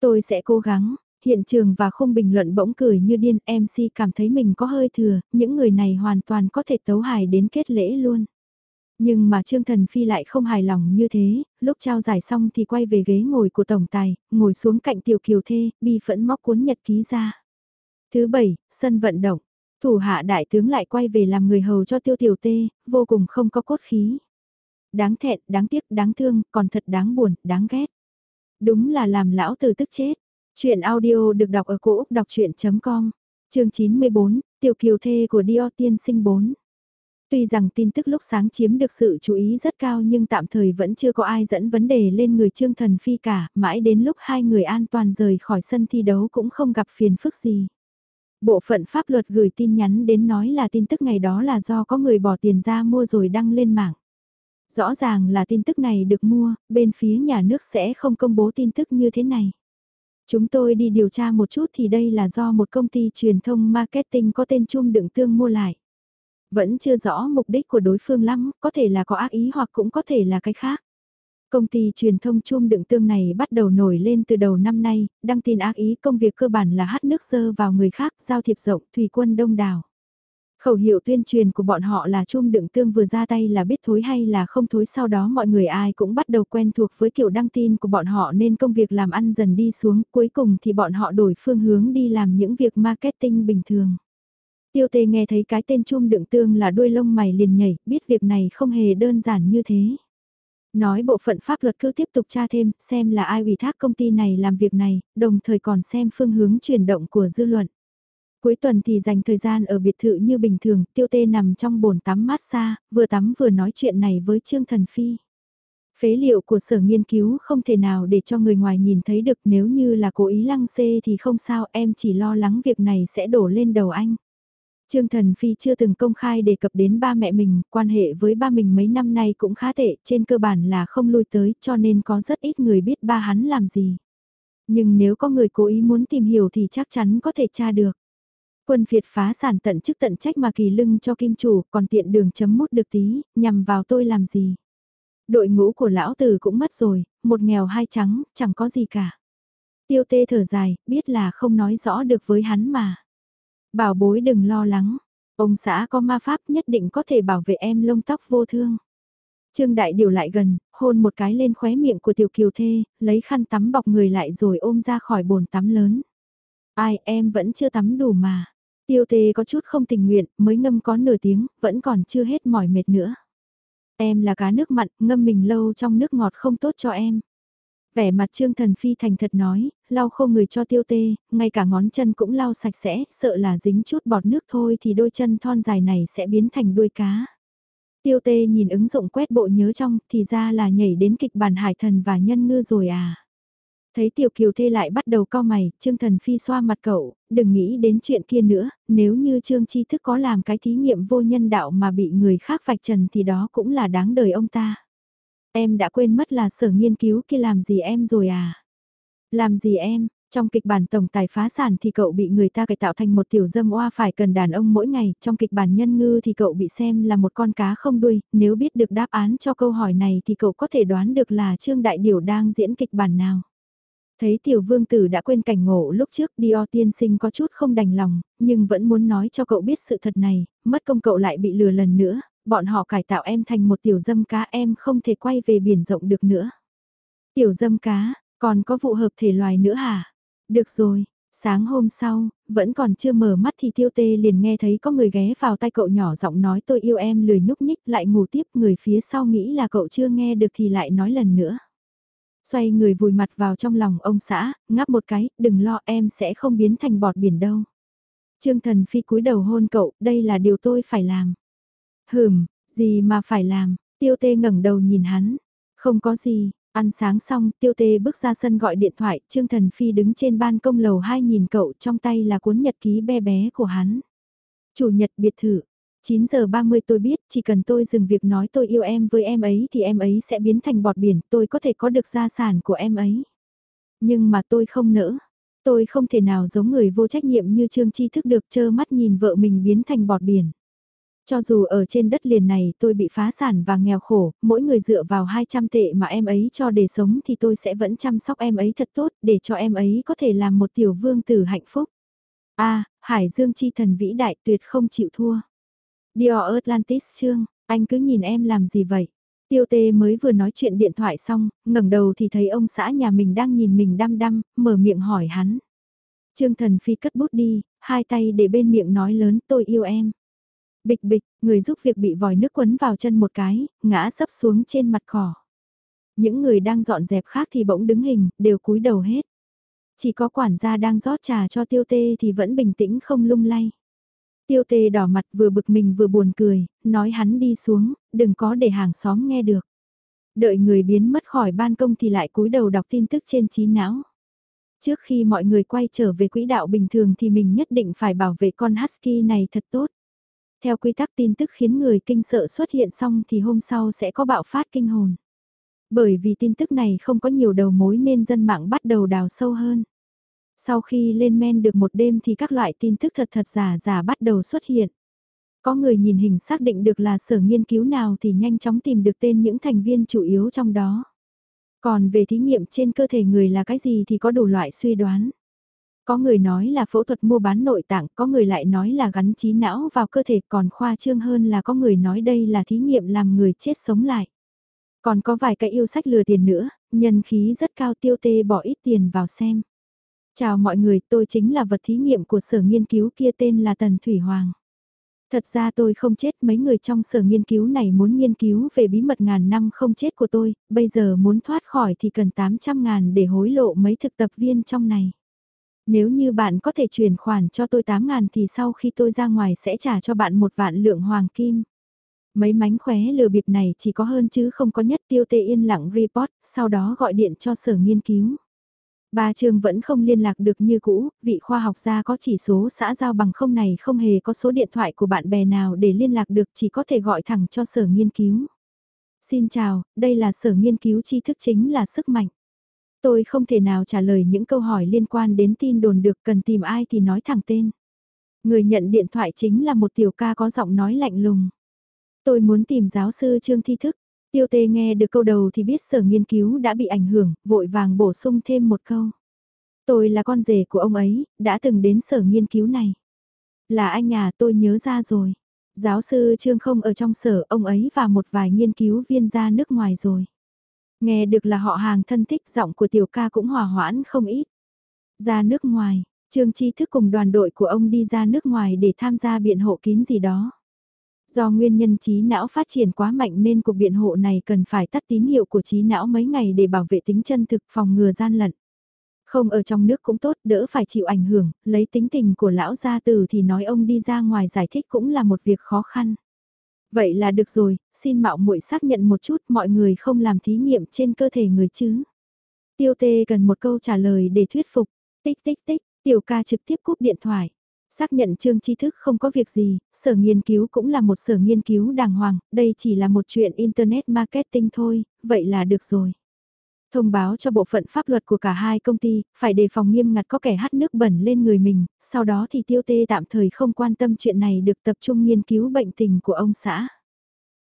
Tôi sẽ cố gắng, Hiện trường và không bình luận bỗng cười như điên, MC cảm thấy mình có hơi thừa, những người này hoàn toàn có thể tấu hài đến kết lễ luôn. Nhưng mà Trương Thần Phi lại không hài lòng như thế, lúc trao giải xong thì quay về ghế ngồi của Tổng Tài, ngồi xuống cạnh Tiểu Kiều Thê, bi phẫn móc cuốn nhật ký ra. Thứ bảy, sân vận động. Thủ hạ đại tướng lại quay về làm người hầu cho Tiêu Tiểu Tê, vô cùng không có cốt khí. Đáng thẹn, đáng tiếc, đáng thương, còn thật đáng buồn, đáng ghét. Đúng là làm lão từ tức chết. Chuyện audio được đọc ở cổ Úc đọc chuyện.com, chương 94, tiểu kiều thê của Dior tiên sinh 4. Tuy rằng tin tức lúc sáng chiếm được sự chú ý rất cao nhưng tạm thời vẫn chưa có ai dẫn vấn đề lên người Trương Thần Phi cả, mãi đến lúc hai người an toàn rời khỏi sân thi đấu cũng không gặp phiền phức gì. Bộ phận pháp luật gửi tin nhắn đến nói là tin tức ngày đó là do có người bỏ tiền ra mua rồi đăng lên mạng. Rõ ràng là tin tức này được mua, bên phía nhà nước sẽ không công bố tin tức như thế này. Chúng tôi đi điều tra một chút thì đây là do một công ty truyền thông marketing có tên chung đựng tương mua lại. Vẫn chưa rõ mục đích của đối phương lắm, có thể là có ác ý hoặc cũng có thể là cái khác. Công ty truyền thông chung đựng tương này bắt đầu nổi lên từ đầu năm nay, đăng tin ác ý công việc cơ bản là hát nước dơ vào người khác, giao thiệp rộng, thủy quân đông đảo. Khẩu hiệu tuyên truyền của bọn họ là chung đựng tương vừa ra tay là biết thối hay là không thối sau đó mọi người ai cũng bắt đầu quen thuộc với kiểu đăng tin của bọn họ nên công việc làm ăn dần đi xuống cuối cùng thì bọn họ đổi phương hướng đi làm những việc marketing bình thường. Tiêu tề nghe thấy cái tên chung đựng tương là đuôi lông mày liền nhảy, biết việc này không hề đơn giản như thế. Nói bộ phận pháp luật cứ tiếp tục tra thêm, xem là ai ủy thác công ty này làm việc này, đồng thời còn xem phương hướng chuyển động của dư luận. Cuối tuần thì dành thời gian ở biệt thự như bình thường, tiêu tê nằm trong bồn tắm massage vừa tắm vừa nói chuyện này với Trương Thần Phi. Phế liệu của sở nghiên cứu không thể nào để cho người ngoài nhìn thấy được nếu như là cố ý lăng xê thì không sao em chỉ lo lắng việc này sẽ đổ lên đầu anh. Trương Thần Phi chưa từng công khai đề cập đến ba mẹ mình, quan hệ với ba mình mấy năm nay cũng khá tệ, trên cơ bản là không lui tới cho nên có rất ít người biết ba hắn làm gì. Nhưng nếu có người cố ý muốn tìm hiểu thì chắc chắn có thể tra được. Quân Việt phá sản tận chức tận trách mà kỳ lưng cho kim chủ còn tiện đường chấm mút được tí, nhằm vào tôi làm gì. Đội ngũ của lão tử cũng mất rồi, một nghèo hai trắng, chẳng có gì cả. Tiêu tê thở dài, biết là không nói rõ được với hắn mà. Bảo bối đừng lo lắng, ông xã có ma pháp nhất định có thể bảo vệ em lông tóc vô thương. Trương Đại Điều lại gần, hôn một cái lên khóe miệng của Tiểu Kiều Thê, lấy khăn tắm bọc người lại rồi ôm ra khỏi bồn tắm lớn. Ai em vẫn chưa tắm đủ mà. Tiêu tê có chút không tình nguyện, mới ngâm có nửa tiếng, vẫn còn chưa hết mỏi mệt nữa. Em là cá nước mặn, ngâm mình lâu trong nước ngọt không tốt cho em. Vẻ mặt Trương Thần Phi thành thật nói, lau khô người cho tiêu tê, ngay cả ngón chân cũng lau sạch sẽ, sợ là dính chút bọt nước thôi thì đôi chân thon dài này sẽ biến thành đuôi cá. Tiêu tê nhìn ứng dụng quét bộ nhớ trong, thì ra là nhảy đến kịch bản hải thần và nhân ngư rồi à. Thấy tiểu kiều thê lại bắt đầu co mày, Trương Thần Phi xoa mặt cậu, đừng nghĩ đến chuyện kia nữa, nếu như Trương Chi Thức có làm cái thí nghiệm vô nhân đạo mà bị người khác vạch trần thì đó cũng là đáng đời ông ta. Em đã quên mất là sở nghiên cứu kia làm gì em rồi à? Làm gì em? Trong kịch bản tổng tài phá sản thì cậu bị người ta cải tạo thành một tiểu dâm oa phải cần đàn ông mỗi ngày, trong kịch bản nhân ngư thì cậu bị xem là một con cá không đuôi, nếu biết được đáp án cho câu hỏi này thì cậu có thể đoán được là Trương Đại Điều đang diễn kịch bản nào. Thấy tiểu vương tử đã quên cảnh ngộ lúc trước Dio tiên sinh có chút không đành lòng, nhưng vẫn muốn nói cho cậu biết sự thật này, mất công cậu lại bị lừa lần nữa, bọn họ cải tạo em thành một tiểu dâm cá em không thể quay về biển rộng được nữa. Tiểu dâm cá, còn có vụ hợp thể loài nữa hả? Được rồi, sáng hôm sau, vẫn còn chưa mở mắt thì tiêu tê liền nghe thấy có người ghé vào tay cậu nhỏ giọng nói tôi yêu em lười nhúc nhích lại ngủ tiếp người phía sau nghĩ là cậu chưa nghe được thì lại nói lần nữa. Xoay người vùi mặt vào trong lòng ông xã, ngáp một cái, đừng lo em sẽ không biến thành bọt biển đâu. Trương Thần Phi cúi đầu hôn cậu, đây là điều tôi phải làm. Hừm, gì mà phải làm, tiêu tê ngẩng đầu nhìn hắn. Không có gì, ăn sáng xong tiêu tê bước ra sân gọi điện thoại, Trương Thần Phi đứng trên ban công lầu 2 nhìn cậu trong tay là cuốn nhật ký bé bé của hắn. Chủ nhật biệt thự, 9 giờ 30 tôi biết, chỉ cần tôi dừng việc nói tôi yêu em với em ấy thì em ấy sẽ biến thành bọt biển, tôi có thể có được gia sản của em ấy. Nhưng mà tôi không nỡ. Tôi không thể nào giống người vô trách nhiệm như Trương Chi thức được trơ mắt nhìn vợ mình biến thành bọt biển. Cho dù ở trên đất liền này tôi bị phá sản và nghèo khổ, mỗi người dựa vào 200 tệ mà em ấy cho để sống thì tôi sẽ vẫn chăm sóc em ấy thật tốt để cho em ấy có thể làm một tiểu vương tử hạnh phúc. a Hải Dương chi thần vĩ đại tuyệt không chịu thua. Dior Atlantis Trương, anh cứ nhìn em làm gì vậy? Tiêu tê mới vừa nói chuyện điện thoại xong, ngẩng đầu thì thấy ông xã nhà mình đang nhìn mình đăm đăm, mở miệng hỏi hắn. Trương thần phi cất bút đi, hai tay để bên miệng nói lớn tôi yêu em. Bịch bịch, người giúp việc bị vòi nước quấn vào chân một cái, ngã sấp xuống trên mặt cỏ. Những người đang dọn dẹp khác thì bỗng đứng hình, đều cúi đầu hết. Chỉ có quản gia đang rót trà cho tiêu tê thì vẫn bình tĩnh không lung lay. Tiêu tê đỏ mặt vừa bực mình vừa buồn cười, nói hắn đi xuống, đừng có để hàng xóm nghe được. Đợi người biến mất khỏi ban công thì lại cúi đầu đọc tin tức trên trí não. Trước khi mọi người quay trở về quỹ đạo bình thường thì mình nhất định phải bảo vệ con Husky này thật tốt. Theo quy tắc tin tức khiến người kinh sợ xuất hiện xong thì hôm sau sẽ có bạo phát kinh hồn. Bởi vì tin tức này không có nhiều đầu mối nên dân mạng bắt đầu đào sâu hơn. Sau khi lên men được một đêm thì các loại tin tức thật thật giả giả bắt đầu xuất hiện. Có người nhìn hình xác định được là sở nghiên cứu nào thì nhanh chóng tìm được tên những thành viên chủ yếu trong đó. Còn về thí nghiệm trên cơ thể người là cái gì thì có đủ loại suy đoán. Có người nói là phẫu thuật mua bán nội tạng, có người lại nói là gắn trí não vào cơ thể, còn khoa trương hơn là có người nói đây là thí nghiệm làm người chết sống lại. Còn có vài cái yêu sách lừa tiền nữa, nhân khí rất cao tiêu tê bỏ ít tiền vào xem. Chào mọi người, tôi chính là vật thí nghiệm của sở nghiên cứu kia tên là Tần Thủy Hoàng. Thật ra tôi không chết, mấy người trong sở nghiên cứu này muốn nghiên cứu về bí mật ngàn năm không chết của tôi, bây giờ muốn thoát khỏi thì cần 800 ngàn để hối lộ mấy thực tập viên trong này. Nếu như bạn có thể chuyển khoản cho tôi 8 ngàn thì sau khi tôi ra ngoài sẽ trả cho bạn một vạn lượng hoàng kim. Mấy mánh khóe lừa bịp này chỉ có hơn chứ không có nhất tiêu tê yên lặng report, sau đó gọi điện cho sở nghiên cứu. Ba trường vẫn không liên lạc được như cũ, vị khoa học gia có chỉ số xã giao bằng không này không hề có số điện thoại của bạn bè nào để liên lạc được chỉ có thể gọi thẳng cho sở nghiên cứu. Xin chào, đây là sở nghiên cứu tri thức chính là sức mạnh. Tôi không thể nào trả lời những câu hỏi liên quan đến tin đồn được cần tìm ai thì nói thẳng tên. Người nhận điện thoại chính là một tiểu ca có giọng nói lạnh lùng. Tôi muốn tìm giáo sư Trương Thi Thức. Tiêu tê nghe được câu đầu thì biết sở nghiên cứu đã bị ảnh hưởng, vội vàng bổ sung thêm một câu. Tôi là con rể của ông ấy, đã từng đến sở nghiên cứu này. Là anh nhà tôi nhớ ra rồi. Giáo sư Trương không ở trong sở, ông ấy và một vài nghiên cứu viên ra nước ngoài rồi. Nghe được là họ hàng thân thích giọng của tiểu ca cũng hòa hoãn không ít. Ra nước ngoài, Trương Chi Thức cùng đoàn đội của ông đi ra nước ngoài để tham gia biện hộ kín gì đó. Do nguyên nhân trí não phát triển quá mạnh nên cuộc biện hộ này cần phải tắt tín hiệu của trí não mấy ngày để bảo vệ tính chân thực phòng ngừa gian lận. Không ở trong nước cũng tốt, đỡ phải chịu ảnh hưởng, lấy tính tình của lão gia tử thì nói ông đi ra ngoài giải thích cũng là một việc khó khăn. Vậy là được rồi, xin mạo muội xác nhận một chút mọi người không làm thí nghiệm trên cơ thể người chứ. Tiêu tê cần một câu trả lời để thuyết phục, tích tích tích, tiểu ca trực tiếp cúp điện thoại. Xác nhận trương tri thức không có việc gì, sở nghiên cứu cũng là một sở nghiên cứu đàng hoàng, đây chỉ là một chuyện Internet Marketing thôi, vậy là được rồi. Thông báo cho bộ phận pháp luật của cả hai công ty, phải đề phòng nghiêm ngặt có kẻ hắt nước bẩn lên người mình, sau đó thì tiêu tê tạm thời không quan tâm chuyện này được tập trung nghiên cứu bệnh tình của ông xã.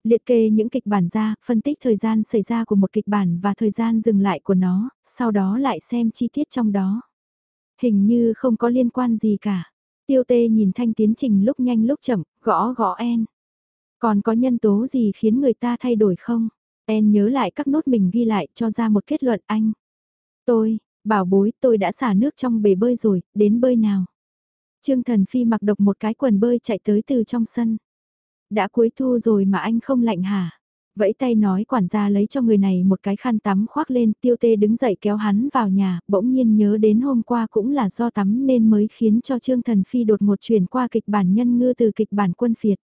Liệt kê những kịch bản ra, phân tích thời gian xảy ra của một kịch bản và thời gian dừng lại của nó, sau đó lại xem chi tiết trong đó. Hình như không có liên quan gì cả. Tiêu tê nhìn thanh tiến trình lúc nhanh lúc chậm, gõ gõ en. Còn có nhân tố gì khiến người ta thay đổi không? En nhớ lại các nốt mình ghi lại cho ra một kết luận anh. Tôi, bảo bối tôi đã xả nước trong bể bơi rồi, đến bơi nào. Trương Thần Phi mặc độc một cái quần bơi chạy tới từ trong sân. Đã cuối thu rồi mà anh không lạnh hả? Vẫy tay nói quản gia lấy cho người này một cái khăn tắm khoác lên, tiêu tê đứng dậy kéo hắn vào nhà, bỗng nhiên nhớ đến hôm qua cũng là do tắm nên mới khiến cho Trương Thần Phi đột một chuyển qua kịch bản nhân ngư từ kịch bản quân phiệt.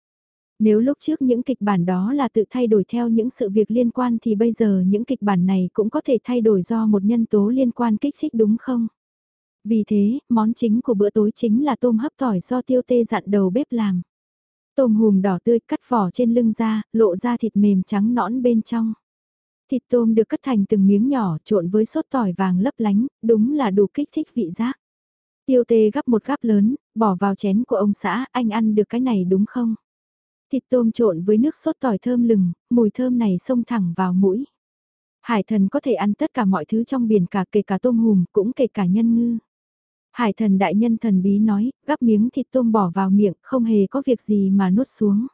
Nếu lúc trước những kịch bản đó là tự thay đổi theo những sự việc liên quan thì bây giờ những kịch bản này cũng có thể thay đổi do một nhân tố liên quan kích thích đúng không? Vì thế, món chính của bữa tối chính là tôm hấp tỏi do tiêu tê dặn đầu bếp làm. Tôm hùm đỏ tươi cắt vỏ trên lưng ra, lộ ra thịt mềm trắng nõn bên trong. Thịt tôm được cắt thành từng miếng nhỏ trộn với sốt tỏi vàng lấp lánh, đúng là đủ kích thích vị giác. Tiêu tê gắp một gắp lớn, bỏ vào chén của ông xã, anh ăn được cái này đúng không? Thịt tôm trộn với nước sốt tỏi thơm lừng, mùi thơm này xông thẳng vào mũi. Hải thần có thể ăn tất cả mọi thứ trong biển cả kể cả tôm hùm, cũng kể cả nhân ngư. Hải thần đại nhân thần bí nói, gắp miếng thịt tôm bỏ vào miệng, không hề có việc gì mà nuốt xuống.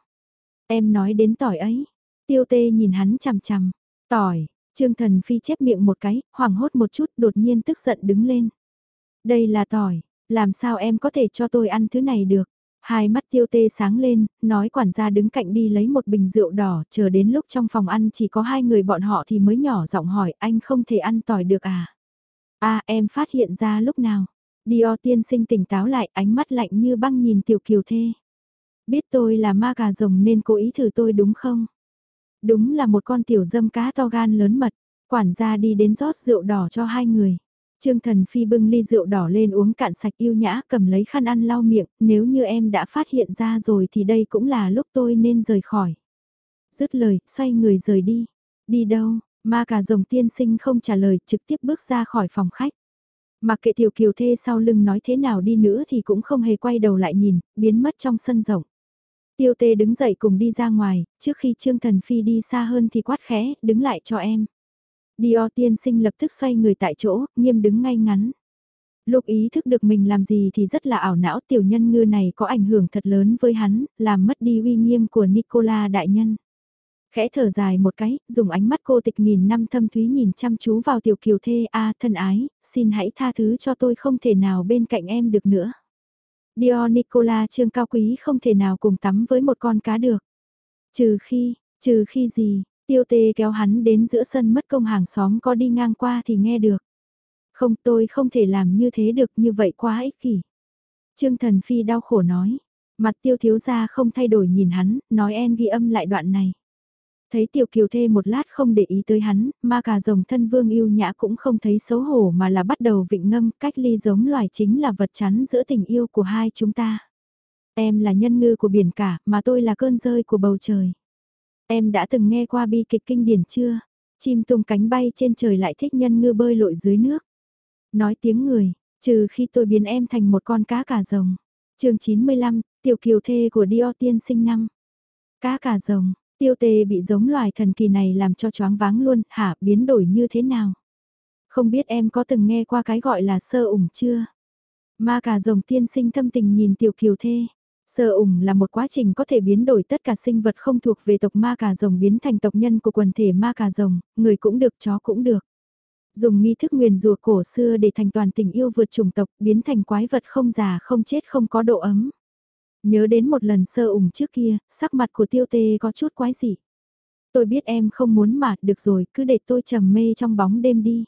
Em nói đến tỏi ấy. Tiêu tê nhìn hắn chằm chằm. Tỏi, trương thần phi chép miệng một cái, hoảng hốt một chút, đột nhiên tức giận đứng lên. Đây là tỏi, làm sao em có thể cho tôi ăn thứ này được? Hai mắt tiêu tê sáng lên, nói quản gia đứng cạnh đi lấy một bình rượu đỏ, chờ đến lúc trong phòng ăn chỉ có hai người bọn họ thì mới nhỏ giọng hỏi anh không thể ăn tỏi được à? À em phát hiện ra lúc nào? Dio tiên sinh tỉnh táo lại ánh mắt lạnh như băng nhìn tiểu kiều thê. Biết tôi là ma gà rồng nên cố ý thử tôi đúng không? Đúng là một con tiểu dâm cá to gan lớn mật, quản gia đi đến rót rượu đỏ cho hai người. Trương Thần Phi bưng ly rượu đỏ lên uống cạn sạch yêu nhã cầm lấy khăn ăn lau miệng, nếu như em đã phát hiện ra rồi thì đây cũng là lúc tôi nên rời khỏi. Dứt lời, xoay người rời đi. Đi đâu, ma cả rồng tiên sinh không trả lời, trực tiếp bước ra khỏi phòng khách. Mặc kệ tiểu kiều thê sau lưng nói thế nào đi nữa thì cũng không hề quay đầu lại nhìn, biến mất trong sân rộng. Tiêu tê đứng dậy cùng đi ra ngoài, trước khi Trương Thần Phi đi xa hơn thì quát khẽ, đứng lại cho em. Dior tiên sinh lập tức xoay người tại chỗ, nghiêm đứng ngay ngắn. Lúc ý thức được mình làm gì thì rất là ảo não tiểu nhân ngư này có ảnh hưởng thật lớn với hắn, làm mất đi uy nghiêm của Nicola đại nhân. Khẽ thở dài một cái, dùng ánh mắt cô tịch nghìn năm thâm thúy nhìn chăm chú vào tiểu kiều thê a thân ái, xin hãy tha thứ cho tôi không thể nào bên cạnh em được nữa. Dior Nicola trương cao quý không thể nào cùng tắm với một con cá được. Trừ khi, trừ khi gì, tiêu tê kéo hắn đến giữa sân mất công hàng xóm có đi ngang qua thì nghe được. Không tôi không thể làm như thế được như vậy quá ích kỷ. Trương Thần Phi đau khổ nói. Mặt tiêu thiếu gia không thay đổi nhìn hắn, nói en ghi âm lại đoạn này. Thấy tiểu kiều thê một lát không để ý tới hắn, ma cà rồng thân vương yêu nhã cũng không thấy xấu hổ mà là bắt đầu vịnh ngâm cách ly giống loài chính là vật chắn giữa tình yêu của hai chúng ta. Em là nhân ngư của biển cả, mà tôi là cơn rơi của bầu trời. Em đã từng nghe qua bi kịch kinh điển chưa? Chim tung cánh bay trên trời lại thích nhân ngư bơi lội dưới nước. Nói tiếng người, trừ khi tôi biến em thành một con cá cà rồng. chương 95, tiểu kiều thê của Dio tiên sinh năm. Cá cà rồng, Tiêu Tề bị giống loài thần kỳ này làm cho choáng váng luôn, hả, biến đổi như thế nào? Không biết em có từng nghe qua cái gọi là sơ ủng chưa? Ma cà rồng tiên sinh thâm tình nhìn tiểu kiều thê. Sơ ủng là một quá trình có thể biến đổi tất cả sinh vật không thuộc về tộc ma cà rồng biến thành tộc nhân của quần thể ma cà rồng, người cũng được chó cũng được. Dùng nghi thức nguyền rùa cổ xưa để thành toàn tình yêu vượt chủng tộc biến thành quái vật không già không chết không có độ ấm. Nhớ đến một lần sơ ủng trước kia, sắc mặt của tiêu tê có chút quái dị. Tôi biết em không muốn mà, được rồi, cứ để tôi trầm mê trong bóng đêm đi.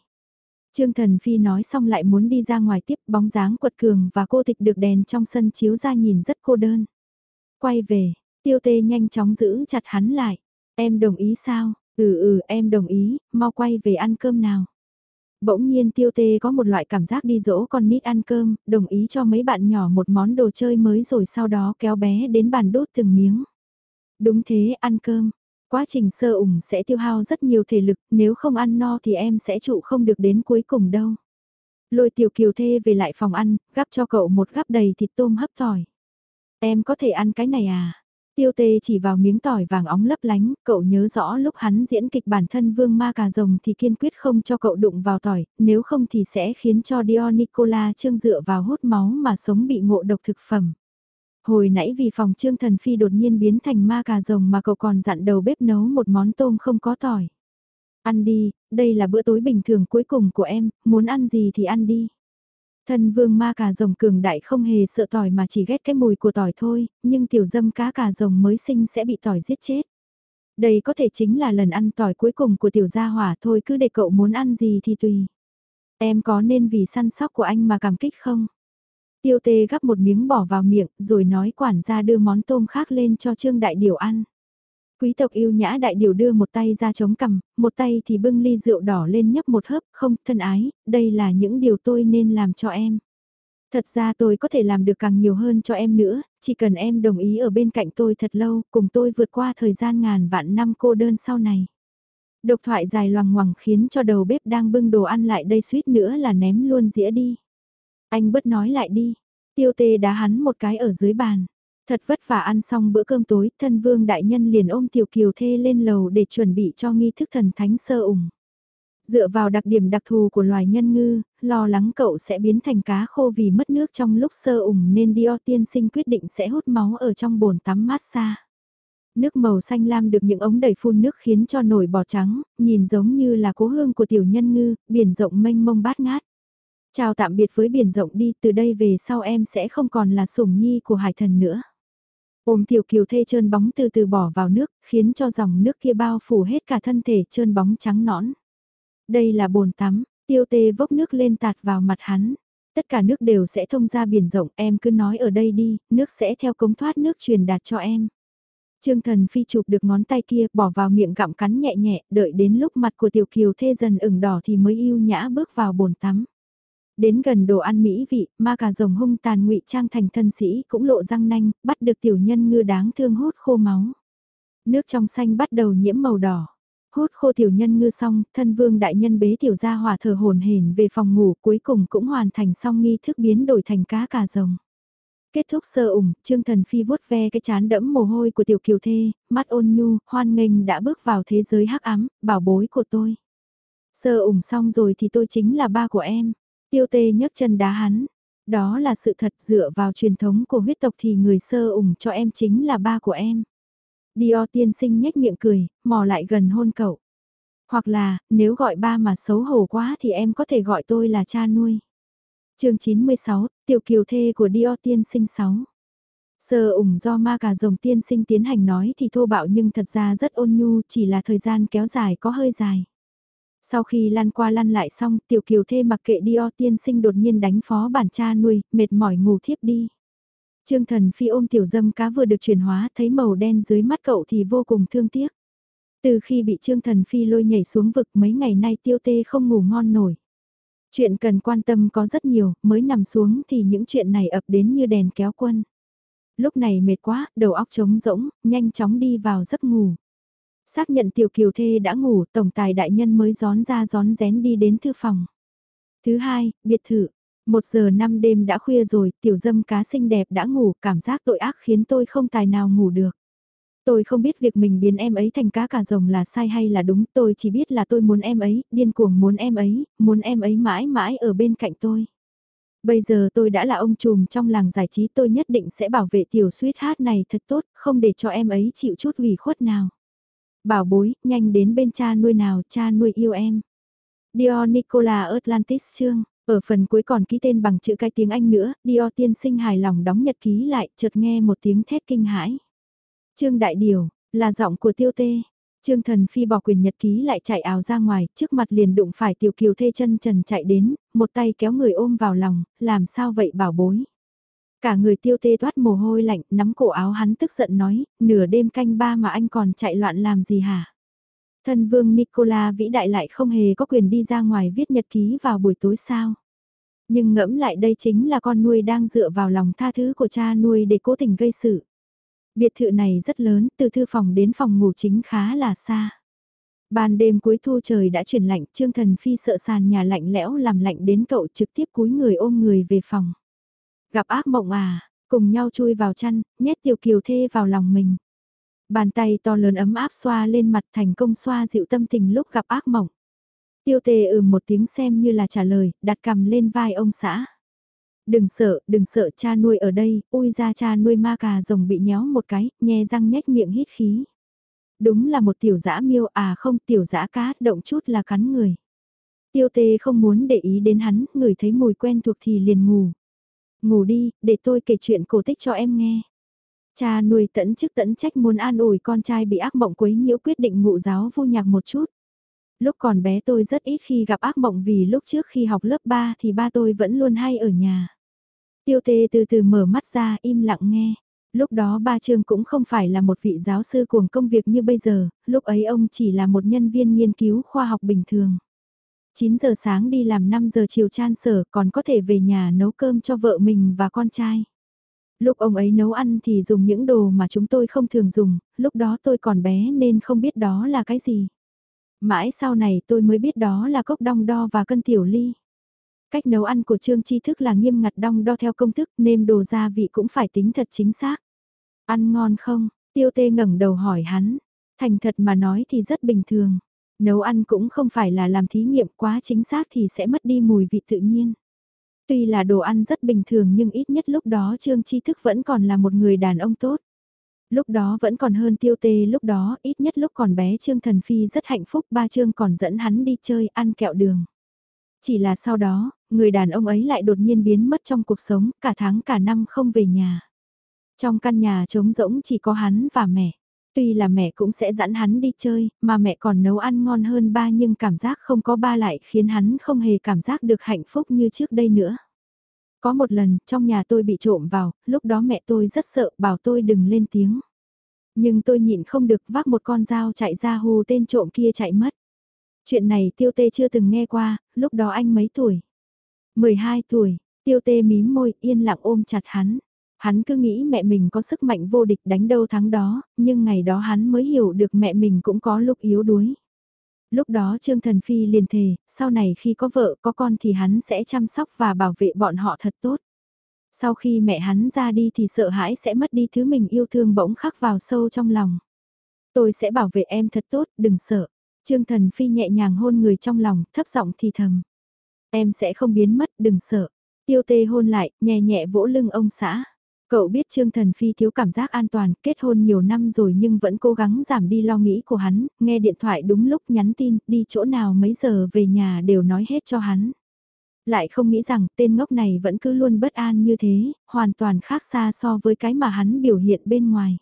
Trương Thần Phi nói xong lại muốn đi ra ngoài tiếp bóng dáng quật cường và cô tịch được đèn trong sân chiếu ra nhìn rất cô đơn. Quay về, tiêu tê nhanh chóng giữ chặt hắn lại. Em đồng ý sao? Ừ ừ em đồng ý, mau quay về ăn cơm nào. Bỗng nhiên tiêu tê có một loại cảm giác đi dỗ con nít ăn cơm, đồng ý cho mấy bạn nhỏ một món đồ chơi mới rồi sau đó kéo bé đến bàn đốt từng miếng. Đúng thế, ăn cơm. Quá trình sơ ủng sẽ tiêu hao rất nhiều thể lực, nếu không ăn no thì em sẽ trụ không được đến cuối cùng đâu. Lôi tiểu kiều thê về lại phòng ăn, gắp cho cậu một gắp đầy thịt tôm hấp tỏi. Em có thể ăn cái này à? Tiêu tê chỉ vào miếng tỏi vàng óng lấp lánh, cậu nhớ rõ lúc hắn diễn kịch bản thân vương ma cà rồng thì kiên quyết không cho cậu đụng vào tỏi, nếu không thì sẽ khiến cho Dior Nicola trương dựa vào hút máu mà sống bị ngộ độc thực phẩm. Hồi nãy vì phòng trương thần phi đột nhiên biến thành ma cà rồng mà cậu còn dặn đầu bếp nấu một món tôm không có tỏi. Ăn đi, đây là bữa tối bình thường cuối cùng của em, muốn ăn gì thì ăn đi. Thân vương ma cà rồng cường đại không hề sợ tỏi mà chỉ ghét cái mùi của tỏi thôi, nhưng tiểu dâm cá cà rồng mới sinh sẽ bị tỏi giết chết. Đây có thể chính là lần ăn tỏi cuối cùng của tiểu gia hỏa thôi cứ để cậu muốn ăn gì thì tùy. Em có nên vì săn sóc của anh mà cảm kích không? Tiêu tê gắp một miếng bỏ vào miệng rồi nói quản gia đưa món tôm khác lên cho Trương Đại Điều ăn. Quý tộc yêu nhã đại điều đưa một tay ra chống cằm, một tay thì bưng ly rượu đỏ lên nhấp một hớp, không, thân ái, đây là những điều tôi nên làm cho em. Thật ra tôi có thể làm được càng nhiều hơn cho em nữa, chỉ cần em đồng ý ở bên cạnh tôi thật lâu, cùng tôi vượt qua thời gian ngàn vạn năm cô đơn sau này. Độc thoại dài loằng ngoằng khiến cho đầu bếp đang bưng đồ ăn lại đây suýt nữa là ném luôn dĩa đi. Anh bớt nói lại đi, tiêu tê đá hắn một cái ở dưới bàn. Thật vất vả ăn xong bữa cơm tối, thân vương đại nhân liền ôm tiểu kiều thê lên lầu để chuẩn bị cho nghi thức thần thánh sơ ủng. Dựa vào đặc điểm đặc thù của loài nhân ngư, lo lắng cậu sẽ biến thành cá khô vì mất nước trong lúc sơ ủng nên Dio tiên sinh quyết định sẽ hút máu ở trong bồn tắm mát xa. Nước màu xanh lam được những ống đẩy phun nước khiến cho nổi bò trắng, nhìn giống như là cố hương của tiểu nhân ngư, biển rộng mênh mông bát ngát. Chào tạm biệt với biển rộng đi, từ đây về sau em sẽ không còn là sủng nhi của hải thần nữa. Ôm tiểu kiều thê trơn bóng từ từ bỏ vào nước, khiến cho dòng nước kia bao phủ hết cả thân thể trơn bóng trắng nõn. Đây là bồn tắm, tiêu tê vốc nước lên tạt vào mặt hắn. Tất cả nước đều sẽ thông ra biển rộng, em cứ nói ở đây đi, nước sẽ theo cống thoát nước truyền đạt cho em. Trương thần phi chụp được ngón tay kia, bỏ vào miệng gặm cắn nhẹ nhẹ, đợi đến lúc mặt của tiểu kiều thê dần ửng đỏ thì mới yêu nhã bước vào bồn tắm. Đến gần đồ ăn mỹ vị, ma cà rồng hung tàn ngụy trang thành thân sĩ cũng lộ răng nanh, bắt được tiểu nhân ngư đáng thương hút khô máu. Nước trong xanh bắt đầu nhiễm màu đỏ. Hút khô tiểu nhân ngư xong, thân vương đại nhân bế tiểu gia hòa thở hồn hển về phòng ngủ cuối cùng cũng hoàn thành xong nghi thức biến đổi thành cá cà rồng. Kết thúc sơ ủng, Trương Thần Phi vuốt ve cái chán đẫm mồ hôi của tiểu kiều thê, mắt ôn nhu, hoan nghênh đã bước vào thế giới hắc ám, bảo bối của tôi. Sơ ủng xong rồi thì tôi chính là ba của em. Tiêu tê nhấc chân đá hắn. Đó là sự thật dựa vào truyền thống của huyết tộc thì người sơ ủng cho em chính là ba của em. Dio tiên sinh nhếch miệng cười, mò lại gần hôn cậu. Hoặc là, nếu gọi ba mà xấu hổ quá thì em có thể gọi tôi là cha nuôi. chương 96, tiểu kiều thê của Dio tiên sinh 6. Sơ ủng do ma cà rồng tiên sinh tiến hành nói thì thô bạo nhưng thật ra rất ôn nhu chỉ là thời gian kéo dài có hơi dài. Sau khi lăn qua lăn lại xong, tiểu kiều thê mặc kệ Dio tiên sinh đột nhiên đánh phó bản cha nuôi, mệt mỏi ngủ thiếp đi. Trương thần phi ôm tiểu dâm cá vừa được chuyển hóa thấy màu đen dưới mắt cậu thì vô cùng thương tiếc. Từ khi bị Trương thần phi lôi nhảy xuống vực mấy ngày nay tiêu tê không ngủ ngon nổi. Chuyện cần quan tâm có rất nhiều, mới nằm xuống thì những chuyện này ập đến như đèn kéo quân. Lúc này mệt quá, đầu óc trống rỗng, nhanh chóng đi vào giấc ngủ. Xác nhận tiểu kiều thê đã ngủ, tổng tài đại nhân mới gión ra gión rén đi đến thư phòng. Thứ hai, biệt thự. Một giờ năm đêm đã khuya rồi, tiểu dâm cá xinh đẹp đã ngủ, cảm giác tội ác khiến tôi không tài nào ngủ được. Tôi không biết việc mình biến em ấy thành cá cà rồng là sai hay là đúng, tôi chỉ biết là tôi muốn em ấy, điên cuồng muốn em ấy, muốn em ấy mãi mãi ở bên cạnh tôi. Bây giờ tôi đã là ông trùm trong làng giải trí tôi nhất định sẽ bảo vệ tiểu suýt hát này thật tốt, không để cho em ấy chịu chút ủy khuất nào. Bảo bối, nhanh đến bên cha nuôi nào, cha nuôi yêu em. Dior Nicola Atlantis chương, ở phần cuối còn ký tên bằng chữ cái tiếng Anh nữa, Dior tiên sinh hài lòng đóng nhật ký lại, chợt nghe một tiếng thét kinh hãi. Trương Đại Điều, là giọng của tiêu tê. Trương Thần Phi bỏ quyền nhật ký lại chạy áo ra ngoài, trước mặt liền đụng phải tiểu kiều thê chân trần chạy đến, một tay kéo người ôm vào lòng, làm sao vậy bảo bối. Cả người tiêu tê toát mồ hôi lạnh, nắm cổ áo hắn tức giận nói, nửa đêm canh ba mà anh còn chạy loạn làm gì hả? Thân vương Nicola vĩ đại lại không hề có quyền đi ra ngoài viết nhật ký vào buổi tối sao. Nhưng ngẫm lại đây chính là con nuôi đang dựa vào lòng tha thứ của cha nuôi để cố tình gây sự. Biệt thự này rất lớn, từ thư phòng đến phòng ngủ chính khá là xa. Ban đêm cuối thu trời đã chuyển lạnh, Trương Thần Phi sợ sàn nhà lạnh lẽo làm lạnh đến cậu trực tiếp cúi người ôm người về phòng. Gặp ác mộng à, cùng nhau chui vào chăn, nhét tiểu kiều thê vào lòng mình. Bàn tay to lớn ấm áp xoa lên mặt thành công xoa dịu tâm tình lúc gặp ác mộng. Tiêu tề ừ một tiếng xem như là trả lời, đặt cầm lên vai ông xã. Đừng sợ, đừng sợ cha nuôi ở đây, ui ra cha nuôi ma cà rồng bị nhéo một cái, nhe răng nhếch miệng hít khí. Đúng là một tiểu dã miêu à không tiểu dã cá, động chút là cắn người. Tiêu tê không muốn để ý đến hắn, người thấy mùi quen thuộc thì liền ngủ. Ngủ đi, để tôi kể chuyện cổ tích cho em nghe. Cha nuôi tẫn chức tẫn trách muốn an ủi con trai bị ác mộng quấy nhiễu quyết định ngụ giáo vô nhạc một chút. Lúc còn bé tôi rất ít khi gặp ác mộng vì lúc trước khi học lớp 3 thì ba tôi vẫn luôn hay ở nhà. Tiêu tê từ từ mở mắt ra im lặng nghe. Lúc đó ba Trương cũng không phải là một vị giáo sư cuồng công việc như bây giờ, lúc ấy ông chỉ là một nhân viên nghiên cứu khoa học bình thường. 9 giờ sáng đi làm 5 giờ chiều chan sở còn có thể về nhà nấu cơm cho vợ mình và con trai. Lúc ông ấy nấu ăn thì dùng những đồ mà chúng tôi không thường dùng, lúc đó tôi còn bé nên không biết đó là cái gì. Mãi sau này tôi mới biết đó là cốc đong đo và cân tiểu ly. Cách nấu ăn của Trương tri Thức là nghiêm ngặt đong đo theo công thức nên đồ gia vị cũng phải tính thật chính xác. Ăn ngon không? Tiêu tê ngẩng đầu hỏi hắn. Thành thật mà nói thì rất bình thường. Nấu ăn cũng không phải là làm thí nghiệm quá chính xác thì sẽ mất đi mùi vị tự nhiên. Tuy là đồ ăn rất bình thường nhưng ít nhất lúc đó Trương Chi Thức vẫn còn là một người đàn ông tốt. Lúc đó vẫn còn hơn tiêu tê lúc đó, ít nhất lúc còn bé Trương Thần Phi rất hạnh phúc, ba Trương còn dẫn hắn đi chơi, ăn kẹo đường. Chỉ là sau đó, người đàn ông ấy lại đột nhiên biến mất trong cuộc sống, cả tháng cả năm không về nhà. Trong căn nhà trống rỗng chỉ có hắn và mẹ. Tuy là mẹ cũng sẽ dẫn hắn đi chơi, mà mẹ còn nấu ăn ngon hơn ba nhưng cảm giác không có ba lại khiến hắn không hề cảm giác được hạnh phúc như trước đây nữa. Có một lần, trong nhà tôi bị trộm vào, lúc đó mẹ tôi rất sợ, bảo tôi đừng lên tiếng. Nhưng tôi nhịn không được vác một con dao chạy ra hù tên trộm kia chạy mất. Chuyện này tiêu tê chưa từng nghe qua, lúc đó anh mấy tuổi. 12 tuổi, tiêu tê mím môi yên lặng ôm chặt hắn. Hắn cứ nghĩ mẹ mình có sức mạnh vô địch đánh đâu thắng đó, nhưng ngày đó hắn mới hiểu được mẹ mình cũng có lúc yếu đuối. Lúc đó Trương Thần Phi liền thề, sau này khi có vợ có con thì hắn sẽ chăm sóc và bảo vệ bọn họ thật tốt. Sau khi mẹ hắn ra đi thì sợ hãi sẽ mất đi thứ mình yêu thương bỗng khắc vào sâu trong lòng. Tôi sẽ bảo vệ em thật tốt, đừng sợ. Trương Thần Phi nhẹ nhàng hôn người trong lòng, thấp giọng thì thầm. Em sẽ không biến mất, đừng sợ. Tiêu tê hôn lại, nhẹ nhẹ vỗ lưng ông xã. Cậu biết Trương Thần Phi thiếu cảm giác an toàn, kết hôn nhiều năm rồi nhưng vẫn cố gắng giảm đi lo nghĩ của hắn, nghe điện thoại đúng lúc nhắn tin, đi chỗ nào mấy giờ về nhà đều nói hết cho hắn. Lại không nghĩ rằng tên ngốc này vẫn cứ luôn bất an như thế, hoàn toàn khác xa so với cái mà hắn biểu hiện bên ngoài.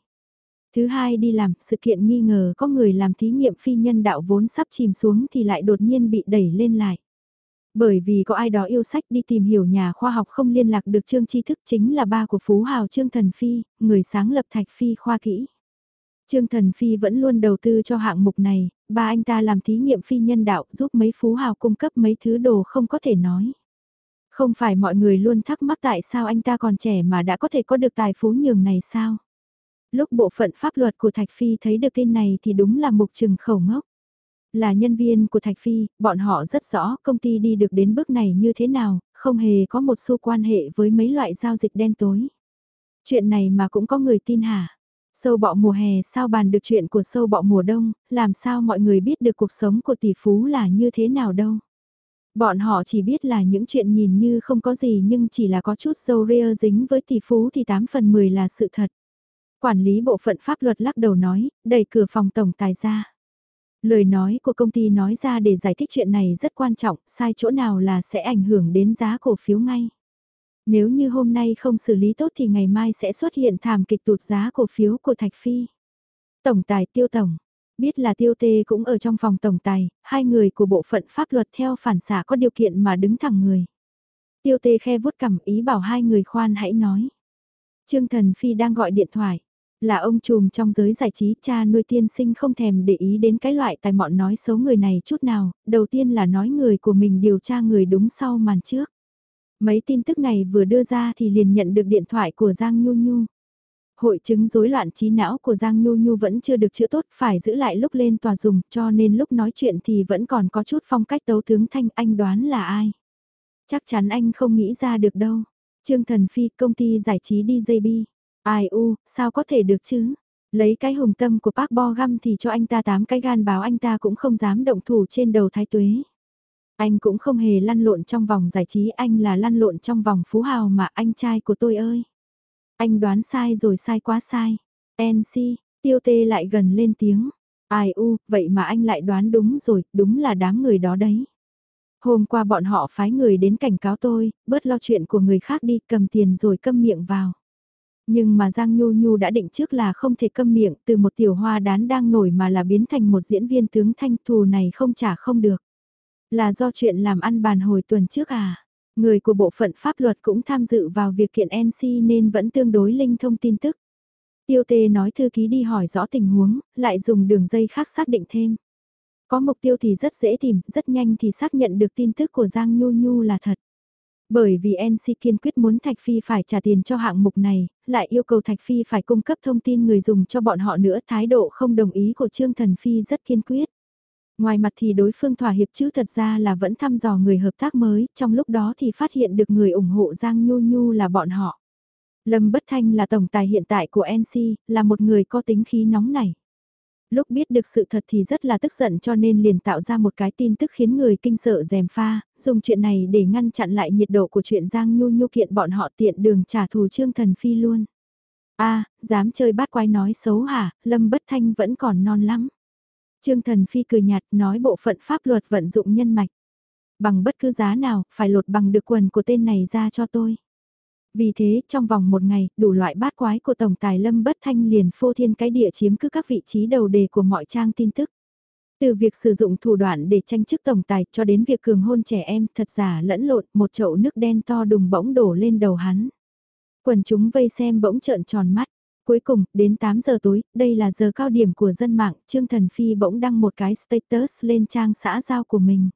Thứ hai đi làm, sự kiện nghi ngờ có người làm thí nghiệm phi nhân đạo vốn sắp chìm xuống thì lại đột nhiên bị đẩy lên lại. Bởi vì có ai đó yêu sách đi tìm hiểu nhà khoa học không liên lạc được Trương Tri Thức chính là ba của Phú Hào Trương Thần Phi, người sáng lập Thạch Phi khoa kỹ. Trương Thần Phi vẫn luôn đầu tư cho hạng mục này, ba anh ta làm thí nghiệm phi nhân đạo giúp mấy Phú Hào cung cấp mấy thứ đồ không có thể nói. Không phải mọi người luôn thắc mắc tại sao anh ta còn trẻ mà đã có thể có được tài phú nhường này sao? Lúc bộ phận pháp luật của Thạch Phi thấy được tin này thì đúng là mục trừng khẩu ngốc. Là nhân viên của Thạch Phi, bọn họ rất rõ công ty đi được đến bước này như thế nào, không hề có một xu quan hệ với mấy loại giao dịch đen tối. Chuyện này mà cũng có người tin hả? Sâu bọ mùa hè sao bàn được chuyện của sâu bọ mùa đông, làm sao mọi người biết được cuộc sống của tỷ phú là như thế nào đâu. Bọn họ chỉ biết là những chuyện nhìn như không có gì nhưng chỉ là có chút dâu ria dính với tỷ phú thì 8 phần 10 là sự thật. Quản lý bộ phận pháp luật lắc đầu nói, đẩy cửa phòng tổng tài ra. Lời nói của công ty nói ra để giải thích chuyện này rất quan trọng, sai chỗ nào là sẽ ảnh hưởng đến giá cổ phiếu ngay. Nếu như hôm nay không xử lý tốt thì ngày mai sẽ xuất hiện thảm kịch tụt giá cổ phiếu của Thạch Phi. Tổng tài tiêu tổng, biết là tiêu tê cũng ở trong phòng tổng tài, hai người của bộ phận pháp luật theo phản xả có điều kiện mà đứng thẳng người. Tiêu tê khe vuốt cầm ý bảo hai người khoan hãy nói. Trương Thần Phi đang gọi điện thoại. Là ông trùm trong giới giải trí cha nuôi tiên sinh không thèm để ý đến cái loại tài mọn nói xấu người này chút nào, đầu tiên là nói người của mình điều tra người đúng sau màn trước. Mấy tin tức này vừa đưa ra thì liền nhận được điện thoại của Giang Nhu Nhu. Hội chứng rối loạn trí não của Giang Nhu Nhu vẫn chưa được chữa tốt phải giữ lại lúc lên tòa dùng cho nên lúc nói chuyện thì vẫn còn có chút phong cách tấu tướng thanh anh đoán là ai. Chắc chắn anh không nghĩ ra được đâu. Trương Thần Phi công ty giải trí DJB. Ai u, sao có thể được chứ? Lấy cái hùng tâm của Park Bo Găm thì cho anh ta tám cái gan báo anh ta cũng không dám động thủ trên đầu thái tuế. Anh cũng không hề lăn lộn trong vòng giải trí, anh là lăn lộn trong vòng phú hào mà anh trai của tôi ơi. Anh đoán sai rồi sai quá sai. NC, tiêu tê lại gần lên tiếng. Ai u, vậy mà anh lại đoán đúng rồi, đúng là đám người đó đấy. Hôm qua bọn họ phái người đến cảnh cáo tôi, bớt lo chuyện của người khác đi, cầm tiền rồi câm miệng vào. Nhưng mà Giang Nhu Nhu đã định trước là không thể câm miệng từ một tiểu hoa đán đang nổi mà là biến thành một diễn viên tướng thanh thù này không trả không được. Là do chuyện làm ăn bàn hồi tuần trước à? Người của bộ phận pháp luật cũng tham dự vào việc kiện NC nên vẫn tương đối linh thông tin tức. Tiêu tê nói thư ký đi hỏi rõ tình huống, lại dùng đường dây khác xác định thêm. Có mục tiêu thì rất dễ tìm, rất nhanh thì xác nhận được tin tức của Giang Nhu Nhu là thật. Bởi vì NC kiên quyết muốn Thạch Phi phải trả tiền cho hạng mục này, lại yêu cầu Thạch Phi phải cung cấp thông tin người dùng cho bọn họ nữa thái độ không đồng ý của Trương Thần Phi rất kiên quyết. Ngoài mặt thì đối phương thỏa hiệp chứ thật ra là vẫn thăm dò người hợp tác mới, trong lúc đó thì phát hiện được người ủng hộ Giang Nhu Nhu là bọn họ. Lâm Bất Thanh là tổng tài hiện tại của NC, là một người có tính khí nóng nảy. Lúc biết được sự thật thì rất là tức giận cho nên liền tạo ra một cái tin tức khiến người kinh sợ dèm pha, dùng chuyện này để ngăn chặn lại nhiệt độ của chuyện Giang Nhu Nhu kiện bọn họ tiện đường trả thù Trương Thần Phi luôn. a dám chơi bát quái nói xấu hả, Lâm Bất Thanh vẫn còn non lắm. Trương Thần Phi cười nhạt nói bộ phận pháp luật vận dụng nhân mạch. Bằng bất cứ giá nào, phải lột bằng được quần của tên này ra cho tôi. Vì thế, trong vòng một ngày, đủ loại bát quái của Tổng Tài Lâm Bất Thanh liền phô thiên cái địa chiếm cứ các vị trí đầu đề của mọi trang tin tức. Từ việc sử dụng thủ đoạn để tranh chức tổng tài cho đến việc cường hôn trẻ em thật giả lẫn lộn một chậu nước đen to đùng bỗng đổ lên đầu hắn. Quần chúng vây xem bỗng trợn tròn mắt. Cuối cùng, đến 8 giờ tối, đây là giờ cao điểm của dân mạng, Trương Thần Phi bỗng đăng một cái status lên trang xã giao của mình.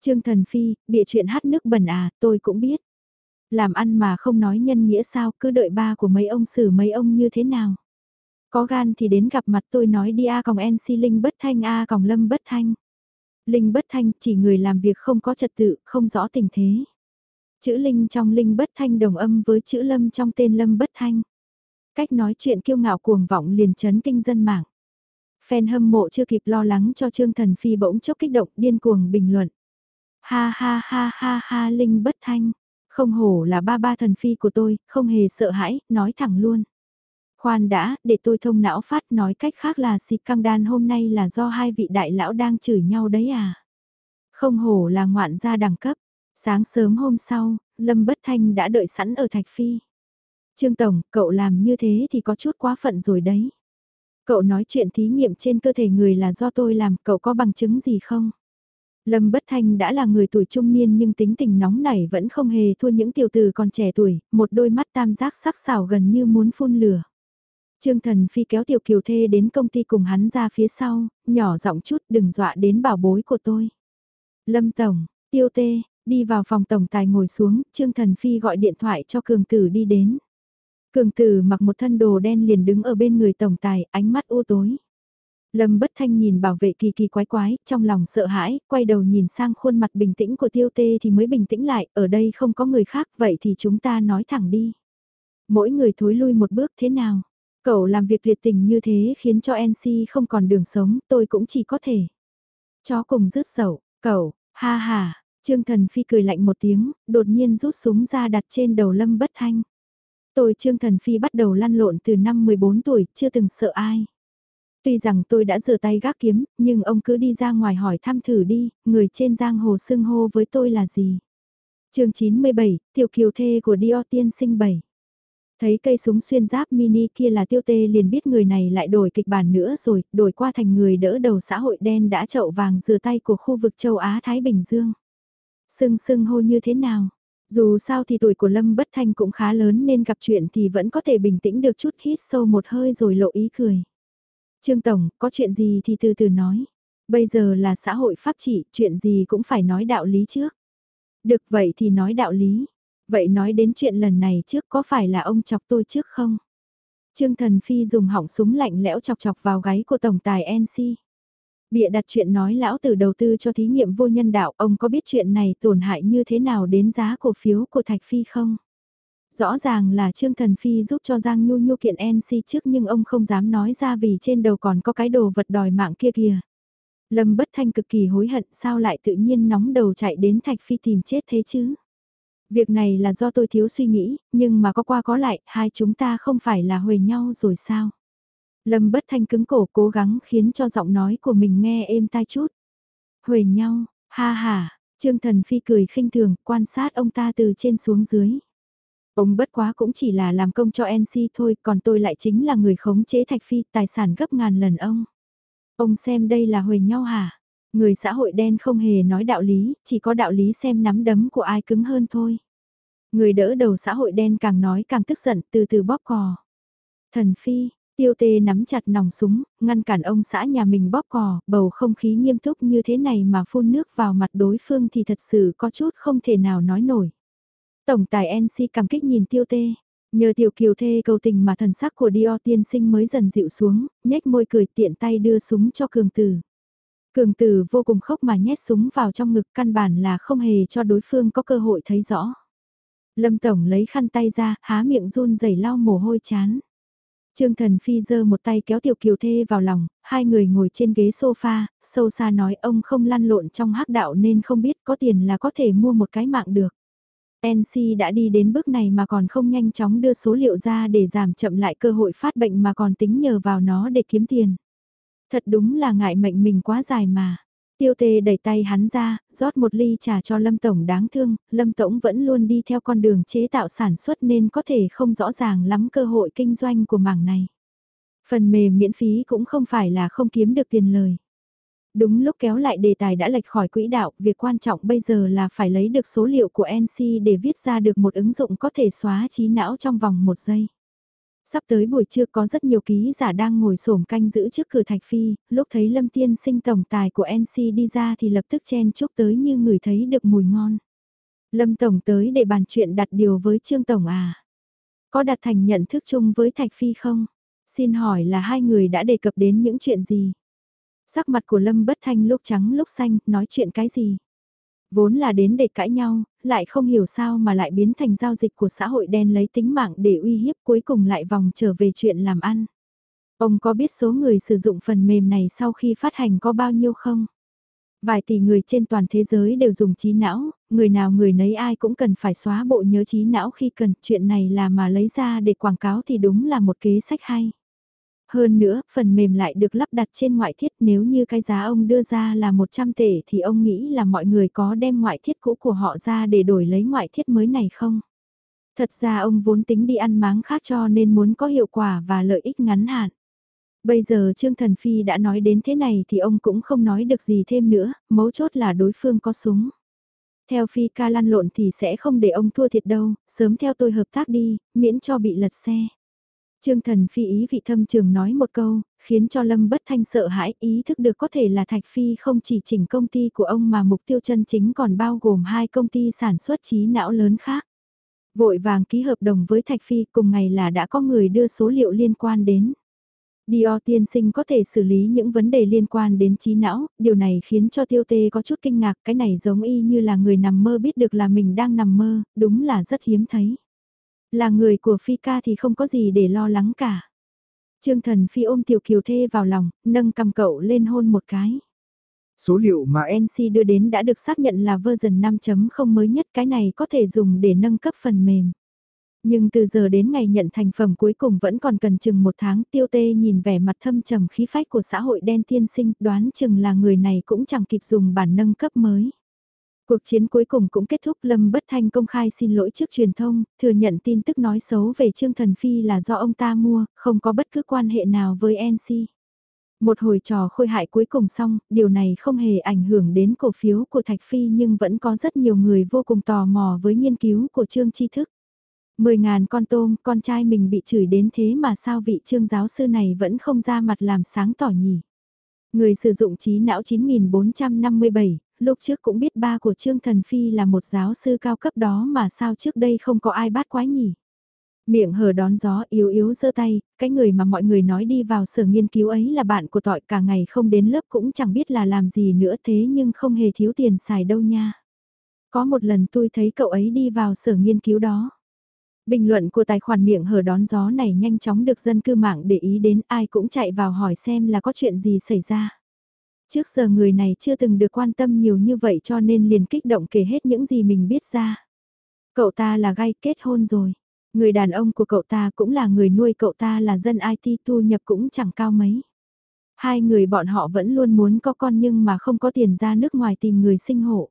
Trương Thần Phi, bịa chuyện hát nước bẩn à, tôi cũng biết. Làm ăn mà không nói nhân nghĩa sao, cứ đợi ba của mấy ông xử mấy ông như thế nào. Có gan thì đến gặp mặt tôi nói đi A còng NC Linh bất thanh A còng Lâm bất thanh. Linh bất thanh chỉ người làm việc không có trật tự, không rõ tình thế. Chữ Linh trong Linh bất thanh đồng âm với chữ Lâm trong tên Lâm bất thanh. Cách nói chuyện kiêu ngạo cuồng vọng liền chấn kinh dân mạng. Fan hâm mộ chưa kịp lo lắng cho Trương Thần Phi bỗng chốc kích động điên cuồng bình luận. Ha ha ha ha ha Linh bất thanh, không hổ là ba ba thần phi của tôi, không hề sợ hãi, nói thẳng luôn. Khoan đã, để tôi thông não phát nói cách khác là xịt căng đan hôm nay là do hai vị đại lão đang chửi nhau đấy à. Không hổ là ngoạn gia đẳng cấp. Sáng sớm hôm sau, Lâm Bất Thanh đã đợi sẵn ở Thạch Phi. Trương Tổng, cậu làm như thế thì có chút quá phận rồi đấy. Cậu nói chuyện thí nghiệm trên cơ thể người là do tôi làm, cậu có bằng chứng gì không? Lâm Bất Thanh đã là người tuổi trung niên nhưng tính tình nóng nảy vẫn không hề thua những tiểu tử còn trẻ tuổi, một đôi mắt tam giác sắc sảo gần như muốn phun lửa. Trương Thần Phi kéo Tiểu Kiều Thê đến công ty cùng hắn ra phía sau, nhỏ giọng chút đừng dọa đến bảo bối của tôi. Lâm Tổng, Tiêu Tê, đi vào phòng tổng tài ngồi xuống, Trương Thần Phi gọi điện thoại cho Cường Tử đi đến. Cường Tử mặc một thân đồ đen liền đứng ở bên người tổng tài, ánh mắt u tối. Lâm bất thanh nhìn bảo vệ kỳ kỳ quái quái, trong lòng sợ hãi, quay đầu nhìn sang khuôn mặt bình tĩnh của tiêu tê thì mới bình tĩnh lại, ở đây không có người khác, vậy thì chúng ta nói thẳng đi. Mỗi người thối lui một bước thế nào? Cậu làm việc liệt tình như thế khiến cho NC không còn đường sống, tôi cũng chỉ có thể. Chó cùng rứt sầu, cậu, ha ha, Trương Thần Phi cười lạnh một tiếng, đột nhiên rút súng ra đặt trên đầu Lâm Bất Thanh. Tôi Trương Thần Phi bắt đầu lăn lộn từ năm 14 tuổi, chưa từng sợ ai. Tuy rằng tôi đã rửa tay gác kiếm, nhưng ông cứ đi ra ngoài hỏi thăm thử đi, người trên giang hồ xưng hô với tôi là gì. chương 97, tiểu kiều thê của Dior tiên sinh 7. Thấy cây súng xuyên giáp mini kia là tiêu tê liền biết người này lại đổi kịch bản nữa rồi, đổi qua thành người đỡ đầu xã hội đen đã chậu vàng rửa tay của khu vực châu Á-Thái Bình Dương. Sưng sưng hô như thế nào? Dù sao thì tuổi của Lâm Bất Thanh cũng khá lớn nên gặp chuyện thì vẫn có thể bình tĩnh được chút hít sâu một hơi rồi lộ ý cười. Trương Tổng, có chuyện gì thì từ từ nói. Bây giờ là xã hội pháp trị, chuyện gì cũng phải nói đạo lý trước. Được vậy thì nói đạo lý. Vậy nói đến chuyện lần này trước có phải là ông chọc tôi trước không? Trương Thần Phi dùng hỏng súng lạnh lẽo chọc chọc vào gáy của Tổng tài NC. Bịa đặt chuyện nói lão tử đầu tư cho thí nghiệm vô nhân đạo, ông có biết chuyện này tổn hại như thế nào đến giá cổ phiếu của Thạch Phi không? Rõ ràng là Trương Thần Phi giúp cho Giang Nhu Nhu kiện NC trước nhưng ông không dám nói ra vì trên đầu còn có cái đồ vật đòi mạng kia kìa. Lâm Bất Thanh cực kỳ hối hận sao lại tự nhiên nóng đầu chạy đến Thạch Phi tìm chết thế chứ? Việc này là do tôi thiếu suy nghĩ, nhưng mà có qua có lại, hai chúng ta không phải là huề nhau rồi sao? Lâm Bất Thanh cứng cổ cố gắng khiến cho giọng nói của mình nghe êm tai chút. Huề nhau, ha ha, Trương Thần Phi cười khinh thường, quan sát ông ta từ trên xuống dưới. Ông bất quá cũng chỉ là làm công cho NC thôi, còn tôi lại chính là người khống chế Thạch Phi, tài sản gấp ngàn lần ông. Ông xem đây là huề nhau hả? Người xã hội đen không hề nói đạo lý, chỉ có đạo lý xem nắm đấm của ai cứng hơn thôi. Người đỡ đầu xã hội đen càng nói càng tức giận, từ từ bóp cò. Thần Phi, tiêu tê nắm chặt nòng súng, ngăn cản ông xã nhà mình bóp cò, bầu không khí nghiêm túc như thế này mà phun nước vào mặt đối phương thì thật sự có chút không thể nào nói nổi. Tổng tài NC cảm kích nhìn tiêu tê. Nhờ tiểu kiều thê cầu tình mà thần sắc của Dior tiên sinh mới dần dịu xuống, nhếch môi cười tiện tay đưa súng cho cường tử. Cường tử vô cùng khóc mà nhét súng vào trong ngực căn bản là không hề cho đối phương có cơ hội thấy rõ. Lâm Tổng lấy khăn tay ra, há miệng run rẩy lau mồ hôi chán. Trương Thần Phi giơ một tay kéo Tiểu Kiều Thê vào lòng, hai người ngồi trên ghế sofa, sâu xa nói ông không lăn lộn trong hắc đạo nên không biết có tiền là có thể mua một cái mạng được. NC đã đi đến bước này mà còn không nhanh chóng đưa số liệu ra để giảm chậm lại cơ hội phát bệnh mà còn tính nhờ vào nó để kiếm tiền. Thật đúng là ngại mệnh mình quá dài mà. Tiêu tề đẩy tay hắn ra, rót một ly trà cho Lâm Tổng đáng thương, Lâm Tổng vẫn luôn đi theo con đường chế tạo sản xuất nên có thể không rõ ràng lắm cơ hội kinh doanh của mảng này. Phần mềm miễn phí cũng không phải là không kiếm được tiền lời. Đúng lúc kéo lại đề tài đã lệch khỏi quỹ đạo, việc quan trọng bây giờ là phải lấy được số liệu của NC để viết ra được một ứng dụng có thể xóa trí não trong vòng một giây. Sắp tới buổi trưa có rất nhiều ký giả đang ngồi sổm canh giữ trước cửa Thạch Phi, lúc thấy Lâm Tiên sinh tổng tài của NC đi ra thì lập tức chen chúc tới như người thấy được mùi ngon. Lâm Tổng tới để bàn chuyện đặt điều với Trương Tổng à? Có đặt thành nhận thức chung với Thạch Phi không? Xin hỏi là hai người đã đề cập đến những chuyện gì? Sắc mặt của Lâm bất thanh lúc trắng lúc xanh, nói chuyện cái gì? Vốn là đến để cãi nhau, lại không hiểu sao mà lại biến thành giao dịch của xã hội đen lấy tính mạng để uy hiếp cuối cùng lại vòng trở về chuyện làm ăn. Ông có biết số người sử dụng phần mềm này sau khi phát hành có bao nhiêu không? Vài tỷ người trên toàn thế giới đều dùng trí não, người nào người nấy ai cũng cần phải xóa bộ nhớ trí não khi cần chuyện này là mà lấy ra để quảng cáo thì đúng là một kế sách hay. Hơn nữa, phần mềm lại được lắp đặt trên ngoại thiết nếu như cái giá ông đưa ra là 100 tệ thì ông nghĩ là mọi người có đem ngoại thiết cũ của họ ra để đổi lấy ngoại thiết mới này không? Thật ra ông vốn tính đi ăn máng khác cho nên muốn có hiệu quả và lợi ích ngắn hạn. Bây giờ Trương Thần Phi đã nói đến thế này thì ông cũng không nói được gì thêm nữa, mấu chốt là đối phương có súng. Theo Phi ca lăn lộn thì sẽ không để ông thua thiệt đâu, sớm theo tôi hợp tác đi, miễn cho bị lật xe. Trương Thần Phi ý vị thâm trường nói một câu, khiến cho Lâm Bất Thanh sợ hãi ý thức được có thể là Thạch Phi không chỉ chỉnh công ty của ông mà mục tiêu chân chính còn bao gồm hai công ty sản xuất trí não lớn khác. Vội vàng ký hợp đồng với Thạch Phi cùng ngày là đã có người đưa số liệu liên quan đến. Dior tiên sinh có thể xử lý những vấn đề liên quan đến trí não, điều này khiến cho tiêu tê có chút kinh ngạc, cái này giống y như là người nằm mơ biết được là mình đang nằm mơ, đúng là rất hiếm thấy. Là người của Phi ca thì không có gì để lo lắng cả. Trương thần Phi ôm tiểu kiều thê vào lòng, nâng cầm cậu lên hôn một cái. Số liệu mà NC đưa đến đã được xác nhận là version 5.0 mới nhất cái này có thể dùng để nâng cấp phần mềm. Nhưng từ giờ đến ngày nhận thành phẩm cuối cùng vẫn còn cần chừng một tháng tiêu tê nhìn vẻ mặt thâm trầm khí phách của xã hội đen tiên sinh đoán chừng là người này cũng chẳng kịp dùng bản nâng cấp mới. Cuộc chiến cuối cùng cũng kết thúc Lâm Bất Thanh công khai xin lỗi trước truyền thông, thừa nhận tin tức nói xấu về Trương Thần Phi là do ông ta mua, không có bất cứ quan hệ nào với NC. Một hồi trò khôi hại cuối cùng xong, điều này không hề ảnh hưởng đến cổ phiếu của Thạch Phi nhưng vẫn có rất nhiều người vô cùng tò mò với nghiên cứu của Trương Tri Thức. Mười ngàn con tôm, con trai mình bị chửi đến thế mà sao vị trương giáo sư này vẫn không ra mặt làm sáng tỏ nhỉ? Người sử dụng trí não 9457, lúc trước cũng biết ba của Trương Thần Phi là một giáo sư cao cấp đó mà sao trước đây không có ai bắt quái nhỉ? Miệng hở đón gió yếu yếu giơ tay, cái người mà mọi người nói đi vào sở nghiên cứu ấy là bạn của tọi cả ngày không đến lớp cũng chẳng biết là làm gì nữa thế nhưng không hề thiếu tiền xài đâu nha. Có một lần tôi thấy cậu ấy đi vào sở nghiên cứu đó. Bình luận của tài khoản miệng hở đón gió này nhanh chóng được dân cư mạng để ý đến ai cũng chạy vào hỏi xem là có chuyện gì xảy ra. Trước giờ người này chưa từng được quan tâm nhiều như vậy cho nên liền kích động kể hết những gì mình biết ra. Cậu ta là gay kết hôn rồi. Người đàn ông của cậu ta cũng là người nuôi cậu ta là dân IT thu nhập cũng chẳng cao mấy. Hai người bọn họ vẫn luôn muốn có con nhưng mà không có tiền ra nước ngoài tìm người sinh hộ.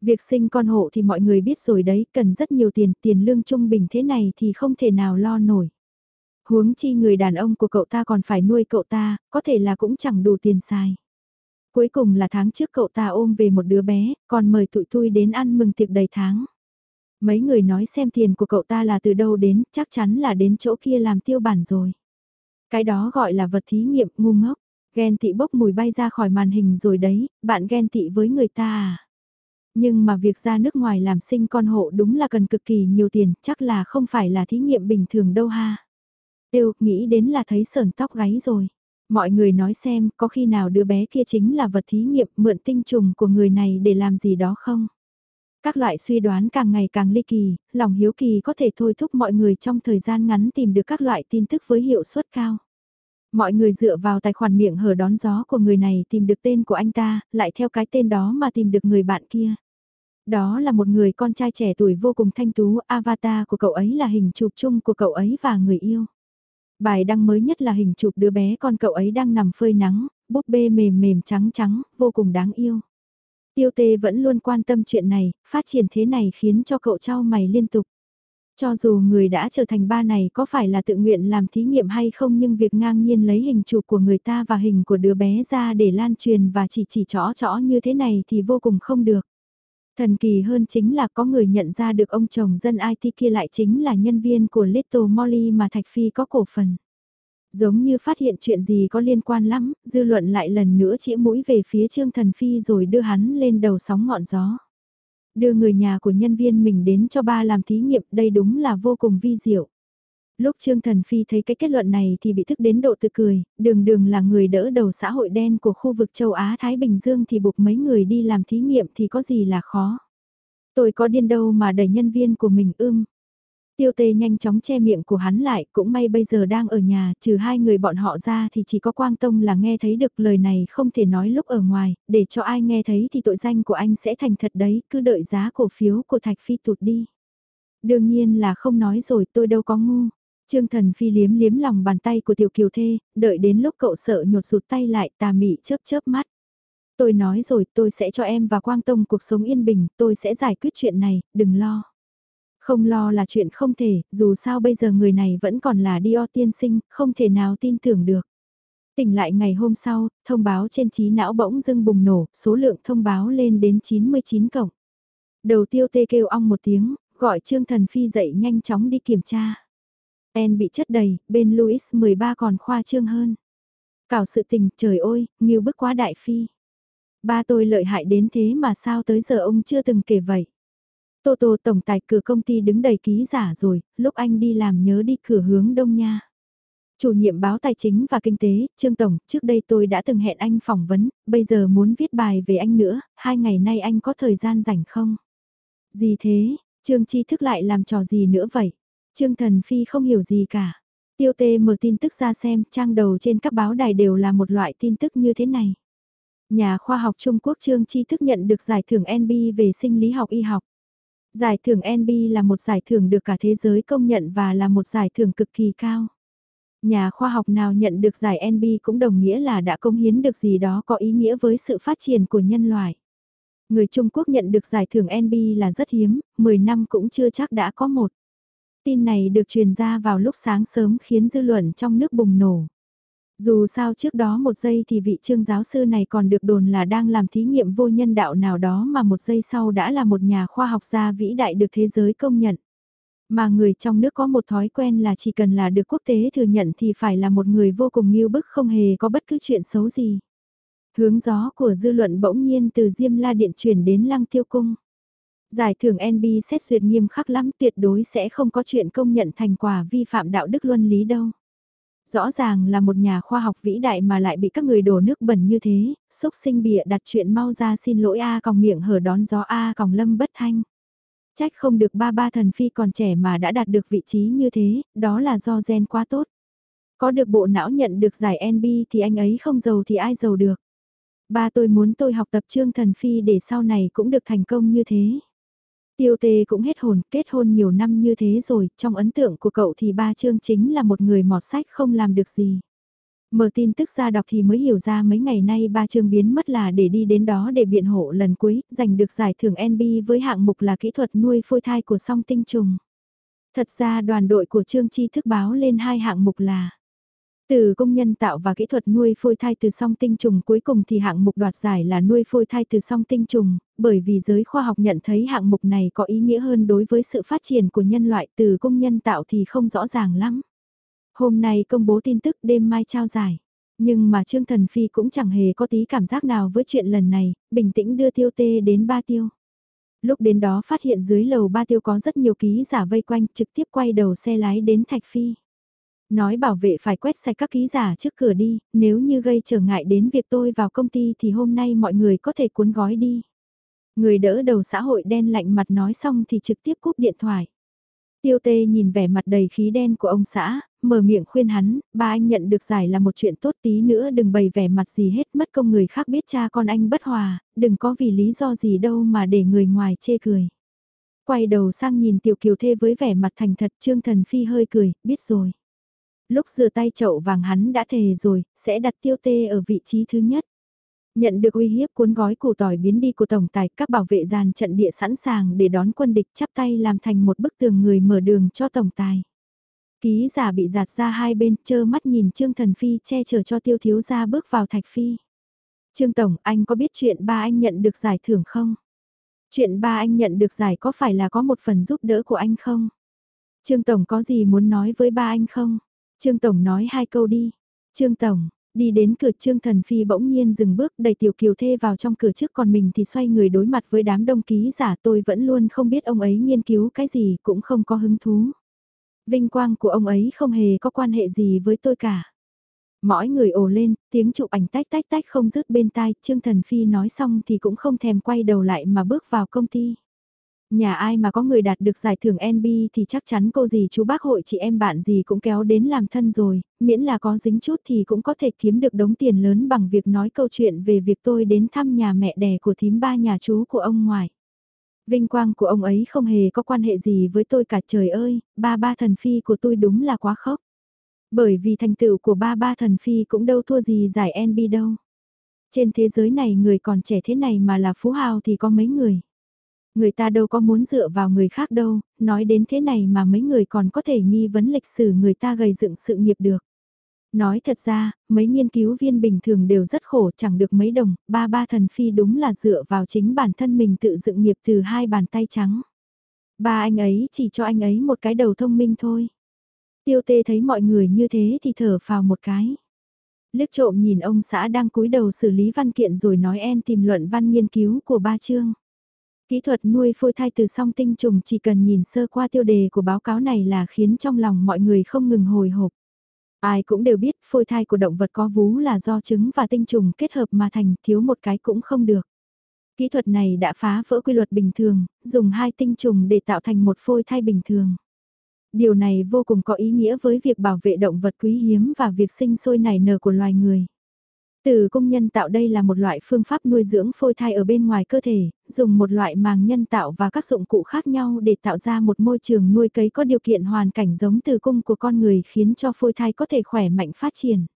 Việc sinh con hộ thì mọi người biết rồi đấy, cần rất nhiều tiền, tiền lương trung bình thế này thì không thể nào lo nổi. Huống chi người đàn ông của cậu ta còn phải nuôi cậu ta, có thể là cũng chẳng đủ tiền xài. Cuối cùng là tháng trước cậu ta ôm về một đứa bé, còn mời tụi tôi đến ăn mừng tiệc đầy tháng. Mấy người nói xem tiền của cậu ta là từ đâu đến, chắc chắn là đến chỗ kia làm tiêu bản rồi. Cái đó gọi là vật thí nghiệm ngu ngốc, ghen tị bốc mùi bay ra khỏi màn hình rồi đấy, bạn ghen tị với người ta à? Nhưng mà việc ra nước ngoài làm sinh con hộ đúng là cần cực kỳ nhiều tiền, chắc là không phải là thí nghiệm bình thường đâu ha. Đều, nghĩ đến là thấy sờn tóc gáy rồi. Mọi người nói xem, có khi nào đứa bé kia chính là vật thí nghiệm mượn tinh trùng của người này để làm gì đó không? Các loại suy đoán càng ngày càng ly kỳ, lòng hiếu kỳ có thể thôi thúc mọi người trong thời gian ngắn tìm được các loại tin tức với hiệu suất cao. Mọi người dựa vào tài khoản miệng hở đón gió của người này tìm được tên của anh ta, lại theo cái tên đó mà tìm được người bạn kia. Đó là một người con trai trẻ tuổi vô cùng thanh tú, avatar của cậu ấy là hình chụp chung của cậu ấy và người yêu. Bài đăng mới nhất là hình chụp đứa bé con cậu ấy đang nằm phơi nắng, búp bê mềm mềm trắng trắng, vô cùng đáng yêu. Tiêu tê vẫn luôn quan tâm chuyện này, phát triển thế này khiến cho cậu trao mày liên tục. Cho dù người đã trở thành ba này có phải là tự nguyện làm thí nghiệm hay không nhưng việc ngang nhiên lấy hình chụp của người ta và hình của đứa bé ra để lan truyền và chỉ chỉ chó chó như thế này thì vô cùng không được. Thần kỳ hơn chính là có người nhận ra được ông chồng dân IT kia lại chính là nhân viên của Little Molly mà Thạch Phi có cổ phần. Giống như phát hiện chuyện gì có liên quan lắm, dư luận lại lần nữa chĩa mũi về phía Trương Thần Phi rồi đưa hắn lên đầu sóng ngọn gió. Đưa người nhà của nhân viên mình đến cho ba làm thí nghiệm đây đúng là vô cùng vi diệu. Lúc Trương Thần Phi thấy cái kết luận này thì bị thức đến độ tự cười, đường đường là người đỡ đầu xã hội đen của khu vực châu Á-Thái Bình Dương thì buộc mấy người đi làm thí nghiệm thì có gì là khó. Tôi có điên đâu mà đẩy nhân viên của mình ưm. Tiêu tê nhanh chóng che miệng của hắn lại, cũng may bây giờ đang ở nhà, trừ hai người bọn họ ra thì chỉ có Quang Tông là nghe thấy được lời này không thể nói lúc ở ngoài, để cho ai nghe thấy thì tội danh của anh sẽ thành thật đấy, cứ đợi giá cổ phiếu của Thạch Phi tụt đi. Đương nhiên là không nói rồi tôi đâu có ngu. Trương Thần Phi liếm liếm lòng bàn tay của Tiểu Kiều Thê, đợi đến lúc cậu sợ nhột rụt tay lại tà mị chớp chớp mắt. Tôi nói rồi tôi sẽ cho em và Quang Tông cuộc sống yên bình, tôi sẽ giải quyết chuyện này, đừng lo. Không lo là chuyện không thể, dù sao bây giờ người này vẫn còn là Dio tiên sinh, không thể nào tin tưởng được. Tỉnh lại ngày hôm sau, thông báo trên trí não bỗng dưng bùng nổ, số lượng thông báo lên đến 99 cổng. Đầu tiêu tê kêu ong một tiếng, gọi Trương Thần Phi dậy nhanh chóng đi kiểm tra. En bị chất đầy, bên Louis 13 còn khoa trương hơn. Cảo sự tình, trời ơi, nghiêu bức quá đại phi. Ba tôi lợi hại đến thế mà sao tới giờ ông chưa từng kể vậy. Tô Tô tổng tài cửa công ty đứng đầy ký giả rồi, lúc anh đi làm nhớ đi cửa hướng đông nha. Chủ nhiệm báo tài chính và kinh tế, Trương Tổng, trước đây tôi đã từng hẹn anh phỏng vấn, bây giờ muốn viết bài về anh nữa, hai ngày nay anh có thời gian rảnh không? Gì thế, Trương Chi thức lại làm trò gì nữa vậy? Trương Thần Phi không hiểu gì cả. Tiêu tê mở tin tức ra xem, trang đầu trên các báo đài đều là một loại tin tức như thế này. Nhà khoa học Trung Quốc Trương Chi thức nhận được giải thưởng NB về sinh lý học y học. Giải thưởng NB là một giải thưởng được cả thế giới công nhận và là một giải thưởng cực kỳ cao. Nhà khoa học nào nhận được giải NB cũng đồng nghĩa là đã công hiến được gì đó có ý nghĩa với sự phát triển của nhân loại. Người Trung Quốc nhận được giải thưởng NB là rất hiếm, 10 năm cũng chưa chắc đã có một. Tin này được truyền ra vào lúc sáng sớm khiến dư luận trong nước bùng nổ. Dù sao trước đó một giây thì vị trương giáo sư này còn được đồn là đang làm thí nghiệm vô nhân đạo nào đó mà một giây sau đã là một nhà khoa học gia vĩ đại được thế giới công nhận. Mà người trong nước có một thói quen là chỉ cần là được quốc tế thừa nhận thì phải là một người vô cùng nghiêu bức không hề có bất cứ chuyện xấu gì. Hướng gió của dư luận bỗng nhiên từ Diêm La Điện chuyển đến Lăng Tiêu Cung. Giải thưởng NB xét duyệt nghiêm khắc lắm tuyệt đối sẽ không có chuyện công nhận thành quả vi phạm đạo đức luân lý đâu. Rõ ràng là một nhà khoa học vĩ đại mà lại bị các người đổ nước bẩn như thế, xúc sinh bịa đặt chuyện mau ra xin lỗi A còng miệng hở đón gió A còng lâm bất thanh. Trách không được ba ba thần phi còn trẻ mà đã đạt được vị trí như thế, đó là do gen quá tốt. Có được bộ não nhận được giải NB thì anh ấy không giàu thì ai giàu được. Ba tôi muốn tôi học tập trương thần phi để sau này cũng được thành công như thế. Tiêu tê cũng hết hồn, kết hôn nhiều năm như thế rồi, trong ấn tượng của cậu thì ba Trương chính là một người mọt sách không làm được gì. Mở tin tức ra đọc thì mới hiểu ra mấy ngày nay ba Trương biến mất là để đi đến đó để biện hộ lần cuối, giành được giải thưởng NB với hạng mục là kỹ thuật nuôi phôi thai của song tinh trùng. Thật ra đoàn đội của Trương Chi thức báo lên hai hạng mục là từ công nhân tạo và kỹ thuật nuôi phôi thai từ song tinh trùng cuối cùng thì hạng mục đoạt giải là nuôi phôi thai từ song tinh trùng, bởi vì giới khoa học nhận thấy hạng mục này có ý nghĩa hơn đối với sự phát triển của nhân loại từ công nhân tạo thì không rõ ràng lắm. Hôm nay công bố tin tức đêm mai trao giải. Nhưng mà Trương Thần Phi cũng chẳng hề có tí cảm giác nào với chuyện lần này, bình tĩnh đưa tiêu tê đến ba tiêu. Lúc đến đó phát hiện dưới lầu ba tiêu có rất nhiều ký giả vây quanh trực tiếp quay đầu xe lái đến Thạch Phi. Nói bảo vệ phải quét sạch các ký giả trước cửa đi, nếu như gây trở ngại đến việc tôi vào công ty thì hôm nay mọi người có thể cuốn gói đi. Người đỡ đầu xã hội đen lạnh mặt nói xong thì trực tiếp cúp điện thoại. Tiêu tê nhìn vẻ mặt đầy khí đen của ông xã, mở miệng khuyên hắn, ba anh nhận được giải là một chuyện tốt tí nữa đừng bày vẻ mặt gì hết mất công người khác biết cha con anh bất hòa, đừng có vì lý do gì đâu mà để người ngoài chê cười. Quay đầu sang nhìn tiểu kiều thê với vẻ mặt thành thật trương thần phi hơi cười, biết rồi lúc rửa tay chậu vàng hắn đã thề rồi, sẽ đặt tiêu tê ở vị trí thứ nhất. Nhận được uy hiếp cuốn gói củ tỏi biến đi của Tổng tài, các bảo vệ dàn trận địa sẵn sàng để đón quân địch chắp tay làm thành một bức tường người mở đường cho Tổng tài. Ký giả bị giạt ra hai bên, chơ mắt nhìn Trương Thần Phi che chở cho tiêu thiếu gia bước vào thạch phi. Trương Tổng, anh có biết chuyện ba anh nhận được giải thưởng không? Chuyện ba anh nhận được giải có phải là có một phần giúp đỡ của anh không? Trương Tổng có gì muốn nói với ba anh không? Trương Tổng nói hai câu đi. Trương Tổng, đi đến cửa Trương Thần Phi bỗng nhiên dừng bước đẩy Tiểu Kiều Thê vào trong cửa trước còn mình thì xoay người đối mặt với đám đông ký giả tôi vẫn luôn không biết ông ấy nghiên cứu cái gì cũng không có hứng thú. Vinh quang của ông ấy không hề có quan hệ gì với tôi cả. Mỗi người ồ lên, tiếng chụp ảnh tách tách tách không dứt bên tai, Trương Thần Phi nói xong thì cũng không thèm quay đầu lại mà bước vào công ty. Nhà ai mà có người đạt được giải thưởng NB thì chắc chắn cô gì chú bác hội chị em bạn gì cũng kéo đến làm thân rồi, miễn là có dính chút thì cũng có thể kiếm được đống tiền lớn bằng việc nói câu chuyện về việc tôi đến thăm nhà mẹ đẻ của thím ba nhà chú của ông ngoại. Vinh quang của ông ấy không hề có quan hệ gì với tôi cả trời ơi, ba ba thần phi của tôi đúng là quá khốc. Bởi vì thành tựu của ba ba thần phi cũng đâu thua gì giải NB đâu. Trên thế giới này người còn trẻ thế này mà là phú hào thì có mấy người. Người ta đâu có muốn dựa vào người khác đâu, nói đến thế này mà mấy người còn có thể nghi vấn lịch sử người ta gây dựng sự nghiệp được. Nói thật ra, mấy nghiên cứu viên bình thường đều rất khổ chẳng được mấy đồng, ba ba thần phi đúng là dựa vào chính bản thân mình tự dựng nghiệp từ hai bàn tay trắng. Ba anh ấy chỉ cho anh ấy một cái đầu thông minh thôi. Tiêu tê thấy mọi người như thế thì thở vào một cái. Liếc trộm nhìn ông xã đang cúi đầu xử lý văn kiện rồi nói en tìm luận văn nghiên cứu của ba chương. Kỹ thuật nuôi phôi thai từ song tinh trùng chỉ cần nhìn sơ qua tiêu đề của báo cáo này là khiến trong lòng mọi người không ngừng hồi hộp. Ai cũng đều biết phôi thai của động vật có vú là do trứng và tinh trùng kết hợp mà thành thiếu một cái cũng không được. Kỹ thuật này đã phá vỡ quy luật bình thường, dùng hai tinh trùng để tạo thành một phôi thai bình thường. Điều này vô cùng có ý nghĩa với việc bảo vệ động vật quý hiếm và việc sinh sôi nảy nở của loài người. Từ công nhân tạo đây là một loại phương pháp nuôi dưỡng phôi thai ở bên ngoài cơ thể, dùng một loại màng nhân tạo và các dụng cụ khác nhau để tạo ra một môi trường nuôi cấy có điều kiện hoàn cảnh giống từ cung của con người khiến cho phôi thai có thể khỏe mạnh phát triển.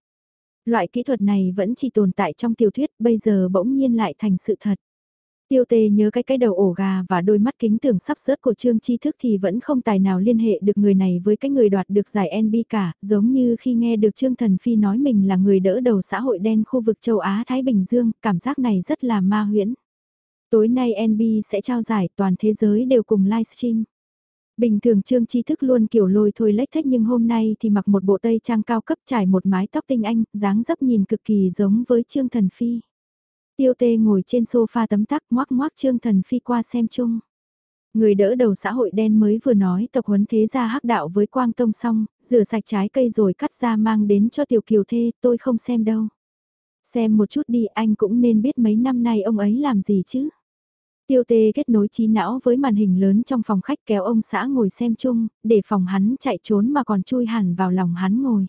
Loại kỹ thuật này vẫn chỉ tồn tại trong tiểu thuyết, bây giờ bỗng nhiên lại thành sự thật. Tiêu tê nhớ cái cái đầu ổ gà và đôi mắt kính tưởng sắp sớt của Trương Tri Thức thì vẫn không tài nào liên hệ được người này với cái người đoạt được giải NB cả, giống như khi nghe được Trương Thần Phi nói mình là người đỡ đầu xã hội đen khu vực châu Á-Thái Bình Dương, cảm giác này rất là ma huyễn. Tối nay NB sẽ trao giải toàn thế giới đều cùng livestream. Bình thường Trương Tri Thức luôn kiểu lôi thôi lách thách nhưng hôm nay thì mặc một bộ tây trang cao cấp trải một mái tóc tinh anh, dáng dấp nhìn cực kỳ giống với Trương Thần Phi. Tiêu tê ngồi trên sofa tấm tắc ngoác ngoác Trương Thần Phi qua xem chung. Người đỡ đầu xã hội đen mới vừa nói tập huấn thế gia hắc đạo với quang tông xong, rửa sạch trái cây rồi cắt ra mang đến cho tiểu kiều thê, tôi không xem đâu. Xem một chút đi anh cũng nên biết mấy năm nay ông ấy làm gì chứ. Tiêu tê kết nối trí não với màn hình lớn trong phòng khách kéo ông xã ngồi xem chung, để phòng hắn chạy trốn mà còn chui hẳn vào lòng hắn ngồi.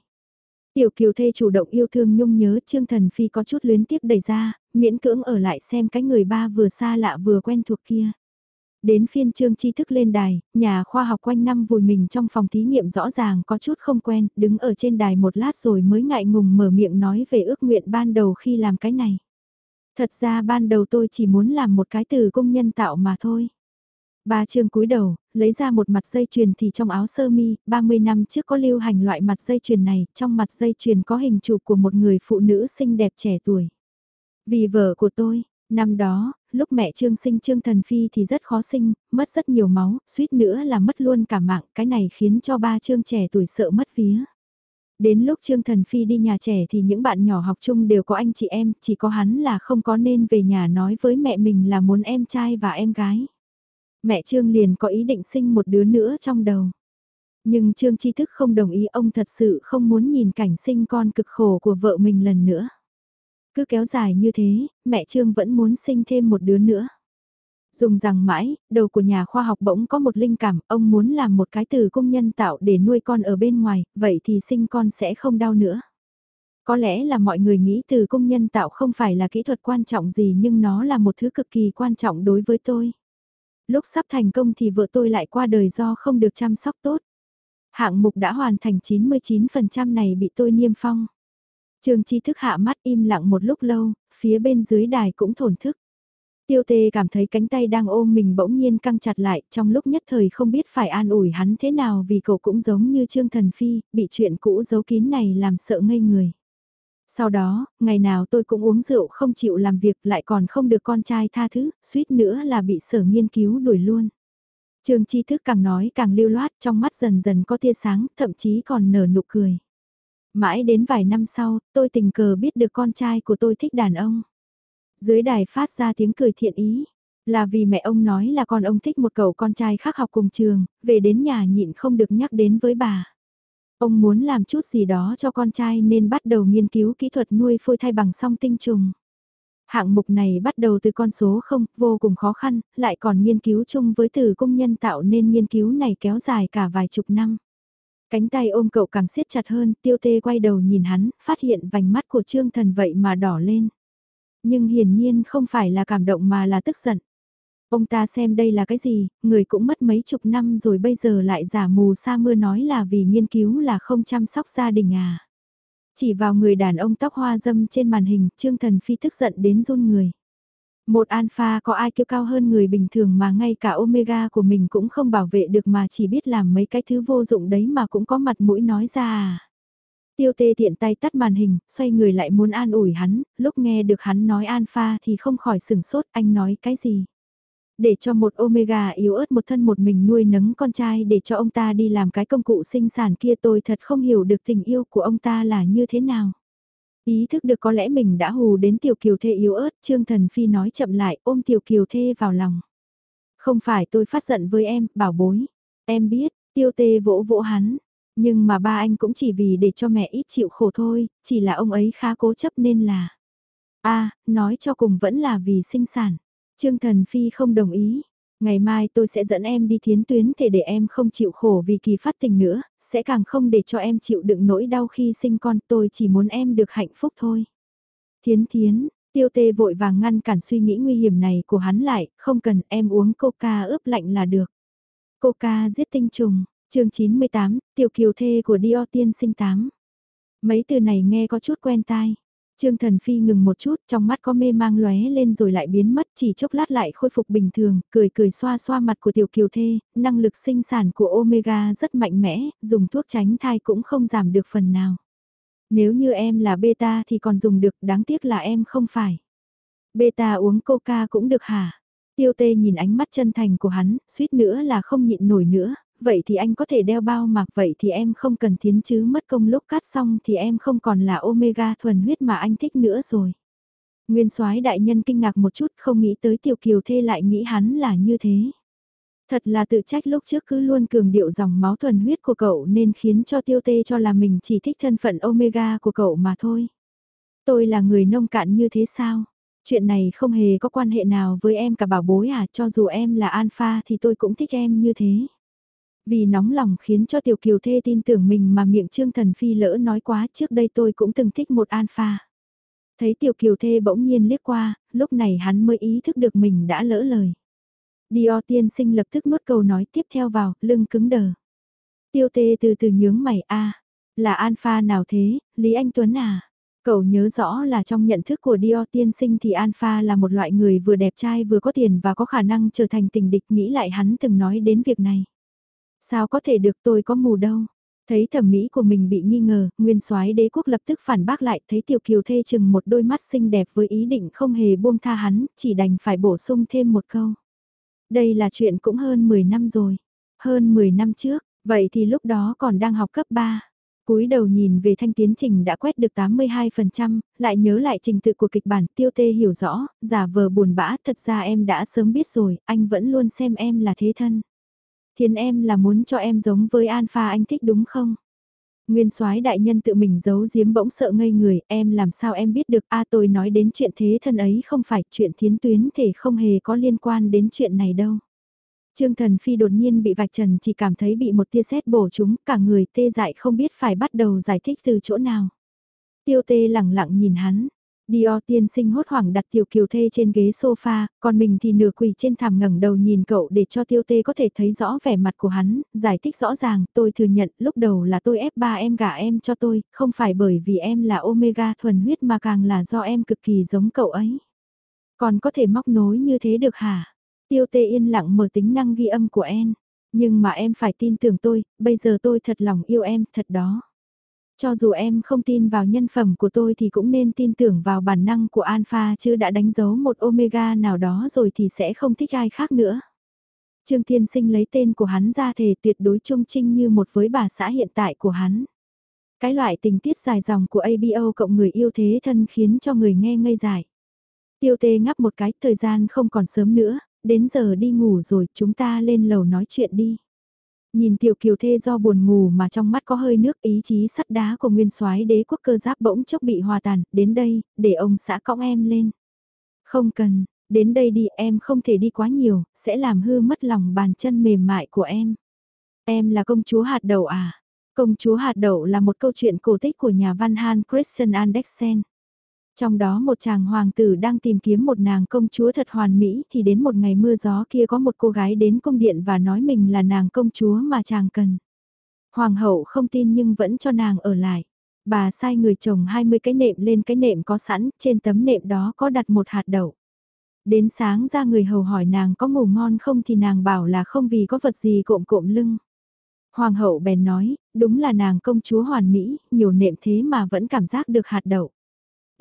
Tiểu kiều thê chủ động yêu thương nhung nhớ Trương Thần Phi có chút luyến tiếc đẩy ra, miễn cưỡng ở lại xem cái người ba vừa xa lạ vừa quen thuộc kia. Đến phiên trương tri thức lên đài, nhà khoa học quanh năm vùi mình trong phòng thí nghiệm rõ ràng có chút không quen, đứng ở trên đài một lát rồi mới ngại ngùng mở miệng nói về ước nguyện ban đầu khi làm cái này. Thật ra ban đầu tôi chỉ muốn làm một cái từ công nhân tạo mà thôi. Ba trương cúi đầu, lấy ra một mặt dây chuyền thì trong áo sơ mi, 30 năm trước có lưu hành loại mặt dây chuyền này, trong mặt dây chuyền có hình chụp của một người phụ nữ xinh đẹp trẻ tuổi. Vì vợ của tôi, năm đó, lúc mẹ Trương sinh Trương Thần Phi thì rất khó sinh, mất rất nhiều máu, suýt nữa là mất luôn cả mạng, cái này khiến cho ba Trương trẻ tuổi sợ mất vía. Đến lúc Trương Thần Phi đi nhà trẻ thì những bạn nhỏ học chung đều có anh chị em, chỉ có hắn là không có nên về nhà nói với mẹ mình là muốn em trai và em gái. Mẹ Trương liền có ý định sinh một đứa nữa trong đầu. Nhưng Trương Tri Thức không đồng ý ông thật sự không muốn nhìn cảnh sinh con cực khổ của vợ mình lần nữa. Cứ kéo dài như thế, mẹ Trương vẫn muốn sinh thêm một đứa nữa. Dùng rằng mãi, đầu của nhà khoa học bỗng có một linh cảm, ông muốn làm một cái từ công nhân tạo để nuôi con ở bên ngoài, vậy thì sinh con sẽ không đau nữa. Có lẽ là mọi người nghĩ từ công nhân tạo không phải là kỹ thuật quan trọng gì nhưng nó là một thứ cực kỳ quan trọng đối với tôi. Lúc sắp thành công thì vợ tôi lại qua đời do không được chăm sóc tốt. Hạng mục đã hoàn thành 99% này bị tôi niêm phong. Trương Chi thức hạ mắt im lặng một lúc lâu, phía bên dưới đài cũng thổn thức. Tiêu tê cảm thấy cánh tay đang ôm mình bỗng nhiên căng chặt lại trong lúc nhất thời không biết phải an ủi hắn thế nào vì cậu cũng giống như Trương Thần Phi, bị chuyện cũ giấu kín này làm sợ ngây người. Sau đó, ngày nào tôi cũng uống rượu không chịu làm việc lại còn không được con trai tha thứ, suýt nữa là bị sở nghiên cứu đuổi luôn. Trương Chi Thức càng nói càng lưu loát trong mắt dần dần có tia sáng, thậm chí còn nở nụ cười. Mãi đến vài năm sau, tôi tình cờ biết được con trai của tôi thích đàn ông. Dưới đài phát ra tiếng cười thiện ý, là vì mẹ ông nói là con ông thích một cậu con trai khác học cùng trường, về đến nhà nhịn không được nhắc đến với bà. Ông muốn làm chút gì đó cho con trai nên bắt đầu nghiên cứu kỹ thuật nuôi phôi thai bằng song tinh trùng. Hạng mục này bắt đầu từ con số 0, vô cùng khó khăn, lại còn nghiên cứu chung với từ công nhân tạo nên nghiên cứu này kéo dài cả vài chục năm. Cánh tay ôm cậu càng siết chặt hơn, tiêu tê quay đầu nhìn hắn, phát hiện vành mắt của Trương Thần vậy mà đỏ lên. Nhưng hiển nhiên không phải là cảm động mà là tức giận. Ông ta xem đây là cái gì, người cũng mất mấy chục năm rồi bây giờ lại giả mù sa mưa nói là vì nghiên cứu là không chăm sóc gia đình à. Chỉ vào người đàn ông tóc hoa dâm trên màn hình, Trương Thần Phi tức giận đến run người. Một alpha có ai kêu cao hơn người bình thường mà ngay cả omega của mình cũng không bảo vệ được mà chỉ biết làm mấy cái thứ vô dụng đấy mà cũng có mặt mũi nói ra à. Tiêu tê tiện tay tắt màn hình, xoay người lại muốn an ủi hắn, lúc nghe được hắn nói alpha thì không khỏi sửng sốt, anh nói cái gì. Để cho một omega yếu ớt một thân một mình nuôi nấng con trai để cho ông ta đi làm cái công cụ sinh sản kia tôi thật không hiểu được tình yêu của ông ta là như thế nào. Ý thức được có lẽ mình đã hù đến tiểu kiều thê yếu ớt, Trương Thần Phi nói chậm lại ôm tiểu kiều thê vào lòng. Không phải tôi phát giận với em, bảo bối. Em biết, tiêu tê vỗ vỗ hắn. Nhưng mà ba anh cũng chỉ vì để cho mẹ ít chịu khổ thôi, chỉ là ông ấy khá cố chấp nên là. a nói cho cùng vẫn là vì sinh sản. Trương Thần Phi không đồng ý. Ngày mai tôi sẽ dẫn em đi thiến tuyến thể để em không chịu khổ vì kỳ phát tình nữa, sẽ càng không để cho em chịu đựng nỗi đau khi sinh con, tôi chỉ muốn em được hạnh phúc thôi. Thiến thiến, tiêu tê vội vàng ngăn cản suy nghĩ nguy hiểm này của hắn lại, không cần em uống coca ướp lạnh là được. Coca giết tinh trùng, chương 98, tiểu kiều thê của Dior tiên sinh 8. Mấy từ này nghe có chút quen tai. Trương Thần Phi ngừng một chút, trong mắt có mê mang lóe lên rồi lại biến mất, chỉ chốc lát lại khôi phục bình thường, cười cười xoa xoa mặt của tiểu kiều thê, năng lực sinh sản của Omega rất mạnh mẽ, dùng thuốc tránh thai cũng không giảm được phần nào. Nếu như em là beta thì còn dùng được, đáng tiếc là em không phải. Beta uống coca cũng được hả? Tiêu tê nhìn ánh mắt chân thành của hắn, suýt nữa là không nhịn nổi nữa, vậy thì anh có thể đeo bao mặc vậy thì em không cần thiến chứ mất công lúc cắt xong thì em không còn là omega thuần huyết mà anh thích nữa rồi. Nguyên soái đại nhân kinh ngạc một chút không nghĩ tới tiểu kiều thê lại nghĩ hắn là như thế. Thật là tự trách lúc trước cứ luôn cường điệu dòng máu thuần huyết của cậu nên khiến cho tiêu tê cho là mình chỉ thích thân phận omega của cậu mà thôi. Tôi là người nông cạn như thế sao? Chuyện này không hề có quan hệ nào với em cả bảo bối à, cho dù em là alpha thì tôi cũng thích em như thế. Vì nóng lòng khiến cho tiểu kiều thê tin tưởng mình mà miệng trương thần phi lỡ nói quá trước đây tôi cũng từng thích một alpha. Thấy tiểu kiều thê bỗng nhiên liếc qua, lúc này hắn mới ý thức được mình đã lỡ lời. Dio tiên sinh lập tức nuốt câu nói tiếp theo vào, lưng cứng đờ. Tiêu tê từ từ nhướng mày a là alpha nào thế, Lý Anh Tuấn à? Cậu nhớ rõ là trong nhận thức của Dio tiên sinh thì Alpha là một loại người vừa đẹp trai vừa có tiền và có khả năng trở thành tình địch nghĩ lại hắn từng nói đến việc này. Sao có thể được tôi có mù đâu. Thấy thẩm mỹ của mình bị nghi ngờ, nguyên soái đế quốc lập tức phản bác lại, thấy tiểu kiều thê chừng một đôi mắt xinh đẹp với ý định không hề buông tha hắn, chỉ đành phải bổ sung thêm một câu. Đây là chuyện cũng hơn 10 năm rồi, hơn 10 năm trước, vậy thì lúc đó còn đang học cấp 3. cúi đầu nhìn về thanh tiến trình đã quét được 82%, lại nhớ lại trình tự của kịch bản tiêu tê hiểu rõ, giả vờ buồn bã, thật ra em đã sớm biết rồi, anh vẫn luôn xem em là thế thân. Thiên em là muốn cho em giống với Alpha anh thích đúng không? Nguyên soái đại nhân tự mình giấu giếm bỗng sợ ngây người, em làm sao em biết được a tôi nói đến chuyện thế thân ấy không phải chuyện thiến tuyến thể không hề có liên quan đến chuyện này đâu. Trương Thần Phi đột nhiên bị vạch trần chỉ cảm thấy bị một tia sét bổ chúng, cả người tê dại không biết phải bắt đầu giải thích từ chỗ nào. Tiêu tê lẳng lặng nhìn hắn, Dior tiên sinh hốt hoảng đặt tiểu kiều thê trên ghế sofa, còn mình thì nửa quỳ trên thảm ngẩng đầu nhìn cậu để cho tiêu tê có thể thấy rõ vẻ mặt của hắn, giải thích rõ ràng, tôi thừa nhận lúc đầu là tôi ép ba em gả em cho tôi, không phải bởi vì em là omega thuần huyết mà càng là do em cực kỳ giống cậu ấy. Còn có thể móc nối như thế được hả? Tiêu tê yên lặng mở tính năng ghi âm của em. Nhưng mà em phải tin tưởng tôi, bây giờ tôi thật lòng yêu em, thật đó. Cho dù em không tin vào nhân phẩm của tôi thì cũng nên tin tưởng vào bản năng của alpha chứ đã đánh dấu một omega nào đó rồi thì sẽ không thích ai khác nữa. Trương Thiên Sinh lấy tên của hắn ra thề tuyệt đối trung trinh như một với bà xã hiện tại của hắn. Cái loại tình tiết dài dòng của ABO cộng người yêu thế thân khiến cho người nghe ngây dại. Tiêu tê ngắp một cái, thời gian không còn sớm nữa, đến giờ đi ngủ rồi, chúng ta lên lầu nói chuyện đi. Nhìn tiểu kiều thê do buồn ngủ mà trong mắt có hơi nước ý chí sắt đá của nguyên soái đế quốc cơ giáp bỗng chốc bị hòa tàn, đến đây, để ông xã cõng em lên. Không cần, đến đây đi em không thể đi quá nhiều, sẽ làm hư mất lòng bàn chân mềm mại của em. Em là công chúa hạt đậu à? Công chúa hạt đậu là một câu chuyện cổ tích của nhà văn Han Christian Andersen. Trong đó một chàng hoàng tử đang tìm kiếm một nàng công chúa thật hoàn mỹ thì đến một ngày mưa gió kia có một cô gái đến cung điện và nói mình là nàng công chúa mà chàng cần. Hoàng hậu không tin nhưng vẫn cho nàng ở lại. Bà sai người chồng 20 cái nệm lên cái nệm có sẵn, trên tấm nệm đó có đặt một hạt đậu. Đến sáng ra người hầu hỏi nàng có ngủ ngon không thì nàng bảo là không vì có vật gì cộm cộm lưng. Hoàng hậu bèn nói, đúng là nàng công chúa hoàn mỹ, nhiều nệm thế mà vẫn cảm giác được hạt đậu.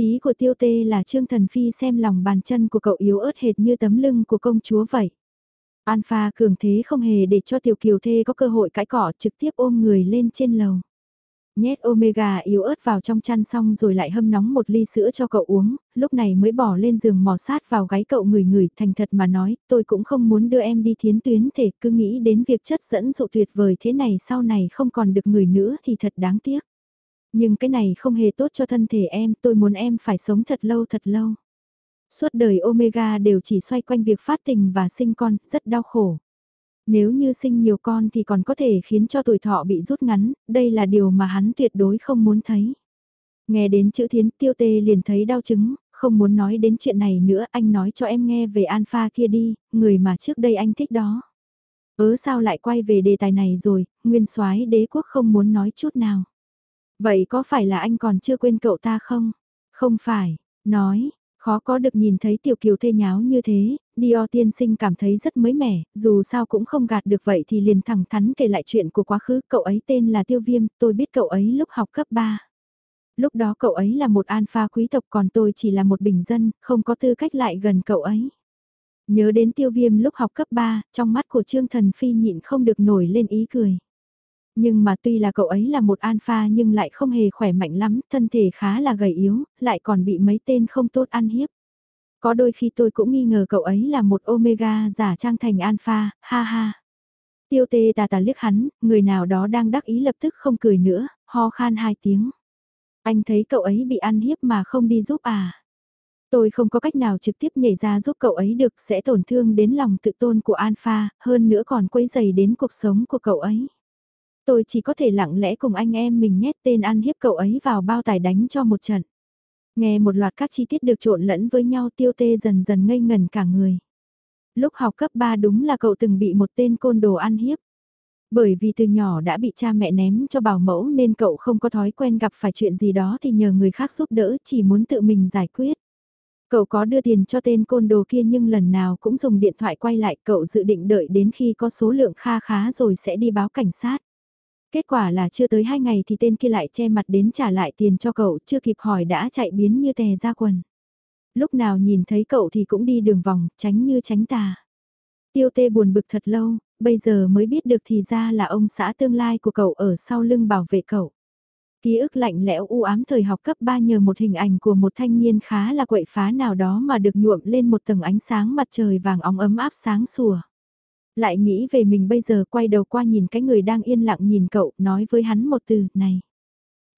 Ý của tiêu tê là Trương Thần Phi xem lòng bàn chân của cậu yếu ớt hệt như tấm lưng của công chúa vậy. Alpha cường thế không hề để cho tiểu kiều thê có cơ hội cãi cỏ trực tiếp ôm người lên trên lầu. Nhét omega yếu ớt vào trong chăn xong rồi lại hâm nóng một ly sữa cho cậu uống, lúc này mới bỏ lên giường mò sát vào gáy cậu người người thành thật mà nói, tôi cũng không muốn đưa em đi thiến tuyến thể, cứ nghĩ đến việc chất dẫn dụ tuyệt vời thế này sau này không còn được người nữa thì thật đáng tiếc. Nhưng cái này không hề tốt cho thân thể em, tôi muốn em phải sống thật lâu thật lâu. Suốt đời Omega đều chỉ xoay quanh việc phát tình và sinh con, rất đau khổ. Nếu như sinh nhiều con thì còn có thể khiến cho tuổi thọ bị rút ngắn, đây là điều mà hắn tuyệt đối không muốn thấy. Nghe đến chữ thiến tiêu tê liền thấy đau chứng, không muốn nói đến chuyện này nữa, anh nói cho em nghe về alpha kia đi, người mà trước đây anh thích đó. Ớ sao lại quay về đề tài này rồi, nguyên soái đế quốc không muốn nói chút nào. Vậy có phải là anh còn chưa quên cậu ta không? Không phải, nói, khó có được nhìn thấy tiểu kiều thê nháo như thế, Dio tiên sinh cảm thấy rất mới mẻ, dù sao cũng không gạt được vậy thì liền thẳng thắn kể lại chuyện của quá khứ, cậu ấy tên là Tiêu Viêm, tôi biết cậu ấy lúc học cấp 3. Lúc đó cậu ấy là một alpha quý tộc còn tôi chỉ là một bình dân, không có tư cách lại gần cậu ấy. Nhớ đến tiêu viêm lúc học cấp 3, trong mắt của Trương Thần Phi nhịn không được nổi lên ý cười. Nhưng mà tuy là cậu ấy là một alpha nhưng lại không hề khỏe mạnh lắm, thân thể khá là gầy yếu, lại còn bị mấy tên không tốt ăn hiếp. Có đôi khi tôi cũng nghi ngờ cậu ấy là một omega giả trang thành alpha, ha ha. Tiêu tê tà tà liếc hắn, người nào đó đang đắc ý lập tức không cười nữa, ho khan hai tiếng. Anh thấy cậu ấy bị ăn hiếp mà không đi giúp à? Tôi không có cách nào trực tiếp nhảy ra giúp cậu ấy được sẽ tổn thương đến lòng tự tôn của Alpha, hơn nữa còn quấy dày đến cuộc sống của cậu ấy. Tôi chỉ có thể lặng lẽ cùng anh em mình nhét tên ăn hiếp cậu ấy vào bao tải đánh cho một trận. Nghe một loạt các chi tiết được trộn lẫn với nhau tiêu tê dần dần ngây ngần cả người. Lúc học cấp 3 đúng là cậu từng bị một tên côn đồ ăn hiếp. Bởi vì từ nhỏ đã bị cha mẹ ném cho bảo mẫu nên cậu không có thói quen gặp phải chuyện gì đó thì nhờ người khác giúp đỡ chỉ muốn tự mình giải quyết. Cậu có đưa tiền cho tên côn đồ kia nhưng lần nào cũng dùng điện thoại quay lại, cậu dự định đợi đến khi có số lượng kha khá rồi sẽ đi báo cảnh sát. Kết quả là chưa tới hai ngày thì tên kia lại che mặt đến trả lại tiền cho cậu chưa kịp hỏi đã chạy biến như tè ra quần. Lúc nào nhìn thấy cậu thì cũng đi đường vòng, tránh như tránh tà. Tiêu tê buồn bực thật lâu, bây giờ mới biết được thì ra là ông xã tương lai của cậu ở sau lưng bảo vệ cậu. Ký ức lạnh lẽo u ám thời học cấp 3 nhờ một hình ảnh của một thanh niên khá là quậy phá nào đó mà được nhuộm lên một tầng ánh sáng mặt trời vàng óng ấm áp sáng sủa. Lại nghĩ về mình bây giờ quay đầu qua nhìn cái người đang yên lặng nhìn cậu, nói với hắn một từ, này.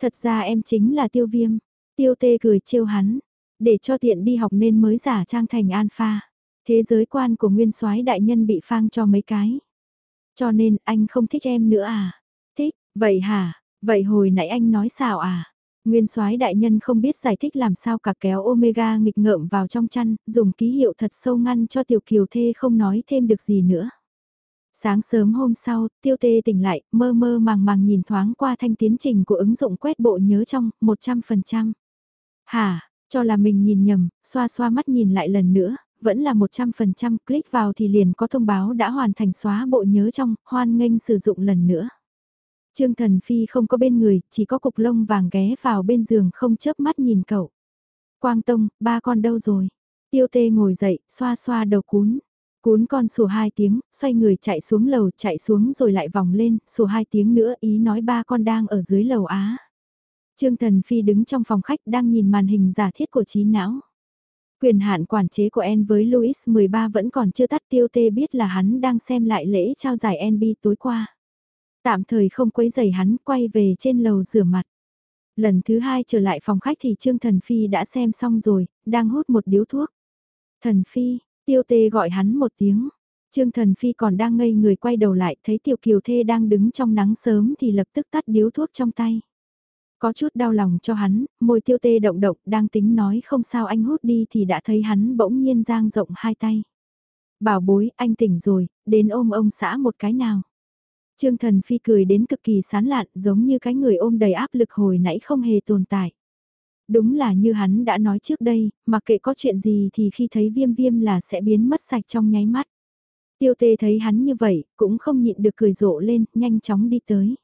Thật ra em chính là tiêu viêm. Tiêu tê cười trêu hắn, để cho tiện đi học nên mới giả trang thành an pha Thế giới quan của nguyên soái đại nhân bị phang cho mấy cái. Cho nên anh không thích em nữa à? Thích, vậy hả? Vậy hồi nãy anh nói sao à? Nguyên soái đại nhân không biết giải thích làm sao cả kéo Omega nghịch ngợm vào trong chăn, dùng ký hiệu thật sâu ngăn cho tiểu kiều thê không nói thêm được gì nữa. Sáng sớm hôm sau, tiêu tê tỉnh lại, mơ mơ màng màng nhìn thoáng qua thanh tiến trình của ứng dụng quét bộ nhớ trong, 100%. Hả, cho là mình nhìn nhầm, xoa xoa mắt nhìn lại lần nữa, vẫn là 100% click vào thì liền có thông báo đã hoàn thành xóa bộ nhớ trong, hoan nghênh sử dụng lần nữa. Trương Thần Phi không có bên người, chỉ có cục lông vàng ghé vào bên giường không chớp mắt nhìn cậu. Quang Tông, ba con đâu rồi? Tiêu tê ngồi dậy, xoa xoa đầu cún. Cún con sổ hai tiếng, xoay người chạy xuống lầu, chạy xuống rồi lại vòng lên, sổ hai tiếng nữa ý nói ba con đang ở dưới lầu á. Trương Thần Phi đứng trong phòng khách đang nhìn màn hình giả thiết của trí não. Quyền hạn quản chế của En với Louis 13 vẫn còn chưa tắt tiêu tê biết là hắn đang xem lại lễ trao giải NB tối qua. Tạm thời không quấy giày hắn quay về trên lầu rửa mặt. Lần thứ hai trở lại phòng khách thì Trương Thần Phi đã xem xong rồi, đang hút một điếu thuốc. Thần Phi, tiêu tê gọi hắn một tiếng. Trương Thần Phi còn đang ngây người quay đầu lại thấy Tiểu Kiều Thê đang đứng trong nắng sớm thì lập tức tắt điếu thuốc trong tay. Có chút đau lòng cho hắn, môi tiêu tê động động đang tính nói không sao anh hút đi thì đã thấy hắn bỗng nhiên giang rộng hai tay. Bảo bối, anh tỉnh rồi, đến ôm ông xã một cái nào. Trương Thần Phi cười đến cực kỳ sán lạn giống như cái người ôm đầy áp lực hồi nãy không hề tồn tại. Đúng là như hắn đã nói trước đây, mặc kệ có chuyện gì thì khi thấy viêm viêm là sẽ biến mất sạch trong nháy mắt. Tiêu tê thấy hắn như vậy, cũng không nhịn được cười rộ lên, nhanh chóng đi tới.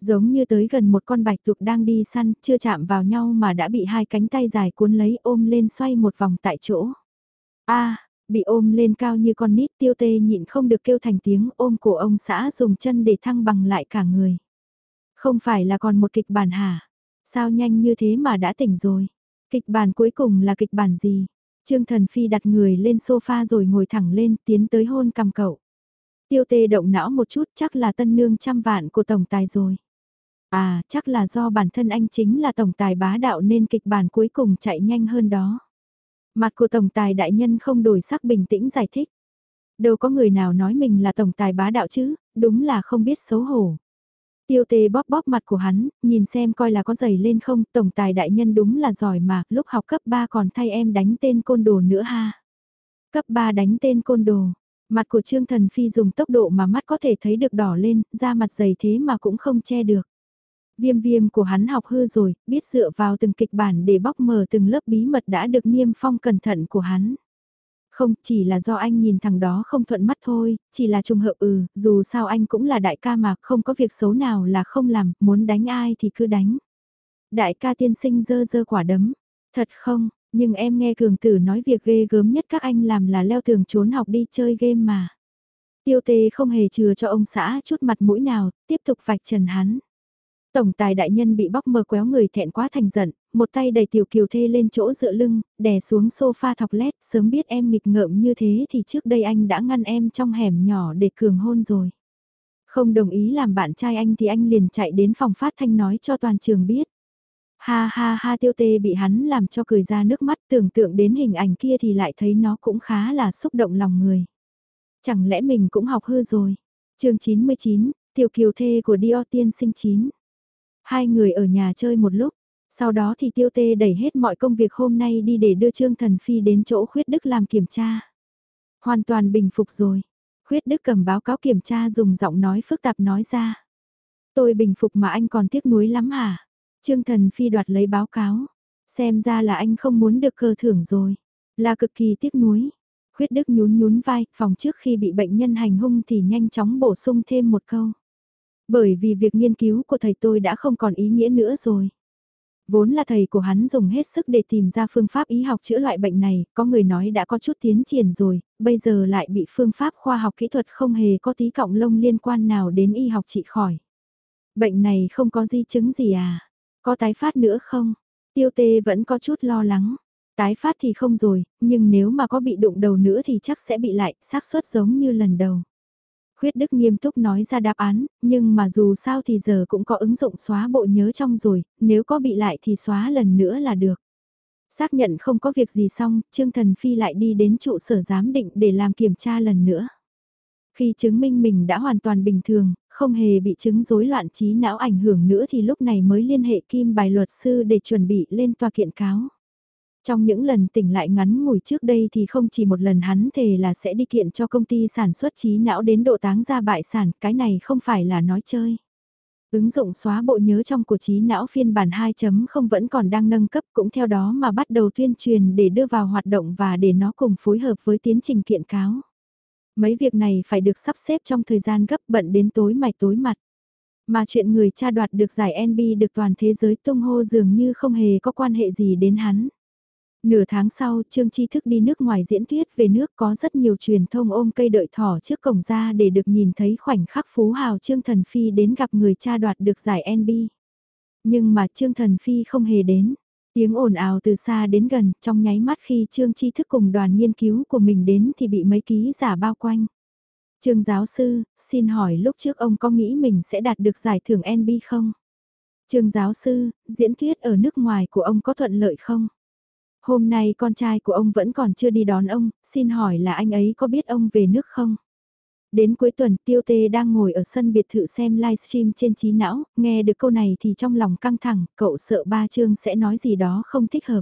Giống như tới gần một con bạch tuộc đang đi săn, chưa chạm vào nhau mà đã bị hai cánh tay dài cuốn lấy ôm lên xoay một vòng tại chỗ. a bị ôm lên cao như con nít tiêu tê nhịn không được kêu thành tiếng ôm của ông xã dùng chân để thăng bằng lại cả người. Không phải là còn một kịch bản hả? Sao nhanh như thế mà đã tỉnh rồi? Kịch bản cuối cùng là kịch bản gì? Trương Thần Phi đặt người lên sofa rồi ngồi thẳng lên tiến tới hôn cầm cậu. Tiêu tê động não một chút chắc là tân nương trăm vạn của tổng tài rồi. À, chắc là do bản thân anh chính là tổng tài bá đạo nên kịch bản cuối cùng chạy nhanh hơn đó. Mặt của tổng tài đại nhân không đổi sắc bình tĩnh giải thích. Đâu có người nào nói mình là tổng tài bá đạo chứ, đúng là không biết xấu hổ. Tiêu tê bóp bóp mặt của hắn, nhìn xem coi là có giày lên không, tổng tài đại nhân đúng là giỏi mà, lúc học cấp 3 còn thay em đánh tên côn đồ nữa ha. Cấp 3 đánh tên côn đồ, mặt của Trương Thần Phi dùng tốc độ mà mắt có thể thấy được đỏ lên, da mặt dày thế mà cũng không che được. Viêm viêm của hắn học hư rồi, biết dựa vào từng kịch bản để bóc mờ từng lớp bí mật đã được niêm phong cẩn thận của hắn. Không, chỉ là do anh nhìn thằng đó không thuận mắt thôi, chỉ là trùng hợp ừ, dù sao anh cũng là đại ca mà không có việc xấu nào là không làm, muốn đánh ai thì cứ đánh. Đại ca tiên sinh dơ dơ quả đấm, thật không, nhưng em nghe cường tử nói việc ghê gớm nhất các anh làm là leo tường trốn học đi chơi game mà. Tiêu tê không hề chừa cho ông xã chút mặt mũi nào, tiếp tục vạch trần hắn. Tổng tài đại nhân bị bóc mờ quéo người thẹn quá thành giận, một tay đẩy tiểu kiều thê lên chỗ dựa lưng, đè xuống sofa thọc lét, sớm biết em nghịch ngợm như thế thì trước đây anh đã ngăn em trong hẻm nhỏ để cường hôn rồi. Không đồng ý làm bạn trai anh thì anh liền chạy đến phòng phát thanh nói cho toàn trường biết. Ha ha ha tiêu tê bị hắn làm cho cười ra nước mắt tưởng tượng đến hình ảnh kia thì lại thấy nó cũng khá là xúc động lòng người. Chẳng lẽ mình cũng học hư rồi. chương 99, tiểu kiều thê của Dior tiên sinh chín. Hai người ở nhà chơi một lúc, sau đó thì tiêu tê đẩy hết mọi công việc hôm nay đi để đưa Trương Thần Phi đến chỗ Khuyết Đức làm kiểm tra. Hoàn toàn bình phục rồi. Khuyết Đức cầm báo cáo kiểm tra dùng giọng nói phức tạp nói ra. Tôi bình phục mà anh còn tiếc nuối lắm hả? Trương Thần Phi đoạt lấy báo cáo. Xem ra là anh không muốn được cơ thưởng rồi. Là cực kỳ tiếc nuối. Khuyết Đức nhún nhún vai, phòng trước khi bị bệnh nhân hành hung thì nhanh chóng bổ sung thêm một câu. Bởi vì việc nghiên cứu của thầy tôi đã không còn ý nghĩa nữa rồi. Vốn là thầy của hắn dùng hết sức để tìm ra phương pháp y học chữa loại bệnh này, có người nói đã có chút tiến triển rồi, bây giờ lại bị phương pháp khoa học kỹ thuật không hề có tí cọng lông liên quan nào đến y học trị khỏi. Bệnh này không có di chứng gì à? Có tái phát nữa không? Tiêu tê vẫn có chút lo lắng. Tái phát thì không rồi, nhưng nếu mà có bị đụng đầu nữa thì chắc sẽ bị lại, xác suất giống như lần đầu. Khuyết Đức nghiêm túc nói ra đáp án, nhưng mà dù sao thì giờ cũng có ứng dụng xóa bộ nhớ trong rồi, nếu có bị lại thì xóa lần nữa là được. Xác nhận không có việc gì xong, Trương Thần Phi lại đi đến trụ sở giám định để làm kiểm tra lần nữa. Khi chứng minh mình đã hoàn toàn bình thường, không hề bị chứng rối loạn trí não ảnh hưởng nữa thì lúc này mới liên hệ kim bài luật sư để chuẩn bị lên tòa kiện cáo. Trong những lần tỉnh lại ngắn ngủi trước đây thì không chỉ một lần hắn thề là sẽ đi kiện cho công ty sản xuất trí não đến độ táng ra bại sản, cái này không phải là nói chơi. Ứng dụng xóa bộ nhớ trong của trí não phiên bản 2.0 vẫn còn đang nâng cấp cũng theo đó mà bắt đầu tuyên truyền để đưa vào hoạt động và để nó cùng phối hợp với tiến trình kiện cáo. Mấy việc này phải được sắp xếp trong thời gian gấp bận đến tối mày tối mặt. Mà chuyện người cha đoạt được giải NB được toàn thế giới tung hô dường như không hề có quan hệ gì đến hắn. Nửa tháng sau, Trương Chi Thức đi nước ngoài diễn thuyết về nước có rất nhiều truyền thông ôm cây đợi thỏ trước cổng ra để được nhìn thấy khoảnh khắc phú hào Trương Thần Phi đến gặp người cha đoạt được giải NB. Nhưng mà Trương Thần Phi không hề đến. Tiếng ồn ào từ xa đến gần, trong nháy mắt khi Trương Chi Thức cùng đoàn nghiên cứu của mình đến thì bị mấy ký giả bao quanh. Trương giáo sư, xin hỏi lúc trước ông có nghĩ mình sẽ đạt được giải thưởng NB không? Trương giáo sư, diễn thuyết ở nước ngoài của ông có thuận lợi không? Hôm nay con trai của ông vẫn còn chưa đi đón ông, xin hỏi là anh ấy có biết ông về nước không? Đến cuối tuần Tiêu Tê đang ngồi ở sân biệt thự xem livestream trên trí não, nghe được câu này thì trong lòng căng thẳng, cậu sợ ba Trương sẽ nói gì đó không thích hợp.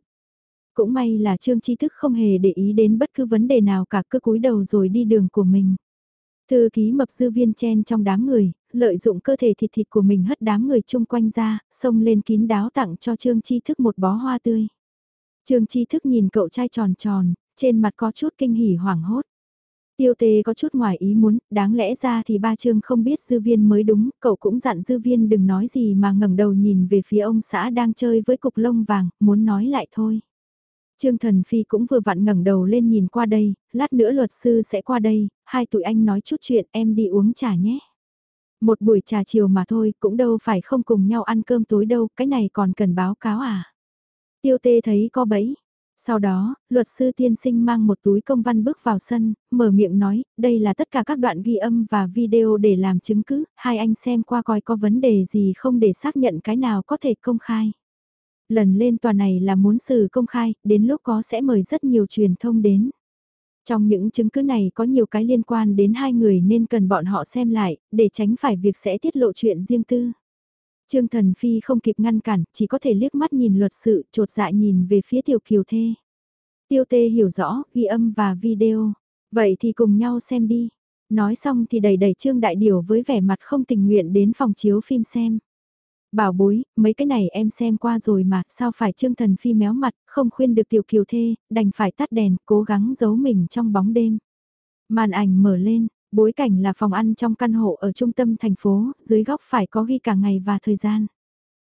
Cũng may là Trương Chi Thức không hề để ý đến bất cứ vấn đề nào cả cứ cúi đầu rồi đi đường của mình. Thư ký mập dư viên chen trong đám người, lợi dụng cơ thể thịt thịt của mình hất đám người chung quanh ra, xông lên kín đáo tặng cho Trương Chi Thức một bó hoa tươi. Trương Chi Thức nhìn cậu trai tròn tròn, trên mặt có chút kinh hỉ hoảng hốt. Tiêu tê có chút ngoài ý muốn, đáng lẽ ra thì ba Trương không biết dư viên mới đúng, cậu cũng dặn dư viên đừng nói gì mà ngẩng đầu nhìn về phía ông xã đang chơi với cục lông vàng, muốn nói lại thôi. Trương Thần Phi cũng vừa vặn ngẩng đầu lên nhìn qua đây, lát nữa luật sư sẽ qua đây, hai tụi anh nói chút chuyện em đi uống trà nhé. Một buổi trà chiều mà thôi, cũng đâu phải không cùng nhau ăn cơm tối đâu, cái này còn cần báo cáo à. Tiêu tê thấy có bẫy. Sau đó, luật sư tiên sinh mang một túi công văn bước vào sân, mở miệng nói, đây là tất cả các đoạn ghi âm và video để làm chứng cứ, hai anh xem qua coi có vấn đề gì không để xác nhận cái nào có thể công khai. Lần lên tòa này là muốn xử công khai, đến lúc có sẽ mời rất nhiều truyền thông đến. Trong những chứng cứ này có nhiều cái liên quan đến hai người nên cần bọn họ xem lại, để tránh phải việc sẽ tiết lộ chuyện riêng tư. Trương Thần Phi không kịp ngăn cản, chỉ có thể liếc mắt nhìn luật sự, trột dạ nhìn về phía tiểu kiều thê. Tiêu tê hiểu rõ, ghi âm và video. Vậy thì cùng nhau xem đi. Nói xong thì đẩy đẩy Trương Đại Điều với vẻ mặt không tình nguyện đến phòng chiếu phim xem. Bảo bối, mấy cái này em xem qua rồi mà, sao phải Trương Thần Phi méo mặt, không khuyên được tiểu kiều thê, đành phải tắt đèn, cố gắng giấu mình trong bóng đêm. Màn ảnh mở lên, Bối cảnh là phòng ăn trong căn hộ ở trung tâm thành phố, dưới góc phải có ghi cả ngày và thời gian.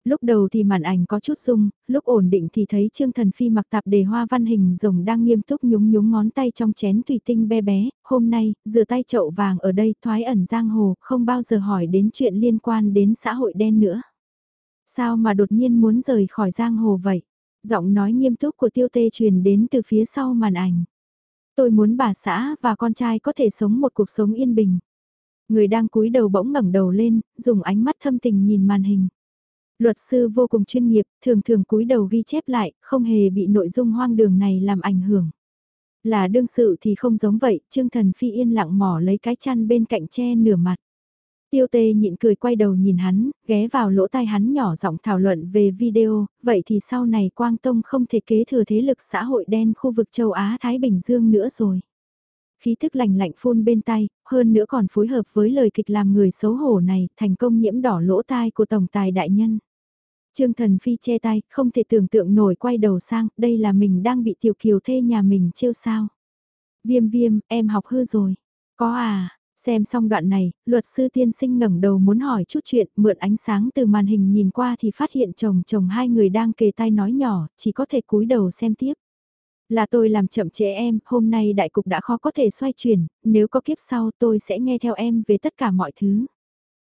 Lúc đầu thì màn ảnh có chút rung, lúc ổn định thì thấy Trương Thần Phi mặc tạp đề hoa văn hình rồng đang nghiêm túc nhúng nhúng ngón tay trong chén thủy tinh bé bé, hôm nay, rửa tay chậu vàng ở đây thoái ẩn giang hồ, không bao giờ hỏi đến chuyện liên quan đến xã hội đen nữa. Sao mà đột nhiên muốn rời khỏi giang hồ vậy? Giọng nói nghiêm túc của tiêu tê truyền đến từ phía sau màn ảnh. Tôi muốn bà xã và con trai có thể sống một cuộc sống yên bình. Người đang cúi đầu bỗng ngẩng đầu lên, dùng ánh mắt thâm tình nhìn màn hình. Luật sư vô cùng chuyên nghiệp, thường thường cúi đầu ghi chép lại, không hề bị nội dung hoang đường này làm ảnh hưởng. Là đương sự thì không giống vậy, Trương Thần Phi yên lặng mỏ lấy cái chăn bên cạnh che nửa mặt. Tiêu tê nhịn cười quay đầu nhìn hắn, ghé vào lỗ tai hắn nhỏ giọng thảo luận về video, vậy thì sau này Quang Tông không thể kế thừa thế lực xã hội đen khu vực châu Á-Thái Bình Dương nữa rồi. Khí thức lành lạnh phun bên tay, hơn nữa còn phối hợp với lời kịch làm người xấu hổ này, thành công nhiễm đỏ lỗ tai của Tổng Tài Đại Nhân. Trương Thần Phi che tay, không thể tưởng tượng nổi quay đầu sang, đây là mình đang bị tiểu kiều thê nhà mình trêu sao. Viêm viêm, em học hư rồi. Có à, Xem xong đoạn này, luật sư tiên sinh ngẩng đầu muốn hỏi chút chuyện, mượn ánh sáng từ màn hình nhìn qua thì phát hiện chồng chồng hai người đang kề tai nói nhỏ, chỉ có thể cúi đầu xem tiếp. Là tôi làm chậm trễ em, hôm nay đại cục đã khó có thể xoay chuyển, nếu có kiếp sau tôi sẽ nghe theo em về tất cả mọi thứ.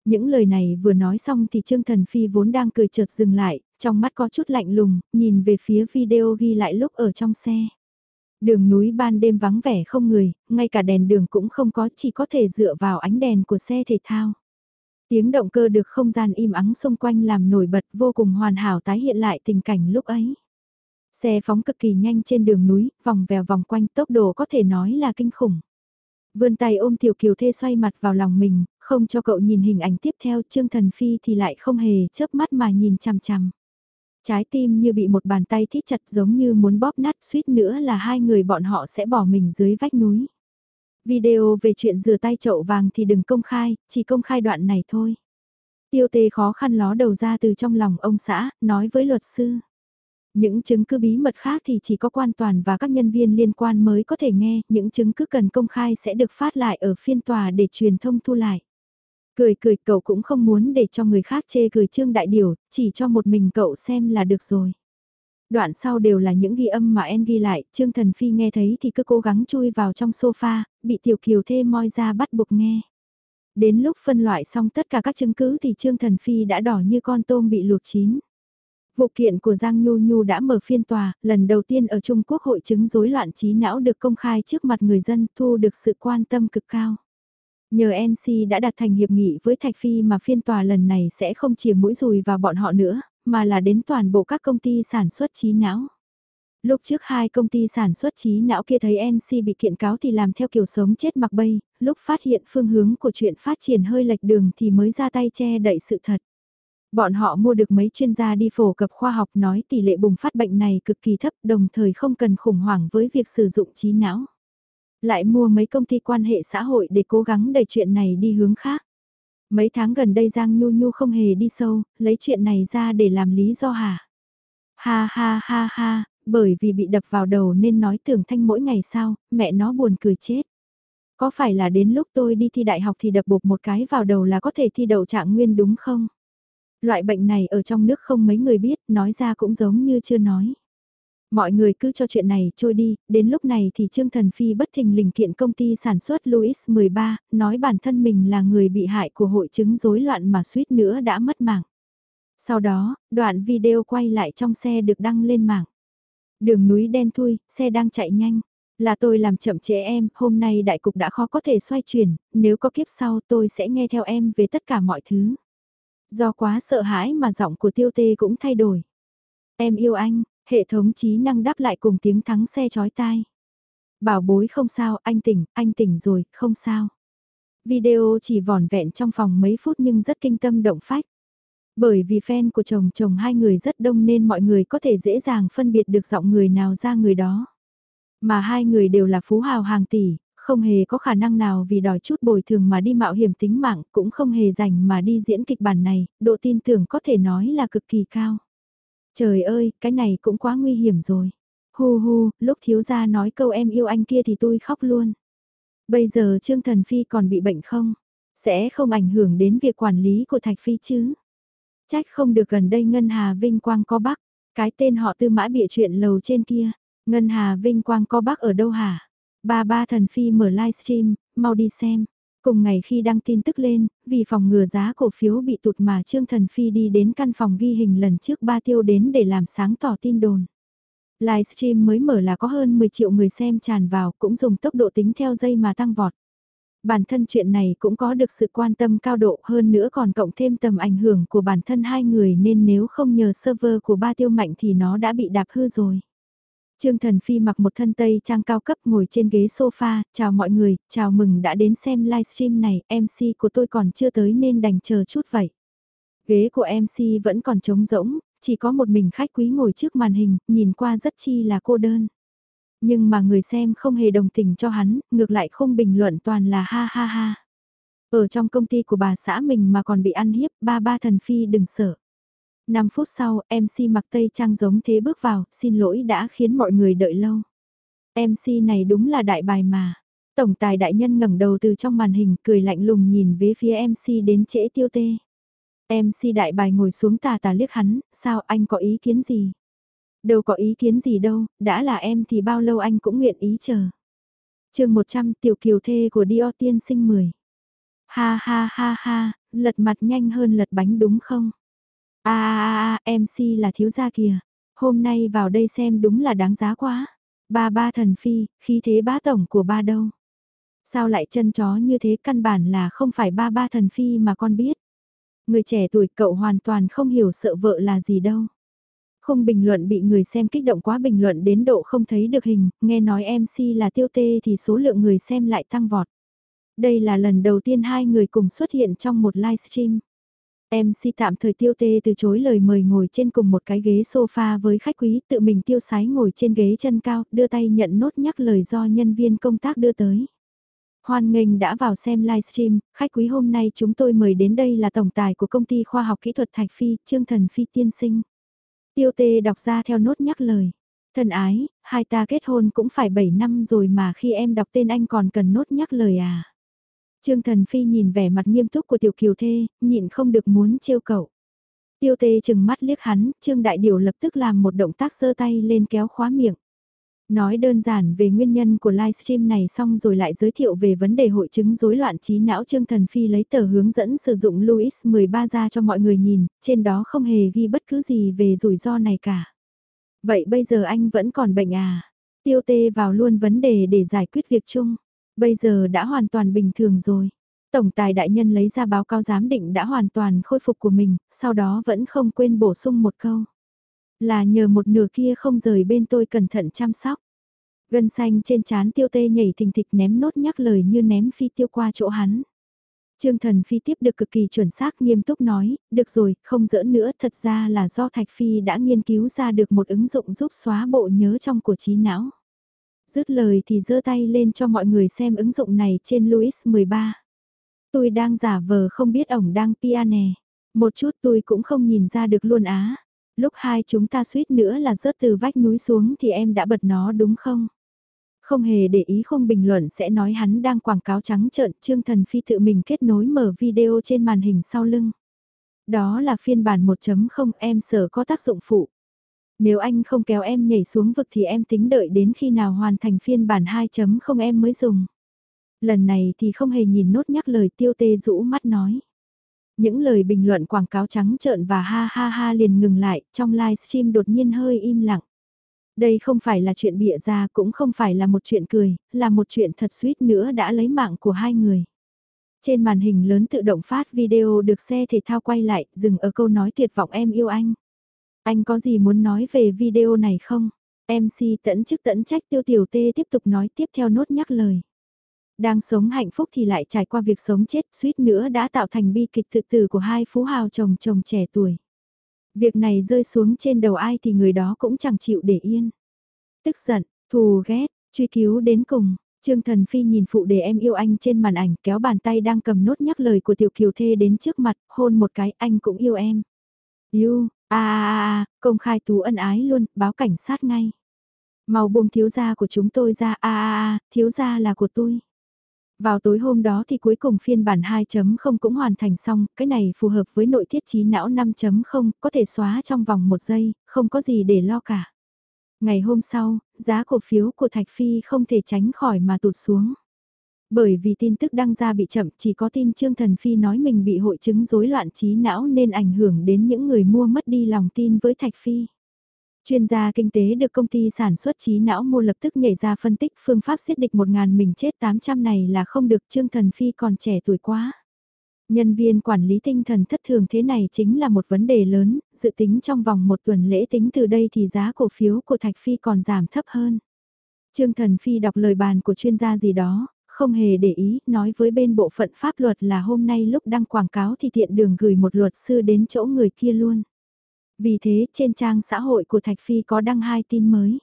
Những lời này vừa nói xong thì Trương Thần Phi vốn đang cười chợt dừng lại, trong mắt có chút lạnh lùng, nhìn về phía video ghi lại lúc ở trong xe. Đường núi ban đêm vắng vẻ không người, ngay cả đèn đường cũng không có chỉ có thể dựa vào ánh đèn của xe thể thao. Tiếng động cơ được không gian im ắng xung quanh làm nổi bật vô cùng hoàn hảo tái hiện lại tình cảnh lúc ấy. Xe phóng cực kỳ nhanh trên đường núi, vòng vèo vòng quanh tốc độ có thể nói là kinh khủng. Vươn tay ôm Tiểu Kiều Thê xoay mặt vào lòng mình, không cho cậu nhìn hình ảnh tiếp theo Trương Thần Phi thì lại không hề chớp mắt mà nhìn chằm chằm. Trái tim như bị một bàn tay thít chặt giống như muốn bóp nát suýt nữa là hai người bọn họ sẽ bỏ mình dưới vách núi. Video về chuyện rửa tay chậu vàng thì đừng công khai, chỉ công khai đoạn này thôi. Tiêu tê khó khăn ló đầu ra từ trong lòng ông xã, nói với luật sư. Những chứng cứ bí mật khác thì chỉ có quan toàn và các nhân viên liên quan mới có thể nghe, những chứng cứ cần công khai sẽ được phát lại ở phiên tòa để truyền thông thu lại. Cười cười cậu cũng không muốn để cho người khác chê cười Trương Đại Điều, chỉ cho một mình cậu xem là được rồi. Đoạn sau đều là những ghi âm mà En ghi lại, Trương Thần Phi nghe thấy thì cứ cố gắng chui vào trong sofa, bị Tiểu Kiều Thê moi ra bắt buộc nghe. Đến lúc phân loại xong tất cả các chứng cứ thì Trương Thần Phi đã đỏ như con tôm bị luộc chín. Vụ kiện của Giang Nhu Nhu đã mở phiên tòa, lần đầu tiên ở Trung Quốc hội chứng rối loạn trí não được công khai trước mặt người dân thu được sự quan tâm cực cao. Nhờ NC đã đạt thành hiệp nghị với Thạch Phi mà phiên tòa lần này sẽ không chỉ mũi rùi vào bọn họ nữa, mà là đến toàn bộ các công ty sản xuất trí não. Lúc trước hai công ty sản xuất trí não kia thấy NC bị kiện cáo thì làm theo kiểu sống chết mặc bay, lúc phát hiện phương hướng của chuyện phát triển hơi lệch đường thì mới ra tay che đậy sự thật. Bọn họ mua được mấy chuyên gia đi phổ cập khoa học nói tỷ lệ bùng phát bệnh này cực kỳ thấp đồng thời không cần khủng hoảng với việc sử dụng trí não. Lại mua mấy công ty quan hệ xã hội để cố gắng đẩy chuyện này đi hướng khác. Mấy tháng gần đây Giang Nhu Nhu không hề đi sâu, lấy chuyện này ra để làm lý do hả? Ha ha ha ha, bởi vì bị đập vào đầu nên nói tưởng thanh mỗi ngày sao, mẹ nó buồn cười chết. Có phải là đến lúc tôi đi thi đại học thì đập bột một cái vào đầu là có thể thi đậu trạng nguyên đúng không? Loại bệnh này ở trong nước không mấy người biết, nói ra cũng giống như chưa nói. Mọi người cứ cho chuyện này trôi đi, đến lúc này thì Trương Thần Phi bất thình lình kiện công ty sản xuất Louis 13, nói bản thân mình là người bị hại của hội chứng rối loạn mà suýt nữa đã mất mạng. Sau đó, đoạn video quay lại trong xe được đăng lên mạng. Đường núi đen thui, xe đang chạy nhanh. Là tôi làm chậm trễ em, hôm nay đại cục đã khó có thể xoay chuyển, nếu có kiếp sau tôi sẽ nghe theo em về tất cả mọi thứ. Do quá sợ hãi mà giọng của tiêu tê cũng thay đổi. Em yêu anh, hệ thống trí năng đáp lại cùng tiếng thắng xe chói tai. Bảo bối không sao, anh tỉnh, anh tỉnh rồi, không sao. Video chỉ vỏn vẹn trong phòng mấy phút nhưng rất kinh tâm động phách. Bởi vì fan của chồng chồng hai người rất đông nên mọi người có thể dễ dàng phân biệt được giọng người nào ra người đó. Mà hai người đều là phú hào hàng tỷ, không hề có khả năng nào vì đòi chút bồi thường mà đi mạo hiểm tính mạng, cũng không hề dành mà đi diễn kịch bản này, độ tin tưởng có thể nói là cực kỳ cao. Trời ơi, cái này cũng quá nguy hiểm rồi. Hu hu, lúc thiếu gia nói câu em yêu anh kia thì tôi khóc luôn. Bây giờ Trương Thần Phi còn bị bệnh không? Sẽ không ảnh hưởng đến việc quản lý của Thạch Phi chứ? Trách không được gần đây Ngân Hà Vinh Quang có bắc, cái tên họ tư mã bịa chuyện lầu trên kia. Ngân Hà Vinh Quang có bắc ở đâu hả? Ba ba thần phi mở livestream, mau đi xem. Cùng ngày khi đăng tin tức lên, vì phòng ngừa giá cổ phiếu bị tụt mà Trương Thần Phi đi đến căn phòng ghi hình lần trước ba tiêu đến để làm sáng tỏ tin đồn. Livestream mới mở là có hơn 10 triệu người xem tràn vào cũng dùng tốc độ tính theo giây mà tăng vọt. Bản thân chuyện này cũng có được sự quan tâm cao độ hơn nữa còn cộng thêm tầm ảnh hưởng của bản thân hai người nên nếu không nhờ server của ba tiêu mạnh thì nó đã bị đạp hư rồi. Trương Thần Phi mặc một thân tây trang cao cấp ngồi trên ghế sofa, chào mọi người, chào mừng đã đến xem livestream này, MC của tôi còn chưa tới nên đành chờ chút vậy. Ghế của MC vẫn còn trống rỗng, chỉ có một mình khách quý ngồi trước màn hình, nhìn qua rất chi là cô đơn. Nhưng mà người xem không hề đồng tình cho hắn, ngược lại không bình luận toàn là ha ha ha. Ở trong công ty của bà xã mình mà còn bị ăn hiếp, ba ba thần phi đừng sợ. 5 phút sau, MC mặc tây trang giống thế bước vào, xin lỗi đã khiến mọi người đợi lâu. MC này đúng là đại bài mà. Tổng tài đại nhân ngẩng đầu từ trong màn hình cười lạnh lùng nhìn về phía MC đến trễ tiêu tê. MC đại bài ngồi xuống tà tà liếc hắn, sao anh có ý kiến gì? Đâu có ý kiến gì đâu, đã là em thì bao lâu anh cũng nguyện ý chờ. chương 100 tiểu kiều thê của Dior tiên sinh 10. Ha ha ha ha, lật mặt nhanh hơn lật bánh đúng không? À à à, MC là thiếu gia kìa. Hôm nay vào đây xem đúng là đáng giá quá. Ba ba thần phi, khí thế bá tổng của ba đâu. Sao lại chân chó như thế căn bản là không phải ba ba thần phi mà con biết. Người trẻ tuổi cậu hoàn toàn không hiểu sợ vợ là gì đâu. Không bình luận bị người xem kích động quá bình luận đến độ không thấy được hình, nghe nói MC là tiêu tê thì số lượng người xem lại tăng vọt. Đây là lần đầu tiên hai người cùng xuất hiện trong một livestream. MC tạm thời tiêu tê từ chối lời mời ngồi trên cùng một cái ghế sofa với khách quý tự mình tiêu sái ngồi trên ghế chân cao, đưa tay nhận nốt nhắc lời do nhân viên công tác đưa tới. Hoan nghênh đã vào xem livestream, khách quý hôm nay chúng tôi mời đến đây là tổng tài của công ty khoa học kỹ thuật Thạch Phi, Trương Thần Phi tiên sinh. Tiêu tê đọc ra theo nốt nhắc lời. thần ái, hai ta kết hôn cũng phải 7 năm rồi mà khi em đọc tên anh còn cần nốt nhắc lời à. Trương Thần Phi nhìn vẻ mặt nghiêm túc của tiểu kiều thê, nhịn không được muốn trêu cậu. Tiêu tê chừng mắt liếc hắn, Trương Đại Điều lập tức làm một động tác giơ tay lên kéo khóa miệng. Nói đơn giản về nguyên nhân của livestream này xong rồi lại giới thiệu về vấn đề hội chứng rối loạn trí não Trương Thần Phi lấy tờ hướng dẫn sử dụng Louis 13 ra cho mọi người nhìn, trên đó không hề ghi bất cứ gì về rủi ro này cả. Vậy bây giờ anh vẫn còn bệnh à? Tiêu tê vào luôn vấn đề để giải quyết việc chung. Bây giờ đã hoàn toàn bình thường rồi. Tổng tài đại nhân lấy ra báo cáo giám định đã hoàn toàn khôi phục của mình, sau đó vẫn không quên bổ sung một câu. Là nhờ một nửa kia không rời bên tôi cẩn thận chăm sóc. Gân xanh trên trán tiêu tê nhảy thình thịch ném nốt nhắc lời như ném phi tiêu qua chỗ hắn. Trương Thần Phi tiếp được cực kỳ chuẩn xác nghiêm túc nói, được rồi, không giỡn nữa, thật ra là do Thạch Phi đã nghiên cứu ra được một ứng dụng giúp xóa bộ nhớ trong của trí não. Dứt lời thì giơ tay lên cho mọi người xem ứng dụng này trên Louis 13. Tôi đang giả vờ không biết ổng đang piane. Một chút tôi cũng không nhìn ra được luôn á. Lúc hai chúng ta suýt nữa là rớt từ vách núi xuống thì em đã bật nó đúng không? Không hề để ý không bình luận sẽ nói hắn đang quảng cáo trắng trợn, Trương Thần Phi tự mình kết nối mở video trên màn hình sau lưng. Đó là phiên bản 1.0 em sợ có tác dụng phụ. Nếu anh không kéo em nhảy xuống vực thì em tính đợi đến khi nào hoàn thành phiên bản 2.0 em mới dùng. Lần này thì không hề nhìn nốt nhắc lời tiêu tê rũ mắt nói. Những lời bình luận quảng cáo trắng trợn và ha ha ha liền ngừng lại, trong livestream đột nhiên hơi im lặng. Đây không phải là chuyện bịa ra cũng không phải là một chuyện cười, là một chuyện thật suýt nữa đã lấy mạng của hai người. Trên màn hình lớn tự động phát video được xe thể thao quay lại, dừng ở câu nói tuyệt vọng em yêu anh. Anh có gì muốn nói về video này không? MC tẫn chức tẫn trách tiêu tiểu tê tiếp tục nói tiếp theo nốt nhắc lời. Đang sống hạnh phúc thì lại trải qua việc sống chết suýt nữa đã tạo thành bi kịch tự tử của hai phú hào chồng chồng trẻ tuổi. Việc này rơi xuống trên đầu ai thì người đó cũng chẳng chịu để yên. Tức giận, thù ghét, truy cứu đến cùng. Trương Thần Phi nhìn phụ đề em yêu anh trên màn ảnh kéo bàn tay đang cầm nốt nhắc lời của tiểu kiều thê đến trước mặt, hôn một cái anh cũng yêu em. Yêu, a a a, công khai tú ân ái luôn, báo cảnh sát ngay. Màu buông thiếu gia của chúng tôi ra a a a, thiếu gia là của tôi. Vào tối hôm đó thì cuối cùng phiên bản 2.0 cũng hoàn thành xong, cái này phù hợp với nội thiết trí não 5.0, có thể xóa trong vòng một giây, không có gì để lo cả. Ngày hôm sau, giá cổ phiếu của Thạch Phi không thể tránh khỏi mà tụt xuống. Bởi vì tin tức đăng ra bị chậm chỉ có tin Trương Thần Phi nói mình bị hội chứng rối loạn trí não nên ảnh hưởng đến những người mua mất đi lòng tin với Thạch Phi. Chuyên gia kinh tế được công ty sản xuất trí não mua lập tức nhảy ra phân tích phương pháp siết địch 1.000 mình chết 800 này là không được Trương Thần Phi còn trẻ tuổi quá. Nhân viên quản lý tinh thần thất thường thế này chính là một vấn đề lớn, dự tính trong vòng một tuần lễ tính từ đây thì giá cổ phiếu của Thạch Phi còn giảm thấp hơn. Trương Thần Phi đọc lời bàn của chuyên gia gì đó, không hề để ý, nói với bên bộ phận pháp luật là hôm nay lúc đăng quảng cáo thì tiện đường gửi một luật sư đến chỗ người kia luôn. Vì thế trên trang xã hội của Thạch Phi có đăng hai tin mới.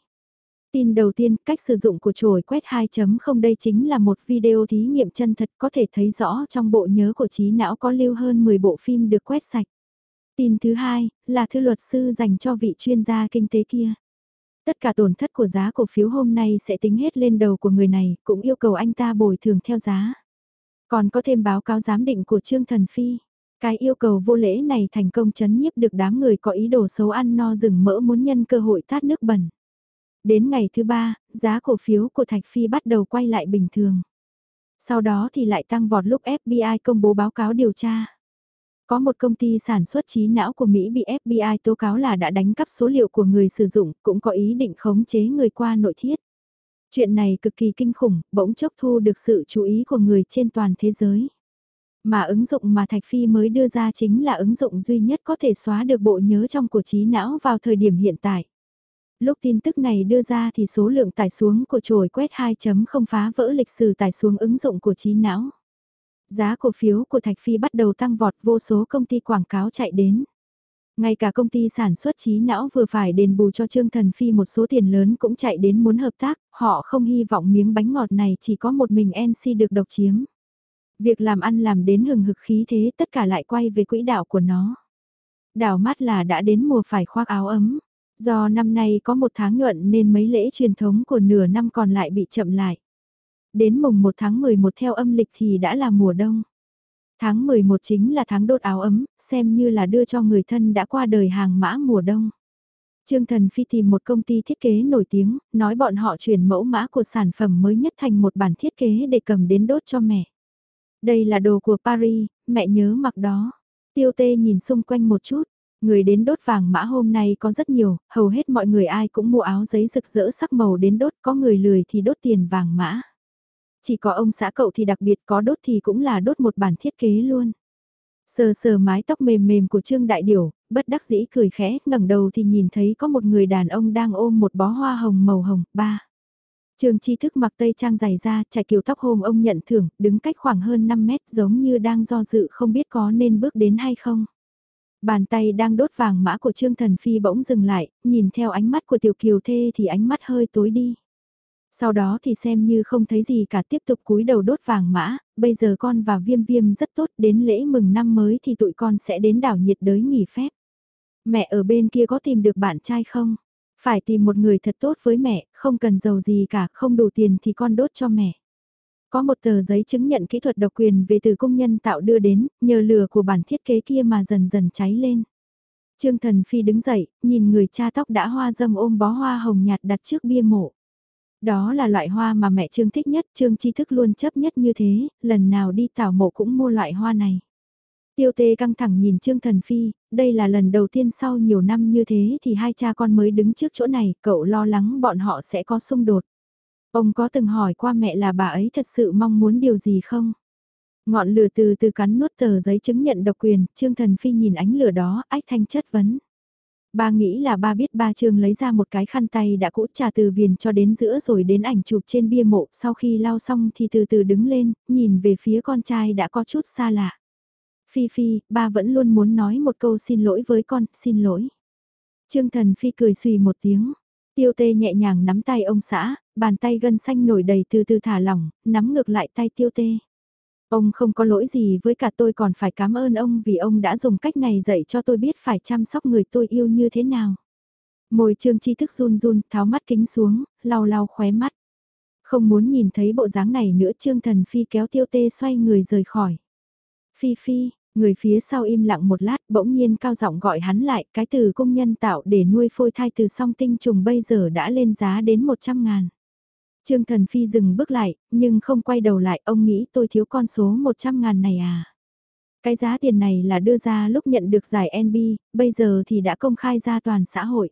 Tin đầu tiên, cách sử dụng của chổi quét 2.0 đây chính là một video thí nghiệm chân thật có thể thấy rõ trong bộ nhớ của trí não có lưu hơn 10 bộ phim được quét sạch. Tin thứ hai, là thư luật sư dành cho vị chuyên gia kinh tế kia. Tất cả tổn thất của giá cổ phiếu hôm nay sẽ tính hết lên đầu của người này, cũng yêu cầu anh ta bồi thường theo giá. Còn có thêm báo cáo giám định của Trương Thần Phi. Cái yêu cầu vô lễ này thành công chấn nhiếp được đám người có ý đồ xấu ăn no rừng mỡ muốn nhân cơ hội tát nước bẩn. Đến ngày thứ ba, giá cổ phiếu của Thạch Phi bắt đầu quay lại bình thường. Sau đó thì lại tăng vọt lúc FBI công bố báo cáo điều tra. Có một công ty sản xuất trí não của Mỹ bị FBI tố cáo là đã đánh cắp số liệu của người sử dụng, cũng có ý định khống chế người qua nội thiết. Chuyện này cực kỳ kinh khủng, bỗng chốc thu được sự chú ý của người trên toàn thế giới. Mà ứng dụng mà Thạch Phi mới đưa ra chính là ứng dụng duy nhất có thể xóa được bộ nhớ trong của trí não vào thời điểm hiện tại. Lúc tin tức này đưa ra thì số lượng tải xuống của trồi quét 2.0 phá vỡ lịch sử tải xuống ứng dụng của trí não. Giá cổ phiếu của Thạch Phi bắt đầu tăng vọt vô số công ty quảng cáo chạy đến. Ngay cả công ty sản xuất trí não vừa phải đền bù cho Trương Thần Phi một số tiền lớn cũng chạy đến muốn hợp tác, họ không hy vọng miếng bánh ngọt này chỉ có một mình NC được độc chiếm. Việc làm ăn làm đến hừng hực khí thế tất cả lại quay về quỹ đạo của nó. Đảo mắt là đã đến mùa phải khoác áo ấm. Do năm nay có một tháng nhuận nên mấy lễ truyền thống của nửa năm còn lại bị chậm lại. Đến mùng 1 tháng 11 theo âm lịch thì đã là mùa đông. Tháng 11 chính là tháng đốt áo ấm, xem như là đưa cho người thân đã qua đời hàng mã mùa đông. Trương Thần Phi tìm một công ty thiết kế nổi tiếng, nói bọn họ chuyển mẫu mã của sản phẩm mới nhất thành một bản thiết kế để cầm đến đốt cho mẹ. Đây là đồ của Paris, mẹ nhớ mặc đó. Tiêu tê nhìn xung quanh một chút, người đến đốt vàng mã hôm nay có rất nhiều, hầu hết mọi người ai cũng mua áo giấy rực rỡ sắc màu đến đốt, có người lười thì đốt tiền vàng mã. Chỉ có ông xã cậu thì đặc biệt có đốt thì cũng là đốt một bản thiết kế luôn. Sờ sờ mái tóc mềm mềm của Trương Đại Điểu, bất đắc dĩ cười khẽ, ngẩng đầu thì nhìn thấy có một người đàn ông đang ôm một bó hoa hồng màu hồng, ba. Trương Chi Thức mặc tây trang dài ra, chạy kiểu tóc hôm ông nhận thưởng, đứng cách khoảng hơn 5 mét giống như đang do dự không biết có nên bước đến hay không. Bàn tay đang đốt vàng mã của Trương Thần Phi bỗng dừng lại, nhìn theo ánh mắt của Tiểu Kiều Thê thì ánh mắt hơi tối đi. Sau đó thì xem như không thấy gì cả tiếp tục cúi đầu đốt vàng mã, bây giờ con và viêm viêm rất tốt đến lễ mừng năm mới thì tụi con sẽ đến đảo nhiệt đới nghỉ phép. Mẹ ở bên kia có tìm được bạn trai không? Phải tìm một người thật tốt với mẹ, không cần giàu gì cả, không đủ tiền thì con đốt cho mẹ. Có một tờ giấy chứng nhận kỹ thuật độc quyền về từ công nhân tạo đưa đến, nhờ lửa của bản thiết kế kia mà dần dần cháy lên. Trương Thần Phi đứng dậy, nhìn người cha tóc đã hoa dâm ôm bó hoa hồng nhạt đặt trước bia mộ. Đó là loại hoa mà mẹ Trương thích nhất, Trương tri thức luôn chấp nhất như thế, lần nào đi tảo mộ cũng mua loại hoa này. Tiêu tê căng thẳng nhìn Trương Thần Phi, đây là lần đầu tiên sau nhiều năm như thế thì hai cha con mới đứng trước chỗ này, cậu lo lắng bọn họ sẽ có xung đột. Ông có từng hỏi qua mẹ là bà ấy thật sự mong muốn điều gì không? Ngọn lửa từ từ cắn nuốt tờ giấy chứng nhận độc quyền, Trương Thần Phi nhìn ánh lửa đó, ách thanh chất vấn. Ba nghĩ là ba biết ba Trương lấy ra một cái khăn tay đã cũ trà từ viền cho đến giữa rồi đến ảnh chụp trên bia mộ, sau khi lau xong thì từ từ đứng lên, nhìn về phía con trai đã có chút xa lạ. Phi Phi, ba vẫn luôn muốn nói một câu xin lỗi với con, xin lỗi. Trương Thần Phi cười suy một tiếng. Tiêu tê nhẹ nhàng nắm tay ông xã, bàn tay gân xanh nổi đầy từ từ thả lỏng, nắm ngược lại tay tiêu tê. Ông không có lỗi gì với cả tôi còn phải cảm ơn ông vì ông đã dùng cách này dạy cho tôi biết phải chăm sóc người tôi yêu như thế nào. Môi trương chi thức run run, tháo mắt kính xuống, lau lau khóe mắt. Không muốn nhìn thấy bộ dáng này nữa trương thần phi kéo tiêu tê xoay người rời khỏi. Phi phi, người phía sau im lặng một lát bỗng nhiên cao giọng gọi hắn lại cái từ công nhân tạo để nuôi phôi thai từ song tinh trùng bây giờ đã lên giá đến 100 ngàn. Trương Thần Phi dừng bước lại, nhưng không quay đầu lại, ông nghĩ tôi thiếu con số 100 ngàn này à? Cái giá tiền này là đưa ra lúc nhận được giải NB, bây giờ thì đã công khai ra toàn xã hội.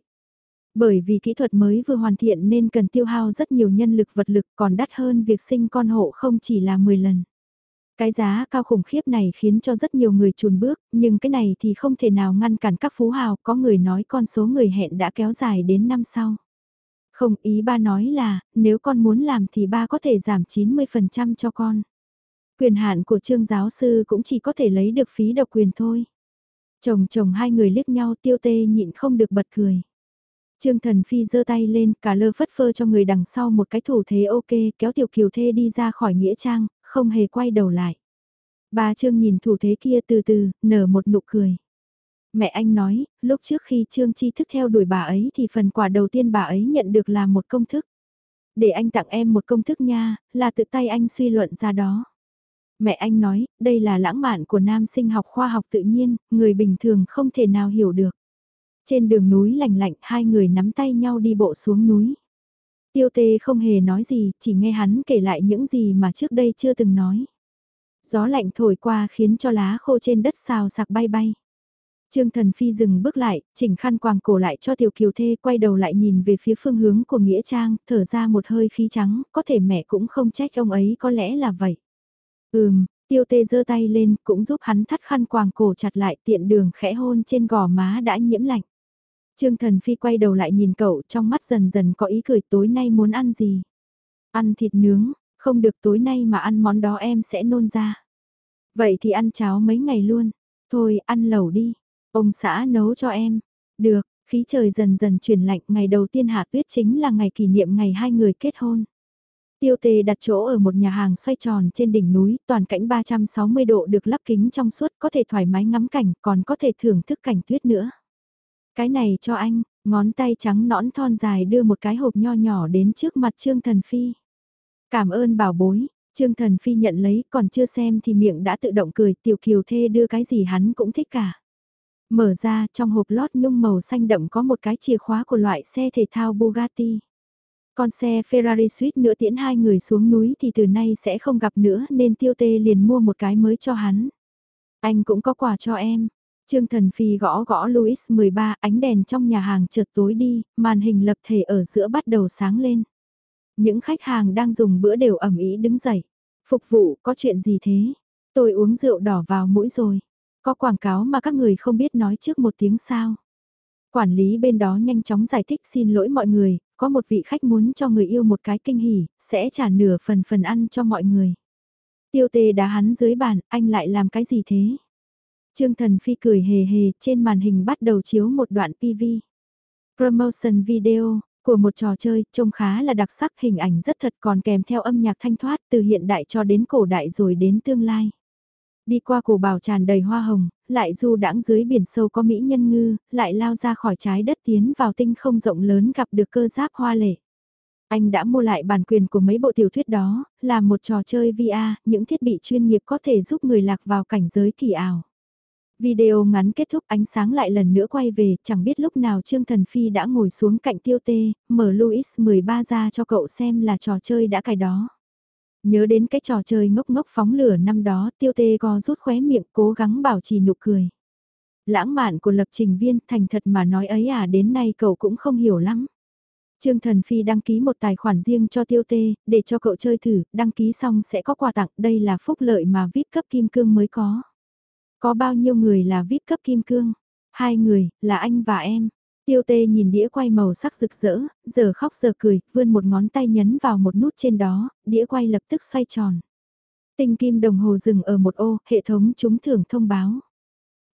Bởi vì kỹ thuật mới vừa hoàn thiện nên cần tiêu hao rất nhiều nhân lực vật lực còn đắt hơn việc sinh con hộ không chỉ là 10 lần. Cái giá cao khủng khiếp này khiến cho rất nhiều người chùn bước, nhưng cái này thì không thể nào ngăn cản các phú hào, có người nói con số người hẹn đã kéo dài đến năm sau. Không, ý ba nói là, nếu con muốn làm thì ba có thể giảm 90% cho con. Quyền hạn của trương giáo sư cũng chỉ có thể lấy được phí độc quyền thôi. Chồng chồng hai người liếc nhau tiêu tê nhịn không được bật cười. Trương Thần Phi giơ tay lên, cả lơ phất phơ cho người đằng sau một cái thủ thế ok, kéo Tiểu Kiều Thê đi ra khỏi nghĩa trang, không hề quay đầu lại. Bà Trương nhìn thủ thế kia từ từ, nở một nụ cười. Mẹ anh nói, lúc trước khi Trương Chi thức theo đuổi bà ấy thì phần quà đầu tiên bà ấy nhận được là một công thức. Để anh tặng em một công thức nha, là tự tay anh suy luận ra đó. Mẹ anh nói, đây là lãng mạn của nam sinh học khoa học tự nhiên, người bình thường không thể nào hiểu được. Trên đường núi lạnh lạnh, hai người nắm tay nhau đi bộ xuống núi. Tiêu tê không hề nói gì, chỉ nghe hắn kể lại những gì mà trước đây chưa từng nói. Gió lạnh thổi qua khiến cho lá khô trên đất xào sạc bay bay. Trương Thần Phi dừng bước lại, chỉnh khăn quàng cổ lại cho Tiểu Kiều Thê quay đầu lại nhìn về phía phương hướng của Nghĩa Trang, thở ra một hơi khí trắng, có thể mẹ cũng không trách ông ấy có lẽ là vậy. Ừm, Tiêu Tê giơ tay lên cũng giúp hắn thắt khăn quàng cổ chặt lại tiện đường khẽ hôn trên gò má đã nhiễm lạnh. Trương Thần Phi quay đầu lại nhìn cậu trong mắt dần dần có ý cười tối nay muốn ăn gì. Ăn thịt nướng, không được tối nay mà ăn món đó em sẽ nôn ra. Vậy thì ăn cháo mấy ngày luôn. Thôi ăn lẩu đi. Ông xã nấu cho em. Được, khí trời dần dần chuyển lạnh, ngày đầu tiên hạ tuyết chính là ngày kỷ niệm ngày hai người kết hôn. Tiêu tề đặt chỗ ở một nhà hàng xoay tròn trên đỉnh núi, toàn cảnh 360 độ được lắp kính trong suốt, có thể thoải mái ngắm cảnh, còn có thể thưởng thức cảnh tuyết nữa. Cái này cho anh, ngón tay trắng nõn thon dài đưa một cái hộp nho nhỏ đến trước mặt Trương Thần Phi. Cảm ơn bảo bối, Trương Thần Phi nhận lấy còn chưa xem thì miệng đã tự động cười tiểu kiều thê đưa cái gì hắn cũng thích cả. Mở ra trong hộp lót nhung màu xanh đậm có một cái chìa khóa của loại xe thể thao Bugatti. Con xe Ferrari suýt nữa tiễn hai người xuống núi thì từ nay sẽ không gặp nữa nên tiêu tê liền mua một cái mới cho hắn. Anh cũng có quà cho em. Trương Thần Phi gõ gõ Louis 13 ánh đèn trong nhà hàng chợt tối đi, màn hình lập thể ở giữa bắt đầu sáng lên. Những khách hàng đang dùng bữa đều ẩm ý đứng dậy. Phục vụ, có chuyện gì thế? Tôi uống rượu đỏ vào mũi rồi. Có quảng cáo mà các người không biết nói trước một tiếng sao. Quản lý bên đó nhanh chóng giải thích xin lỗi mọi người, có một vị khách muốn cho người yêu một cái kinh hỉ, sẽ trả nửa phần phần ăn cho mọi người. Tiêu tê đá hắn dưới bàn, anh lại làm cái gì thế? Trương Thần Phi cười hề hề, trên màn hình bắt đầu chiếu một đoạn PV. Promotion video, của một trò chơi, trông khá là đặc sắc hình ảnh rất thật còn kèm theo âm nhạc thanh thoát từ hiện đại cho đến cổ đại rồi đến tương lai. Đi qua cổ bảo tràn đầy hoa hồng, lại du đãng dưới biển sâu có mỹ nhân ngư, lại lao ra khỏi trái đất tiến vào tinh không rộng lớn gặp được cơ giáp hoa lệ. Anh đã mua lại bản quyền của mấy bộ tiểu thuyết đó, là một trò chơi VR, những thiết bị chuyên nghiệp có thể giúp người lạc vào cảnh giới kỳ ảo. Video ngắn kết thúc ánh sáng lại lần nữa quay về, chẳng biết lúc nào Trương Thần Phi đã ngồi xuống cạnh tiêu tê, mở Louis 13 ra cho cậu xem là trò chơi đã cài đó. Nhớ đến cái trò chơi ngốc ngốc phóng lửa năm đó, tiêu tê co rút khóe miệng cố gắng bảo trì nụ cười. Lãng mạn của lập trình viên thành thật mà nói ấy à đến nay cậu cũng không hiểu lắm. Trương Thần Phi đăng ký một tài khoản riêng cho tiêu tê, để cho cậu chơi thử, đăng ký xong sẽ có quà tặng, đây là phúc lợi mà VIP cấp kim cương mới có. Có bao nhiêu người là VIP cấp kim cương? Hai người, là anh và em. Tiêu tê nhìn đĩa quay màu sắc rực rỡ, giờ khóc giờ cười, vươn một ngón tay nhấn vào một nút trên đó, đĩa quay lập tức xoay tròn. Tinh kim đồng hồ dừng ở một ô, hệ thống trúng thưởng thông báo.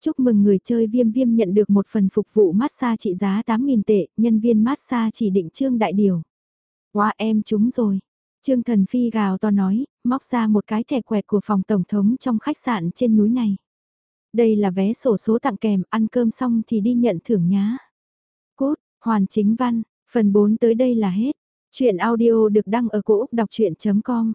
Chúc mừng người chơi viêm viêm nhận được một phần phục vụ massage trị giá 8.000 tệ, nhân viên massage chỉ định Trương Đại Điều. Qua em trúng rồi. Trương Thần Phi gào to nói, móc ra một cái thẻ quẹt của phòng tổng thống trong khách sạn trên núi này. Đây là vé sổ số tặng kèm, ăn cơm xong thì đi nhận thưởng nhá. Cốt, hoàn chính văn, phần 4 tới đây là hết. Chuyện audio được đăng ở cổ Úc đọc chuyện.com